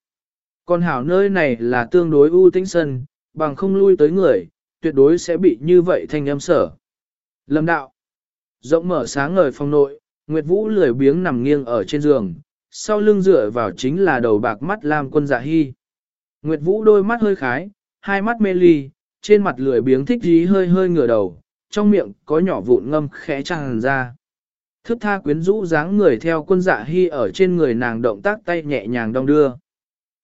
Còn hảo nơi này là tương đối ưu tĩnh sân, bằng không lui tới người, tuyệt đối sẽ bị như vậy thanh âm sở. Lâm đạo. Rộng mở sáng ngời phong nội, Nguyệt Vũ lười biếng nằm nghiêng ở trên giường, sau lưng dựa vào chính là đầu bạc mắt lam quân dạ hy. Nguyệt Vũ đôi mắt hơi khái, hai mắt mê ly, trên mặt lười biếng thích dí hơi hơi ngửa đầu, trong miệng có nhỏ vụn ngâm khẽ tràn ra. Thức tha quyến rũ dáng người theo quân dạ hy ở trên người nàng động tác tay nhẹ nhàng đong đưa.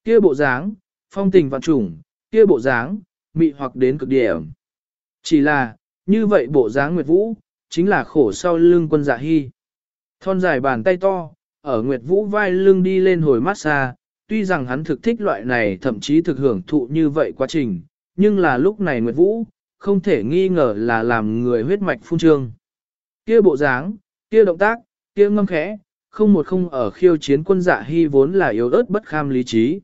Kia bộ dáng, phong tình vạn trùng, kia bộ dáng, mị hoặc đến cực điểm. Chỉ là, như vậy bộ dáng Nguyệt Vũ, chính là khổ sau lưng quân dạ hy. Thon dài bàn tay to, ở Nguyệt Vũ vai lưng đi lên hồi massage, tuy rằng hắn thực thích loại này thậm chí thực hưởng thụ như vậy quá trình, nhưng là lúc này Nguyệt Vũ, không thể nghi ngờ là làm người huyết mạch phun trương. Kia bộ dáng, kia động tác, kia ngâm khẽ, không một không ở khiêu chiến quân dạ hy vốn là yếu ớt bất kham lý trí.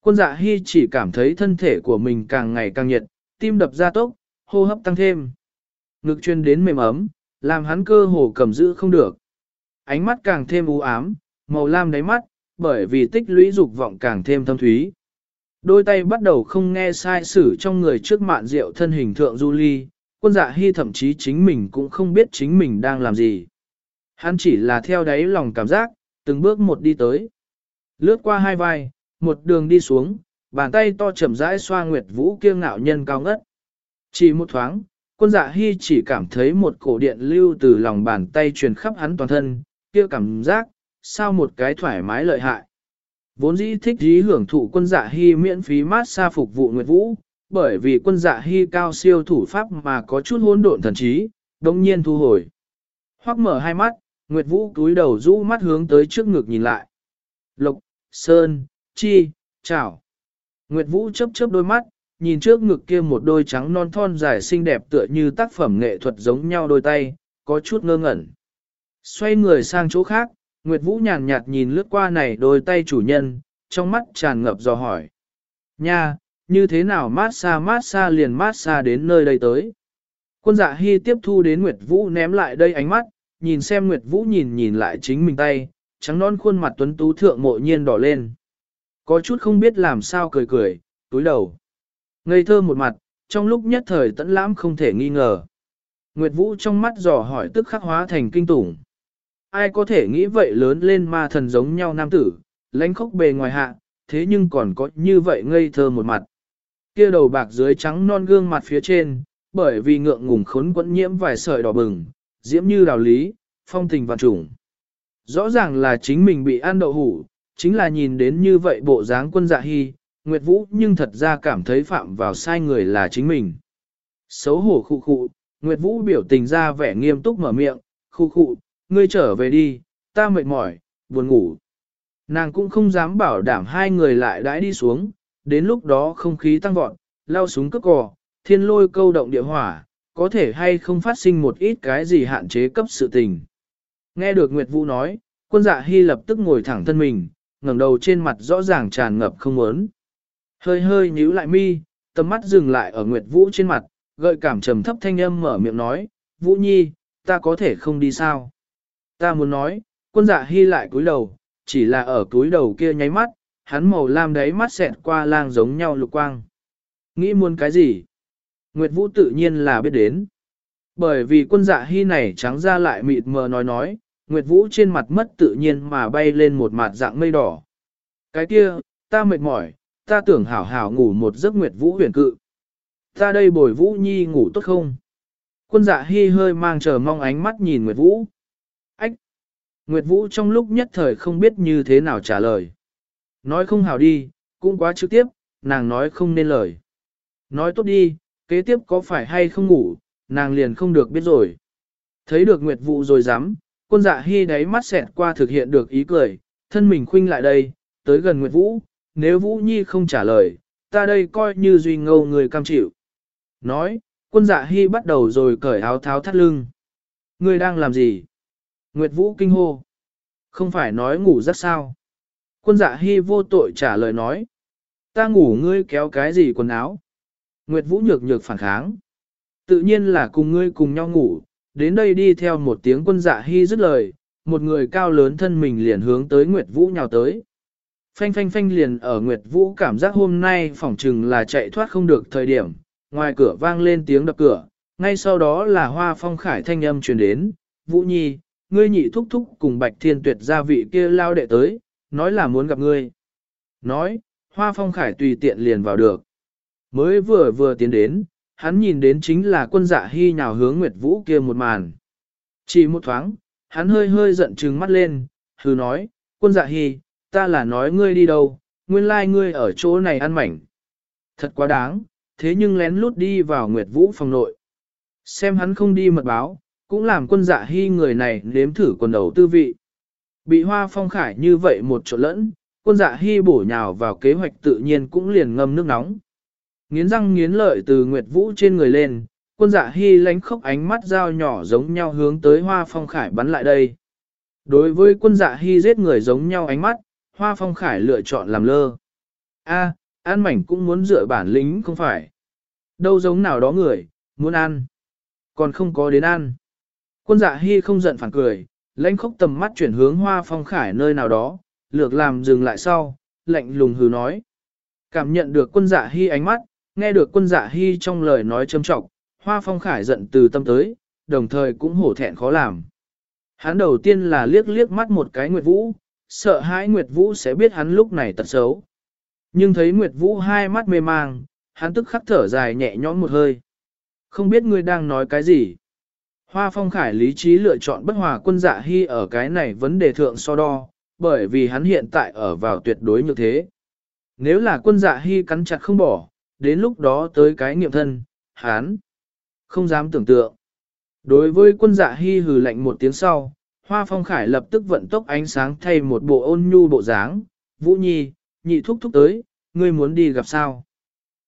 Quân dạ hy chỉ cảm thấy thân thể của mình càng ngày càng nhiệt, tim đập ra tốc, hô hấp tăng thêm. Ngực chuyên đến mềm ấm, làm hắn cơ hồ cầm giữ không được. Ánh mắt càng thêm u ám, màu lam đáy mắt, bởi vì tích lũy dục vọng càng thêm thâm thúy. Đôi tay bắt đầu không nghe sai sử trong người trước mạn rượu thân hình thượng du ly, quân dạ hy thậm chí chính mình cũng không biết chính mình đang làm gì. Hắn chỉ là theo đáy lòng cảm giác, từng bước một đi tới. Lướt qua hai vai, một đường đi xuống, bàn tay to chậm rãi xoa nguyệt vũ kia ngạo nhân cao ngất. Chỉ một thoáng, quân dạ hy chỉ cảm thấy một cổ điện lưu từ lòng bàn tay truyền khắp hắn toàn thân, kia cảm giác, sao một cái thoải mái lợi hại. Vốn dĩ thích dí hưởng thụ quân dạ hy miễn phí mát xa phục vụ Nguyệt Vũ, bởi vì quân dạ hy cao siêu thủ pháp mà có chút hỗn độn thần trí, đồng nhiên thu hồi. Hoắc mở hai mắt, Nguyệt Vũ túi đầu rũ mắt hướng tới trước ngực nhìn lại. Lộc, Sơn, Chi, Chảo. Nguyệt Vũ chớp chớp đôi mắt, nhìn trước ngực kia một đôi trắng non thon dài xinh đẹp tựa như tác phẩm nghệ thuật giống nhau đôi tay, có chút ngơ ngẩn. Xoay người sang chỗ khác, Nguyệt Vũ nhàn nhạt nhìn lướt qua này đôi tay chủ nhân, trong mắt tràn ngập dò hỏi. Nha, như thế nào mát xa mát xa liền mát xa đến nơi đây tới. Quân dạ hy tiếp thu đến Nguyệt Vũ ném lại đây ánh mắt, nhìn xem Nguyệt Vũ nhìn nhìn lại chính mình tay, trắng non khuôn mặt tuấn tú thượng mộ nhiên đỏ lên. Có chút không biết làm sao cười cười, túi đầu. Ngây thơ một mặt, trong lúc nhất thời tẫn lãm không thể nghi ngờ. Nguyệt Vũ trong mắt dò hỏi tức khắc hóa thành kinh tủng ai có thể nghĩ vậy lớn lên ma thần giống nhau nam tử, lãnh khốc bề ngoài hạ, thế nhưng còn có như vậy ngây thơ một mặt. Kia đầu bạc dưới trắng non gương mặt phía trên, bởi vì ngượng ngùng khốn quẫn nhiễm vài sợi đỏ bừng, diễm như đào lý, phong tình vạn trùng. Rõ ràng là chính mình bị ăn đậu hủ, chính là nhìn đến như vậy bộ dáng quân dạ hy, Nguyệt Vũ nhưng thật ra cảm thấy phạm vào sai người là chính mình. Xấu hổ khụ khụ, Nguyệt Vũ biểu tình ra vẻ nghiêm túc mở miệng, khụ khụ, ngươi trở về đi, ta mệt mỏi, buồn ngủ. Nàng cũng không dám bảo đảm hai người lại đãi đi xuống, đến lúc đó không khí tăng vọt, lao súng cướp cò, thiên lôi câu động địa hỏa, có thể hay không phát sinh một ít cái gì hạn chế cấp sự tình. Nghe được Nguyệt Vũ nói, quân dạ hy lập tức ngồi thẳng thân mình, ngẩng đầu trên mặt rõ ràng tràn ngập không muốn. Hơi hơi nhíu lại mi, tầm mắt dừng lại ở Nguyệt Vũ trên mặt, gợi cảm trầm thấp thanh âm mở miệng nói, Vũ Nhi, ta có thể không đi sao? Ta muốn nói, quân dạ hy lại cúi đầu, chỉ là ở cúi đầu kia nháy mắt, hắn màu lam đấy mắt xẹt qua lang giống nhau lục quang. Nghĩ muốn cái gì? Nguyệt Vũ tự nhiên là biết đến. Bởi vì quân dạ hy này trắng ra lại mịt mờ nói nói, Nguyệt Vũ trên mặt mất tự nhiên mà bay lên một mặt dạng mây đỏ. Cái kia, ta mệt mỏi, ta tưởng hảo hảo ngủ một giấc Nguyệt Vũ huyền cự. Ta đây bồi Vũ Nhi ngủ tốt không? Quân dạ hy hơi mang chờ mong ánh mắt nhìn Nguyệt Vũ. Nguyệt Vũ trong lúc nhất thời không biết như thế nào trả lời. Nói không hào đi, cũng quá trực tiếp, nàng nói không nên lời. Nói tốt đi, kế tiếp có phải hay không ngủ, nàng liền không được biết rồi. Thấy được Nguyệt Vũ rồi dám, quân dạ hy đáy mắt xẹt qua thực hiện được ý cười, thân mình khuynh lại đây, tới gần Nguyệt Vũ, nếu Vũ Nhi không trả lời, ta đây coi như duy ngâu người cam chịu. Nói, quân dạ hy bắt đầu rồi cởi áo tháo thắt lưng. Ngươi đang làm gì? Nguyệt Vũ kinh hô. Không phải nói ngủ rất sao? Quân dạ hy vô tội trả lời nói. Ta ngủ ngươi kéo cái gì quần áo? Nguyệt Vũ nhược nhược phản kháng. Tự nhiên là cùng ngươi cùng nhau ngủ, đến đây đi theo một tiếng quân dạ hy dứt lời, một người cao lớn thân mình liền hướng tới Nguyệt Vũ nhào tới. Phanh phanh phanh liền ở Nguyệt Vũ cảm giác hôm nay phỏng chừng là chạy thoát không được thời điểm, ngoài cửa vang lên tiếng đập cửa, ngay sau đó là hoa phong khải thanh âm truyền đến, Vũ Nhi, ngươi nhị thúc thúc cùng Bạch Thiên Tuyệt gia vị kia lao đệ tới, nói là muốn gặp ngươi. Nói, hoa phong khải tùy tiện liền vào được. Mới vừa vừa tiến đến, hắn nhìn đến chính là quân dạ hy nhào hướng Nguyệt Vũ kia một màn. Chỉ một thoáng, hắn hơi hơi giận trừng mắt lên, hừ nói, quân dạ hy, ta là nói ngươi đi đâu, nguyên lai like ngươi ở chỗ này ăn mảnh. Thật quá đáng, thế nhưng lén lút đi vào Nguyệt Vũ phòng nội. Xem hắn không đi mật báo, cũng làm quân dạ hy người này nếm thử quần đầu tư vị. Bị hoa phong khải như vậy một chỗ lẫn, quân dạ hy bổ nhào vào kế hoạch tự nhiên cũng liền ngâm nước nóng. Nghiến răng nghiến lợi từ Nguyệt Vũ trên người lên, quân dạ hy lánh khóc ánh mắt dao nhỏ giống nhau hướng tới hoa phong khải bắn lại đây. Đối với quân dạ hy giết người giống nhau ánh mắt, hoa phong khải lựa chọn làm lơ. A, an mảnh cũng muốn dựa bản lĩnh không phải. Đâu giống nào đó người, muốn ăn. Còn không có đến ăn. Quân dạ hy không giận phản cười, lãnh khốc tầm mắt chuyển hướng hoa phong khải nơi nào đó, lược làm dừng lại sau, lạnh lùng hừ nói. Cảm nhận được quân dạ hy ánh mắt, nghe được quân dạ hy trong lời nói châm trọng, hoa phong khải giận từ tâm tới, đồng thời cũng hổ thẹn khó làm. Hắn đầu tiên là liếc liếc mắt một cái Nguyệt Vũ, sợ hãi Nguyệt Vũ sẽ biết hắn lúc này tật xấu. Nhưng thấy Nguyệt Vũ hai mắt mê mang, hắn tức khắc thở dài nhẹ nhõm một hơi. Không biết ngươi đang nói cái gì. Hoa phong khải lý trí lựa chọn bất hòa quân dạ hy ở cái này vấn đề thượng so đo, bởi vì hắn hiện tại ở vào tuyệt đối như thế. Nếu là quân dạ hy cắn chặt không bỏ, đến lúc đó tới cái nghiệm thân, hắn không dám tưởng tượng. Đối với quân dạ hy hừ lạnh một tiếng sau, Hoa Phong Khải lập tức vận tốc ánh sáng thay một bộ ôn nhu bộ dáng, Vũ Nhi, nhị thúc thúc tới, ngươi muốn đi gặp sao?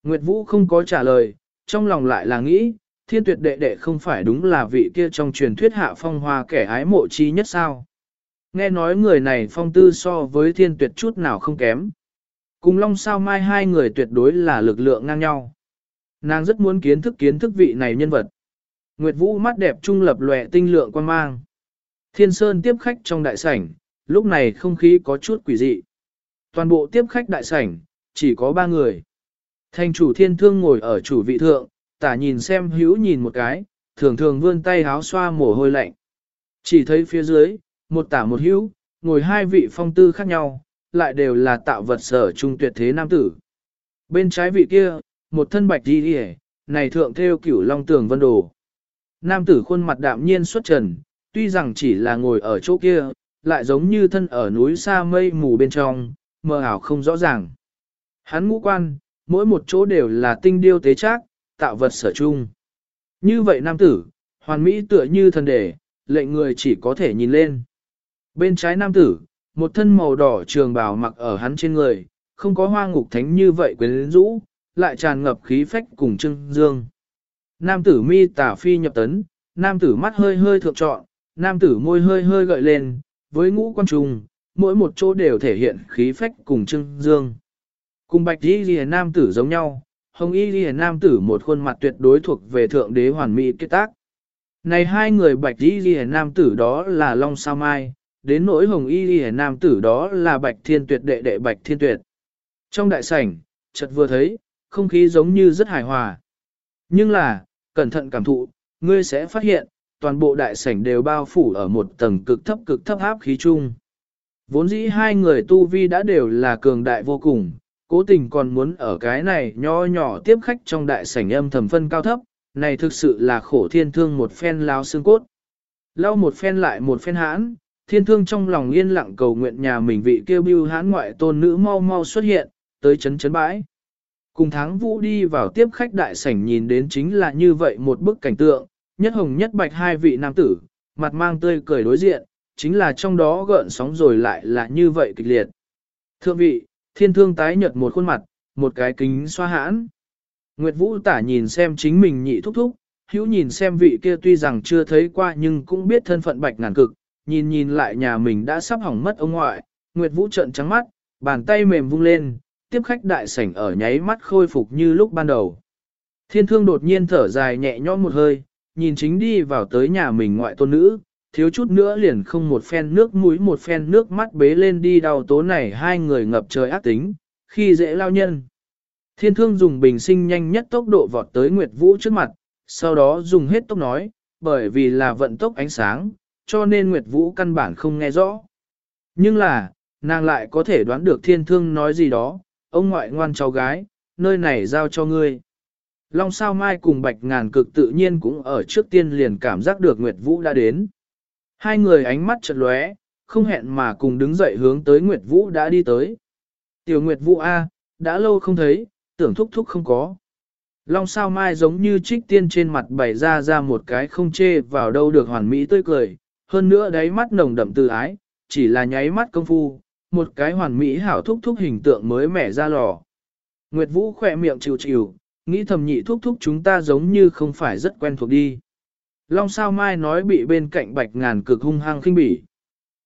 Nguyệt Vũ không có trả lời, trong lòng lại là nghĩ, thiên tuyệt đệ đệ không phải đúng là vị kia trong truyền thuyết hạ phong hoa kẻ ái mộ chi nhất sao? Nghe nói người này phong tư so với thiên tuyệt chút nào không kém. Cùng Long Sao Mai hai người tuyệt đối là lực lượng ngang nhau. Nàng rất muốn kiến thức kiến thức vị này nhân vật. Nguyệt Vũ mắt đẹp trung lập lòe tinh lượng quan mang. Thiên Sơn tiếp khách trong đại sảnh, lúc này không khí có chút quỷ dị. Toàn bộ tiếp khách đại sảnh, chỉ có ba người. Thành chủ thiên thương ngồi ở chủ vị thượng, tả nhìn xem hữu nhìn một cái, thường thường vươn tay háo xoa mồ hôi lạnh. Chỉ thấy phía dưới, một tả một hữu, ngồi hai vị phong tư khác nhau, lại đều là tạo vật sở trung tuyệt thế nam tử. Bên trái vị kia, một thân bạch đi đi này thượng theo cửu long tường vân đồ. Nam tử khuôn mặt đạm nhiên xuất trần, tuy rằng chỉ là ngồi ở chỗ kia, lại giống như thân ở núi xa mây mù bên trong, mờ ảo không rõ ràng. Hắn ngũ quan, mỗi một chỗ đều là tinh điêu tế trác, tạo vật sở chung. Như vậy nam tử, hoàn mỹ tựa như thần đề, lệnh người chỉ có thể nhìn lên. Bên trái nam tử, một thân màu đỏ trường bào mặc ở hắn trên người, không có hoa ngục thánh như vậy quyến rũ, lại tràn ngập khí phách cùng trưng dương. Nam tử mi tả phi nhập tấn, nam tử mắt hơi hơi thượng trọn, nam tử môi hơi hơi gợi lên, với ngũ quan trùng, mỗi một chỗ đều thể hiện khí phách cùng trưng dương. Cùng bạch đi ghi nam tử giống nhau, hồng y ghi nam tử một khuôn mặt tuyệt đối thuộc về thượng đế hoàn mỹ kết tác. Này hai người bạch y ghi nam tử đó là Long Sao Mai, đến nỗi hồng y ghi nam tử đó là bạch thiên tuyệt đệ đệ bạch thiên tuyệt. Trong đại sảnh, chợt vừa thấy, không khí giống như rất hài hòa. Nhưng là, cẩn thận cảm thụ, ngươi sẽ phát hiện, toàn bộ đại sảnh đều bao phủ ở một tầng cực thấp cực thấp áp khí chung. Vốn dĩ hai người tu vi đã đều là cường đại vô cùng, cố tình còn muốn ở cái này nho nhỏ tiếp khách trong đại sảnh âm thầm phân cao thấp, này thực sự là khổ thiên thương một phen lao xương cốt. Lao một phen lại một phen hãn, thiên thương trong lòng yên lặng cầu nguyện nhà mình vị kêu bưu hãn ngoại tôn nữ mau mau xuất hiện, tới chấn chấn bãi. Cùng tháng vũ đi vào tiếp khách đại sảnh nhìn đến chính là như vậy một bức cảnh tượng, nhất hồng nhất bạch hai vị nam tử, mặt mang tươi cười đối diện, chính là trong đó gợn sóng rồi lại là như vậy kịch liệt. Thượng vị, thiên thương tái nhợt một khuôn mặt, một cái kính xoa hãn. Nguyệt Vũ tả nhìn xem chính mình nhị thúc thúc, hữu nhìn xem vị kia tuy rằng chưa thấy qua nhưng cũng biết thân phận bạch ngàn cực, nhìn nhìn lại nhà mình đã sắp hỏng mất ông ngoại, Nguyệt Vũ trợn trắng mắt, bàn tay mềm vung lên, tiếp khách đại sảnh ở nháy mắt khôi phục như lúc ban đầu. Thiên thương đột nhiên thở dài nhẹ nhõm một hơi, nhìn chính đi vào tới nhà mình ngoại tôn nữ, thiếu chút nữa liền không một phen nước mũi một phen nước mắt bế lên đi đau tố này hai người ngập trời ác tính, khi dễ lao nhân. Thiên thương dùng bình sinh nhanh nhất tốc độ vọt tới Nguyệt Vũ trước mặt, sau đó dùng hết tốc nói, bởi vì là vận tốc ánh sáng, cho nên Nguyệt Vũ căn bản không nghe rõ. Nhưng là, nàng lại có thể đoán được thiên thương nói gì đó, ông ngoại ngoan cháu gái, nơi này giao cho ngươi. Long sao mai cùng bạch ngàn cực tự nhiên cũng ở trước tiên liền cảm giác được Nguyệt Vũ đã đến. Hai người ánh mắt chật lóe, không hẹn mà cùng đứng dậy hướng tới Nguyệt Vũ đã đi tới. Tiểu Nguyệt Vũ A, đã lâu không thấy, tưởng thúc thúc không có. Long sao mai giống như trích tiên trên mặt bày ra ra một cái không chê vào đâu được hoàn mỹ tươi cười, hơn nữa đáy mắt nồng đậm từ ái, chỉ là nháy mắt công phu, một cái hoàn mỹ hảo thúc thúc hình tượng mới mẻ ra lò. Nguyệt Vũ khỏe miệng chịu chịu, nghĩ thầm nhị thúc thúc chúng ta giống như không phải rất quen thuộc đi. Long sao mai nói bị bên cạnh bạch ngàn cực hung hăng khinh bỉ.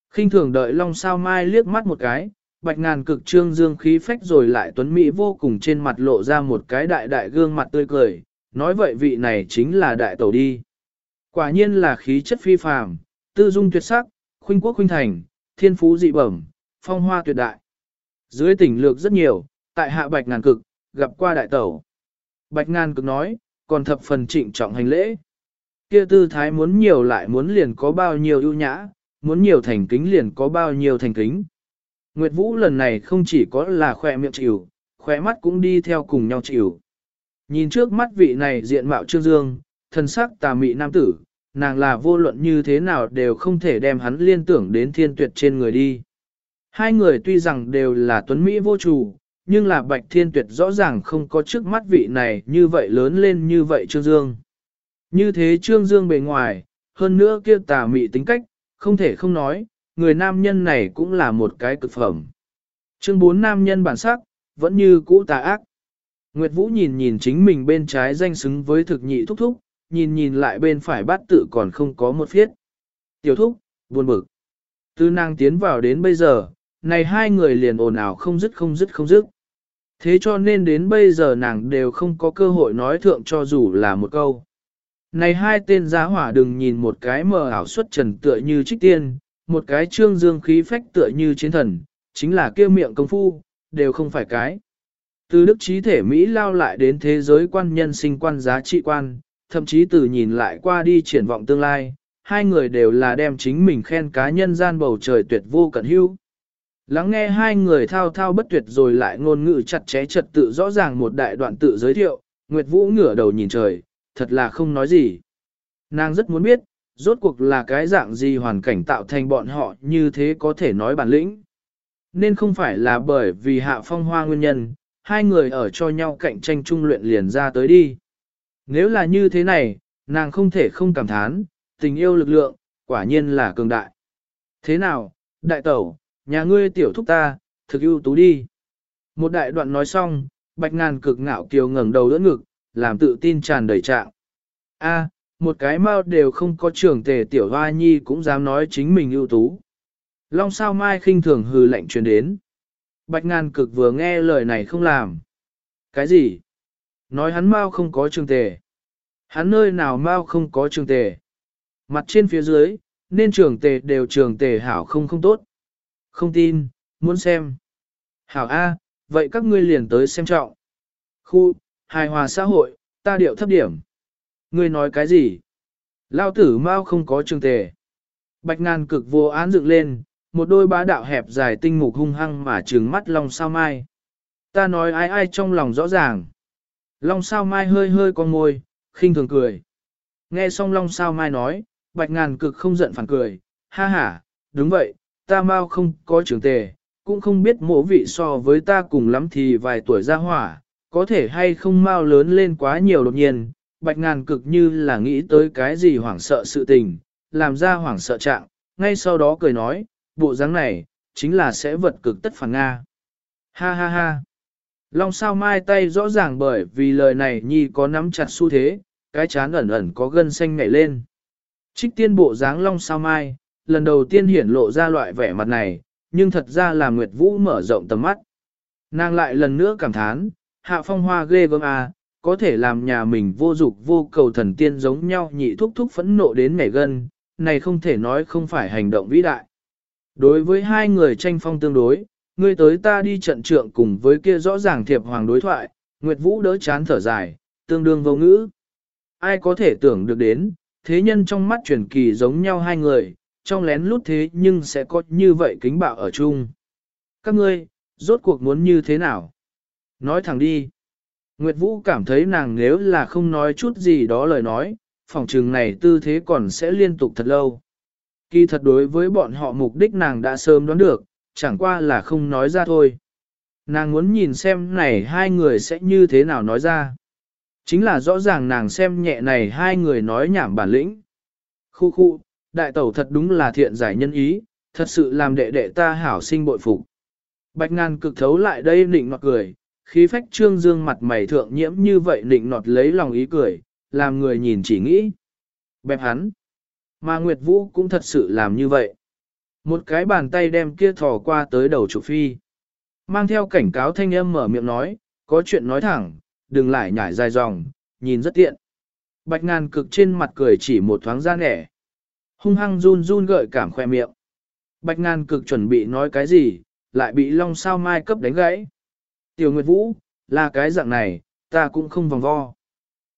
khinh thường đợi long sao mai liếc mắt một cái, bạch ngàn cực trương dương khí phách rồi lại tuấn mỹ vô cùng trên mặt lộ ra một cái đại đại gương mặt tươi cười, nói vậy vị này chính là đại tẩu đi. Quả nhiên là khí chất phi phàm, tư dung tuyệt sắc, khuynh quốc khuynh thành, thiên phú dị bẩm, phong hoa tuyệt đại. Dưới tỉnh lược rất nhiều, tại hạ bạch ngàn cực, gặp qua đại tẩu. Bạch ngàn cực nói, còn thập phần trịnh trọng hành lễ. Kia tư thái muốn nhiều lại muốn liền có bao nhiêu ưu nhã, muốn nhiều thành kính liền có bao nhiêu thành kính. Nguyệt Vũ lần này không chỉ có là khỏe miệng chịu, khỏe mắt cũng đi theo cùng nhau chịu. Nhìn trước mắt vị này diện mạo trương dương, thân sắc tà mị nam tử, nàng là vô luận như thế nào đều không thể đem hắn liên tưởng đến thiên tuyệt trên người đi. Hai người tuy rằng đều là tuấn Mỹ vô chủ, nhưng là bạch thiên tuyệt rõ ràng không có trước mắt vị này như vậy lớn lên như vậy trương dương. Như thế trương dương bề ngoài, hơn nữa kia tà mị tính cách, không thể không nói, người nam nhân này cũng là một cái cực phẩm. Chương 4 nam nhân bản sắc, vẫn như cũ tà ác. Nguyệt Vũ nhìn nhìn chính mình bên trái danh xứng với thực nhị thúc thúc, nhìn nhìn lại bên phải bát tự còn không có một phiết. Tiểu thúc, buồn bực. Từ nàng tiến vào đến bây giờ, này hai người liền ồn ào không dứt không dứt không dứt. Thế cho nên đến bây giờ nàng đều không có cơ hội nói thượng cho dù là một câu. Này hai tên giá hỏa đừng nhìn một cái mờ ảo xuất trần tựa như trích tiên, một cái trương dương khí phách tựa như chiến thần, chính là kêu miệng công phu, đều không phải cái. Từ đức trí thể Mỹ lao lại đến thế giới quan nhân sinh quan giá trị quan, thậm chí từ nhìn lại qua đi triển vọng tương lai, hai người đều là đem chính mình khen cá nhân gian bầu trời tuyệt vô cẩn hữu. Lắng nghe hai người thao thao bất tuyệt rồi lại ngôn ngữ chặt chẽ trật tự rõ ràng một đại đoạn tự giới thiệu, Nguyệt Vũ ngửa đầu nhìn trời, thật là không nói gì. Nàng rất muốn biết, rốt cuộc là cái dạng gì hoàn cảnh tạo thành bọn họ như thế có thể nói bản lĩnh. Nên không phải là bởi vì hạ phong hoa nguyên nhân, hai người ở cho nhau cạnh tranh trung luyện liền ra tới đi. Nếu là như thế này, nàng không thể không cảm thán, tình yêu lực lượng, quả nhiên là cường đại. Thế nào, đại tẩu, nhà ngươi tiểu thúc ta, thực ưu tú đi. Một đại đoạn nói xong, bạch ngàn cực ngạo kiều ngẩng đầu đỡ ngực, làm tự tin tràn đầy trạng. A, một cái mao đều không có trưởng tề tiểu hoa nhi cũng dám nói chính mình ưu tú. Long sao mai khinh thường hừ lạnh truyền đến. Bạch ngàn cực vừa nghe lời này không làm. Cái gì? Nói hắn mao không có trường tề. Hắn nơi nào mao không có trường tề. Mặt trên phía dưới, nên trường tề đều trường tề hảo không không tốt. Không tin, muốn xem. Hảo A, vậy các ngươi liền tới xem trọng. Khu, hài hòa xã hội, ta điệu thấp điểm. Ngươi nói cái gì? Lao tử mau không có trường tề. Bạch ngàn cực vô án dựng lên, một đôi bá đạo hẹp dài tinh mục hung hăng mà trừng mắt long sao mai. Ta nói ai ai trong lòng rõ ràng. Long sao mai hơi hơi con môi, khinh thường cười. Nghe xong long sao mai nói, bạch ngàn cực không giận phản cười, ha ha, đúng vậy, ta mau không có trường tề, cũng không biết mộ vị so với ta cùng lắm thì vài tuổi ra hỏa, có thể hay không mau lớn lên quá nhiều đột nhiên, bạch ngàn cực như là nghĩ tới cái gì hoảng sợ sự tình, làm ra hoảng sợ trạng, ngay sau đó cười nói, bộ dáng này, chính là sẽ vật cực tất phản Nga. Ha ha ha. Long sao mai tay rõ ràng bởi vì lời này nhi có nắm chặt xu thế, cái chán ẩn ẩn có gân xanh nhảy lên. Trích tiên bộ dáng long sao mai, lần đầu tiên hiển lộ ra loại vẻ mặt này, nhưng thật ra là Nguyệt Vũ mở rộng tầm mắt. Nàng lại lần nữa cảm thán, hạ phong hoa ghê gớm à, có thể làm nhà mình vô dục vô cầu thần tiên giống nhau nhị thúc thúc phẫn nộ đến mẻ gân, này không thể nói không phải hành động vĩ đại. Đối với hai người tranh phong tương đối, ngươi tới ta đi trận trượng cùng với kia rõ ràng thiệp hoàng đối thoại, Nguyệt Vũ đỡ chán thở dài, tương đương vô ngữ. Ai có thể tưởng được đến, thế nhân trong mắt truyền kỳ giống nhau hai người, trong lén lút thế nhưng sẽ có như vậy kính bạo ở chung. Các ngươi, rốt cuộc muốn như thế nào? Nói thẳng đi. Nguyệt Vũ cảm thấy nàng nếu là không nói chút gì đó lời nói, phòng trường này tư thế còn sẽ liên tục thật lâu. Kỳ thật đối với bọn họ mục đích nàng đã sớm đoán được, chẳng qua là không nói ra thôi. Nàng muốn nhìn xem này hai người sẽ như thế nào nói ra. Chính là rõ ràng nàng xem nhẹ này hai người nói nhảm bản lĩnh. Khu khu, đại tẩu thật đúng là thiện giải nhân ý, thật sự làm đệ đệ ta hảo sinh bội phục. Bạch ngàn cực thấu lại đây nịnh mặc cười, khí phách trương dương mặt mày thượng nhiễm như vậy nịnh nọt lấy lòng ý cười, làm người nhìn chỉ nghĩ. Bẹp hắn. Mà Nguyệt Vũ cũng thật sự làm như vậy. Một cái bàn tay đem kia thò qua tới đầu chủ phi. Mang theo cảnh cáo thanh âm mở miệng nói, có chuyện nói thẳng, đừng lại nhảy dài dòng, nhìn rất tiện. Bạch ngàn cực trên mặt cười chỉ một thoáng ra nẻ. Hung hăng run run gợi cảm khoe miệng. Bạch ngàn cực chuẩn bị nói cái gì, lại bị long sao mai cấp đánh gãy. Tiểu Nguyệt Vũ, là cái dạng này, ta cũng không vòng vo.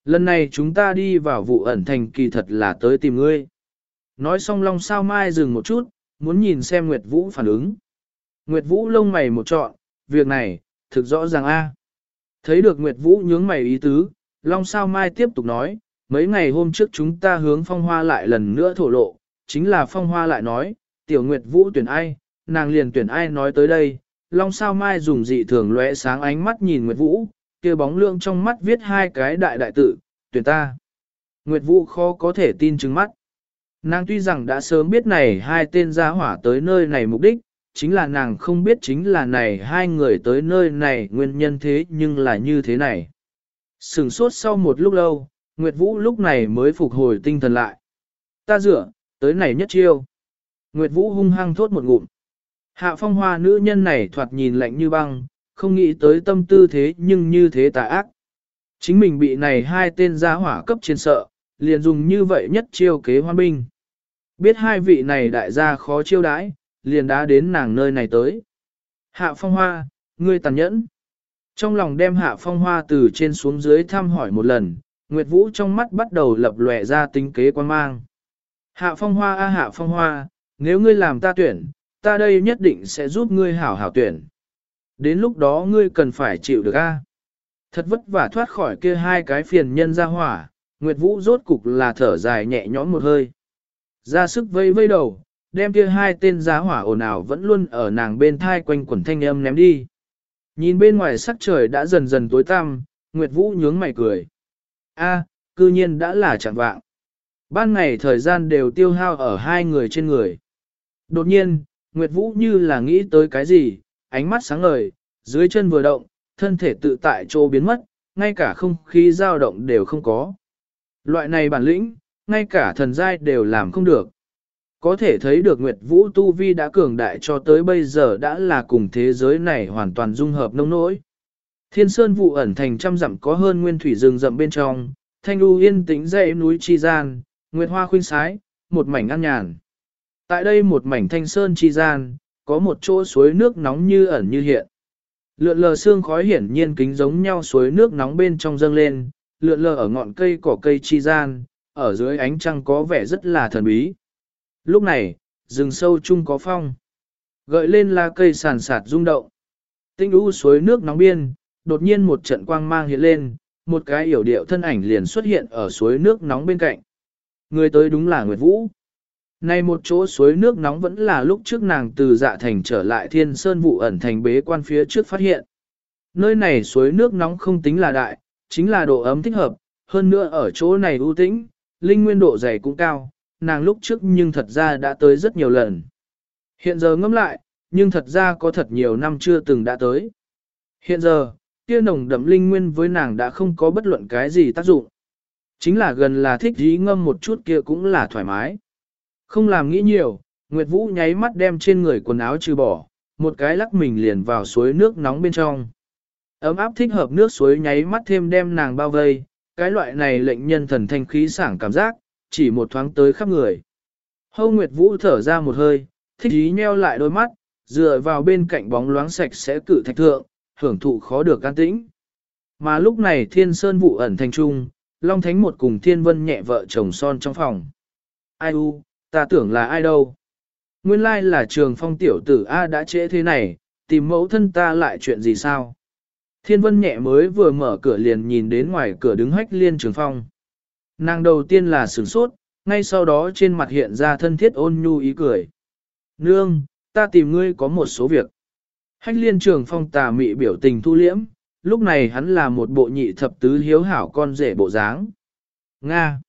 Lần này chúng ta đi vào vụ ẩn thành kỳ thật là tới tìm ngươi. Nói xong long sao mai dừng một chút, muốn nhìn xem Nguyệt Vũ phản ứng. Nguyệt Vũ lông mày một trọn, việc này, thực rõ ràng a. Thấy được Nguyệt Vũ nhướng mày ý tứ, Long Sao Mai tiếp tục nói, mấy ngày hôm trước chúng ta hướng phong hoa lại lần nữa thổ lộ, chính là phong hoa lại nói, tiểu Nguyệt Vũ tuyển ai, nàng liền tuyển ai nói tới đây. Long Sao Mai dùng dị thường lóe sáng ánh mắt nhìn Nguyệt Vũ, kia bóng lượng trong mắt viết hai cái đại đại tự, tuyển ta. Nguyệt Vũ khó có thể tin chứng mắt. Nàng tuy rằng đã sớm biết này hai tên gia hỏa tới nơi này mục đích, chính là nàng không biết chính là này hai người tới nơi này nguyên nhân thế nhưng là như thế này. Sừng sốt sau một lúc lâu, Nguyệt Vũ lúc này mới phục hồi tinh thần lại. Ta dựa, tới này nhất chiêu. Nguyệt Vũ hung hăng thốt một ngụm. Hạ phong hoa nữ nhân này thoạt nhìn lạnh như băng, không nghĩ tới tâm tư thế nhưng như thế tà ác. Chính mình bị này hai tên gia hỏa cấp trên sợ, liền dùng như vậy nhất chiêu kế hoan binh. Biết hai vị này đại gia khó chiêu đãi, liền đã đến nàng nơi này tới. Hạ phong hoa, ngươi tàn nhẫn. Trong lòng đem hạ phong hoa từ trên xuống dưới thăm hỏi một lần, Nguyệt Vũ trong mắt bắt đầu lập lòe ra tính kế quan mang. Hạ phong hoa a hạ phong hoa, nếu ngươi làm ta tuyển, ta đây nhất định sẽ giúp ngươi hảo hảo tuyển. Đến lúc đó ngươi cần phải chịu được a. Thật vất vả thoát khỏi kia hai cái phiền nhân ra hỏa, Nguyệt Vũ rốt cục là thở dài nhẹ nhõm một hơi. Ra sức vây vây đầu, đem kia hai tên giá hỏa ồn ào vẫn luôn ở nàng bên thai quanh quẩn thanh âm ném đi. Nhìn bên ngoài sắc trời đã dần dần tối tăm, Nguyệt Vũ nhướng mày cười. A, cư nhiên đã là chẳng vạng. Ban ngày thời gian đều tiêu hao ở hai người trên người. Đột nhiên, Nguyệt Vũ như là nghĩ tới cái gì, ánh mắt sáng ngời, dưới chân vừa động, thân thể tự tại chỗ biến mất, ngay cả không khí dao động đều không có. Loại này bản lĩnh, ngay cả thần giai đều làm không được. Có thể thấy được Nguyệt Vũ Tu Vi đã cường đại cho tới bây giờ đã là cùng thế giới này hoàn toàn dung hợp nông nỗi. Thiên Sơn vụ ẩn thành trăm dặm có hơn nguyên thủy rừng rậm bên trong, thanh lưu yên tĩnh dãy núi chi gian, nguyệt hoa khuynh sái, một mảnh an nhàn. Tại đây một mảnh thanh sơn chi gian, có một chỗ suối nước nóng như ẩn như hiện. Lượn lờ xương khói hiển nhiên kính giống nhau suối nước nóng bên trong dâng lên, lượn lờ ở ngọn cây cỏ cây chi gian, ở dưới ánh trăng có vẻ rất là thần bí. Lúc này, rừng sâu chung có phong. Gợi lên lá cây sàn sạt rung động. Tinh u suối nước nóng biên, đột nhiên một trận quang mang hiện lên, một cái yểu điệu thân ảnh liền xuất hiện ở suối nước nóng bên cạnh. Người tới đúng là Nguyệt Vũ này một chỗ suối nước nóng vẫn là lúc trước nàng từ dạ thành trở lại thiên sơn vụ ẩn thành bế quan phía trước phát hiện. Nơi này suối nước nóng không tính là đại, chính là độ ấm thích hợp, hơn nữa ở chỗ này ưu tĩnh, linh nguyên độ dày cũng cao, nàng lúc trước nhưng thật ra đã tới rất nhiều lần. Hiện giờ ngẫm lại, nhưng thật ra có thật nhiều năm chưa từng đã tới. Hiện giờ, kia nồng đậm linh nguyên với nàng đã không có bất luận cái gì tác dụng. Chính là gần là thích dí ngâm một chút kia cũng là thoải mái. Không làm nghĩ nhiều, Nguyệt Vũ nháy mắt đem trên người quần áo trừ bỏ, một cái lắc mình liền vào suối nước nóng bên trong. Ấm áp thích hợp nước suối nháy mắt thêm đem nàng bao vây, cái loại này lệnh nhân thần thanh khí sảng cảm giác, chỉ một thoáng tới khắp người. Hâu Nguyệt Vũ thở ra một hơi, thích ý nheo lại đôi mắt, dựa vào bên cạnh bóng loáng sạch sẽ cử thạch thượng, hưởng thụ khó được can tĩnh. Mà lúc này thiên sơn vụ ẩn thành trung, Long Thánh một cùng thiên vân nhẹ vợ chồng son trong phòng. Ai u, ta tưởng là ai đâu. Nguyên lai là trường phong tiểu tử A đã trễ thế này, tìm mẫu thân ta lại chuyện gì sao? Thiên vân nhẹ mới vừa mở cửa liền nhìn đến ngoài cửa đứng hách liên trường phong. Nàng đầu tiên là sửng sốt, ngay sau đó trên mặt hiện ra thân thiết ôn nhu ý cười. Nương, ta tìm ngươi có một số việc. Hách liên trường phong tà mị biểu tình thu liễm, lúc này hắn là một bộ nhị thập tứ hiếu hảo con rể bộ dáng. Nga!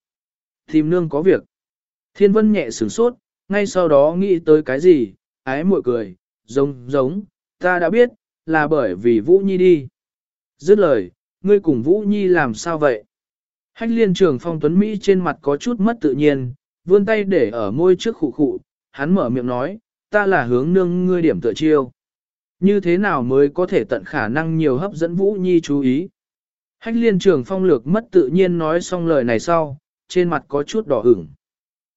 Tìm nương có việc. Thiên vân nhẹ sửng sốt, ngay sau đó nghĩ tới cái gì, ái muội cười, giống, giống, ta đã biết, là bởi vì Vũ Nhi đi. Dứt lời, ngươi cùng Vũ Nhi làm sao vậy? Hách liên trường phong tuấn Mỹ trên mặt có chút mất tự nhiên, vươn tay để ở môi trước khụ khụ, hắn mở miệng nói, ta là hướng nương ngươi điểm tựa chiêu. Như thế nào mới có thể tận khả năng nhiều hấp dẫn Vũ Nhi chú ý? Hách liên trường phong lược mất tự nhiên nói xong lời này sau, trên mặt có chút đỏ ửng.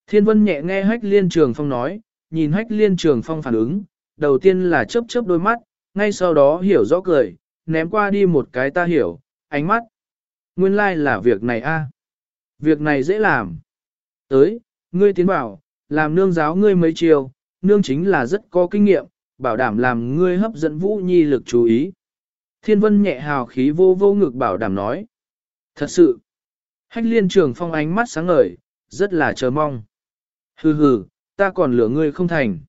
Thiên vân nhẹ nghe hách liên trường phong nói, nhìn hách liên trường phong phản ứng, đầu tiên là chớp chớp đôi mắt, ngay sau đó hiểu rõ cười, ném qua đi một cái ta hiểu, ánh mắt. Nguyên lai like là việc này a, Việc này dễ làm. Tới, ngươi tiến bảo, làm nương giáo ngươi mấy chiều, nương chính là rất có kinh nghiệm, bảo đảm làm ngươi hấp dẫn Vũ Nhi lực chú ý. Thiên vân nhẹ hào khí vô vô ngực bảo đảm nói. Thật sự, hách liên trường phong ánh mắt sáng ngời, rất là chờ mong. Hừ hừ, ta còn lửa ngươi không thành.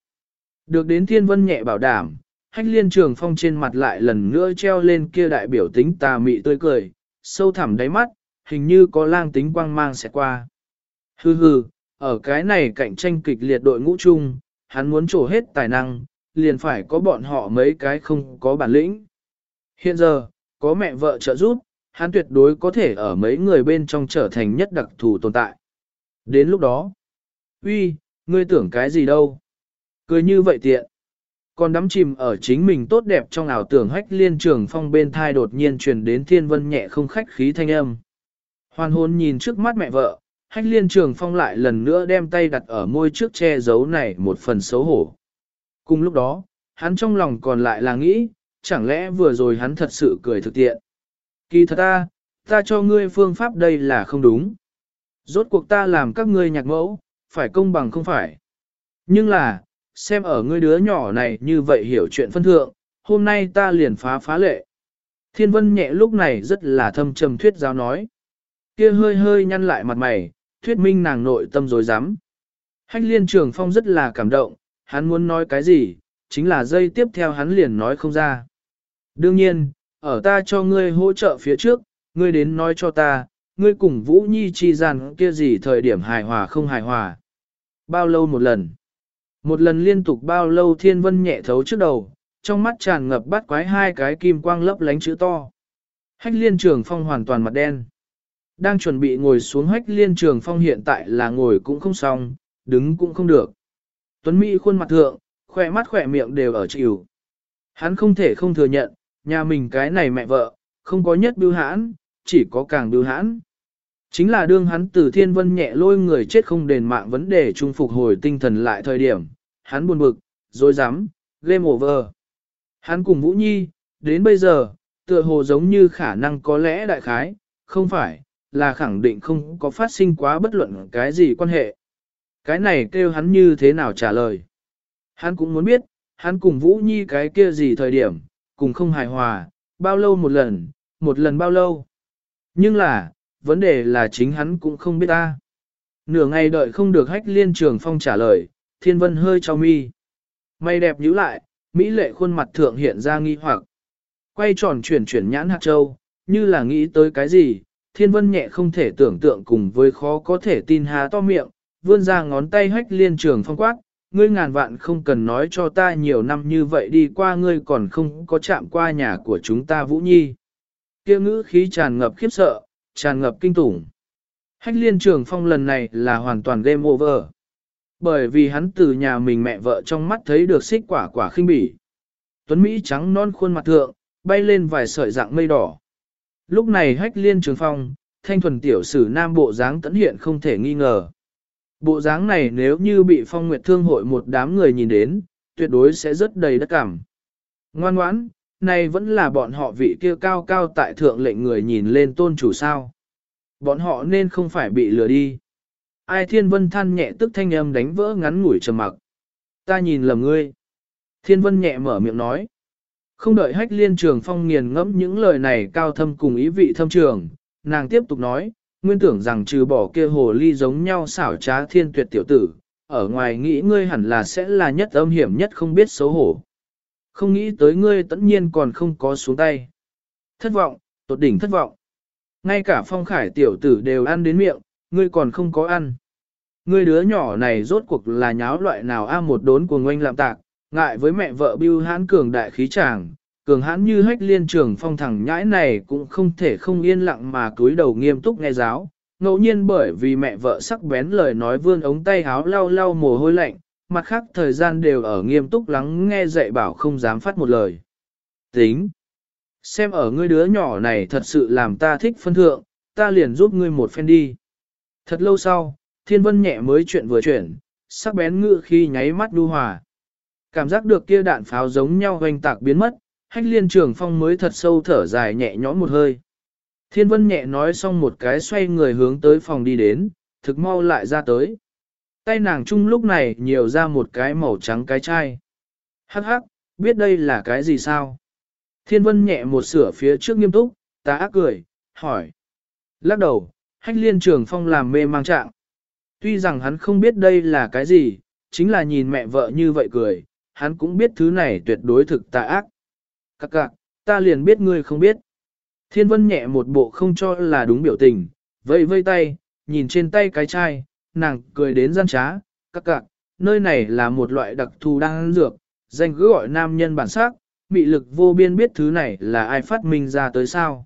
Được đến thiên vân nhẹ bảo đảm, hách liên trường phong trên mặt lại lần nữa treo lên kia đại biểu tính tà mị tươi cười, sâu thẳm đáy mắt, hình như có lang tính quang mang sẽ qua. Hừ hừ, ở cái này cạnh tranh kịch liệt đội ngũ chung, hắn muốn trổ hết tài năng, liền phải có bọn họ mấy cái không có bản lĩnh. Hiện giờ, có mẹ vợ trợ giúp, hắn tuyệt đối có thể ở mấy người bên trong trở thành nhất đặc thù tồn tại. Đến lúc đó, uy, ngươi tưởng cái gì đâu? Cười như vậy tiện. Còn đắm chìm ở chính mình tốt đẹp trong ảo tưởng hách liên trường phong bên thai đột nhiên truyền đến thiên vân nhẹ không khách khí thanh âm. Hoàn hồn nhìn trước mắt mẹ vợ, hách liên trường phong lại lần nữa đem tay đặt ở môi trước che giấu này một phần xấu hổ. Cùng lúc đó, hắn trong lòng còn lại là nghĩ, chẳng lẽ vừa rồi hắn thật sự cười thực tiện. Kỳ thật ta, ta cho ngươi phương pháp đây là không đúng. Rốt cuộc ta làm các ngươi nhạc mẫu, phải công bằng không phải. Nhưng là, xem ở ngươi đứa nhỏ này như vậy hiểu chuyện phân thượng, hôm nay ta liền phá phá lệ. Thiên vân nhẹ lúc này rất là thâm trầm thuyết giáo nói. kia hơi hơi nhăn lại mặt mày, thuyết minh nàng nội tâm dối rắm Hách liên trường phong rất là cảm động, hắn muốn nói cái gì, chính là dây tiếp theo hắn liền nói không ra. Đương nhiên, ở ta cho ngươi hỗ trợ phía trước, ngươi đến nói cho ta, ngươi cùng Vũ Nhi chi gian kia gì thời điểm hài hòa không hài hòa. Bao lâu một lần? Một lần liên tục bao lâu thiên vân nhẹ thấu trước đầu, trong mắt tràn ngập bắt quái hai cái kim quang lấp lánh chữ to. Hách liên trường phong hoàn toàn mặt đen. Đang chuẩn bị ngồi xuống hách liên trường phong hiện tại là ngồi cũng không xong, đứng cũng không được. Tuấn Mỹ khuôn mặt thượng, khỏe mắt khỏe miệng đều ở chịu. Hắn không thể không thừa nhận, nhà mình cái này mẹ vợ, không có nhất bưu hãn, chỉ có càng bưu hãn. Chính là đương hắn từ thiên vân nhẹ lôi người chết không đền mạng vấn đề trung phục hồi tinh thần lại thời điểm, hắn buồn bực, dối rắm game over. Hắn cùng Vũ Nhi, đến bây giờ, tựa hồ giống như khả năng có lẽ đại khái, không phải, là khẳng định không có phát sinh quá bất luận cái gì quan hệ. Cái này kêu hắn như thế nào trả lời. Hắn cũng muốn biết, hắn cùng Vũ Nhi cái kia gì thời điểm, cùng không hài hòa, bao lâu một lần, một lần bao lâu. Nhưng là, vấn đề là chính hắn cũng không biết ta. Nửa ngày đợi không được hách liên trường phong trả lời, thiên vân hơi cho mi. Mày đẹp nhíu lại, Mỹ lệ khuôn mặt thượng hiện ra nghi hoặc. Quay tròn chuyển chuyển nhãn hạt châu, như là nghĩ tới cái gì, thiên vân nhẹ không thể tưởng tượng cùng với khó có thể tin há to miệng, vươn ra ngón tay hách liên trường phong quát, ngươi ngàn vạn không cần nói cho ta nhiều năm như vậy đi qua ngươi còn không có chạm qua nhà của chúng ta Vũ Nhi. Kia ngữ khí tràn ngập khiếp sợ, tràn ngập kinh tủng. Hách liên trường phong lần này là hoàn toàn game over. Bởi vì hắn từ nhà mình mẹ vợ trong mắt thấy được xích quả quả khinh bỉ. Tuấn Mỹ trắng non khuôn mặt thượng, bay lên vài sợi dạng mây đỏ. Lúc này hách liên trường phong, thanh thuần tiểu sử nam bộ dáng tấn hiện không thể nghi ngờ. Bộ dáng này nếu như bị phong nguyệt thương hội một đám người nhìn đến, tuyệt đối sẽ rất đầy đất cảm. Ngoan ngoãn, nay vẫn là bọn họ vị kia cao cao tại thượng lệnh người nhìn lên tôn chủ sao. Bọn họ nên không phải bị lừa đi. Ai thiên vân than nhẹ tức thanh âm đánh vỡ ngắn ngủi trầm mặc. Ta nhìn lầm ngươi. Thiên vân nhẹ mở miệng nói. Không đợi hách liên trường phong nghiền ngẫm những lời này cao thâm cùng ý vị thâm trường, nàng tiếp tục nói, nguyên tưởng rằng trừ bỏ kia hồ ly giống nhau xảo trá thiên tuyệt tiểu tử, ở ngoài nghĩ ngươi hẳn là sẽ là nhất âm hiểm nhất không biết xấu hổ. Không nghĩ tới ngươi tất nhiên còn không có xuống tay. Thất vọng, tột đỉnh thất vọng. Ngay cả phong khải tiểu tử đều ăn đến miệng, ngươi còn không có ăn. Ngươi đứa nhỏ này rốt cuộc là nháo loại nào a một đốn của ngoanh làm tạc, ngại với mẹ vợ bưu hãn cường đại khí tràng, cường hãn như hách liên trường phong thẳng nhãi này cũng không thể không yên lặng mà cúi đầu nghiêm túc nghe giáo. Ngẫu nhiên bởi vì mẹ vợ sắc bén lời nói vươn ống tay háo lau lau mồ hôi lạnh, mặt khác thời gian đều ở nghiêm túc lắng nghe dạy bảo không dám phát một lời. Tính! Xem ở ngươi đứa nhỏ này thật sự làm ta thích phân thượng, ta liền giúp ngươi một phen đi. Thật lâu sau, thiên vân nhẹ mới chuyện vừa chuyển, sắc bén ngự khi nháy mắt đu hòa. Cảm giác được kia đạn pháo giống nhau hoành tạc biến mất, hách liên trường phong mới thật sâu thở dài nhẹ nhõm một hơi. Thiên vân nhẹ nói xong một cái xoay người hướng tới phòng đi đến, thực mau lại ra tới. Tay nàng chung lúc này nhiều ra một cái màu trắng cái chai. Hắc hắc, biết đây là cái gì sao? Thiên vân nhẹ một sửa phía trước nghiêm túc, ta ác cười, hỏi. Lắc đầu, hách liên trường phong làm mê mang trạng. Tuy rằng hắn không biết đây là cái gì, chính là nhìn mẹ vợ như vậy cười, hắn cũng biết thứ này tuyệt đối thực tà ác. Các cạc, ta liền biết ngươi không biết. Thiên vân nhẹ một bộ không cho là đúng biểu tình, vây vây tay, nhìn trên tay cái chai, nàng cười đến gian trá, các cạc, nơi này là một loại đặc thù đang dược, danh cứ gọi nam nhân bản sắc, mị lực vô biên biết thứ này là ai phát minh ra tới sao.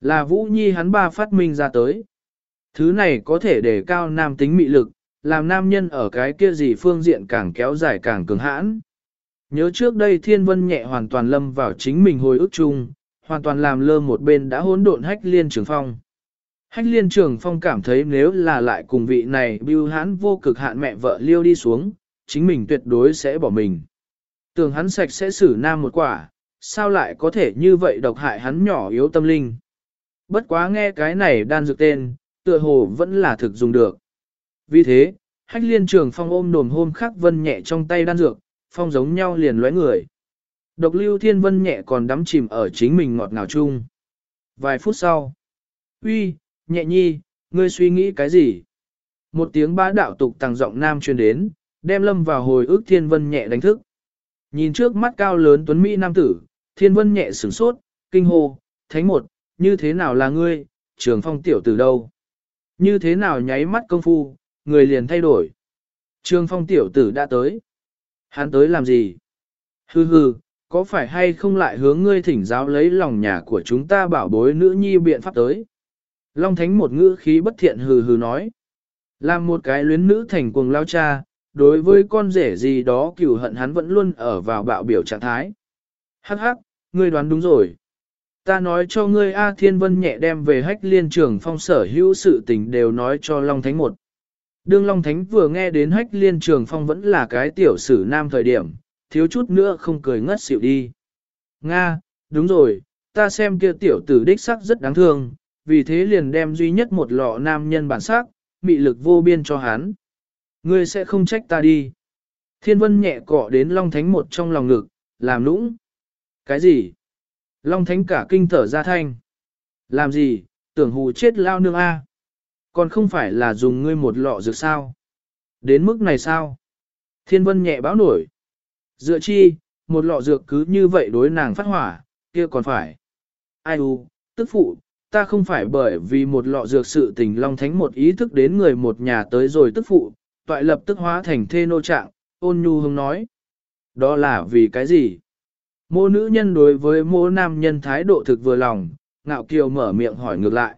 Là Vũ Nhi hắn ba phát minh ra tới. Thứ này có thể để cao nam tính mị lực, làm nam nhân ở cái kia gì phương diện càng kéo dài càng cường hãn. Nhớ trước đây thiên vân nhẹ hoàn toàn lâm vào chính mình hồi ức chung, hoàn toàn làm lơ một bên đã hỗn độn hách liên trường phong. Hách liên trường phong cảm thấy nếu là lại cùng vị này bưu hãn vô cực hạn mẹ vợ liêu đi xuống, chính mình tuyệt đối sẽ bỏ mình. Tưởng hắn sạch sẽ xử nam một quả, sao lại có thể như vậy độc hại hắn nhỏ yếu tâm linh. Bất quá nghe cái này đan dược tên, tựa hồ vẫn là thực dùng được. Vì thế, hách liên trường phong ôm nồm hôm khắc vân nhẹ trong tay đan dược, phong giống nhau liền lóe người. Độc lưu thiên vân nhẹ còn đắm chìm ở chính mình ngọt ngào chung. Vài phút sau, uy, nhẹ nhi, ngươi suy nghĩ cái gì? Một tiếng bá đạo tục tàng giọng nam truyền đến, đem lâm vào hồi ức thiên vân nhẹ đánh thức. Nhìn trước mắt cao lớn tuấn Mỹ nam tử, thiên vân nhẹ sửng sốt, kinh hô, thánh một, như thế nào là ngươi, trường phong tiểu tử đâu? Như thế nào nháy mắt công phu, người liền thay đổi. Trường phong tiểu tử đã tới. Hắn tới làm gì? Hừ hừ, có phải hay không lại hướng ngươi thỉnh giáo lấy lòng nhà của chúng ta bảo bối nữ nhi biện pháp tới? Long Thánh một ngữ khí bất thiện hừ hừ nói. Làm một cái luyến nữ thành cuồng lao cha, đối với con rể gì đó cửu hận hắn vẫn luôn ở vào bạo biểu trạng thái. Hắc hắc, ngươi đoán đúng rồi. Ta nói cho ngươi A Thiên Vân nhẹ đem về hách liên trường phong sở hữu sự tình đều nói cho Long Thánh một. Đương Long Thánh vừa nghe đến hách liên trường phong vẫn là cái tiểu sử nam thời điểm, thiếu chút nữa không cười ngất xỉu đi. Nga, đúng rồi, ta xem kia tiểu tử đích sắc rất đáng thương, vì thế liền đem duy nhất một lọ nam nhân bản sắc, mị lực vô biên cho hắn. Ngươi sẽ không trách ta đi. Thiên vân nhẹ cọ đến Long Thánh một trong lòng ngực, làm nũng. Cái gì? Long Thánh cả kinh thở ra thanh. Làm gì, tưởng hù chết lao nương A. Còn không phải là dùng ngươi một lọ dược sao? Đến mức này sao? Thiên vân nhẹ báo nổi. Dựa chi, một lọ dược cứ như vậy đối nàng phát hỏa, kia còn phải. Ai u, tức phụ, ta không phải bởi vì một lọ dược sự tình long thánh một ý thức đến người một nhà tới rồi tức phụ, toại lập tức hóa thành thê nô trạng, ôn nhu hương nói. Đó là vì cái gì? Mô nữ nhân đối với mô nam nhân thái độ thực vừa lòng, ngạo kiều mở miệng hỏi ngược lại.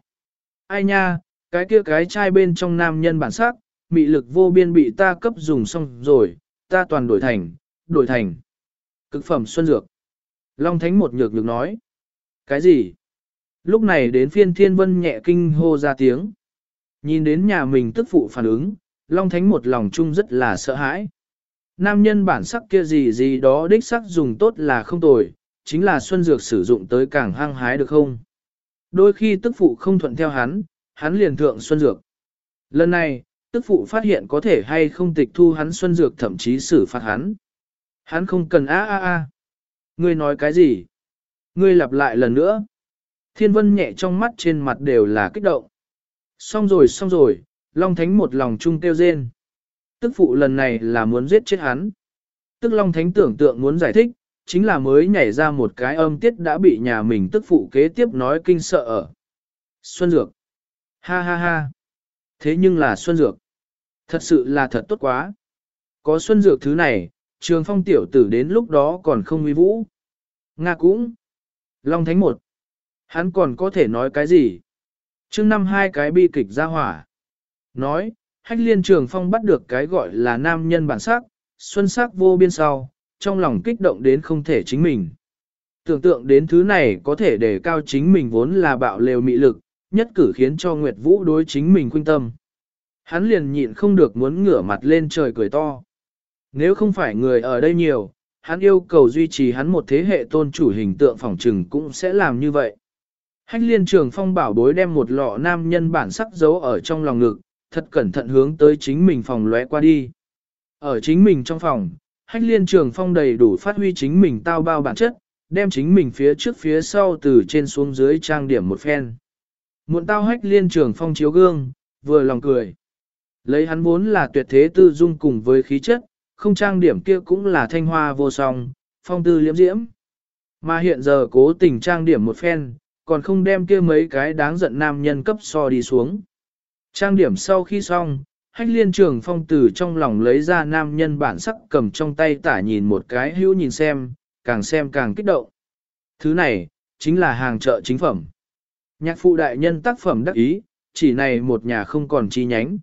Ai nha, cái kia cái trai bên trong nam nhân bản sắc, mị lực vô biên bị ta cấp dùng xong rồi, ta toàn đổi thành, đổi thành. Cực phẩm xuân dược. Long Thánh một nhược nhược nói. Cái gì? Lúc này đến phiên thiên vân nhẹ kinh hô ra tiếng. Nhìn đến nhà mình tức phụ phản ứng, Long Thánh một lòng chung rất là sợ hãi. Nam nhân bản sắc kia gì gì đó đích sắc dùng tốt là không tồi, chính là xuân dược sử dụng tới càng hăng hái được không? Đôi khi tức phụ không thuận theo hắn, hắn liền thượng xuân dược. Lần này, tức phụ phát hiện có thể hay không tịch thu hắn xuân dược thậm chí xử phạt hắn. Hắn không cần a a a. Ngươi nói cái gì? Ngươi lặp lại lần nữa. Thiên vân nhẹ trong mắt trên mặt đều là kích động. Xong rồi xong rồi, Long Thánh một lòng chung kêu rên. Tức phụ lần này là muốn giết chết hắn. Tức Long Thánh tưởng tượng muốn giải thích, chính là mới nhảy ra một cái âm tiết đã bị nhà mình tức phụ kế tiếp nói kinh sợ ở. Xuân Dược. Ha ha ha. Thế nhưng là Xuân Dược. Thật sự là thật tốt quá. Có Xuân Dược thứ này, trường phong tiểu tử đến lúc đó còn không uy vũ. Nga cũng. Long Thánh một. Hắn còn có thể nói cái gì? trước năm hai cái bi kịch ra hỏa. Nói, hách liên trường phong bắt được cái gọi là nam nhân bản sắc, xuân sắc vô biên sau, trong lòng kích động đến không thể chính mình. Tưởng tượng đến thứ này có thể để cao chính mình vốn là bạo lều mị lực, nhất cử khiến cho Nguyệt Vũ đối chính mình khuynh tâm. Hắn liền nhịn không được muốn ngửa mặt lên trời cười to. Nếu không phải người ở đây nhiều, hắn yêu cầu duy trì hắn một thế hệ tôn chủ hình tượng phỏng trừng cũng sẽ làm như vậy. Hách liên trường phong bảo bối đem một lọ nam nhân bản sắc giấu ở trong lòng ngực, thật cẩn thận hướng tới chính mình phòng lóe qua đi. Ở chính mình trong phòng, hách liên trường phong đầy đủ phát huy chính mình tao bao bản chất, đem chính mình phía trước phía sau từ trên xuống dưới trang điểm một phen. Muộn tao hách liên trường phong chiếu gương, vừa lòng cười. Lấy hắn vốn là tuyệt thế tư dung cùng với khí chất, không trang điểm kia cũng là thanh hoa vô song, phong tư liễm diễm. Mà hiện giờ cố tình trang điểm một phen, còn không đem kia mấy cái đáng giận nam nhân cấp so đi xuống. Trang điểm sau khi xong, hách liên trường phong từ trong lòng lấy ra nam nhân bản sắc cầm trong tay tả nhìn một cái hữu nhìn xem, càng xem càng kích động. Thứ này, chính là hàng chợ chính phẩm. Nhạc phụ đại nhân tác phẩm đắc ý, chỉ này một nhà không còn chi nhánh.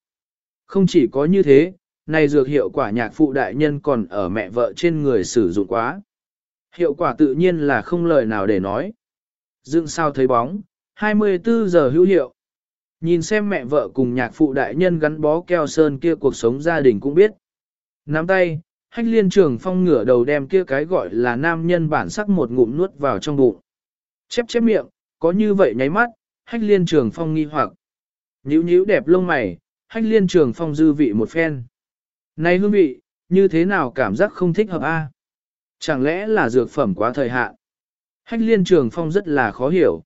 Không chỉ có như thế, này dược hiệu quả nhạc phụ đại nhân còn ở mẹ vợ trên người sử dụng quá. Hiệu quả tự nhiên là không lời nào để nói. Dựng sao thấy bóng, 24 giờ hữu hiệu. Nhìn xem mẹ vợ cùng nhạc phụ đại nhân gắn bó keo sơn kia cuộc sống gia đình cũng biết. Nắm tay, hách liên trường phong ngửa đầu đem kia cái gọi là nam nhân bản sắc một ngụm nuốt vào trong bụng. Chép chép miệng, có như vậy nháy mắt, hách liên trường phong nghi hoặc. Nhíu nhíu đẹp lông mày, hách liên trường phong dư vị một phen. Này hương vị, như thế nào cảm giác không thích hợp a? Chẳng lẽ là dược phẩm quá thời hạn? Hách liên trường phong rất là khó hiểu.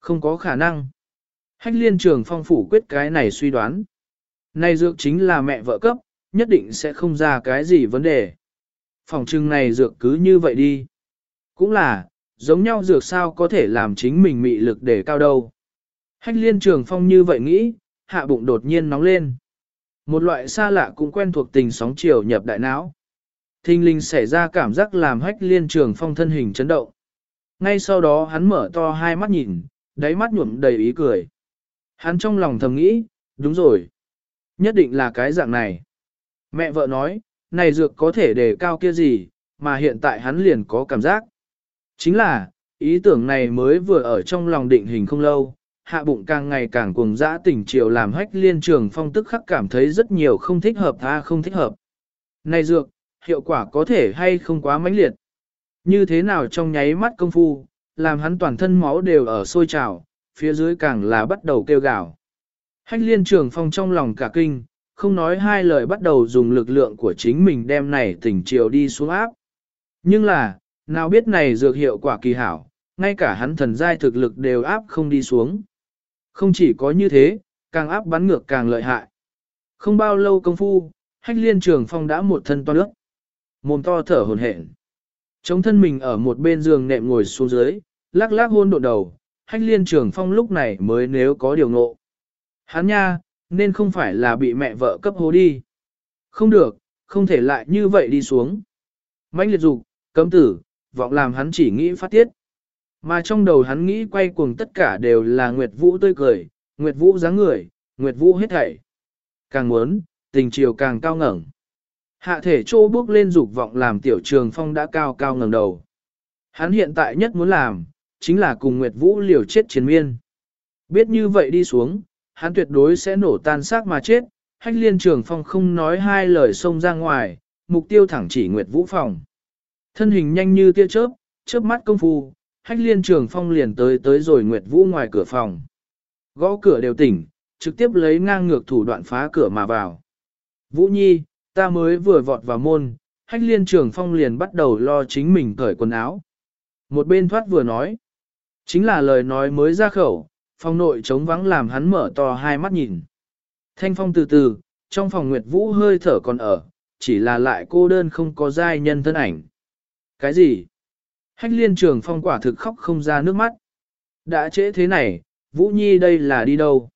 Không có khả năng. Hách liên trường phong phủ quyết cái này suy đoán. Này dược chính là mẹ vợ cấp, nhất định sẽ không ra cái gì vấn đề. Phòng trưng này dược cứ như vậy đi. Cũng là, giống nhau dược sao có thể làm chính mình mị lực để cao đâu. Hách liên trường phong như vậy nghĩ, hạ bụng đột nhiên nóng lên. Một loại xa lạ cũng quen thuộc tình sóng chiều nhập đại não. Thinh linh xảy ra cảm giác làm hách liên trường phong thân hình chấn động. Ngay sau đó hắn mở to hai mắt nhìn, đáy mắt nhuộm đầy ý cười. Hắn trong lòng thầm nghĩ, đúng rồi. Nhất định là cái dạng này. Mẹ vợ nói, này dược có thể đề cao kia gì, mà hiện tại hắn liền có cảm giác. Chính là, ý tưởng này mới vừa ở trong lòng định hình không lâu, hạ bụng càng ngày càng cuồng dã tỉnh triều làm hách liên trường phong tức khắc cảm thấy rất nhiều không thích hợp tha không thích hợp. Này dược, hiệu quả có thể hay không quá mãnh liệt. Như thế nào trong nháy mắt công phu, làm hắn toàn thân máu đều ở sôi trào, phía dưới càng là bắt đầu kêu gào. Hách liên trường phong trong lòng cả kinh, không nói hai lời bắt đầu dùng lực lượng của chính mình đem này tỉnh chiều đi xuống áp. Nhưng là, nào biết này dược hiệu quả kỳ hảo, ngay cả hắn thần giai thực lực đều áp không đi xuống. Không chỉ có như thế, càng áp bắn ngược càng lợi hại. Không bao lâu công phu, hách liên trường phong đã một thân toan nước. Mồm to thở hồn hển. Chống thân mình ở một bên giường nệm ngồi xuống dưới, lắc lắc hôn độ đầu, hách liên trường phong lúc này mới nếu có điều ngộ. Hắn nha, nên không phải là bị mẹ vợ cấp hố đi. Không được, không thể lại như vậy đi xuống. mãnh liệt dục, cấm tử, vọng làm hắn chỉ nghĩ phát tiết. Mà trong đầu hắn nghĩ quay cuồng tất cả đều là Nguyệt Vũ tươi cười, Nguyệt Vũ dáng người, Nguyệt Vũ hết thảy. Càng muốn, tình chiều càng cao ngẩng. Hạ thể trô bước lên dục vọng làm tiểu trường phong đã cao cao ngẩng đầu. Hắn hiện tại nhất muốn làm, chính là cùng Nguyệt Vũ liều chết chiến miên. Biết như vậy đi xuống, hắn tuyệt đối sẽ nổ tan xác mà chết, hách liên trường phong không nói hai lời xông ra ngoài, mục tiêu thẳng chỉ Nguyệt Vũ phòng. Thân hình nhanh như tia chớp, chớp mắt công phu, hách liên trường phong liền tới tới rồi Nguyệt Vũ ngoài cửa phòng. Gõ cửa đều tỉnh, trực tiếp lấy ngang ngược thủ đoạn phá cửa mà vào. Vũ Nhi, ta mới vừa vọt vào môn, hách liên trường phong liền bắt đầu lo chính mình cởi quần áo. Một bên thoát vừa nói, chính là lời nói mới ra khẩu, phong nội trống vắng làm hắn mở to hai mắt nhìn. Thanh phong từ từ, trong phòng Nguyệt Vũ hơi thở còn ở, chỉ là lại cô đơn không có giai nhân thân ảnh. Cái gì? Hách liên trường phong quả thực khóc không ra nước mắt. Đã trễ thế này, Vũ Nhi đây là đi đâu?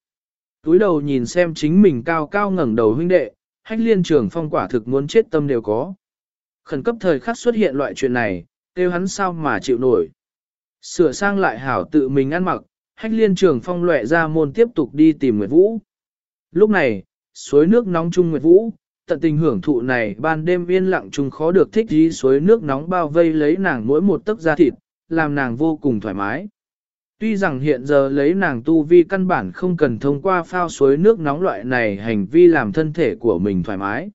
Túi đầu nhìn xem chính mình cao cao ngẩng đầu huynh đệ, hách liên trường phong quả thực muốn chết tâm đều có. Khẩn cấp thời khắc xuất hiện loại chuyện này, kêu hắn sao mà chịu nổi. Sửa sang lại hảo tự mình ăn mặc, hách liên trường phong lệ ra môn tiếp tục đi tìm Nguyệt Vũ. Lúc này, suối nước nóng chung Nguyệt Vũ, tận tình hưởng thụ này ban đêm yên lặng chung khó được thích dí suối nước nóng bao vây lấy nàng mỗi một tấc da thịt, làm nàng vô cùng thoải mái. Tuy rằng hiện giờ lấy nàng tu vi căn bản không cần thông qua phao suối nước nóng loại này hành vi làm thân thể của mình thoải mái.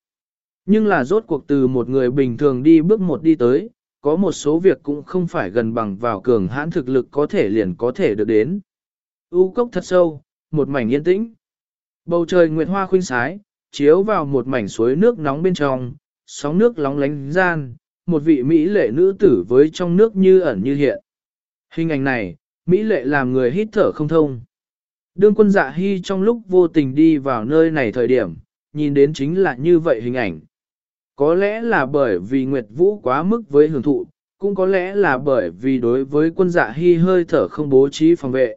Nhưng là rốt cuộc từ một người bình thường đi bước một đi tới, có một số việc cũng không phải gần bằng vào cường hãn thực lực có thể liền có thể được đến. U cốc thật sâu, một mảnh yên tĩnh. Bầu trời nguyệt hoa khuynh sái, chiếu vào một mảnh suối nước nóng bên trong, sóng nước lóng lánh gian, một vị Mỹ lệ nữ tử với trong nước như ẩn như hiện. Hình ảnh này, Mỹ lệ làm người hít thở không thông. Đương quân dạ hy trong lúc vô tình đi vào nơi này thời điểm, nhìn đến chính là như vậy hình ảnh. Có lẽ là bởi vì Nguyệt Vũ quá mức với hưởng thụ, cũng có lẽ là bởi vì đối với quân dạ hy hơi thở không bố trí phòng vệ.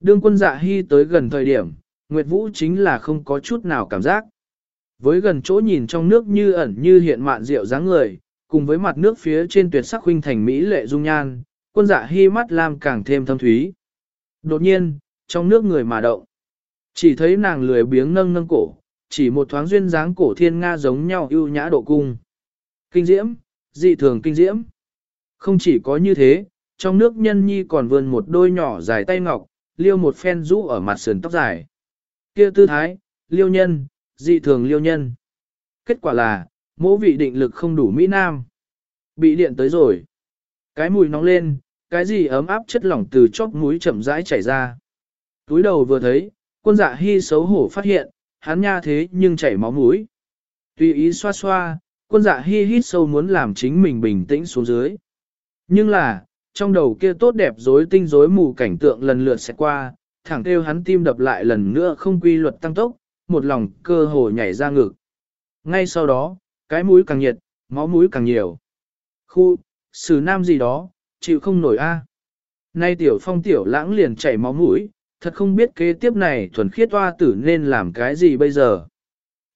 Đương quân dạ hy tới gần thời điểm, Nguyệt Vũ chính là không có chút nào cảm giác. Với gần chỗ nhìn trong nước như ẩn như hiện mạn rượu dáng người, cùng với mặt nước phía trên tuyệt sắc huynh thành Mỹ lệ dung nhan, quân dạ hy mắt lam càng thêm thâm thúy. Đột nhiên, trong nước người mà động. Chỉ thấy nàng lười biếng nâng nâng cổ, chỉ một thoáng duyên dáng cổ thiên nga giống nhau ưu nhã độ cung. Kinh diễm, dị thường kinh diễm. Không chỉ có như thế, trong nước nhân nhi còn vươn một đôi nhỏ dài tay ngọc, liêu một phen rũ ở mặt sườn tóc dài. Kia tư thái, liêu nhân, dị thường liêu nhân. Kết quả là, mỗ vị định lực không đủ Mỹ Nam. Bị điện tới rồi. Cái mùi nóng lên, cái gì ấm áp chất lỏng từ chóp mũi chậm rãi chảy ra. Túi đầu vừa thấy, quân dạ hy xấu hổ phát hiện, hắn nha thế nhưng chảy máu mũi. Tùy ý xoa xoa, quân dạ hy hít sâu muốn làm chính mình bình tĩnh xuống dưới. Nhưng là, trong đầu kia tốt đẹp rối tinh rối mù cảnh tượng lần lượt sẽ qua, thẳng kêu hắn tim đập lại lần nữa không quy luật tăng tốc, một lòng cơ hồ nhảy ra ngực. Ngay sau đó, cái mũi càng nhiệt, máu mũi càng nhiều. Khu, sử nam gì đó, chịu không nổi a. Nay tiểu phong tiểu lãng liền chảy máu mũi, thật không biết kế tiếp này thuần khiết toa tử nên làm cái gì bây giờ.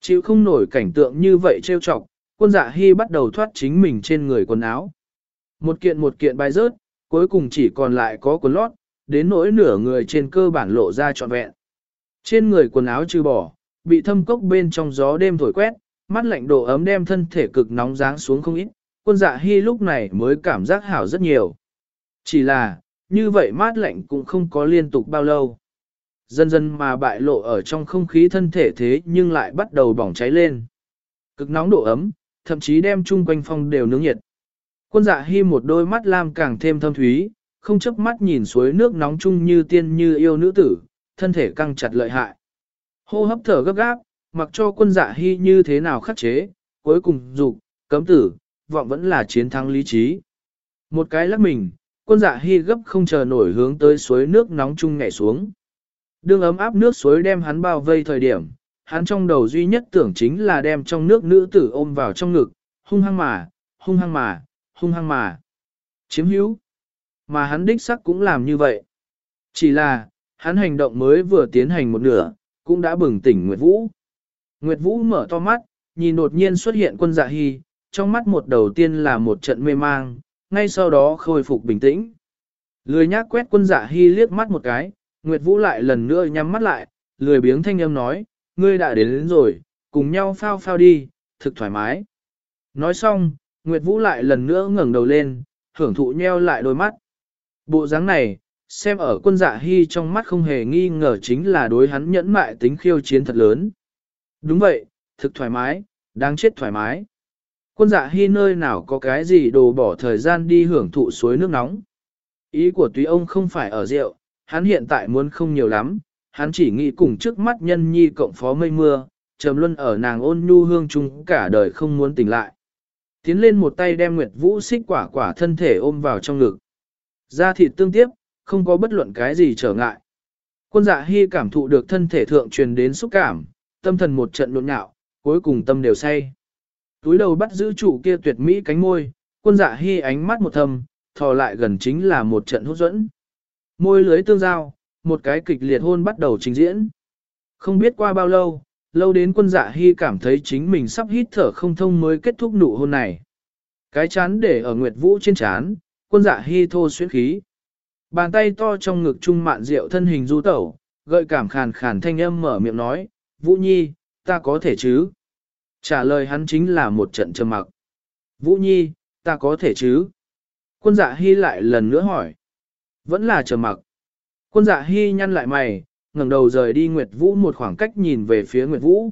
Chịu không nổi cảnh tượng như vậy trêu chọc, quân dạ hy bắt đầu thoát chính mình trên người quần áo. Một kiện một kiện bài rớt, cuối cùng chỉ còn lại có quần lót, đến nỗi nửa người trên cơ bản lộ ra trọn vẹn. Trên người quần áo trừ bỏ, bị thâm cốc bên trong gió đêm thổi quét, mắt lạnh độ ấm đem thân thể cực nóng dáng xuống không ít, quân dạ hy lúc này mới cảm giác hảo rất nhiều. Chỉ là, như vậy mát lạnh cũng không có liên tục bao lâu. Dần dần mà bại lộ ở trong không khí thân thể thế nhưng lại bắt đầu bỏng cháy lên. Cực nóng độ ấm, thậm chí đem chung quanh phong đều nướng nhiệt. Quân dạ hy một đôi mắt lam càng thêm thâm thúy, không chấp mắt nhìn suối nước nóng chung như tiên như yêu nữ tử, thân thể căng chặt lợi hại. Hô hấp thở gấp gáp, mặc cho quân dạ hy như thế nào khắc chế, cuối cùng dục cấm tử, vọng vẫn là chiến thắng lý trí. Một cái lắc mình, quân dạ hy gấp không chờ nổi hướng tới suối nước nóng chung nhảy xuống. Đường ấm áp nước suối đem hắn bao vây thời điểm, hắn trong đầu duy nhất tưởng chính là đem trong nước nữ tử ôm vào trong ngực, hung hăng mà, hung hăng mà, hung hăng mà. Chiếm hữu. Mà hắn đích sắc cũng làm như vậy. Chỉ là, hắn hành động mới vừa tiến hành một nửa, cũng đã bừng tỉnh Nguyệt Vũ. Nguyệt Vũ mở to mắt, nhìn đột nhiên xuất hiện quân dạ hy, trong mắt một đầu tiên là một trận mê mang, ngay sau đó khôi phục bình tĩnh. Lười nhác quét quân dạ hy liếc mắt một cái, Nguyệt Vũ lại lần nữa nhắm mắt lại, lười biếng thanh âm nói, ngươi đã đến, đến rồi, cùng nhau phao phao đi, thực thoải mái. Nói xong, Nguyệt Vũ lại lần nữa ngẩng đầu lên, hưởng thụ nheo lại đôi mắt. Bộ dáng này, xem ở quân dạ hy trong mắt không hề nghi ngờ chính là đối hắn nhẫn mại tính khiêu chiến thật lớn. Đúng vậy, thực thoải mái, đáng chết thoải mái. Quân dạ hy nơi nào có cái gì đồ bỏ thời gian đi hưởng thụ suối nước nóng. Ý của túy ông không phải ở rượu, hắn hiện tại muốn không nhiều lắm, hắn chỉ nghĩ cùng trước mắt nhân nhi cộng phó mây mưa, trầm luân ở nàng ôn nhu hương chung cả đời không muốn tỉnh lại. Tiến lên một tay đem Nguyệt Vũ xích quả quả thân thể ôm vào trong ngực. Da thịt tương tiếp, không có bất luận cái gì trở ngại. Quân dạ hy cảm thụ được thân thể thượng truyền đến xúc cảm, tâm thần một trận nộn nhạo, cuối cùng tâm đều say. Túi đầu bắt giữ chủ kia tuyệt mỹ cánh môi, quân dạ hy ánh mắt một thầm, thò lại gần chính là một trận hút dẫn. Môi lưới tương giao, một cái kịch liệt hôn bắt đầu trình diễn. Không biết qua bao lâu, lâu đến quân dạ hy cảm thấy chính mình sắp hít thở không thông mới kết thúc nụ hôn này. Cái chán để ở Nguyệt Vũ trên chán, quân dạ hy thô xuyến khí. Bàn tay to trong ngực trung mạn rượu thân hình du tẩu, gợi cảm khàn khàn thanh âm mở miệng nói, Vũ Nhi, ta có thể chứ? Trả lời hắn chính là một trận trầm mặc. Vũ Nhi, ta có thể chứ? Quân dạ hy lại lần nữa hỏi. Vẫn là trầm mặc. Quân dạ hy nhăn lại mày, ngẩng đầu rời đi Nguyệt Vũ một khoảng cách nhìn về phía Nguyệt Vũ.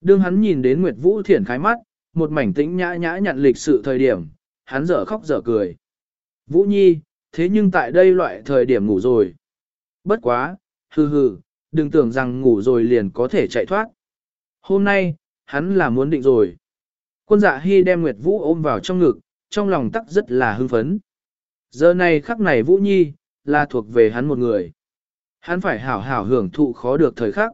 Đương hắn nhìn đến Nguyệt Vũ thiển khái mắt, một mảnh tĩnh nhã nhã nhận lịch sự thời điểm, hắn dở khóc dở cười. Vũ Nhi, thế nhưng tại đây loại thời điểm ngủ rồi. Bất quá, hừ hừ, đừng tưởng rằng ngủ rồi liền có thể chạy thoát. Hôm nay, hắn là muốn định rồi. Quân dạ hy đem Nguyệt Vũ ôm vào trong ngực, trong lòng tắc rất là hưng phấn. Giờ này khắc này Vũ Nhi, là thuộc về hắn một người. Hắn phải hảo hảo hưởng thụ khó được thời khắc.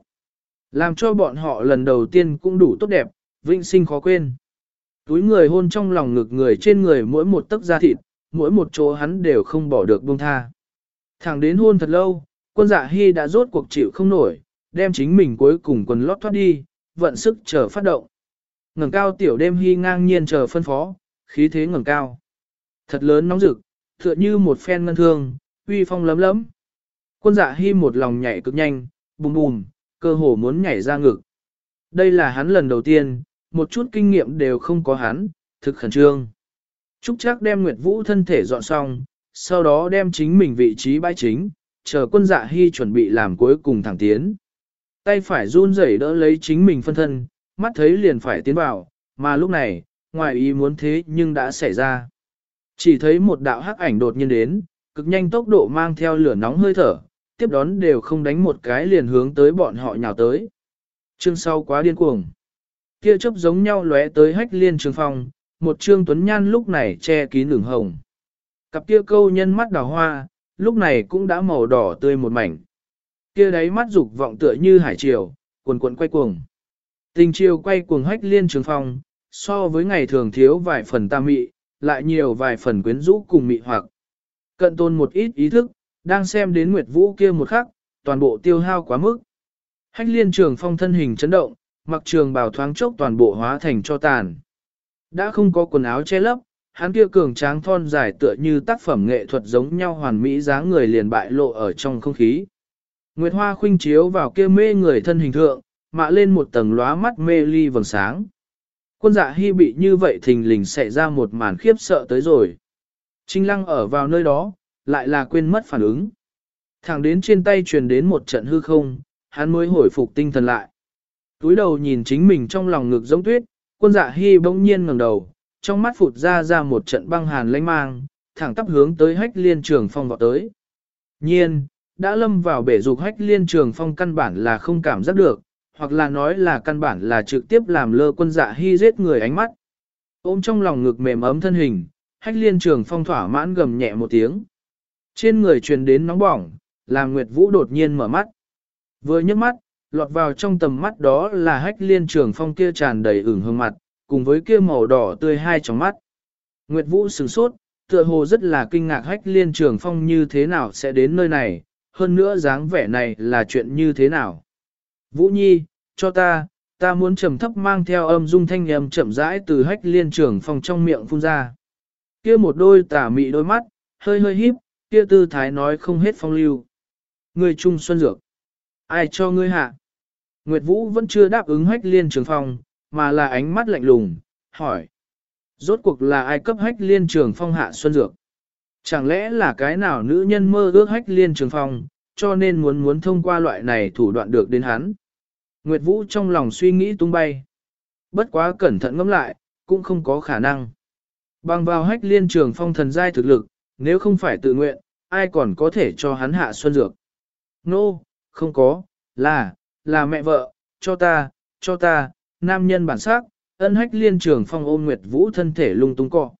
Làm cho bọn họ lần đầu tiên cũng đủ tốt đẹp, vinh sinh khó quên. Túi người hôn trong lòng ngực người trên người mỗi một tấc da thịt, mỗi một chỗ hắn đều không bỏ được buông tha. Thẳng đến hôn thật lâu, quân dạ hy đã rốt cuộc chịu không nổi, đem chính mình cuối cùng quần lót thoát đi, vận sức chờ phát động. ngẩng cao tiểu đêm hy ngang nhiên chờ phân phó, khí thế ngẩng cao. Thật lớn nóng rực, tựa như một phen ngân thương, uy phong lấm lấm. Quân dạ hy một lòng nhảy cực nhanh, bùm bùm, cơ hồ muốn nhảy ra ngực. Đây là hắn lần đầu tiên, một chút kinh nghiệm đều không có hắn, thực khẩn trương. Trúc chắc đem Nguyệt Vũ thân thể dọn xong, sau đó đem chính mình vị trí bãi chính, chờ quân dạ hy chuẩn bị làm cuối cùng thẳng tiến. Tay phải run rẩy đỡ lấy chính mình phân thân, mắt thấy liền phải tiến vào, mà lúc này, ngoài ý muốn thế nhưng đã xảy ra. Chỉ thấy một đạo hắc ảnh đột nhiên đến, cực nhanh tốc độ mang theo lửa nóng hơi thở, tiếp đón đều không đánh một cái liền hướng tới bọn họ nhào tới. Chương sau quá điên cuồng. Kia chớp giống nhau lóe tới hách liên trường phong, một trương tuấn nhan lúc này che kín đường hồng. Cặp kia câu nhân mắt đào hoa, lúc này cũng đã màu đỏ tươi một mảnh. Kia đáy mắt dục vọng tựa như hải triều, cuồn cuộn quay cuồng. Tình triều quay cuồng hách liên trường phong, so với ngày thường thiếu vài phần ta mị, lại nhiều vài phần quyến rũ cùng mị hoặc. Cận tôn một ít ý thức, đang xem đến Nguyệt Vũ kia một khắc, toàn bộ tiêu hao quá mức. Hách liên trường phong thân hình chấn động, mặc trường bào thoáng chốc toàn bộ hóa thành cho tàn. Đã không có quần áo che lấp, hắn kia cường tráng thon dài tựa như tác phẩm nghệ thuật giống nhau hoàn mỹ dáng người liền bại lộ ở trong không khí. Nguyệt Hoa khuynh chiếu vào kia mê người thân hình thượng, mạ lên một tầng lóa mắt mê ly vầng sáng. Quân dạ hy bị như vậy thình lình xảy ra một màn khiếp sợ tới rồi. Trinh lăng ở vào nơi đó, lại là quên mất phản ứng. Thẳng đến trên tay truyền đến một trận hư không, hắn mới hồi phục tinh thần lại. Túi đầu nhìn chính mình trong lòng ngực giống tuyết, quân dạ hy bỗng nhiên ngẩng đầu, trong mắt phụt ra ra một trận băng hàn lanh mang, thẳng tắp hướng tới hách liên trường phong vọt tới. Nhiên, đã lâm vào bể dục hách liên trường phong căn bản là không cảm giác được, hoặc là nói là căn bản là trực tiếp làm lơ quân dạ hy giết người ánh mắt. Ôm trong lòng ngực mềm ấm thân hình, hách liên trường phong thỏa mãn gầm nhẹ một tiếng. Trên người truyền đến nóng bỏng, làm Nguyệt Vũ đột nhiên mở mắt. Vừa nhấc mắt, lọt vào trong tầm mắt đó là hách liên trường phong kia tràn đầy ửng hương mặt, cùng với kia màu đỏ tươi hai trong mắt. Nguyệt Vũ sửng sốt, tựa hồ rất là kinh ngạc hách liên trường phong như thế nào sẽ đến nơi này, hơn nữa dáng vẻ này là chuyện như thế nào. Vũ Nhi, cho ta, Ta muốn trầm thấp mang theo âm dung thanh âm chậm rãi từ hách liên trường phòng trong miệng phun ra. Kia một đôi tà mị đôi mắt, hơi hơi híp, kia tư thái nói không hết phong lưu. Người trung xuân dược. Ai cho ngươi hạ? Nguyệt Vũ vẫn chưa đáp ứng hách liên trường phong, mà là ánh mắt lạnh lùng, hỏi. Rốt cuộc là ai cấp hách liên trường phong hạ xuân dược? Chẳng lẽ là cái nào nữ nhân mơ ước hách liên trường phong, cho nên muốn muốn thông qua loại này thủ đoạn được đến hắn? Nguyệt Vũ trong lòng suy nghĩ tung bay. Bất quá cẩn thận ngẫm lại, cũng không có khả năng. Bằng vào hách liên trường phong thần giai thực lực, nếu không phải tự nguyện, ai còn có thể cho hắn hạ xuân dược? Nô, no, không có, là, là mẹ vợ, cho ta, cho ta, nam nhân bản sắc, ân hách liên trường phong ôm Nguyệt Vũ thân thể lung tung cọ.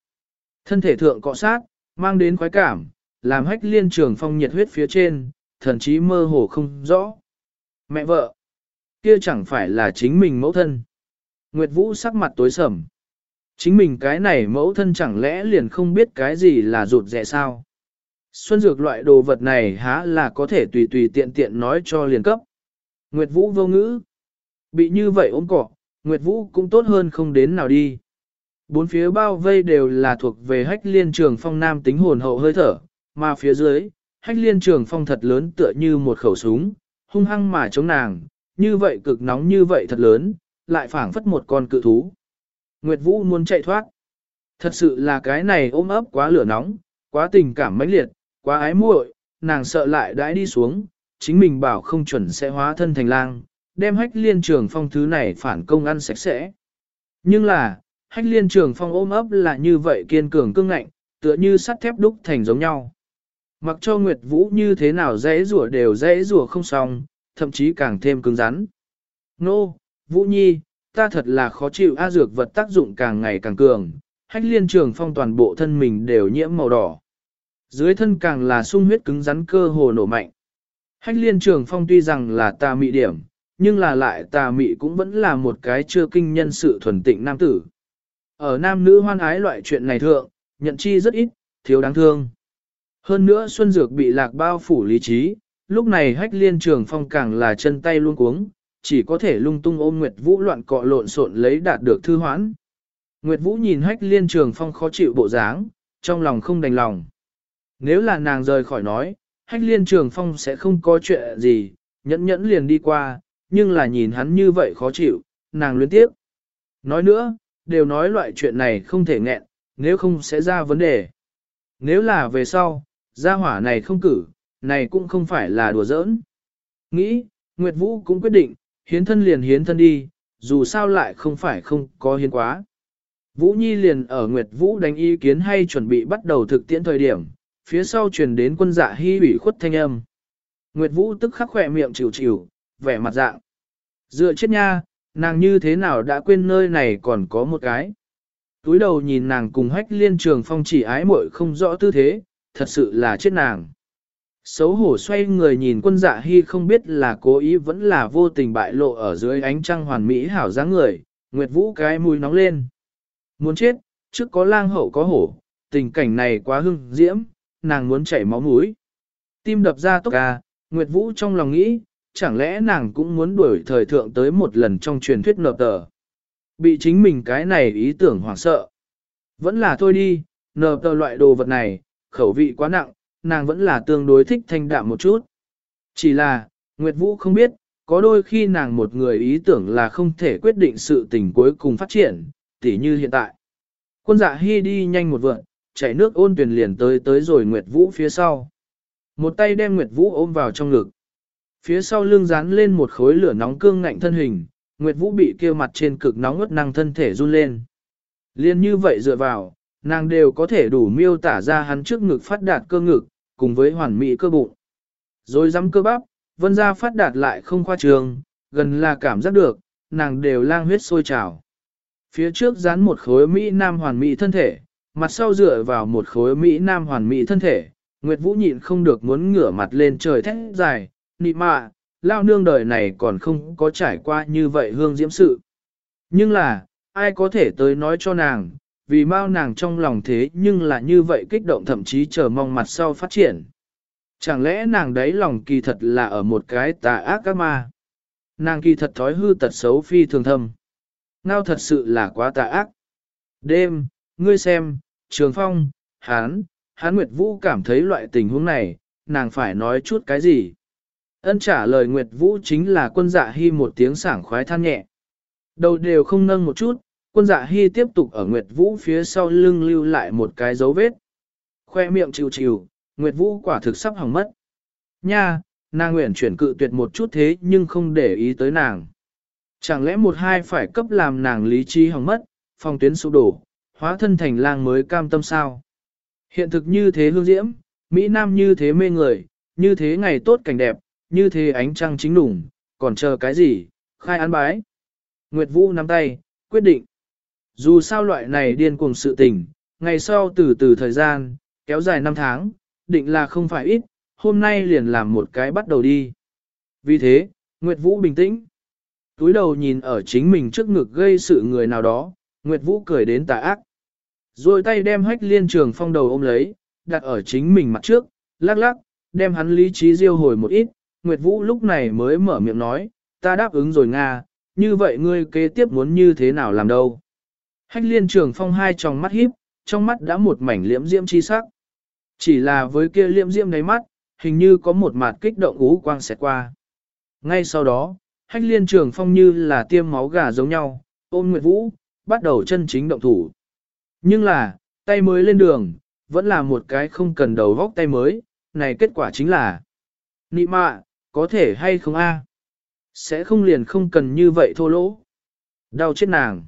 Thân thể thượng cọ sát, mang đến khoái cảm, làm hách liên trường phong nhiệt huyết phía trên, thần chí mơ hồ không rõ. Mẹ vợ, kia chẳng phải là chính mình mẫu thân. Nguyệt Vũ sắc mặt tối sầm. Chính mình cái này mẫu thân chẳng lẽ liền không biết cái gì là rụt rẻ sao? Xuân dược loại đồ vật này há là có thể tùy tùy tiện tiện nói cho liền cấp. Nguyệt Vũ vô ngữ. Bị như vậy ôm cỏ, Nguyệt Vũ cũng tốt hơn không đến nào đi. Bốn phía bao vây đều là thuộc về hách liên trường phong nam tính hồn hậu hơi thở, mà phía dưới, hách liên trường phong thật lớn tựa như một khẩu súng, hung hăng mà chống nàng, như vậy cực nóng như vậy thật lớn, lại phảng phất một con cự thú. Nguyệt Vũ muốn chạy thoát. Thật sự là cái này ôm ấp quá lửa nóng, quá tình cảm mãnh liệt, quá ái muội, nàng sợ lại đãi đi xuống, chính mình bảo không chuẩn sẽ hóa thân thành lang, đem hách liên trường phong thứ này phản công ăn sạch sẽ. Nhưng là, hách liên trường phong ôm ấp là như vậy kiên cường cương ngạnh, tựa như sắt thép đúc thành giống nhau. Mặc cho Nguyệt Vũ như thế nào dễ rủa đều dễ rủa không xong, thậm chí càng thêm cứng rắn. Nô, Vũ Nhi, ta thật là khó chịu A dược vật tác dụng càng ngày càng cường, hách liên trường phong toàn bộ thân mình đều nhiễm màu đỏ. Dưới thân càng là sung huyết cứng rắn cơ hồ nổ mạnh. Hách liên trường phong tuy rằng là ta mị điểm, nhưng là lại tà mị cũng vẫn là một cái chưa kinh nhân sự thuần tịnh nam tử. Ở nam nữ hoan ái loại chuyện này thượng, nhận chi rất ít, thiếu đáng thương. Hơn nữa Xuân Dược bị lạc bao phủ lý trí, lúc này hách liên trường phong càng là chân tay luôn cuống, chỉ có thể lung tung ôm Nguyệt Vũ loạn cọ lộn xộn lấy đạt được thư hoãn. Nguyệt Vũ nhìn hách liên trường phong khó chịu bộ dáng, trong lòng không đành lòng. Nếu là nàng rời khỏi nói, hách liên trường phong sẽ không có chuyện gì, nhẫn nhẫn liền đi qua, nhưng là nhìn hắn như vậy khó chịu, nàng luyến tiếp. Nói nữa, đều nói loại chuyện này không thể nghẹn, nếu không sẽ ra vấn đề. Nếu là về sau, gia hỏa này không cử, này cũng không phải là đùa giỡn. Nghĩ, Nguyệt Vũ cũng quyết định, hiến thân liền hiến thân đi, dù sao lại không phải không có hiến quá. Vũ Nhi liền ở Nguyệt Vũ đánh ý kiến hay chuẩn bị bắt đầu thực tiễn thời điểm, phía sau truyền đến quân dạ hy ủy khuất thanh âm. Nguyệt Vũ tức khắc khỏe miệng chịu chịu, vẻ mặt dạng. Dựa chết nha, nàng như thế nào đã quên nơi này còn có một cái. Túi đầu nhìn nàng cùng hách liên trường phong chỉ ái muội không rõ tư thế, thật sự là chết nàng. Xấu hổ xoay người nhìn quân dạ hy không biết là cố ý vẫn là vô tình bại lộ ở dưới ánh trăng hoàn mỹ hảo dáng người, Nguyệt Vũ cái mũi nóng lên. Muốn chết, trước có lang hậu có hổ, tình cảnh này quá hưng diễm, nàng muốn chảy máu mũi. Tim đập ra tốc ca, Nguyệt Vũ trong lòng nghĩ, chẳng lẽ nàng cũng muốn đuổi thời thượng tới một lần trong truyền thuyết nợ tờ. Bị chính mình cái này ý tưởng hoảng sợ. Vẫn là thôi đi, nợ tờ loại đồ vật này, khẩu vị quá nặng, nàng vẫn là tương đối thích thanh đạm một chút. Chỉ là, Nguyệt Vũ không biết, có đôi khi nàng một người ý tưởng là không thể quyết định sự tình cuối cùng phát triển, tỉ như hiện tại. Quân dạ hy đi nhanh một vượn, chảy nước ôn tuyển liền tới tới rồi Nguyệt Vũ phía sau. Một tay đem Nguyệt Vũ ôm vào trong ngực. Phía sau lưng dán lên một khối lửa nóng cương ngạnh thân hình, Nguyệt Vũ bị kia mặt trên cực nóng ngất năng thân thể run lên. Liên như vậy dựa vào, nàng đều có thể đủ miêu tả ra hắn trước ngực phát đạt cơ ngực, cùng với hoàn mỹ cơ bụng. Rồi dám cơ bắp, vân ra phát đạt lại không khoa trường, gần là cảm giác được, nàng đều lang huyết sôi trào. Phía trước dán một khối Mỹ Nam hoàn mỹ thân thể, mặt sau dựa vào một khối Mỹ Nam hoàn mỹ thân thể, Nguyệt Vũ nhịn không được muốn ngửa mặt lên trời thét dài, nị mạ, lao nương đời này còn không có trải qua như vậy hương diễm sự. Nhưng là, ai có thể tới nói cho nàng, vì mau nàng trong lòng thế nhưng là như vậy kích động thậm chí chờ mong mặt sau phát triển. Chẳng lẽ nàng đấy lòng kỳ thật là ở một cái tà ác các ma? nàng kỳ thật thói hư tật xấu phi thường thâm. Ngao thật sự là quá tà ác. Đêm, ngươi xem, trường phong, hán, hán Nguyệt Vũ cảm thấy loại tình huống này, nàng phải nói chút cái gì. Ân trả lời Nguyệt Vũ chính là quân dạ hy một tiếng sảng khoái than nhẹ. Đầu đều không nâng một chút, quân dạ hy tiếp tục ở Nguyệt Vũ phía sau lưng lưu lại một cái dấu vết. Khoe miệng chịu chịu, Nguyệt Vũ quả thực sắp hỏng mất. Nha, nàng nguyện chuyển cự tuyệt một chút thế nhưng không để ý tới nàng. Chẳng lẽ một hai phải cấp làm nàng lý trí hỏng mất, phong tuyến sụp đổ, hóa thân thành lang mới cam tâm sao? Hiện thực như thế hương diễm, Mỹ Nam như thế mê người, như thế ngày tốt cảnh đẹp, như thế ánh trăng chính đủng, còn chờ cái gì, khai án bái. Nguyệt Vũ nắm tay, quyết định. Dù sao loại này điên cuồng sự tình, ngày sau từ từ thời gian, kéo dài năm tháng, định là không phải ít, hôm nay liền làm một cái bắt đầu đi. Vì thế, Nguyệt Vũ bình tĩnh. Túi đầu nhìn ở chính mình trước ngực gây sự người nào đó, Nguyệt Vũ cười đến tà ác. Rồi tay đem hách liên trường phong đầu ôm lấy, đặt ở chính mình mặt trước, lắc lắc, đem hắn lý trí diêu hồi một ít. Nguyệt Vũ lúc này mới mở miệng nói, ta đáp ứng rồi Nga, như vậy ngươi kế tiếp muốn như thế nào làm đâu. Hách liên trường phong hai tròng mắt híp, trong mắt đã một mảnh liễm diễm chi sắc. Chỉ là với kia liễm diễm đáy mắt, hình như có một mặt kích động ú quang xẹt qua. Ngay sau đó, hách liên trường phong như là tiêm máu gà giống nhau, ôm Nguyệt Vũ, bắt đầu chân chính động thủ. Nhưng là, tay mới lên đường, vẫn là một cái không cần đầu vóc tay mới, này kết quả chính là Nị mạ, có thể hay không a? Sẽ không liền không cần như vậy thô lỗ. Đau chết nàng.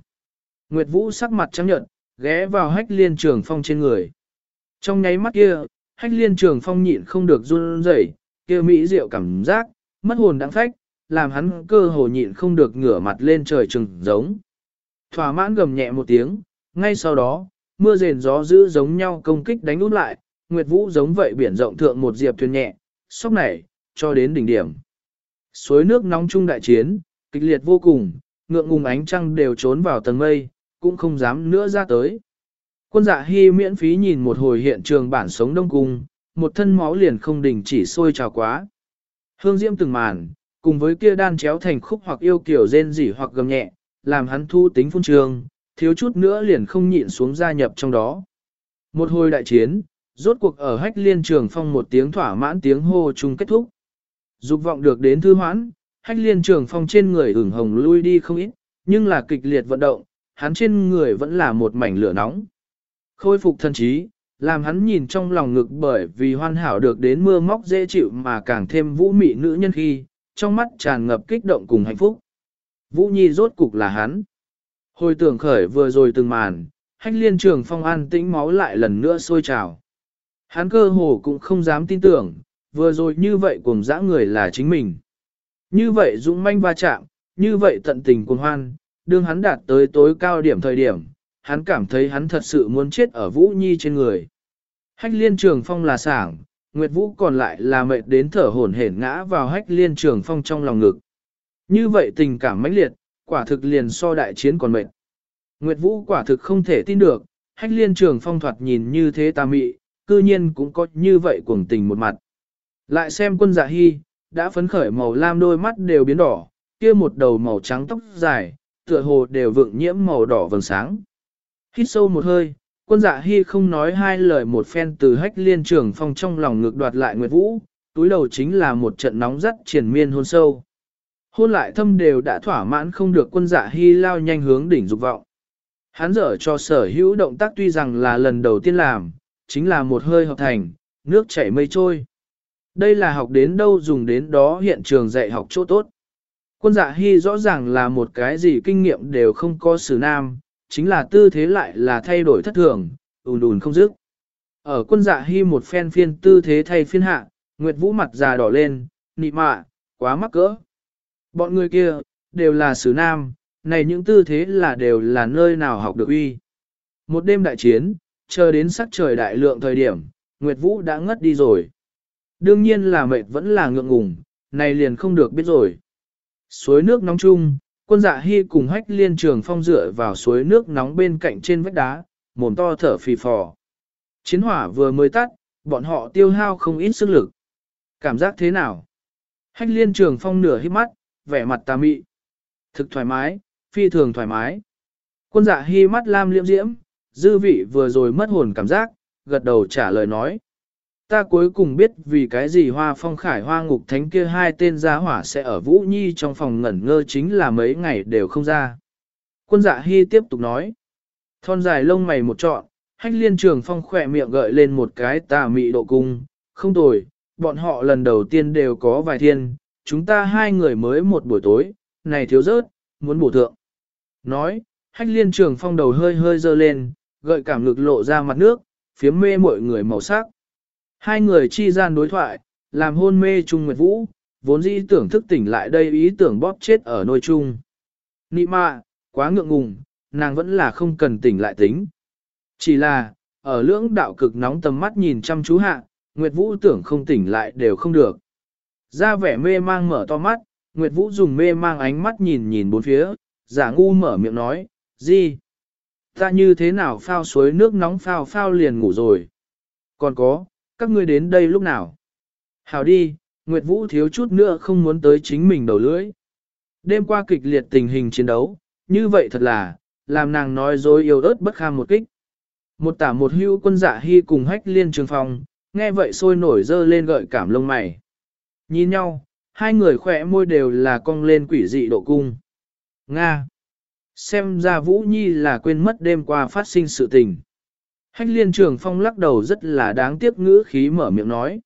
Nguyệt Vũ sắc mặt trắng nhợt, ghé vào hách liên trường phong trên người. Trong nháy mắt kia, hách liên trường phong nhịn không được run rẩy, kia mỹ diệu cảm giác, mất hồn đáng phách, làm hắn cơ hồ nhịn không được ngửa mặt lên trời trừng giống. Thỏa mãn gầm nhẹ một tiếng, ngay sau đó, mưa rền gió dữ giống nhau công kích đánh út lại, Nguyệt Vũ giống vậy biển rộng thượng một diệp thuyền nhẹ, sóc nảy, cho đến đỉnh điểm. Suối nước nóng trung đại chiến, kịch liệt vô cùng, ngượng ngùng ánh trăng đều trốn vào tầng mây, cũng không dám nữa ra tới. Quân dạ hy miễn phí nhìn một hồi hiện trường bản sống đông cung, một thân máu liền không đình chỉ sôi trào quá. Hương diễm từng màn, cùng với kia đan chéo thành khúc hoặc yêu kiểu rên rỉ hoặc gầm nhẹ, làm hắn thu tính phun trường, thiếu chút nữa liền không nhịn xuống gia nhập trong đó. Một hồi đại chiến, rốt cuộc ở hách liên trường phong một tiếng thỏa mãn tiếng hô chung kết thúc. Dục vọng được đến thư hoãn, hách liên trường phong trên người ửng hồng lui đi không ít, nhưng là kịch liệt vận động, hắn trên người vẫn là một mảnh lửa nóng. Khôi phục thân trí, làm hắn nhìn trong lòng ngực bởi vì hoàn hảo được đến mưa móc dễ chịu mà càng thêm vũ mị nữ nhân khi, trong mắt tràn ngập kích động cùng hạnh phúc. Vũ Nhi rốt cục là hắn. Hồi tưởng khởi vừa rồi từng màn, hách liên trường phong an tĩnh máu lại lần nữa sôi trào. Hắn cơ hồ cũng không dám tin tưởng, vừa rồi như vậy cùng dã người là chính mình. Như vậy dũng manh va chạm, như vậy tận tình cuồng hoan, đương hắn đạt tới tối cao điểm thời điểm, hắn cảm thấy hắn thật sự muốn chết ở Vũ Nhi trên người. Hách liên trường phong là sảng, Nguyệt Vũ còn lại là mệt đến thở hổn hển ngã vào hách liên trường phong trong lòng ngực. Như vậy tình cảm mãnh liệt, quả thực liền so đại chiến còn mệt. Nguyệt Vũ quả thực không thể tin được, hách liên trường phong thoạt nhìn như thế tà mị, cư nhiên cũng có như vậy cuồng tình một mặt. Lại xem quân dạ hy, đã phấn khởi màu lam đôi mắt đều biến đỏ, kia một đầu màu trắng tóc dài, tựa hồ đều vượng nhiễm màu đỏ vầng sáng. Hít sâu một hơi, quân dạ hy không nói hai lời một phen từ hách liên trường phong trong lòng ngược đoạt lại Nguyệt Vũ, túi đầu chính là một trận nóng rất triển miên hôn sâu. Hôn lại thâm đều đã thỏa mãn không được quân dạ hy lao nhanh hướng đỉnh dục vọng. Hắn dở cho sở hữu động tác tuy rằng là lần đầu tiên làm, chính là một hơi hợp thành, nước chảy mây trôi. Đây là học đến đâu dùng đến đó hiện trường dạy học chỗ tốt. Quân dạ hy rõ ràng là một cái gì kinh nghiệm đều không có xử nam, chính là tư thế lại là thay đổi thất thường, ùn ùn không dứt. Ở quân dạ hy một phen phiên tư thế thay phiên hạ, Nguyệt Vũ mặt già đỏ lên, nị mạ, quá mắc cỡ. Bọn người kia, đều là sứ nam, này những tư thế là đều là nơi nào học được uy. Một đêm đại chiến, chờ đến sắc trời đại lượng thời điểm, Nguyệt Vũ đã ngất đi rồi. Đương nhiên là mệt vẫn là ngượng ngùng, này liền không được biết rồi. Suối nước nóng chung, quân dạ hy cùng hách liên trường phong dựa vào suối nước nóng bên cạnh trên vách đá, mồm to thở phì phò. Chiến hỏa vừa mới tắt, bọn họ tiêu hao không ít sức lực. Cảm giác thế nào? Hách liên trường phong nửa hít mắt, vẻ mặt tà mị. Thực thoải mái, phi thường thoải mái. Quân dạ hy mắt lam liễm diễm, dư vị vừa rồi mất hồn cảm giác, gật đầu trả lời nói. Ta cuối cùng biết vì cái gì hoa phong khải hoa ngục thánh kia hai tên gia hỏa sẽ ở Vũ Nhi trong phòng ngẩn ngơ chính là mấy ngày đều không ra. Quân dạ hy tiếp tục nói. Thon dài lông mày một trọn, hách liên trường phong khỏe miệng gợi lên một cái tà mị độ cung, không tồi, bọn họ lần đầu tiên đều có vài thiên, chúng ta hai người mới một buổi tối, này thiếu rớt, muốn bổ thượng. Nói, hách liên trường phong đầu hơi hơi dơ lên, gợi cảm lực lộ ra mặt nước, phiếm mê mọi người màu sắc. Hai người chi gian đối thoại, làm hôn mê chung nguyệt vũ, vốn dĩ tưởng thức tỉnh lại đây ý tưởng bóp chết ở nôi chung. Nị mạ, quá ngượng ngùng, nàng vẫn là không cần tỉnh lại tính. Chỉ là, ở lưỡng đạo cực nóng tầm mắt nhìn chăm chú hạ, Nguyệt Vũ tưởng không tỉnh lại đều không được. Ra vẻ mê mang mở to mắt, Nguyệt Vũ dùng mê mang ánh mắt nhìn nhìn bốn phía, giả ngu mở miệng nói, gì? Ta như thế nào phao suối nước nóng phao phao liền ngủ rồi? Còn có, các ngươi đến đây lúc nào? Hào đi, Nguyệt Vũ thiếu chút nữa không muốn tới chính mình đầu lưỡi. Đêm qua kịch liệt tình hình chiến đấu, như vậy thật là, làm nàng nói dối yêu ớt bất kham một kích. Một tả một hưu quân dạ hy cùng hách liên trường phòng, nghe vậy sôi nổi dơ lên gợi cảm lông mày. Nhìn nhau, hai người khỏe môi đều là cong lên quỷ dị độ cung. Nga! Xem ra Vũ Nhi là quên mất đêm qua phát sinh sự tình. Hách liên trường phong lắc đầu rất là đáng tiếc ngữ khí mở miệng nói.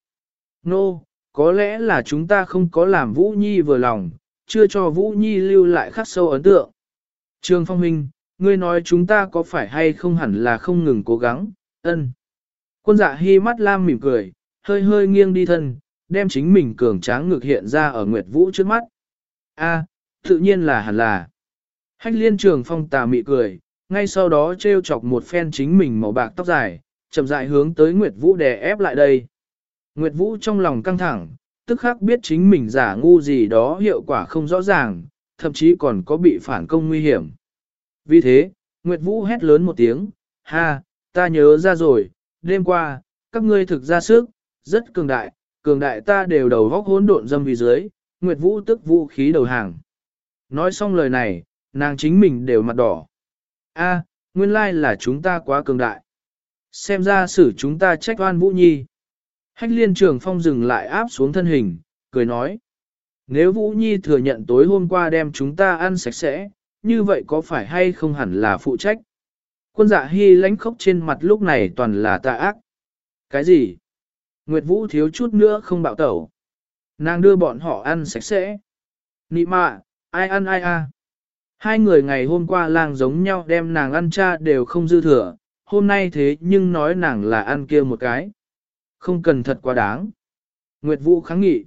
Nô, no, có lẽ là chúng ta không có làm Vũ Nhi vừa lòng, chưa cho Vũ Nhi lưu lại khắc sâu ấn tượng. Trường phong huynh, ngươi nói chúng ta có phải hay không hẳn là không ngừng cố gắng, ân. Quân dạ Hi mắt lam mỉm cười, hơi hơi nghiêng đi thân, đem chính mình cường tráng ngược hiện ra ở Nguyệt Vũ trước mắt. A, tự nhiên là hẳn là. Hách liên trường phong tà mị cười, ngay sau đó treo chọc một phen chính mình màu bạc tóc dài, chậm rãi hướng tới Nguyệt Vũ đè ép lại đây. Nguyệt Vũ trong lòng căng thẳng, tức khắc biết chính mình giả ngu gì đó hiệu quả không rõ ràng, thậm chí còn có bị phản công nguy hiểm. Vì thế, Nguyệt Vũ hét lớn một tiếng, ha, ta nhớ ra rồi, đêm qua, các ngươi thực ra sức, rất cường đại, cường đại ta đều đầu vóc hỗn độn dâm vì dưới, Nguyệt Vũ tức vũ khí đầu hàng. Nói xong lời này, nàng chính mình đều mặt đỏ. A, nguyên lai là chúng ta quá cường đại. Xem ra xử chúng ta trách oan Vũ Nhi. Hách liên trường phong dừng lại áp xuống thân hình, cười nói. Nếu Vũ Nhi thừa nhận tối hôm qua đem chúng ta ăn sạch sẽ, như vậy có phải hay không hẳn là phụ trách? Quân dạ hy lánh khóc trên mặt lúc này toàn là tà ác. Cái gì? Nguyệt Vũ thiếu chút nữa không bạo tẩu. Nàng đưa bọn họ ăn sạch sẽ. Nị mạ, ai ăn ai a? Hai người ngày hôm qua lang giống nhau đem nàng ăn cha đều không dư thừa, hôm nay thế nhưng nói nàng là ăn kia một cái. Không cần thật quá đáng. Nguyệt Vũ kháng nghị.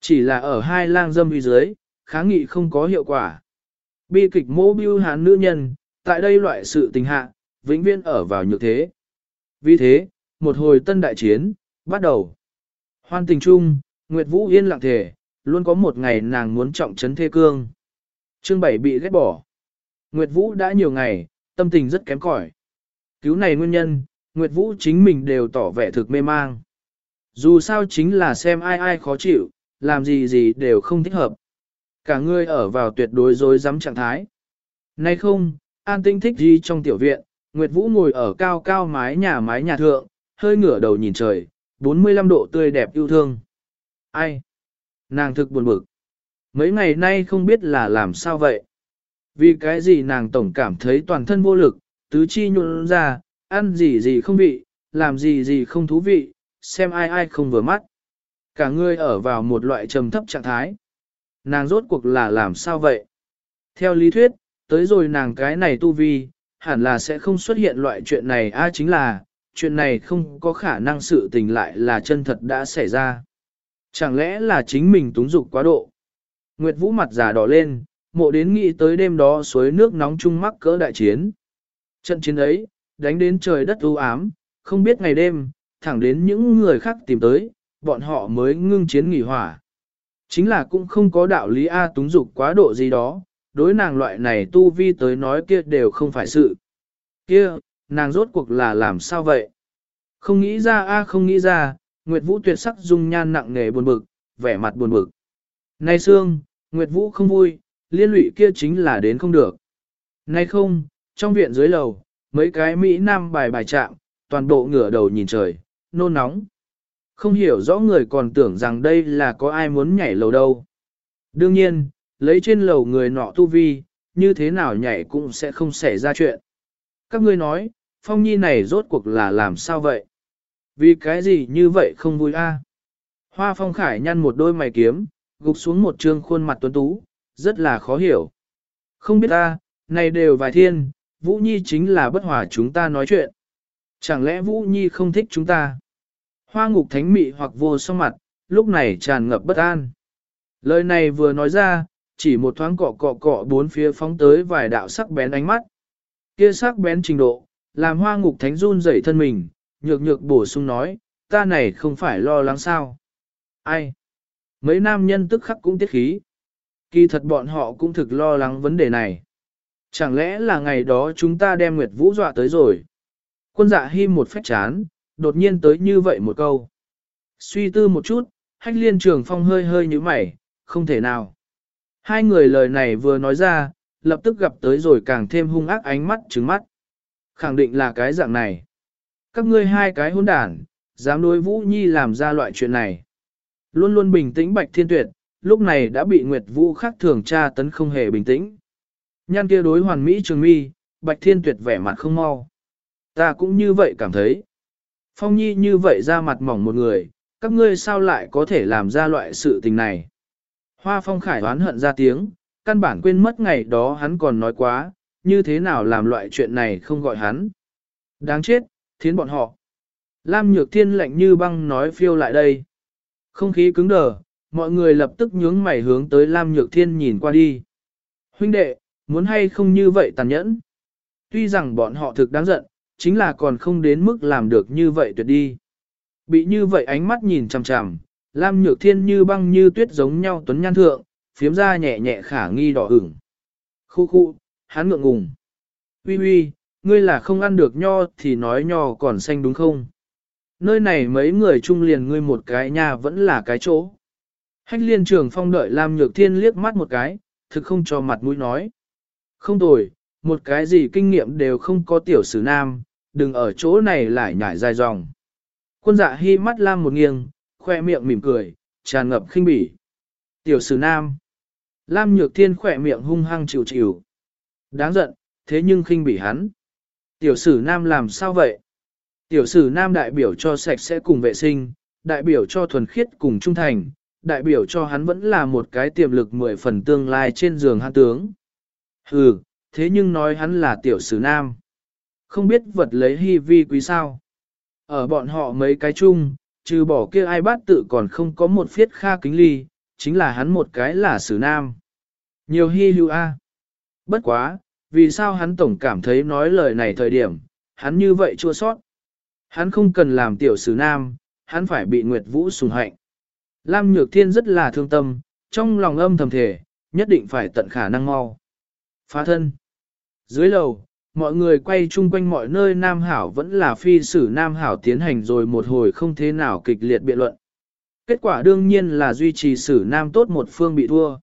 Chỉ là ở hai lang dâm uy dưới, kháng nghị không có hiệu quả. Bi kịch mô biêu hán nữ nhân, tại đây loại sự tình hạ, vĩnh viễn ở vào nhược thế. Vì thế, một hồi tân đại chiến, bắt đầu. Hoan tình chung, Nguyệt Vũ yên lặng thể, luôn có một ngày nàng muốn trọng trấn thê cương. Chương 7 bị ghét bỏ. Nguyệt Vũ đã nhiều ngày, tâm tình rất kém cỏi. Cứu này nguyên nhân, Nguyệt Vũ chính mình đều tỏ vẻ thực mê mang. Dù sao chính là xem ai ai khó chịu, làm gì gì đều không thích hợp. Cả người ở vào tuyệt đối dối rắm trạng thái. Nay không, an tinh thích gì trong tiểu viện, Nguyệt Vũ ngồi ở cao cao mái nhà mái nhà thượng, hơi ngửa đầu nhìn trời, 45 độ tươi đẹp yêu thương. Ai? Nàng thực buồn bực. Mấy ngày nay không biết là làm sao vậy. Vì cái gì nàng tổng cảm thấy toàn thân vô lực, tứ chi nhuận ra, ăn gì gì không vị, làm gì gì không thú vị, xem ai ai không vừa mắt. Cả người ở vào một loại trầm thấp trạng thái. Nàng rốt cuộc là làm sao vậy? Theo lý thuyết, tới rồi nàng cái này tu vi, hẳn là sẽ không xuất hiện loại chuyện này a chính là, chuyện này không có khả năng sự tình lại là chân thật đã xảy ra. Chẳng lẽ là chính mình túng dục quá độ? Nguyệt Vũ mặt già đỏ lên, mộ đến nghĩ tới đêm đó suối nước nóng chung mắc cỡ đại chiến. Trận chiến ấy, đánh đến trời đất u ám, không biết ngày đêm, thẳng đến những người khác tìm tới, bọn họ mới ngưng chiến nghỉ hỏa. Chính là cũng không có đạo lý A túng dục quá độ gì đó, đối nàng loại này tu vi tới nói kia đều không phải sự. Kia, nàng rốt cuộc là làm sao vậy? Không nghĩ ra A không nghĩ ra, Nguyệt Vũ tuyệt sắc dung nhan nặng nề buồn bực, vẻ mặt buồn bực. Nay Sương, Nguyệt Vũ không vui, liên lụy kia chính là đến không được. Nay không, trong viện dưới lầu, mấy cái Mỹ Nam bài bài chạm, toàn bộ ngửa đầu nhìn trời, nôn nóng. Không hiểu rõ người còn tưởng rằng đây là có ai muốn nhảy lầu đâu. Đương nhiên, lấy trên lầu người nọ tu vi, như thế nào nhảy cũng sẽ không xảy ra chuyện. Các ngươi nói, Phong Nhi này rốt cuộc là làm sao vậy? Vì cái gì như vậy không vui a? Hoa Phong Khải nhăn một đôi mày kiếm, gục xuống một trương khuôn mặt tuấn tú, rất là khó hiểu. Không biết ta, này đều vài thiên, Vũ Nhi chính là bất hòa chúng ta nói chuyện. Chẳng lẽ Vũ Nhi không thích chúng ta? Hoa ngục thánh mị hoặc vô song mặt, lúc này tràn ngập bất an. Lời này vừa nói ra, chỉ một thoáng cọ cọ cọ bốn phía phóng tới vài đạo sắc bén ánh mắt. Kia sắc bén trình độ, làm hoa ngục thánh run rẩy thân mình, nhược nhược bổ sung nói, ta này không phải lo lắng sao. Ai? Mấy nam nhân tức khắc cũng tiết khí. Kỳ thật bọn họ cũng thực lo lắng vấn đề này. Chẳng lẽ là ngày đó chúng ta đem Nguyệt Vũ dọa tới rồi? Quân dạ Hi một phách chán, đột nhiên tới như vậy một câu. Suy tư một chút, hách liên trường phong hơi hơi như mày, không thể nào. Hai người lời này vừa nói ra, lập tức gặp tới rồi càng thêm hung ác ánh mắt trứng mắt. Khẳng định là cái dạng này. Các ngươi hai cái hôn đản, dám đối Vũ Nhi làm ra loại chuyện này. Luôn luôn bình tĩnh Bạch Thiên Tuyệt, lúc này đã bị Nguyệt Vũ khác thường tra tấn không hề bình tĩnh. Nhan kia đối hoàn mỹ trường mi, Bạch Thiên Tuyệt vẻ mặt không mau. Ta cũng như vậy cảm thấy. Phong Nhi như vậy ra mặt mỏng một người, các ngươi sao lại có thể làm ra loại sự tình này. Hoa Phong Khải oán hận ra tiếng, căn bản quên mất ngày đó hắn còn nói quá, như thế nào làm loại chuyện này không gọi hắn. Đáng chết, thiến bọn họ. Lam Nhược Thiên lạnh như băng nói phiêu lại đây. Không khí cứng đờ, mọi người lập tức nhướng mày hướng tới Lam Nhược Thiên nhìn qua đi. Huynh đệ, muốn hay không như vậy tàn nhẫn. Tuy rằng bọn họ thực đáng giận, chính là còn không đến mức làm được như vậy tuyệt đi. Bị như vậy ánh mắt nhìn chằm chằm, Lam Nhược Thiên như băng như tuyết giống nhau tuấn nhan thượng, phiếm ra nhẹ nhẹ khả nghi đỏ ửng. Khu khu, hắn ngượng ngùng. Uy uy, ngươi là không ăn được nho thì nói nho còn xanh đúng không? Nơi này mấy người chung liền ngươi một cái nhà vẫn là cái chỗ. Hách liên trường phong đợi Lam Nhược Thiên liếc mắt một cái, thực không cho mặt mũi nói. Không tồi, một cái gì kinh nghiệm đều không có tiểu sử nam, đừng ở chỗ này lại nhảy dài dòng. Quân dạ hi mắt Lam một nghiêng, khoe miệng mỉm cười, tràn ngập khinh bỉ. Tiểu sử nam. Lam Nhược Thiên khỏe miệng hung hăng chịu chịu. Đáng giận, thế nhưng khinh bỉ hắn. Tiểu sử nam làm sao vậy? Tiểu sử nam đại biểu cho sạch sẽ cùng vệ sinh, đại biểu cho thuần khiết cùng trung thành, đại biểu cho hắn vẫn là một cái tiềm lực mười phần tương lai trên giường hắn tướng. Hừ, thế nhưng nói hắn là tiểu sử nam. Không biết vật lấy hy vi quý sao. Ở bọn họ mấy cái chung, trừ bỏ kia ai bát tự còn không có một phiết kha kính ly, chính là hắn một cái là sử nam. Nhiều hy lưu a. Bất quá, vì sao hắn tổng cảm thấy nói lời này thời điểm, hắn như vậy chua sót. Hắn không cần làm tiểu sử nam, hắn phải bị Nguyệt Vũ sùng hạnh. Lam Nhược Thiên rất là thương tâm, trong lòng âm thầm thể, nhất định phải tận khả năng mau. Phá thân. Dưới lầu, mọi người quay chung quanh mọi nơi Nam Hảo vẫn là phi sử Nam Hảo tiến hành rồi một hồi không thế nào kịch liệt biện luận. Kết quả đương nhiên là duy trì sử Nam tốt một phương bị thua.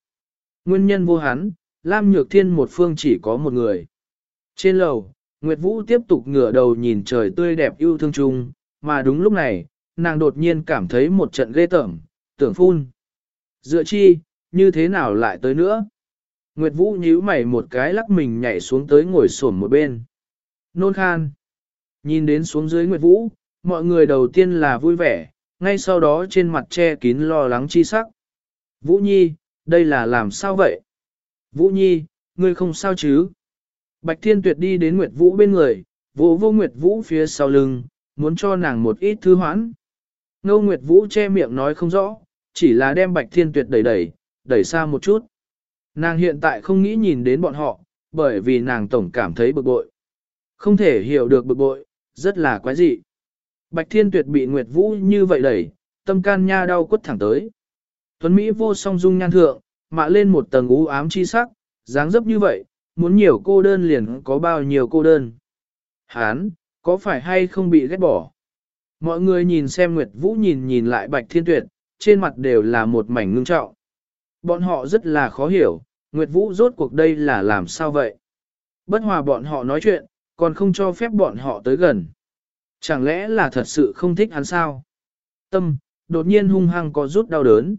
Nguyên nhân vô hắn, Lam Nhược Thiên một phương chỉ có một người. Trên lầu, Nguyệt Vũ tiếp tục ngửa đầu nhìn trời tươi đẹp yêu thương chung, mà đúng lúc này, nàng đột nhiên cảm thấy một trận ghê tởm, tưởng phun. Dựa chi, như thế nào lại tới nữa? Nguyệt Vũ nhíu mày một cái lắc mình nhảy xuống tới ngồi xổm một bên. Nôn khan. Nhìn đến xuống dưới Nguyệt Vũ, mọi người đầu tiên là vui vẻ, ngay sau đó trên mặt che kín lo lắng chi sắc. Vũ Nhi, đây là làm sao vậy? Vũ Nhi, ngươi không sao chứ? Bạch Thiên Tuyệt đi đến Nguyệt Vũ bên người, vỗ vô Nguyệt Vũ phía sau lưng, muốn cho nàng một ít thư hoãn. Ngô Nguyệt Vũ che miệng nói không rõ, chỉ là đem Bạch Thiên Tuyệt đẩy đẩy, đẩy xa một chút. Nàng hiện tại không nghĩ nhìn đến bọn họ, bởi vì nàng tổng cảm thấy bực bội. Không thể hiểu được bực bội, rất là quái dị. Bạch Thiên Tuyệt bị Nguyệt Vũ như vậy đẩy, tâm can nha đau quất thẳng tới. Tuấn Mỹ vô song dung nhan thượng, mạ lên một tầng u ám chi sắc, dáng dấp như vậy, muốn nhiều cô đơn liền có bao nhiêu cô đơn. Hán, có phải hay không bị ghét bỏ? Mọi người nhìn xem Nguyệt Vũ nhìn nhìn lại Bạch Thiên Tuyệt, trên mặt đều là một mảnh ngưng trọng. Bọn họ rất là khó hiểu, Nguyệt Vũ rốt cuộc đây là làm sao vậy? Bất hòa bọn họ nói chuyện, còn không cho phép bọn họ tới gần. Chẳng lẽ là thật sự không thích hắn sao? Tâm, đột nhiên hung hăng có rút đau đớn.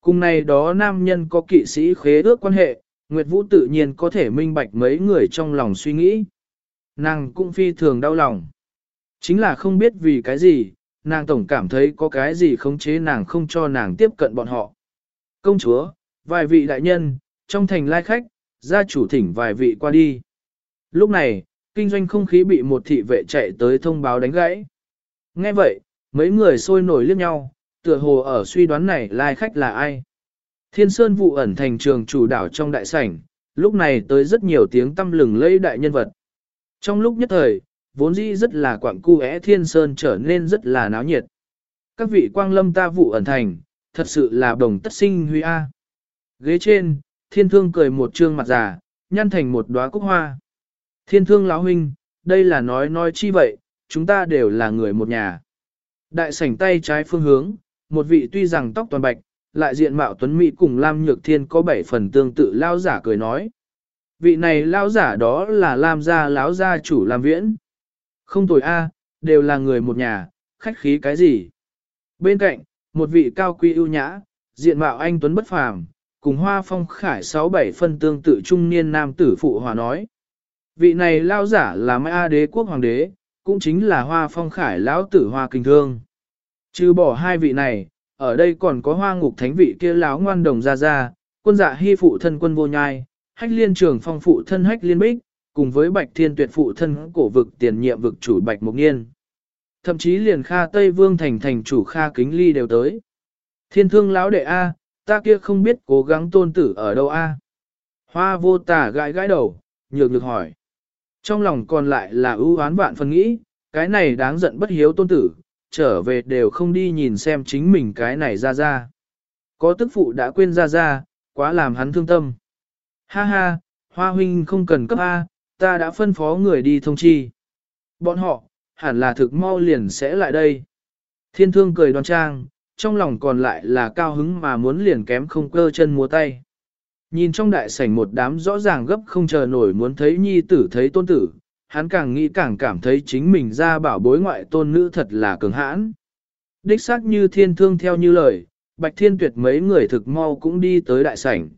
Cùng này đó nam nhân có kỵ sĩ khế ước quan hệ, Nguyệt Vũ tự nhiên có thể minh bạch mấy người trong lòng suy nghĩ. Nàng cũng phi thường đau lòng. Chính là không biết vì cái gì, nàng tổng cảm thấy có cái gì khống chế nàng không cho nàng tiếp cận bọn họ. Công chúa, vài vị đại nhân, trong thành lai khách, gia chủ thỉnh vài vị qua đi. Lúc này, kinh doanh không khí bị một thị vệ chạy tới thông báo đánh gãy. Nghe vậy, mấy người sôi nổi liếc nhau, tựa hồ ở suy đoán này lai khách là ai. Thiên Sơn vụ ẩn thành trường chủ đảo trong đại sảnh, lúc này tới rất nhiều tiếng tâm lừng lây đại nhân vật. Trong lúc nhất thời, vốn dĩ rất là quặng cu é Thiên Sơn trở nên rất là náo nhiệt. Các vị quang lâm ta vụ ẩn thành, thật sự là đồng tất sinh huy A. Ghế trên, thiên thương cười một trương mặt già, nhăn thành một đóa cúc hoa. Thiên thương lão huynh, đây là nói nói chi vậy, chúng ta đều là người một nhà. Đại sảnh tay trái phương hướng, một vị tuy rằng tóc toàn bạch, lại diện mạo tuấn mỹ cùng Lam Nhược Thiên có bảy phần tương tự lao giả cười nói. Vị này lao giả đó là Lam gia lão gia chủ Lam Viễn. Không tồi a, đều là người một nhà, khách khí cái gì. Bên cạnh, một vị cao quý ưu nhã, diện mạo anh tuấn bất phàm, cùng hoa phong khải sáu bảy phân tương tự trung niên nam tử phụ hòa nói. Vị này lao giả là Mai đế quốc hoàng đế, cũng chính là hoa phong khải lão tử hoa kinh thương. Trừ bỏ hai vị này, ở đây còn có hoa ngục thánh vị kia láo ngoan đồng ra ra, quân dạ hy phụ thân quân vô nhai, hách liên trường phong phụ thân hách liên bích, cùng với bạch thiên tuyệt phụ thân cổ vực tiền nhiệm vực chủ bạch mục nghiên. Thậm chí liền Kha Tây Vương thành thành chủ Kha Kính Ly đều tới. Thiên thương lão đệ A, ta kia không biết cố gắng tôn tử ở đâu A. Hoa vô tả gãi gãi đầu, nhược nhược hỏi. Trong lòng còn lại là ưu oán vạn phần nghĩ, cái này đáng giận bất hiếu tôn tử, trở về đều không đi nhìn xem chính mình cái này ra ra. Có tức phụ đã quên ra ra, quá làm hắn thương tâm. Ha ha, hoa huynh không cần cấp A, ta đã phân phó người đi thông chi. Bọn họ, hẳn là thực mau liền sẽ lại đây. Thiên thương cười đoan trang, trong lòng còn lại là cao hứng mà muốn liền kém không cơ chân múa tay. Nhìn trong đại sảnh một đám rõ ràng gấp không chờ nổi muốn thấy nhi tử thấy tôn tử, hắn càng nghĩ càng cảm thấy chính mình ra bảo bối ngoại tôn nữ thật là cường hãn. Đích xác như thiên thương theo như lời, bạch thiên tuyệt mấy người thực mau cũng đi tới đại sảnh.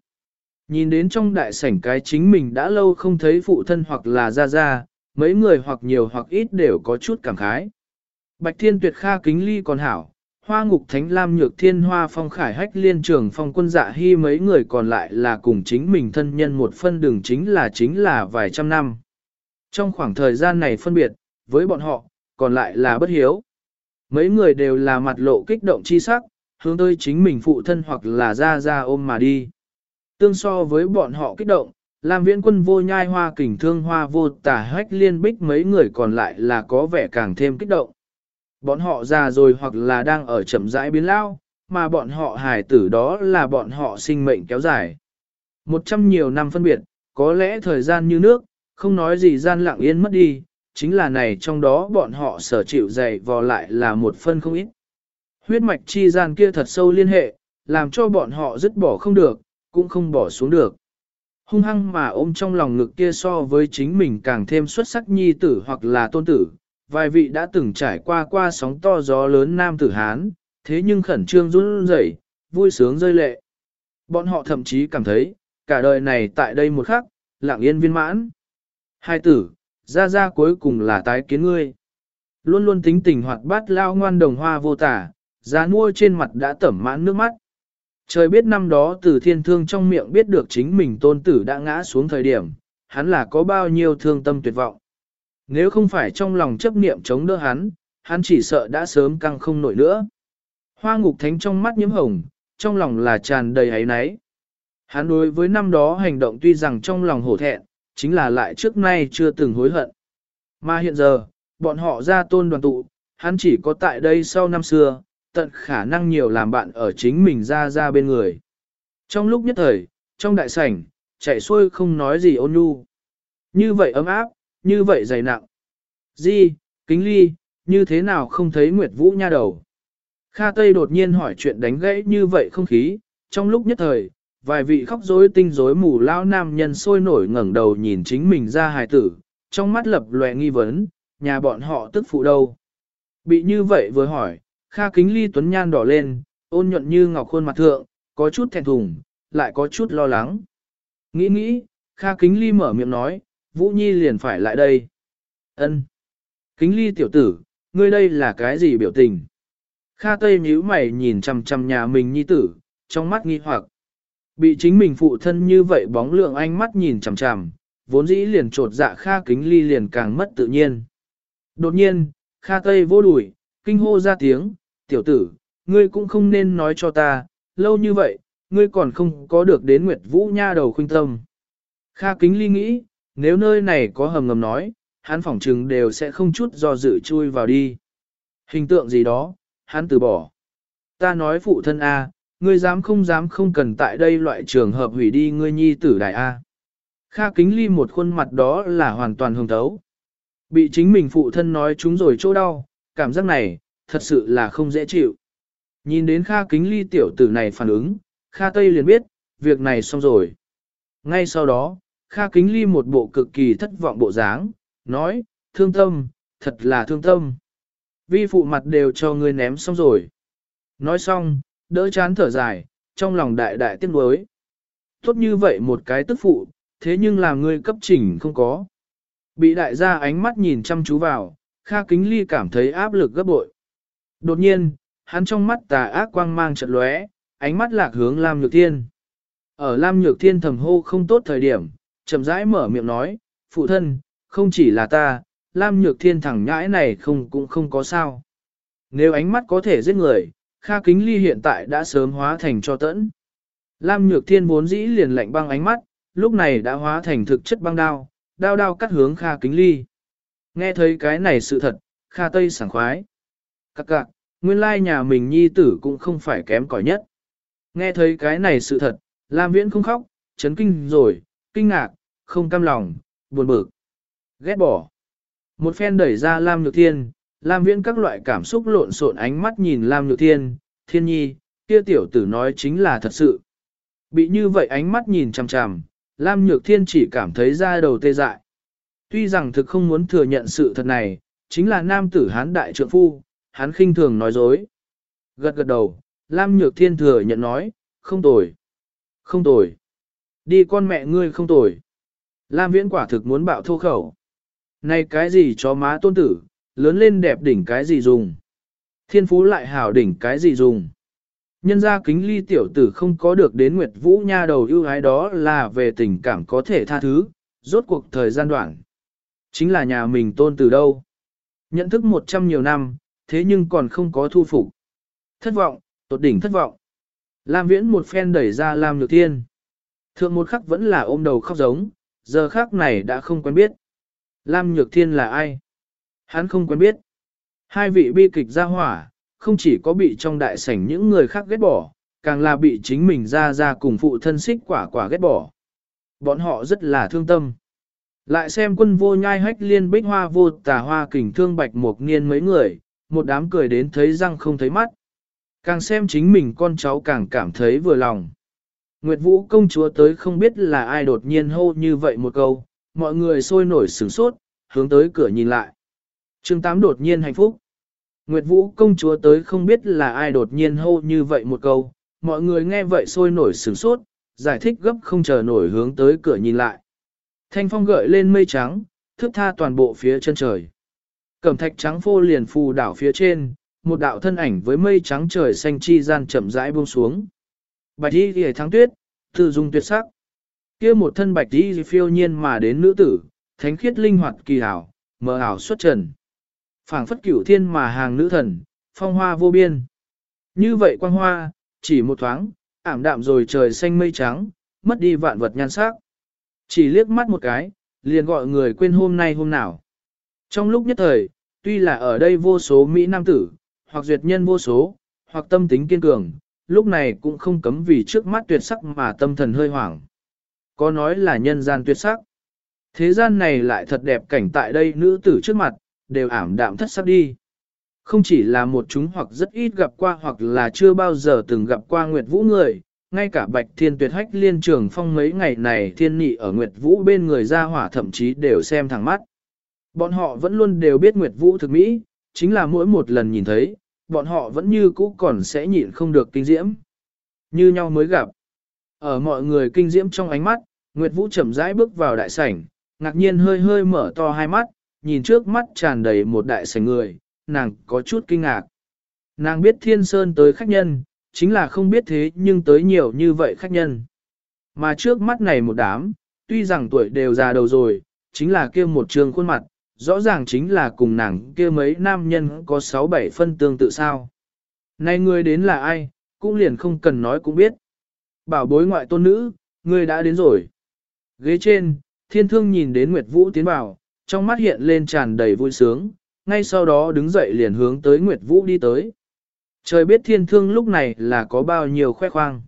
Nhìn đến trong đại sảnh cái chính mình đã lâu không thấy phụ thân hoặc là ra ra, mấy người hoặc nhiều hoặc ít đều có chút cảm khái. Bạch thiên tuyệt kha kính ly còn hảo, hoa ngục thánh lam nhược thiên hoa phong khải hách liên trường phong quân dạ hy mấy người còn lại là cùng chính mình thân nhân một phân đường chính là chính là vài trăm năm. Trong khoảng thời gian này phân biệt, với bọn họ, còn lại là bất hiếu. Mấy người đều là mặt lộ kích động chi sắc, hướng tới chính mình phụ thân hoặc là ra ra ôm mà đi. Tương so với bọn họ kích động, làm viễn quân vô nhai hoa kình thương hoa vô tả hách liên bích mấy người còn lại là có vẻ càng thêm kích động. Bọn họ già rồi hoặc là đang ở chậm rãi biến lao, mà bọn họ hài tử đó là bọn họ sinh mệnh kéo dài. Một trăm nhiều năm phân biệt, có lẽ thời gian như nước, không nói gì gian lặng yên mất đi, chính là này trong đó bọn họ sở chịu dày vò lại là một phân không ít. Huyết mạch chi gian kia thật sâu liên hệ, làm cho bọn họ dứt bỏ không được, cũng không bỏ xuống được. Hung hăng mà ôm trong lòng ngực kia so với chính mình càng thêm xuất sắc nhi tử hoặc là tôn tử, vài vị đã từng trải qua qua sóng to gió lớn nam tử Hán, thế nhưng khẩn trương run rẩy, vui sướng rơi lệ. Bọn họ thậm chí cảm thấy, cả đời này tại đây một khắc, lặng yên viên mãn. Hai tử, ra ra cuối cùng là tái kiến ngươi. Luôn luôn tính tình hoạt bát lao ngoan đồng hoa vô tả, giá nuôi trên mặt đã tẩm mãn nước mắt. Trời biết năm đó từ thiên thương trong miệng biết được chính mình tôn tử đã ngã xuống thời điểm, hắn là có bao nhiêu thương tâm tuyệt vọng. Nếu không phải trong lòng chấp niệm chống đỡ hắn, hắn chỉ sợ đã sớm căng không nổi nữa. Hoa ngục thánh trong mắt nhiễm hồng, trong lòng là tràn đầy ấy náy. Hắn đối với năm đó hành động tuy rằng trong lòng hổ thẹn, chính là lại trước nay chưa từng hối hận. Mà hiện giờ, bọn họ ra tôn đoàn tụ, hắn chỉ có tại đây sau năm xưa, tận khả năng nhiều làm bạn ở chính mình ra ra bên người. Trong lúc nhất thời, trong đại sảnh, chạy xuôi không nói gì ôn nhu. Như vậy ấm áp, như vậy dày nặng. Di, kính ly, như thế nào không thấy Nguyệt Vũ nha đầu? Kha Tây đột nhiên hỏi chuyện đánh gãy như vậy không khí, trong lúc nhất thời, vài vị khóc rối tinh rối mù lão nam nhân sôi nổi ngẩng đầu nhìn chính mình ra hài tử, trong mắt lập lòe nghi vấn, nhà bọn họ tức phụ đâu. Bị như vậy vừa hỏi, Kha Kính Ly Tuấn Nhan đỏ lên, ôn nhuận như ngọc khuôn mặt thượng, có chút thẹn thùng, lại có chút lo lắng. Nghĩ nghĩ, Kha Kính Ly mở miệng nói, Vũ Nhi liền phải lại đây. Ân. Kính Ly tiểu tử, ngươi đây là cái gì biểu tình? Kha Tây nhíu mày nhìn chằm chằm nhà mình nhi tử, trong mắt nghi hoặc. Bị chính mình phụ thân như vậy bóng lượng ánh mắt nhìn chằm chằm, vốn dĩ liền trột dạ Kha Kính Ly liền càng mất tự nhiên. Đột nhiên, Kha Tây vô đuổi, kinh hô ra tiếng, tiểu tử, ngươi cũng không nên nói cho ta, lâu như vậy, ngươi còn không có được đến Nguyệt Vũ nha đầu khuynh tâm. Kha Kính Ly nghĩ, nếu nơi này có hầm ngầm nói, hắn phỏng trừng đều sẽ không chút do dự chui vào đi. Hình tượng gì đó, hắn từ bỏ. Ta nói phụ thân A, ngươi dám không dám không cần tại đây loại trường hợp hủy đi ngươi nhi tử đại A. Kha kính ly một khuôn mặt đó là hoàn toàn hồng thấu. Bị chính mình phụ thân nói chúng rồi chỗ đau, cảm giác này, thật sự là không dễ chịu. Nhìn đến Kha kính ly tiểu tử này phản ứng, Kha Tây liền biết, việc này xong rồi. Ngay sau đó, Kha kính ly một bộ cực kỳ thất vọng bộ dáng, nói, thương tâm, thật là thương tâm. Vi phụ mặt đều cho ngươi ném xong rồi. Nói xong, đỡ chán thở dài, trong lòng đại đại tiếc nuối. Tốt như vậy một cái tức phụ, thế nhưng làm ngươi cấp chỉnh không có. Bị đại gia ánh mắt nhìn chăm chú vào, Kha Kính Ly cảm thấy áp lực gấp bội. Đột nhiên, hắn trong mắt tà ác quang mang chợt lóe, ánh mắt lạc hướng Lam Nhược Thiên. Ở Lam Nhược Thiên thầm hô không tốt thời điểm, chậm rãi mở miệng nói, phụ thân, không chỉ là ta, Lam Nhược Thiên thẳng nhãi này không cũng không có sao. Nếu ánh mắt có thể giết người, Kha Kính Ly hiện tại đã sớm hóa thành cho tẫn. Lam Nhược Thiên vốn dĩ liền lạnh băng ánh mắt, lúc này đã hóa thành thực chất băng đao, đao đao cắt hướng Kha Kính Ly. Nghe thấy cái này sự thật, Kha Tây sảng khoái. Các cạc, nguyên lai nhà mình nhi tử cũng không phải kém cỏi nhất. Nghe thấy cái này sự thật, Lam Viễn không khóc, chấn kinh rồi, kinh ngạc, không cam lòng, buồn bực, ghét bỏ. Một phen đẩy ra Lam Nhược Thiên, Lam Viễn các loại cảm xúc lộn xộn ánh mắt nhìn Lam Nhược Thiên, Thiên Nhi, kia tiểu tử nói chính là thật sự. Bị như vậy ánh mắt nhìn chằm chằm, Lam Nhược Thiên chỉ cảm thấy da đầu tê dại. Tuy rằng thực không muốn thừa nhận sự thật này, chính là nam tử hán đại trượng phu, hắn khinh thường nói dối. Gật gật đầu, Lam Nhược Thiên thừa nhận nói, không tồi. Không tồi. Đi con mẹ ngươi không tồi. Lam Viễn quả thực muốn bạo thô khẩu. Này cái gì cho má tôn tử, lớn lên đẹp đỉnh cái gì dùng. Thiên phú lại hảo đỉnh cái gì dùng. Nhân ra kính ly tiểu tử không có được đến Nguyệt Vũ nha đầu ưu ái đó là về tình cảm có thể tha thứ, rốt cuộc thời gian đoạn. Chính là nhà mình tôn từ đâu. Nhận thức một trăm nhiều năm, thế nhưng còn không có thu phục. Thất vọng, tột đỉnh thất vọng. Lam viễn một phen đẩy ra Lam Nhược Thiên. Thượng một khắc vẫn là ôm đầu khóc giống, giờ khắc này đã không quen biết. Lam Nhược Thiên là ai? Hắn không quen biết. Hai vị bi kịch ra hỏa, không chỉ có bị trong đại sảnh những người khác ghét bỏ, càng là bị chính mình ra ra cùng phụ thân xích quả quả ghét bỏ. Bọn họ rất là thương tâm. Lại xem quân vô nhai hách liên bích hoa vô tà hoa kình thương bạch một niên mấy người, một đám cười đến thấy răng không thấy mắt. Càng xem chính mình con cháu càng cảm thấy vừa lòng. Nguyệt Vũ công chúa tới không biết là ai đột nhiên hô như vậy một câu, mọi người sôi nổi sửng sốt, hướng tới cửa nhìn lại chương 8 đột nhiên hạnh phúc. Nguyệt Vũ công chúa tới không biết là ai đột nhiên hô như vậy một câu, mọi người nghe vậy sôi nổi sửng sốt, giải thích gấp không chờ nổi hướng tới cửa nhìn lại. Thanh phong gợi lên mây trắng, thước tha toàn bộ phía chân trời. Cẩm thạch trắng phô liền phù đảo phía trên, một đạo thân ảnh với mây trắng trời xanh chi gian chậm rãi buông xuống. Bạch y ghề thắng tuyết, tự dung tuyệt sắc. kia một thân bạch y phiêu nhiên mà đến nữ tử, thánh khiết linh hoạt kỳ hảo, mờ ảo xuất trần phảng phất cửu thiên mà hàng nữ thần, phong hoa vô biên. Như vậy quang hoa, chỉ một thoáng, ảm đạm rồi trời xanh mây trắng, mất đi vạn vật nhan sắc. Chỉ liếc mắt một cái, liền gọi người quên hôm nay hôm nào. Trong lúc nhất thời, tuy là ở đây vô số Mỹ Nam tử, hoặc duyệt nhân vô số, hoặc tâm tính kiên cường, lúc này cũng không cấm vì trước mắt tuyệt sắc mà tâm thần hơi hoảng. Có nói là nhân gian tuyệt sắc. Thế gian này lại thật đẹp cảnh tại đây nữ tử trước mặt, đều ảm đạm thất sắc đi. Không chỉ là một chúng hoặc rất ít gặp qua hoặc là chưa bao giờ từng gặp qua Nguyệt Vũ người, ngay cả bạch thiên tuyệt hách liên trường phong mấy ngày này thiên nị ở Nguyệt Vũ bên người ra hỏa thậm chí đều xem thẳng mắt. Bọn họ vẫn luôn đều biết Nguyệt Vũ thực mỹ, chính là mỗi một lần nhìn thấy, bọn họ vẫn như cũ còn sẽ nhịn không được kinh diễm. Như nhau mới gặp. Ở mọi người kinh diễm trong ánh mắt, Nguyệt Vũ chậm rãi bước vào đại sảnh, ngạc nhiên hơi hơi mở to hai mắt, nhìn trước mắt tràn đầy một đại sảnh người, nàng có chút kinh ngạc. Nàng biết thiên sơn tới khách nhân, chính là không biết thế nhưng tới nhiều như vậy khách nhân. Mà trước mắt này một đám, tuy rằng tuổi đều già đầu rồi, chính là kia một trường khuôn mặt, rõ ràng chính là cùng nàng kia mấy nam nhân có 6-7 phân tương tự sao. Này người đến là ai, cũng liền không cần nói cũng biết. Bảo bối ngoại tôn nữ, người đã đến rồi. Ghế trên, thiên thương nhìn đến Nguyệt Vũ tiến vào, trong mắt hiện lên tràn đầy vui sướng, ngay sau đó đứng dậy liền hướng tới Nguyệt Vũ đi tới. Trời biết thiên thương lúc này là có bao nhiêu khoe khoang.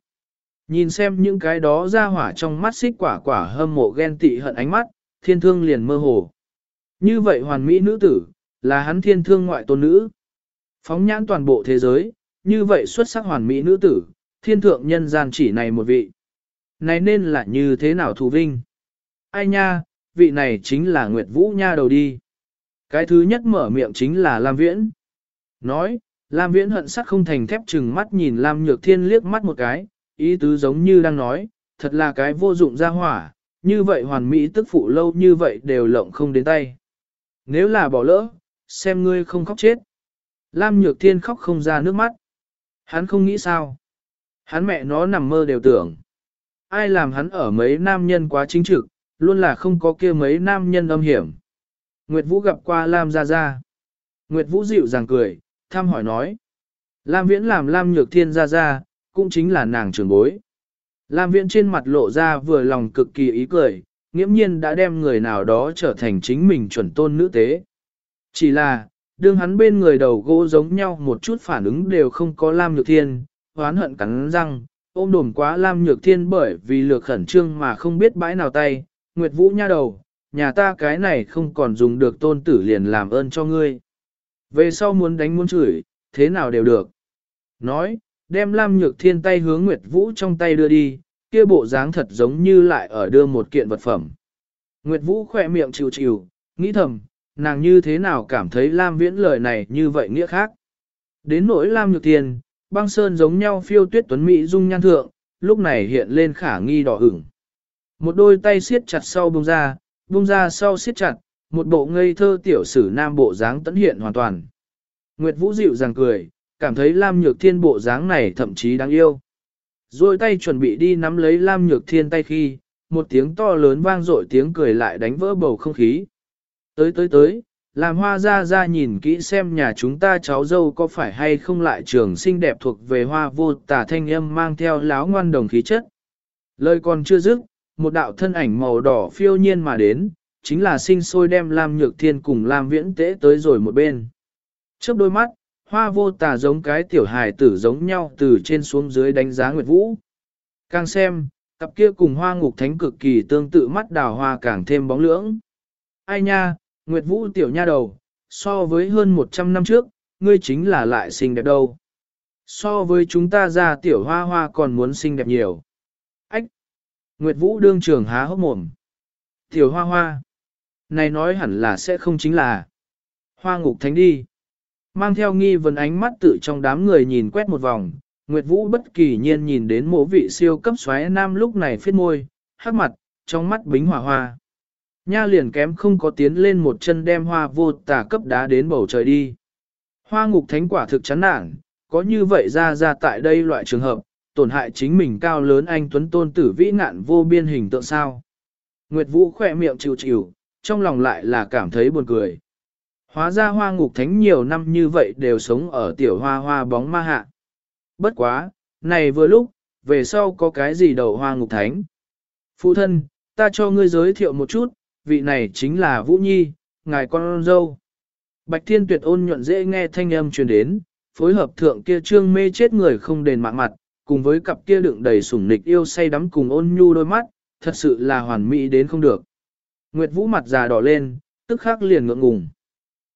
Nhìn xem những cái đó ra hỏa trong mắt xích quả quả hâm mộ ghen tị hận ánh mắt, thiên thương liền mơ hồ. Như vậy hoàn mỹ nữ tử, là hắn thiên thương ngoại tôn nữ. Phóng nhãn toàn bộ thế giới, như vậy xuất sắc hoàn mỹ nữ tử, thiên thượng nhân gian chỉ này một vị. Này nên là như thế nào thù vinh? Ai nha, vị này chính là Nguyệt Vũ nha đầu đi. Cái thứ nhất mở miệng chính là Lam Viễn. Nói, Lam Viễn hận sắc không thành thép chừng mắt nhìn Lam Nhược Thiên liếc mắt một cái, ý tứ giống như đang nói, thật là cái vô dụng ra hỏa, như vậy hoàn mỹ tức phụ lâu như vậy đều lộng không đến tay. Nếu là bỏ lỡ, xem ngươi không khóc chết. Lam Nhược Thiên khóc không ra nước mắt. Hắn không nghĩ sao. Hắn mẹ nó nằm mơ đều tưởng. Ai làm hắn ở mấy nam nhân quá chính trực, luôn là không có kia mấy nam nhân âm hiểm. Nguyệt Vũ gặp qua Lam Gia Gia. Nguyệt Vũ dịu dàng cười, thăm hỏi nói. Lam Viễn làm Lam Nhược Thiên Gia Gia, cũng chính là nàng trưởng bối. Lam Viễn trên mặt lộ ra vừa lòng cực kỳ ý cười, nghiễm nhiên đã đem người nào đó trở thành chính mình chuẩn tôn nữ tế. Chỉ là, đương hắn bên người đầu gỗ giống nhau một chút phản ứng đều không có Lam Nhược Thiên, hoán hận cắn răng, ôm đồm quá Lam Nhược Thiên bởi vì lược khẩn trương mà không biết bãi nào tay, Nguyệt Vũ nha đầu, nhà ta cái này không còn dùng được tôn tử liền làm ơn cho ngươi. Về sau muốn đánh muốn chửi, thế nào đều được. Nói, đem Lam Nhược Thiên tay hướng Nguyệt Vũ trong tay đưa đi, kia bộ dáng thật giống như lại ở đưa một kiện vật phẩm. Nguyệt Vũ khỏe miệng chịu chịu, nghĩ thầm, nàng như thế nào cảm thấy Lam Viễn lời này như vậy nghĩa khác. Đến nỗi Lam Nhược Thiên, băng sơn giống nhau phiêu tuyết tuấn Mỹ dung nhan thượng, lúc này hiện lên khả nghi đỏ ửng. Một đôi tay siết chặt sau bông ra, bông ra sau siết chặt, một bộ ngây thơ tiểu sử nam bộ dáng tấn hiện hoàn toàn. Nguyệt Vũ dịu dàng cười, cảm thấy Lam Nhược Thiên bộ dáng này thậm chí đáng yêu. Rồi tay chuẩn bị đi nắm lấy Lam Nhược Thiên tay khi, một tiếng to lớn vang dội tiếng cười lại đánh vỡ bầu không khí. Tới tới tới, làm hoa ra ra nhìn kỹ xem nhà chúng ta cháu dâu có phải hay không lại trường xinh đẹp thuộc về hoa vô tả thanh âm mang theo láo ngoan đồng khí chất. Lời còn chưa dứt, một đạo thân ảnh màu đỏ phiêu nhiên mà đến, chính là sinh sôi đem Lam Nhược Thiên cùng Lam Viễn Tế tới rồi một bên. Trước đôi mắt, hoa vô tà giống cái tiểu hài tử giống nhau từ trên xuống dưới đánh giá Nguyệt Vũ. Càng xem, cặp kia cùng hoa ngục thánh cực kỳ tương tự mắt đào hoa càng thêm bóng lưỡng. Ai nha, Nguyệt Vũ tiểu nha đầu, so với hơn 100 năm trước, ngươi chính là lại xinh đẹp đâu. So với chúng ta ra tiểu hoa hoa còn muốn xinh đẹp nhiều. Nguyệt Vũ đương trường há hốc mồm. Tiểu hoa hoa! Này nói hẳn là sẽ không chính là hoa ngục thánh đi. Mang theo nghi vấn ánh mắt tự trong đám người nhìn quét một vòng, Nguyệt Vũ bất kỳ nhiên nhìn đến mộ vị siêu cấp xoáy nam lúc này phết môi, hắc mặt, trong mắt bính hỏa hoa. Nha liền kém không có tiến lên một chân đem hoa vô tả cấp đá đến bầu trời đi. Hoa ngục thánh quả thực chán nản, có như vậy ra ra tại đây loại trường hợp, tổn hại chính mình cao lớn anh Tuấn Tôn tử vĩ ngạn vô biên hình tượng sao. Nguyệt Vũ khỏe miệng chịu chịu, trong lòng lại là cảm thấy buồn cười. Hóa ra hoa ngục thánh nhiều năm như vậy đều sống ở tiểu hoa hoa bóng ma hạ. Bất quá, này vừa lúc, về sau có cái gì đầu hoa ngục thánh. Phụ thân, ta cho ngươi giới thiệu một chút, vị này chính là Vũ Nhi, ngài con dâu. Bạch Thiên Tuyệt ôn nhuận dễ nghe thanh âm truyền đến, phối hợp thượng kia trương mê chết người không đền mạng mặt, cùng với cặp kia đựng đầy sủng nịch yêu say đắm cùng ôn nhu đôi mắt, thật sự là hoàn mỹ đến không được. Nguyệt Vũ mặt già đỏ lên, tức khắc liền ngượng ngùng.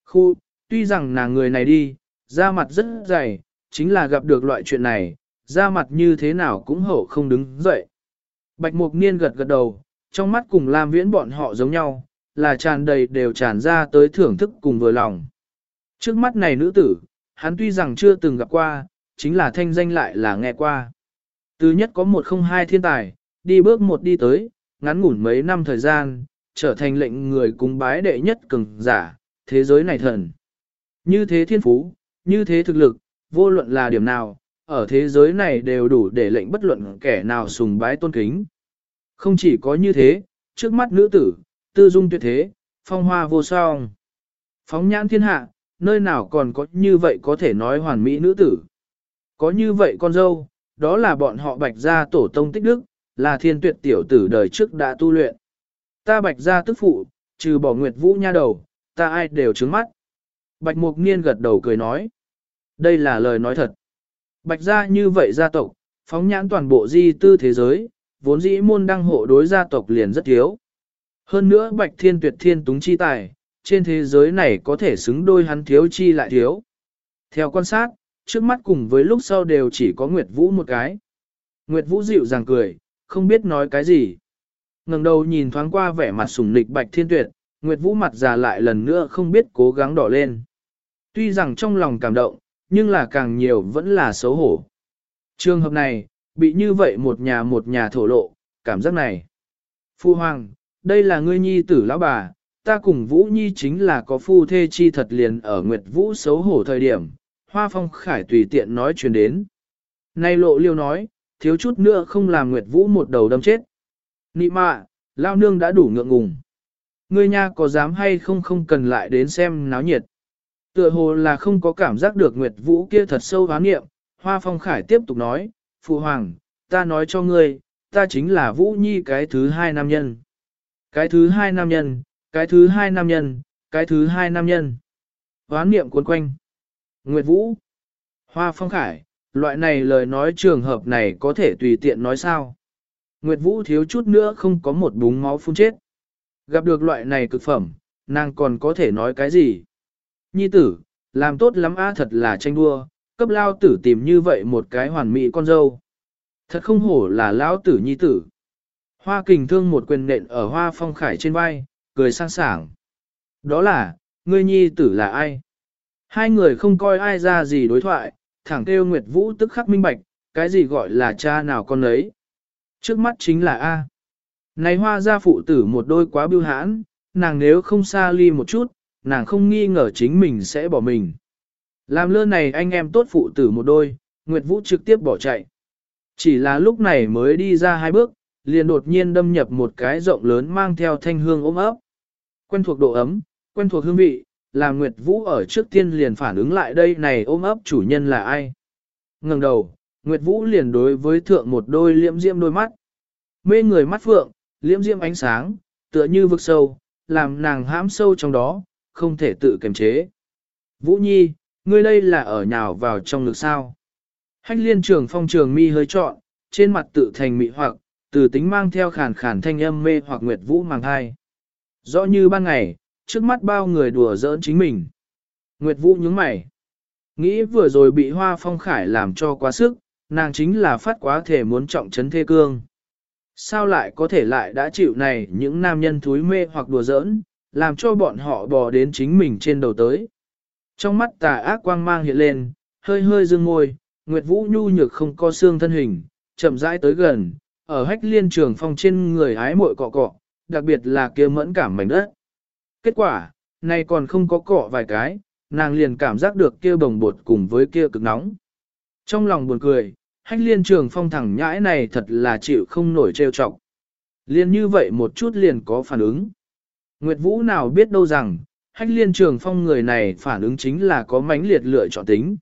Khu, tuy rằng nàng người này đi, da mặt rất dày, chính là gặp được loại chuyện này, da mặt như thế nào cũng hậu không đứng dậy. Bạch Mục Niên gật gật đầu, trong mắt cùng Lam Viễn bọn họ giống nhau, là tràn đầy đều tràn ra tới thưởng thức cùng vừa lòng. Trước mắt này nữ tử, hắn tuy rằng chưa từng gặp qua, chính là thanh danh lại là nghe qua. Từ nhất có một không hai thiên tài, đi bước một đi tới, ngắn ngủn mấy năm thời gian, trở thành lệnh người cúng bái đệ nhất cường giả, thế giới này thần. Như thế thiên phú, như thế thực lực, vô luận là điểm nào, ở thế giới này đều đủ để lệnh bất luận kẻ nào sùng bái tôn kính. Không chỉ có như thế, trước mắt nữ tử, tư dung tuyệt thế, phong hoa vô song. Phóng nhãn thiên hạ, nơi nào còn có như vậy có thể nói hoàn mỹ nữ tử. Có như vậy con dâu, đó là bọn họ bạch gia tổ tông tích đức, là thiên tuyệt tiểu tử đời trước đã tu luyện. Ta bạch gia tức phụ, trừ bỏ nguyệt vũ nha đầu, ta ai đều trứng mắt. Bạch mục niên gật đầu cười nói. Đây là lời nói thật. Bạch gia như vậy gia tộc, phóng nhãn toàn bộ di tư thế giới, vốn dĩ môn đăng hộ đối gia tộc liền rất thiếu. Hơn nữa bạch thiên tuyệt thiên túng chi tài, trên thế giới này có thể xứng đôi hắn thiếu chi lại thiếu. Theo quan sát, trước mắt cùng với lúc sau đều chỉ có Nguyệt Vũ một cái. Nguyệt Vũ dịu dàng cười, không biết nói cái gì. ngẩng đầu nhìn thoáng qua vẻ mặt sủng nịch bạch thiên tuyệt, Nguyệt Vũ mặt già lại lần nữa không biết cố gắng đỏ lên. Tuy rằng trong lòng cảm động, nhưng là càng nhiều vẫn là xấu hổ. Trường hợp này, bị như vậy một nhà một nhà thổ lộ, cảm giác này. Phu Hoàng, đây là ngươi nhi tử lão bà, ta cùng Vũ Nhi chính là có phu thê chi thật liền ở Nguyệt Vũ xấu hổ thời điểm, Hoa Phong Khải tùy tiện nói chuyện đến. Nay lộ liêu nói, thiếu chút nữa không làm Nguyệt Vũ một đầu đâm chết. Nị mạ, lao nương đã đủ ngượng ngùng. Ngươi nha có dám hay không không cần lại đến xem náo nhiệt. Tựa hồ là không có cảm giác được Nguyệt Vũ kia thật sâu hoán nghiệm, Hoa Phong Khải tiếp tục nói, Phụ Hoàng, ta nói cho ngươi, ta chính là Vũ Nhi cái thứ hai nam nhân. Cái thứ hai nam nhân, cái thứ hai nam nhân, cái thứ hai nam nhân. Hoán niệm cuốn quanh. Nguyệt Vũ. Hoa Phong Khải, loại này lời nói trường hợp này có thể tùy tiện nói sao. Nguyệt Vũ thiếu chút nữa không có một búng máu phun chết. Gặp được loại này cực phẩm, nàng còn có thể nói cái gì? Nhi tử, làm tốt lắm á thật là tranh đua, cấp lao tử tìm như vậy một cái hoàn mỹ con dâu. Thật không hổ là lão tử nhi tử. Hoa kình thương một quyền nện ở hoa phong khải trên vai, cười sang sảng. Đó là, ngươi nhi tử là ai? Hai người không coi ai ra gì đối thoại, thẳng kêu Nguyệt Vũ tức khắc minh bạch, cái gì gọi là cha nào con ấy. Trước mắt chính là A. Này hoa gia phụ tử một đôi quá biêu hãn, nàng nếu không xa ly một chút, nàng không nghi ngờ chính mình sẽ bỏ mình. Làm lơ này anh em tốt phụ tử một đôi, Nguyệt Vũ trực tiếp bỏ chạy. Chỉ là lúc này mới đi ra hai bước, liền đột nhiên đâm nhập một cái rộng lớn mang theo thanh hương ôm ấp. Quen thuộc độ ấm, quen thuộc hương vị, là Nguyệt Vũ ở trước tiên liền phản ứng lại đây này ôm ấp chủ nhân là ai. ngẩng đầu, Nguyệt Vũ liền đối với thượng một đôi liễm diễm đôi mắt. Mê người mắt phượng, liễm diễm ánh sáng, tựa như vực sâu, làm nàng hãm sâu trong đó, không thể tự kiềm chế. Vũ Nhi, ngươi đây là ở nhào vào trong lực sao. Hách liên trường phong trường mi hơi trọn, trên mặt tự thành mị hoặc, từ tính mang theo khản khản thanh âm mê hoặc Nguyệt Vũ màng hai. Rõ như ban ngày, trước mắt bao người đùa giỡn chính mình. Nguyệt Vũ nhướng mày. Nghĩ vừa rồi bị hoa phong khải làm cho quá sức, nàng chính là phát quá thể muốn trọng trấn thê cương. Sao lại có thể lại đã chịu này những nam nhân thúi mê hoặc đùa giỡn, làm cho bọn họ bò đến chính mình trên đầu tới. Trong mắt tà ác quang mang hiện lên, hơi hơi dương môi, Nguyệt Vũ nhu nhược không co xương thân hình, chậm rãi tới gần, ở hách liên trường phong trên người ái muội cọ cọ, đặc biệt là kia mẫn cảm mảnh đất. Kết quả, này còn không có cọ vài cái, nàng liền cảm giác được kia bồng bột cùng với kia cực nóng. Trong lòng buồn cười, hách liên trường phong thẳng nhãi này thật là chịu không nổi trêu chọc. Liên như vậy một chút liền có phản ứng. Nguyệt Vũ nào biết đâu rằng, hách liên trường phong người này phản ứng chính là có mãnh liệt lựa chọn tính.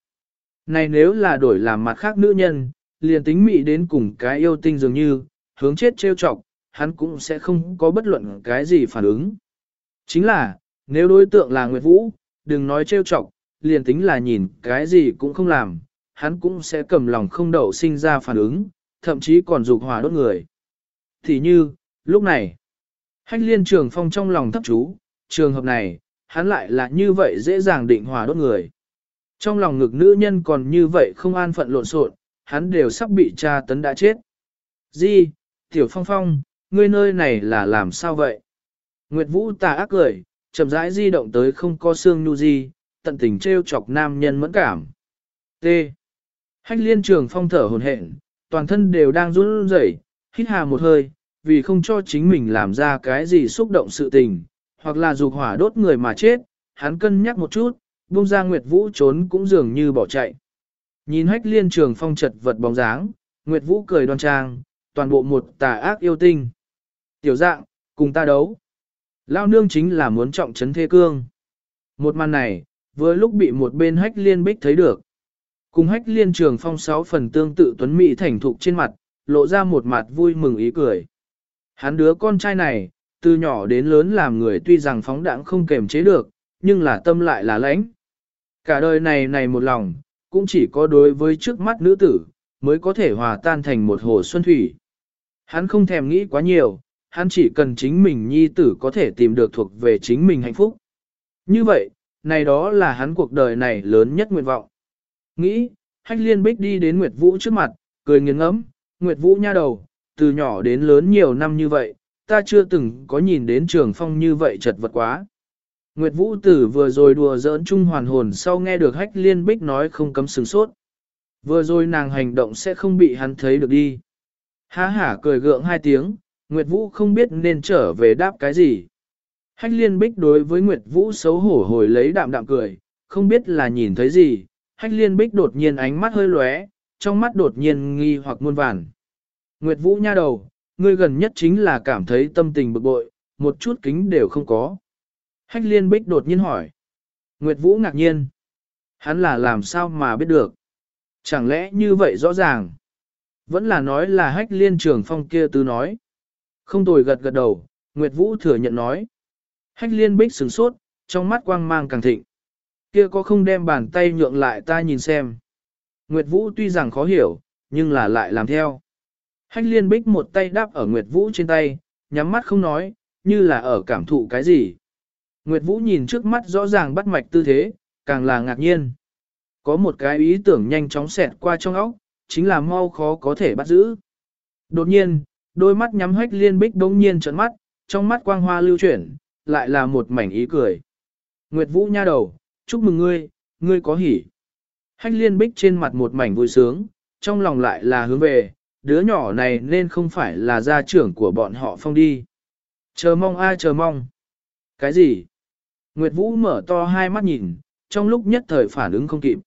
Này nếu là đổi làm mặt khác nữ nhân, liền tính mị đến cùng cái yêu tinh dường như, hướng chết trêu chọc, hắn cũng sẽ không có bất luận cái gì phản ứng. Chính là, nếu đối tượng là Nguyệt Vũ, đừng nói trêu chọc, liền tính là nhìn cái gì cũng không làm, hắn cũng sẽ cầm lòng không đậu sinh ra phản ứng, thậm chí còn dục hỏa đốt người. Thì như, lúc này, hách liên trường phong trong lòng thấp chú, trường hợp này, hắn lại là như vậy dễ dàng định hỏa đốt người. Trong lòng ngực nữ nhân còn như vậy không an phận lộn xộn, hắn đều sắp bị cha tấn đã chết. Di, Tiểu Phong Phong, ngươi nơi này là làm sao vậy? Nguyệt Vũ tà ác cười, chậm rãi di động tới không có xương nhu di, tận tình treo chọc nam nhân mẫn cảm. T. Hách liên trường phong thở hồn hển, toàn thân đều đang run rẩy, hít hà một hơi, vì không cho chính mình làm ra cái gì xúc động sự tình, hoặc là dục hỏa đốt người mà chết, hắn cân nhắc một chút, buông ra Nguyệt Vũ trốn cũng dường như bỏ chạy. Nhìn hách liên trường phong chật vật bóng dáng, Nguyệt Vũ cười đoan trang, toàn bộ một tà ác yêu tinh. Tiểu dạng, cùng ta đấu. Lao nương chính là muốn trọng trấn thế cương. Một màn này, vừa lúc bị một bên hách liên bích thấy được. Cùng hách liên trường phong sáu phần tương tự tuấn mỹ thành thục trên mặt, lộ ra một mặt vui mừng ý cười. Hắn đứa con trai này, từ nhỏ đến lớn làm người tuy rằng phóng đãng không kềm chế được, nhưng là tâm lại là lãnh. Cả đời này này một lòng, cũng chỉ có đối với trước mắt nữ tử, mới có thể hòa tan thành một hồ xuân thủy. Hắn không thèm nghĩ quá nhiều, hắn chỉ cần chính mình nhi tử có thể tìm được thuộc về chính mình hạnh phúc. Như vậy, này đó là hắn cuộc đời này lớn nhất nguyện vọng. Nghĩ, hách liên bích đi đến Nguyệt Vũ trước mặt, cười nghiêng ngẫm, Nguyệt Vũ nha đầu, từ nhỏ đến lớn nhiều năm như vậy, ta chưa từng có nhìn đến trường phong như vậy chật vật quá. Nguyệt Vũ tử vừa rồi đùa giỡn chung hoàn hồn sau nghe được hách liên bích nói không cấm sừng sốt. Vừa rồi nàng hành động sẽ không bị hắn thấy được đi. Há hả cười gượng hai tiếng, Nguyệt Vũ không biết nên trở về đáp cái gì. Hách liên bích đối với Nguyệt Vũ xấu hổ hồi lấy đạm đạm cười, không biết là nhìn thấy gì. Hách liên bích đột nhiên ánh mắt hơi lóe, trong mắt đột nhiên nghi hoặc muôn vàn. Nguyệt Vũ nha đầu, ngươi gần nhất chính là cảm thấy tâm tình bực bội, một chút kính đều không có. Hách liên bích đột nhiên hỏi. Nguyệt Vũ ngạc nhiên. Hắn là làm sao mà biết được. Chẳng lẽ như vậy rõ ràng. Vẫn là nói là hách liên trường phong kia tư nói. Không tồi gật gật đầu, Nguyệt Vũ thừa nhận nói. Hách liên bích sửng sốt, trong mắt quang mang càng thịnh. Kia có không đem bàn tay nhượng lại ta nhìn xem. Nguyệt Vũ tuy rằng khó hiểu, nhưng là lại làm theo. Hách liên bích một tay đáp ở Nguyệt Vũ trên tay, nhắm mắt không nói, như là ở cảm thụ cái gì. Nguyệt Vũ nhìn trước mắt rõ ràng bắt mạch tư thế, càng là ngạc nhiên. Có một cái ý tưởng nhanh chóng xẹt qua trong óc, chính là mau khó có thể bắt giữ. Đột nhiên, đôi mắt nhắm hách liên bích đống nhiên trợn mắt, trong mắt quang hoa lưu chuyển, lại là một mảnh ý cười. Nguyệt Vũ nha đầu, chúc mừng ngươi, ngươi có hỉ. Hách liên bích trên mặt một mảnh vui sướng, trong lòng lại là hướng về, đứa nhỏ này nên không phải là gia trưởng của bọn họ phong đi. Chờ mong ai chờ mong. Cái gì? Nguyệt Vũ mở to hai mắt nhìn, trong lúc nhất thời phản ứng không kịp.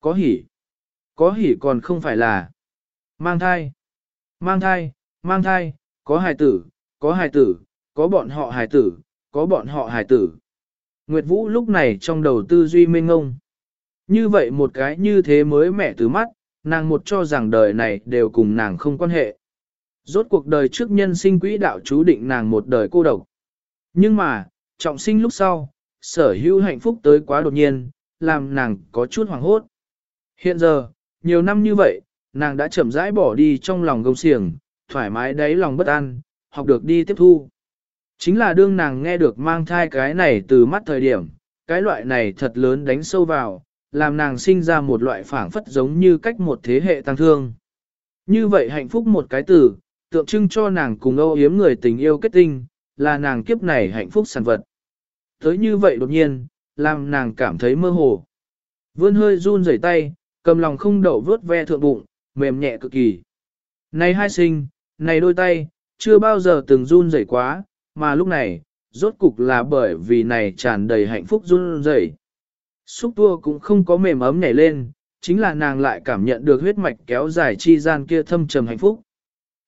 Có hỉ. Có hỉ còn không phải là mang thai. Mang thai, mang thai, có hài tử, có hài tử, có bọn họ hài tử, có bọn họ hài tử. Nguyệt Vũ lúc này trong đầu tư duy mênh ngông. Như vậy một cái như thế mới mẹ từ mắt, nàng một cho rằng đời này đều cùng nàng không quan hệ. Rốt cuộc đời trước nhân sinh quỹ đạo chú định nàng một đời cô độc. Nhưng mà, trọng sinh lúc sau, sở hữu hạnh phúc tới quá đột nhiên, làm nàng có chút hoảng hốt. Hiện giờ, nhiều năm như vậy, nàng đã chậm rãi bỏ đi trong lòng gông xiềng, thoải mái đáy lòng bất an, học được đi tiếp thu. Chính là đương nàng nghe được mang thai cái này từ mắt thời điểm, cái loại này thật lớn đánh sâu vào, làm nàng sinh ra một loại phảng phất giống như cách một thế hệ tăng thương. Như vậy hạnh phúc một cái từ, tượng trưng cho nàng cùng âu yếm người tình yêu kết tinh, là nàng kiếp này hạnh phúc sản vật. Tới như vậy đột nhiên, làm nàng cảm thấy mơ hồ. Vươn hơi run rẩy tay, cầm lòng không đậu vớt ve thượng bụng, mềm nhẹ cực kỳ. Này hai sinh, này đôi tay, chưa bao giờ từng run rẩy quá, mà lúc này, rốt cục là bởi vì này tràn đầy hạnh phúc run rẩy. Xúc tua cũng không có mềm ấm nhảy lên, chính là nàng lại cảm nhận được huyết mạch kéo dài chi gian kia thâm trầm hạnh phúc.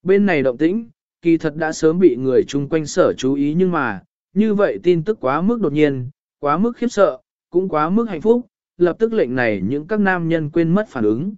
Bên này động tĩnh, kỳ thật đã sớm bị người chung quanh sở chú ý nhưng mà, như vậy tin tức quá mức đột nhiên, quá mức khiếp sợ, cũng quá mức hạnh phúc, lập tức lệnh này những các nam nhân quên mất phản ứng.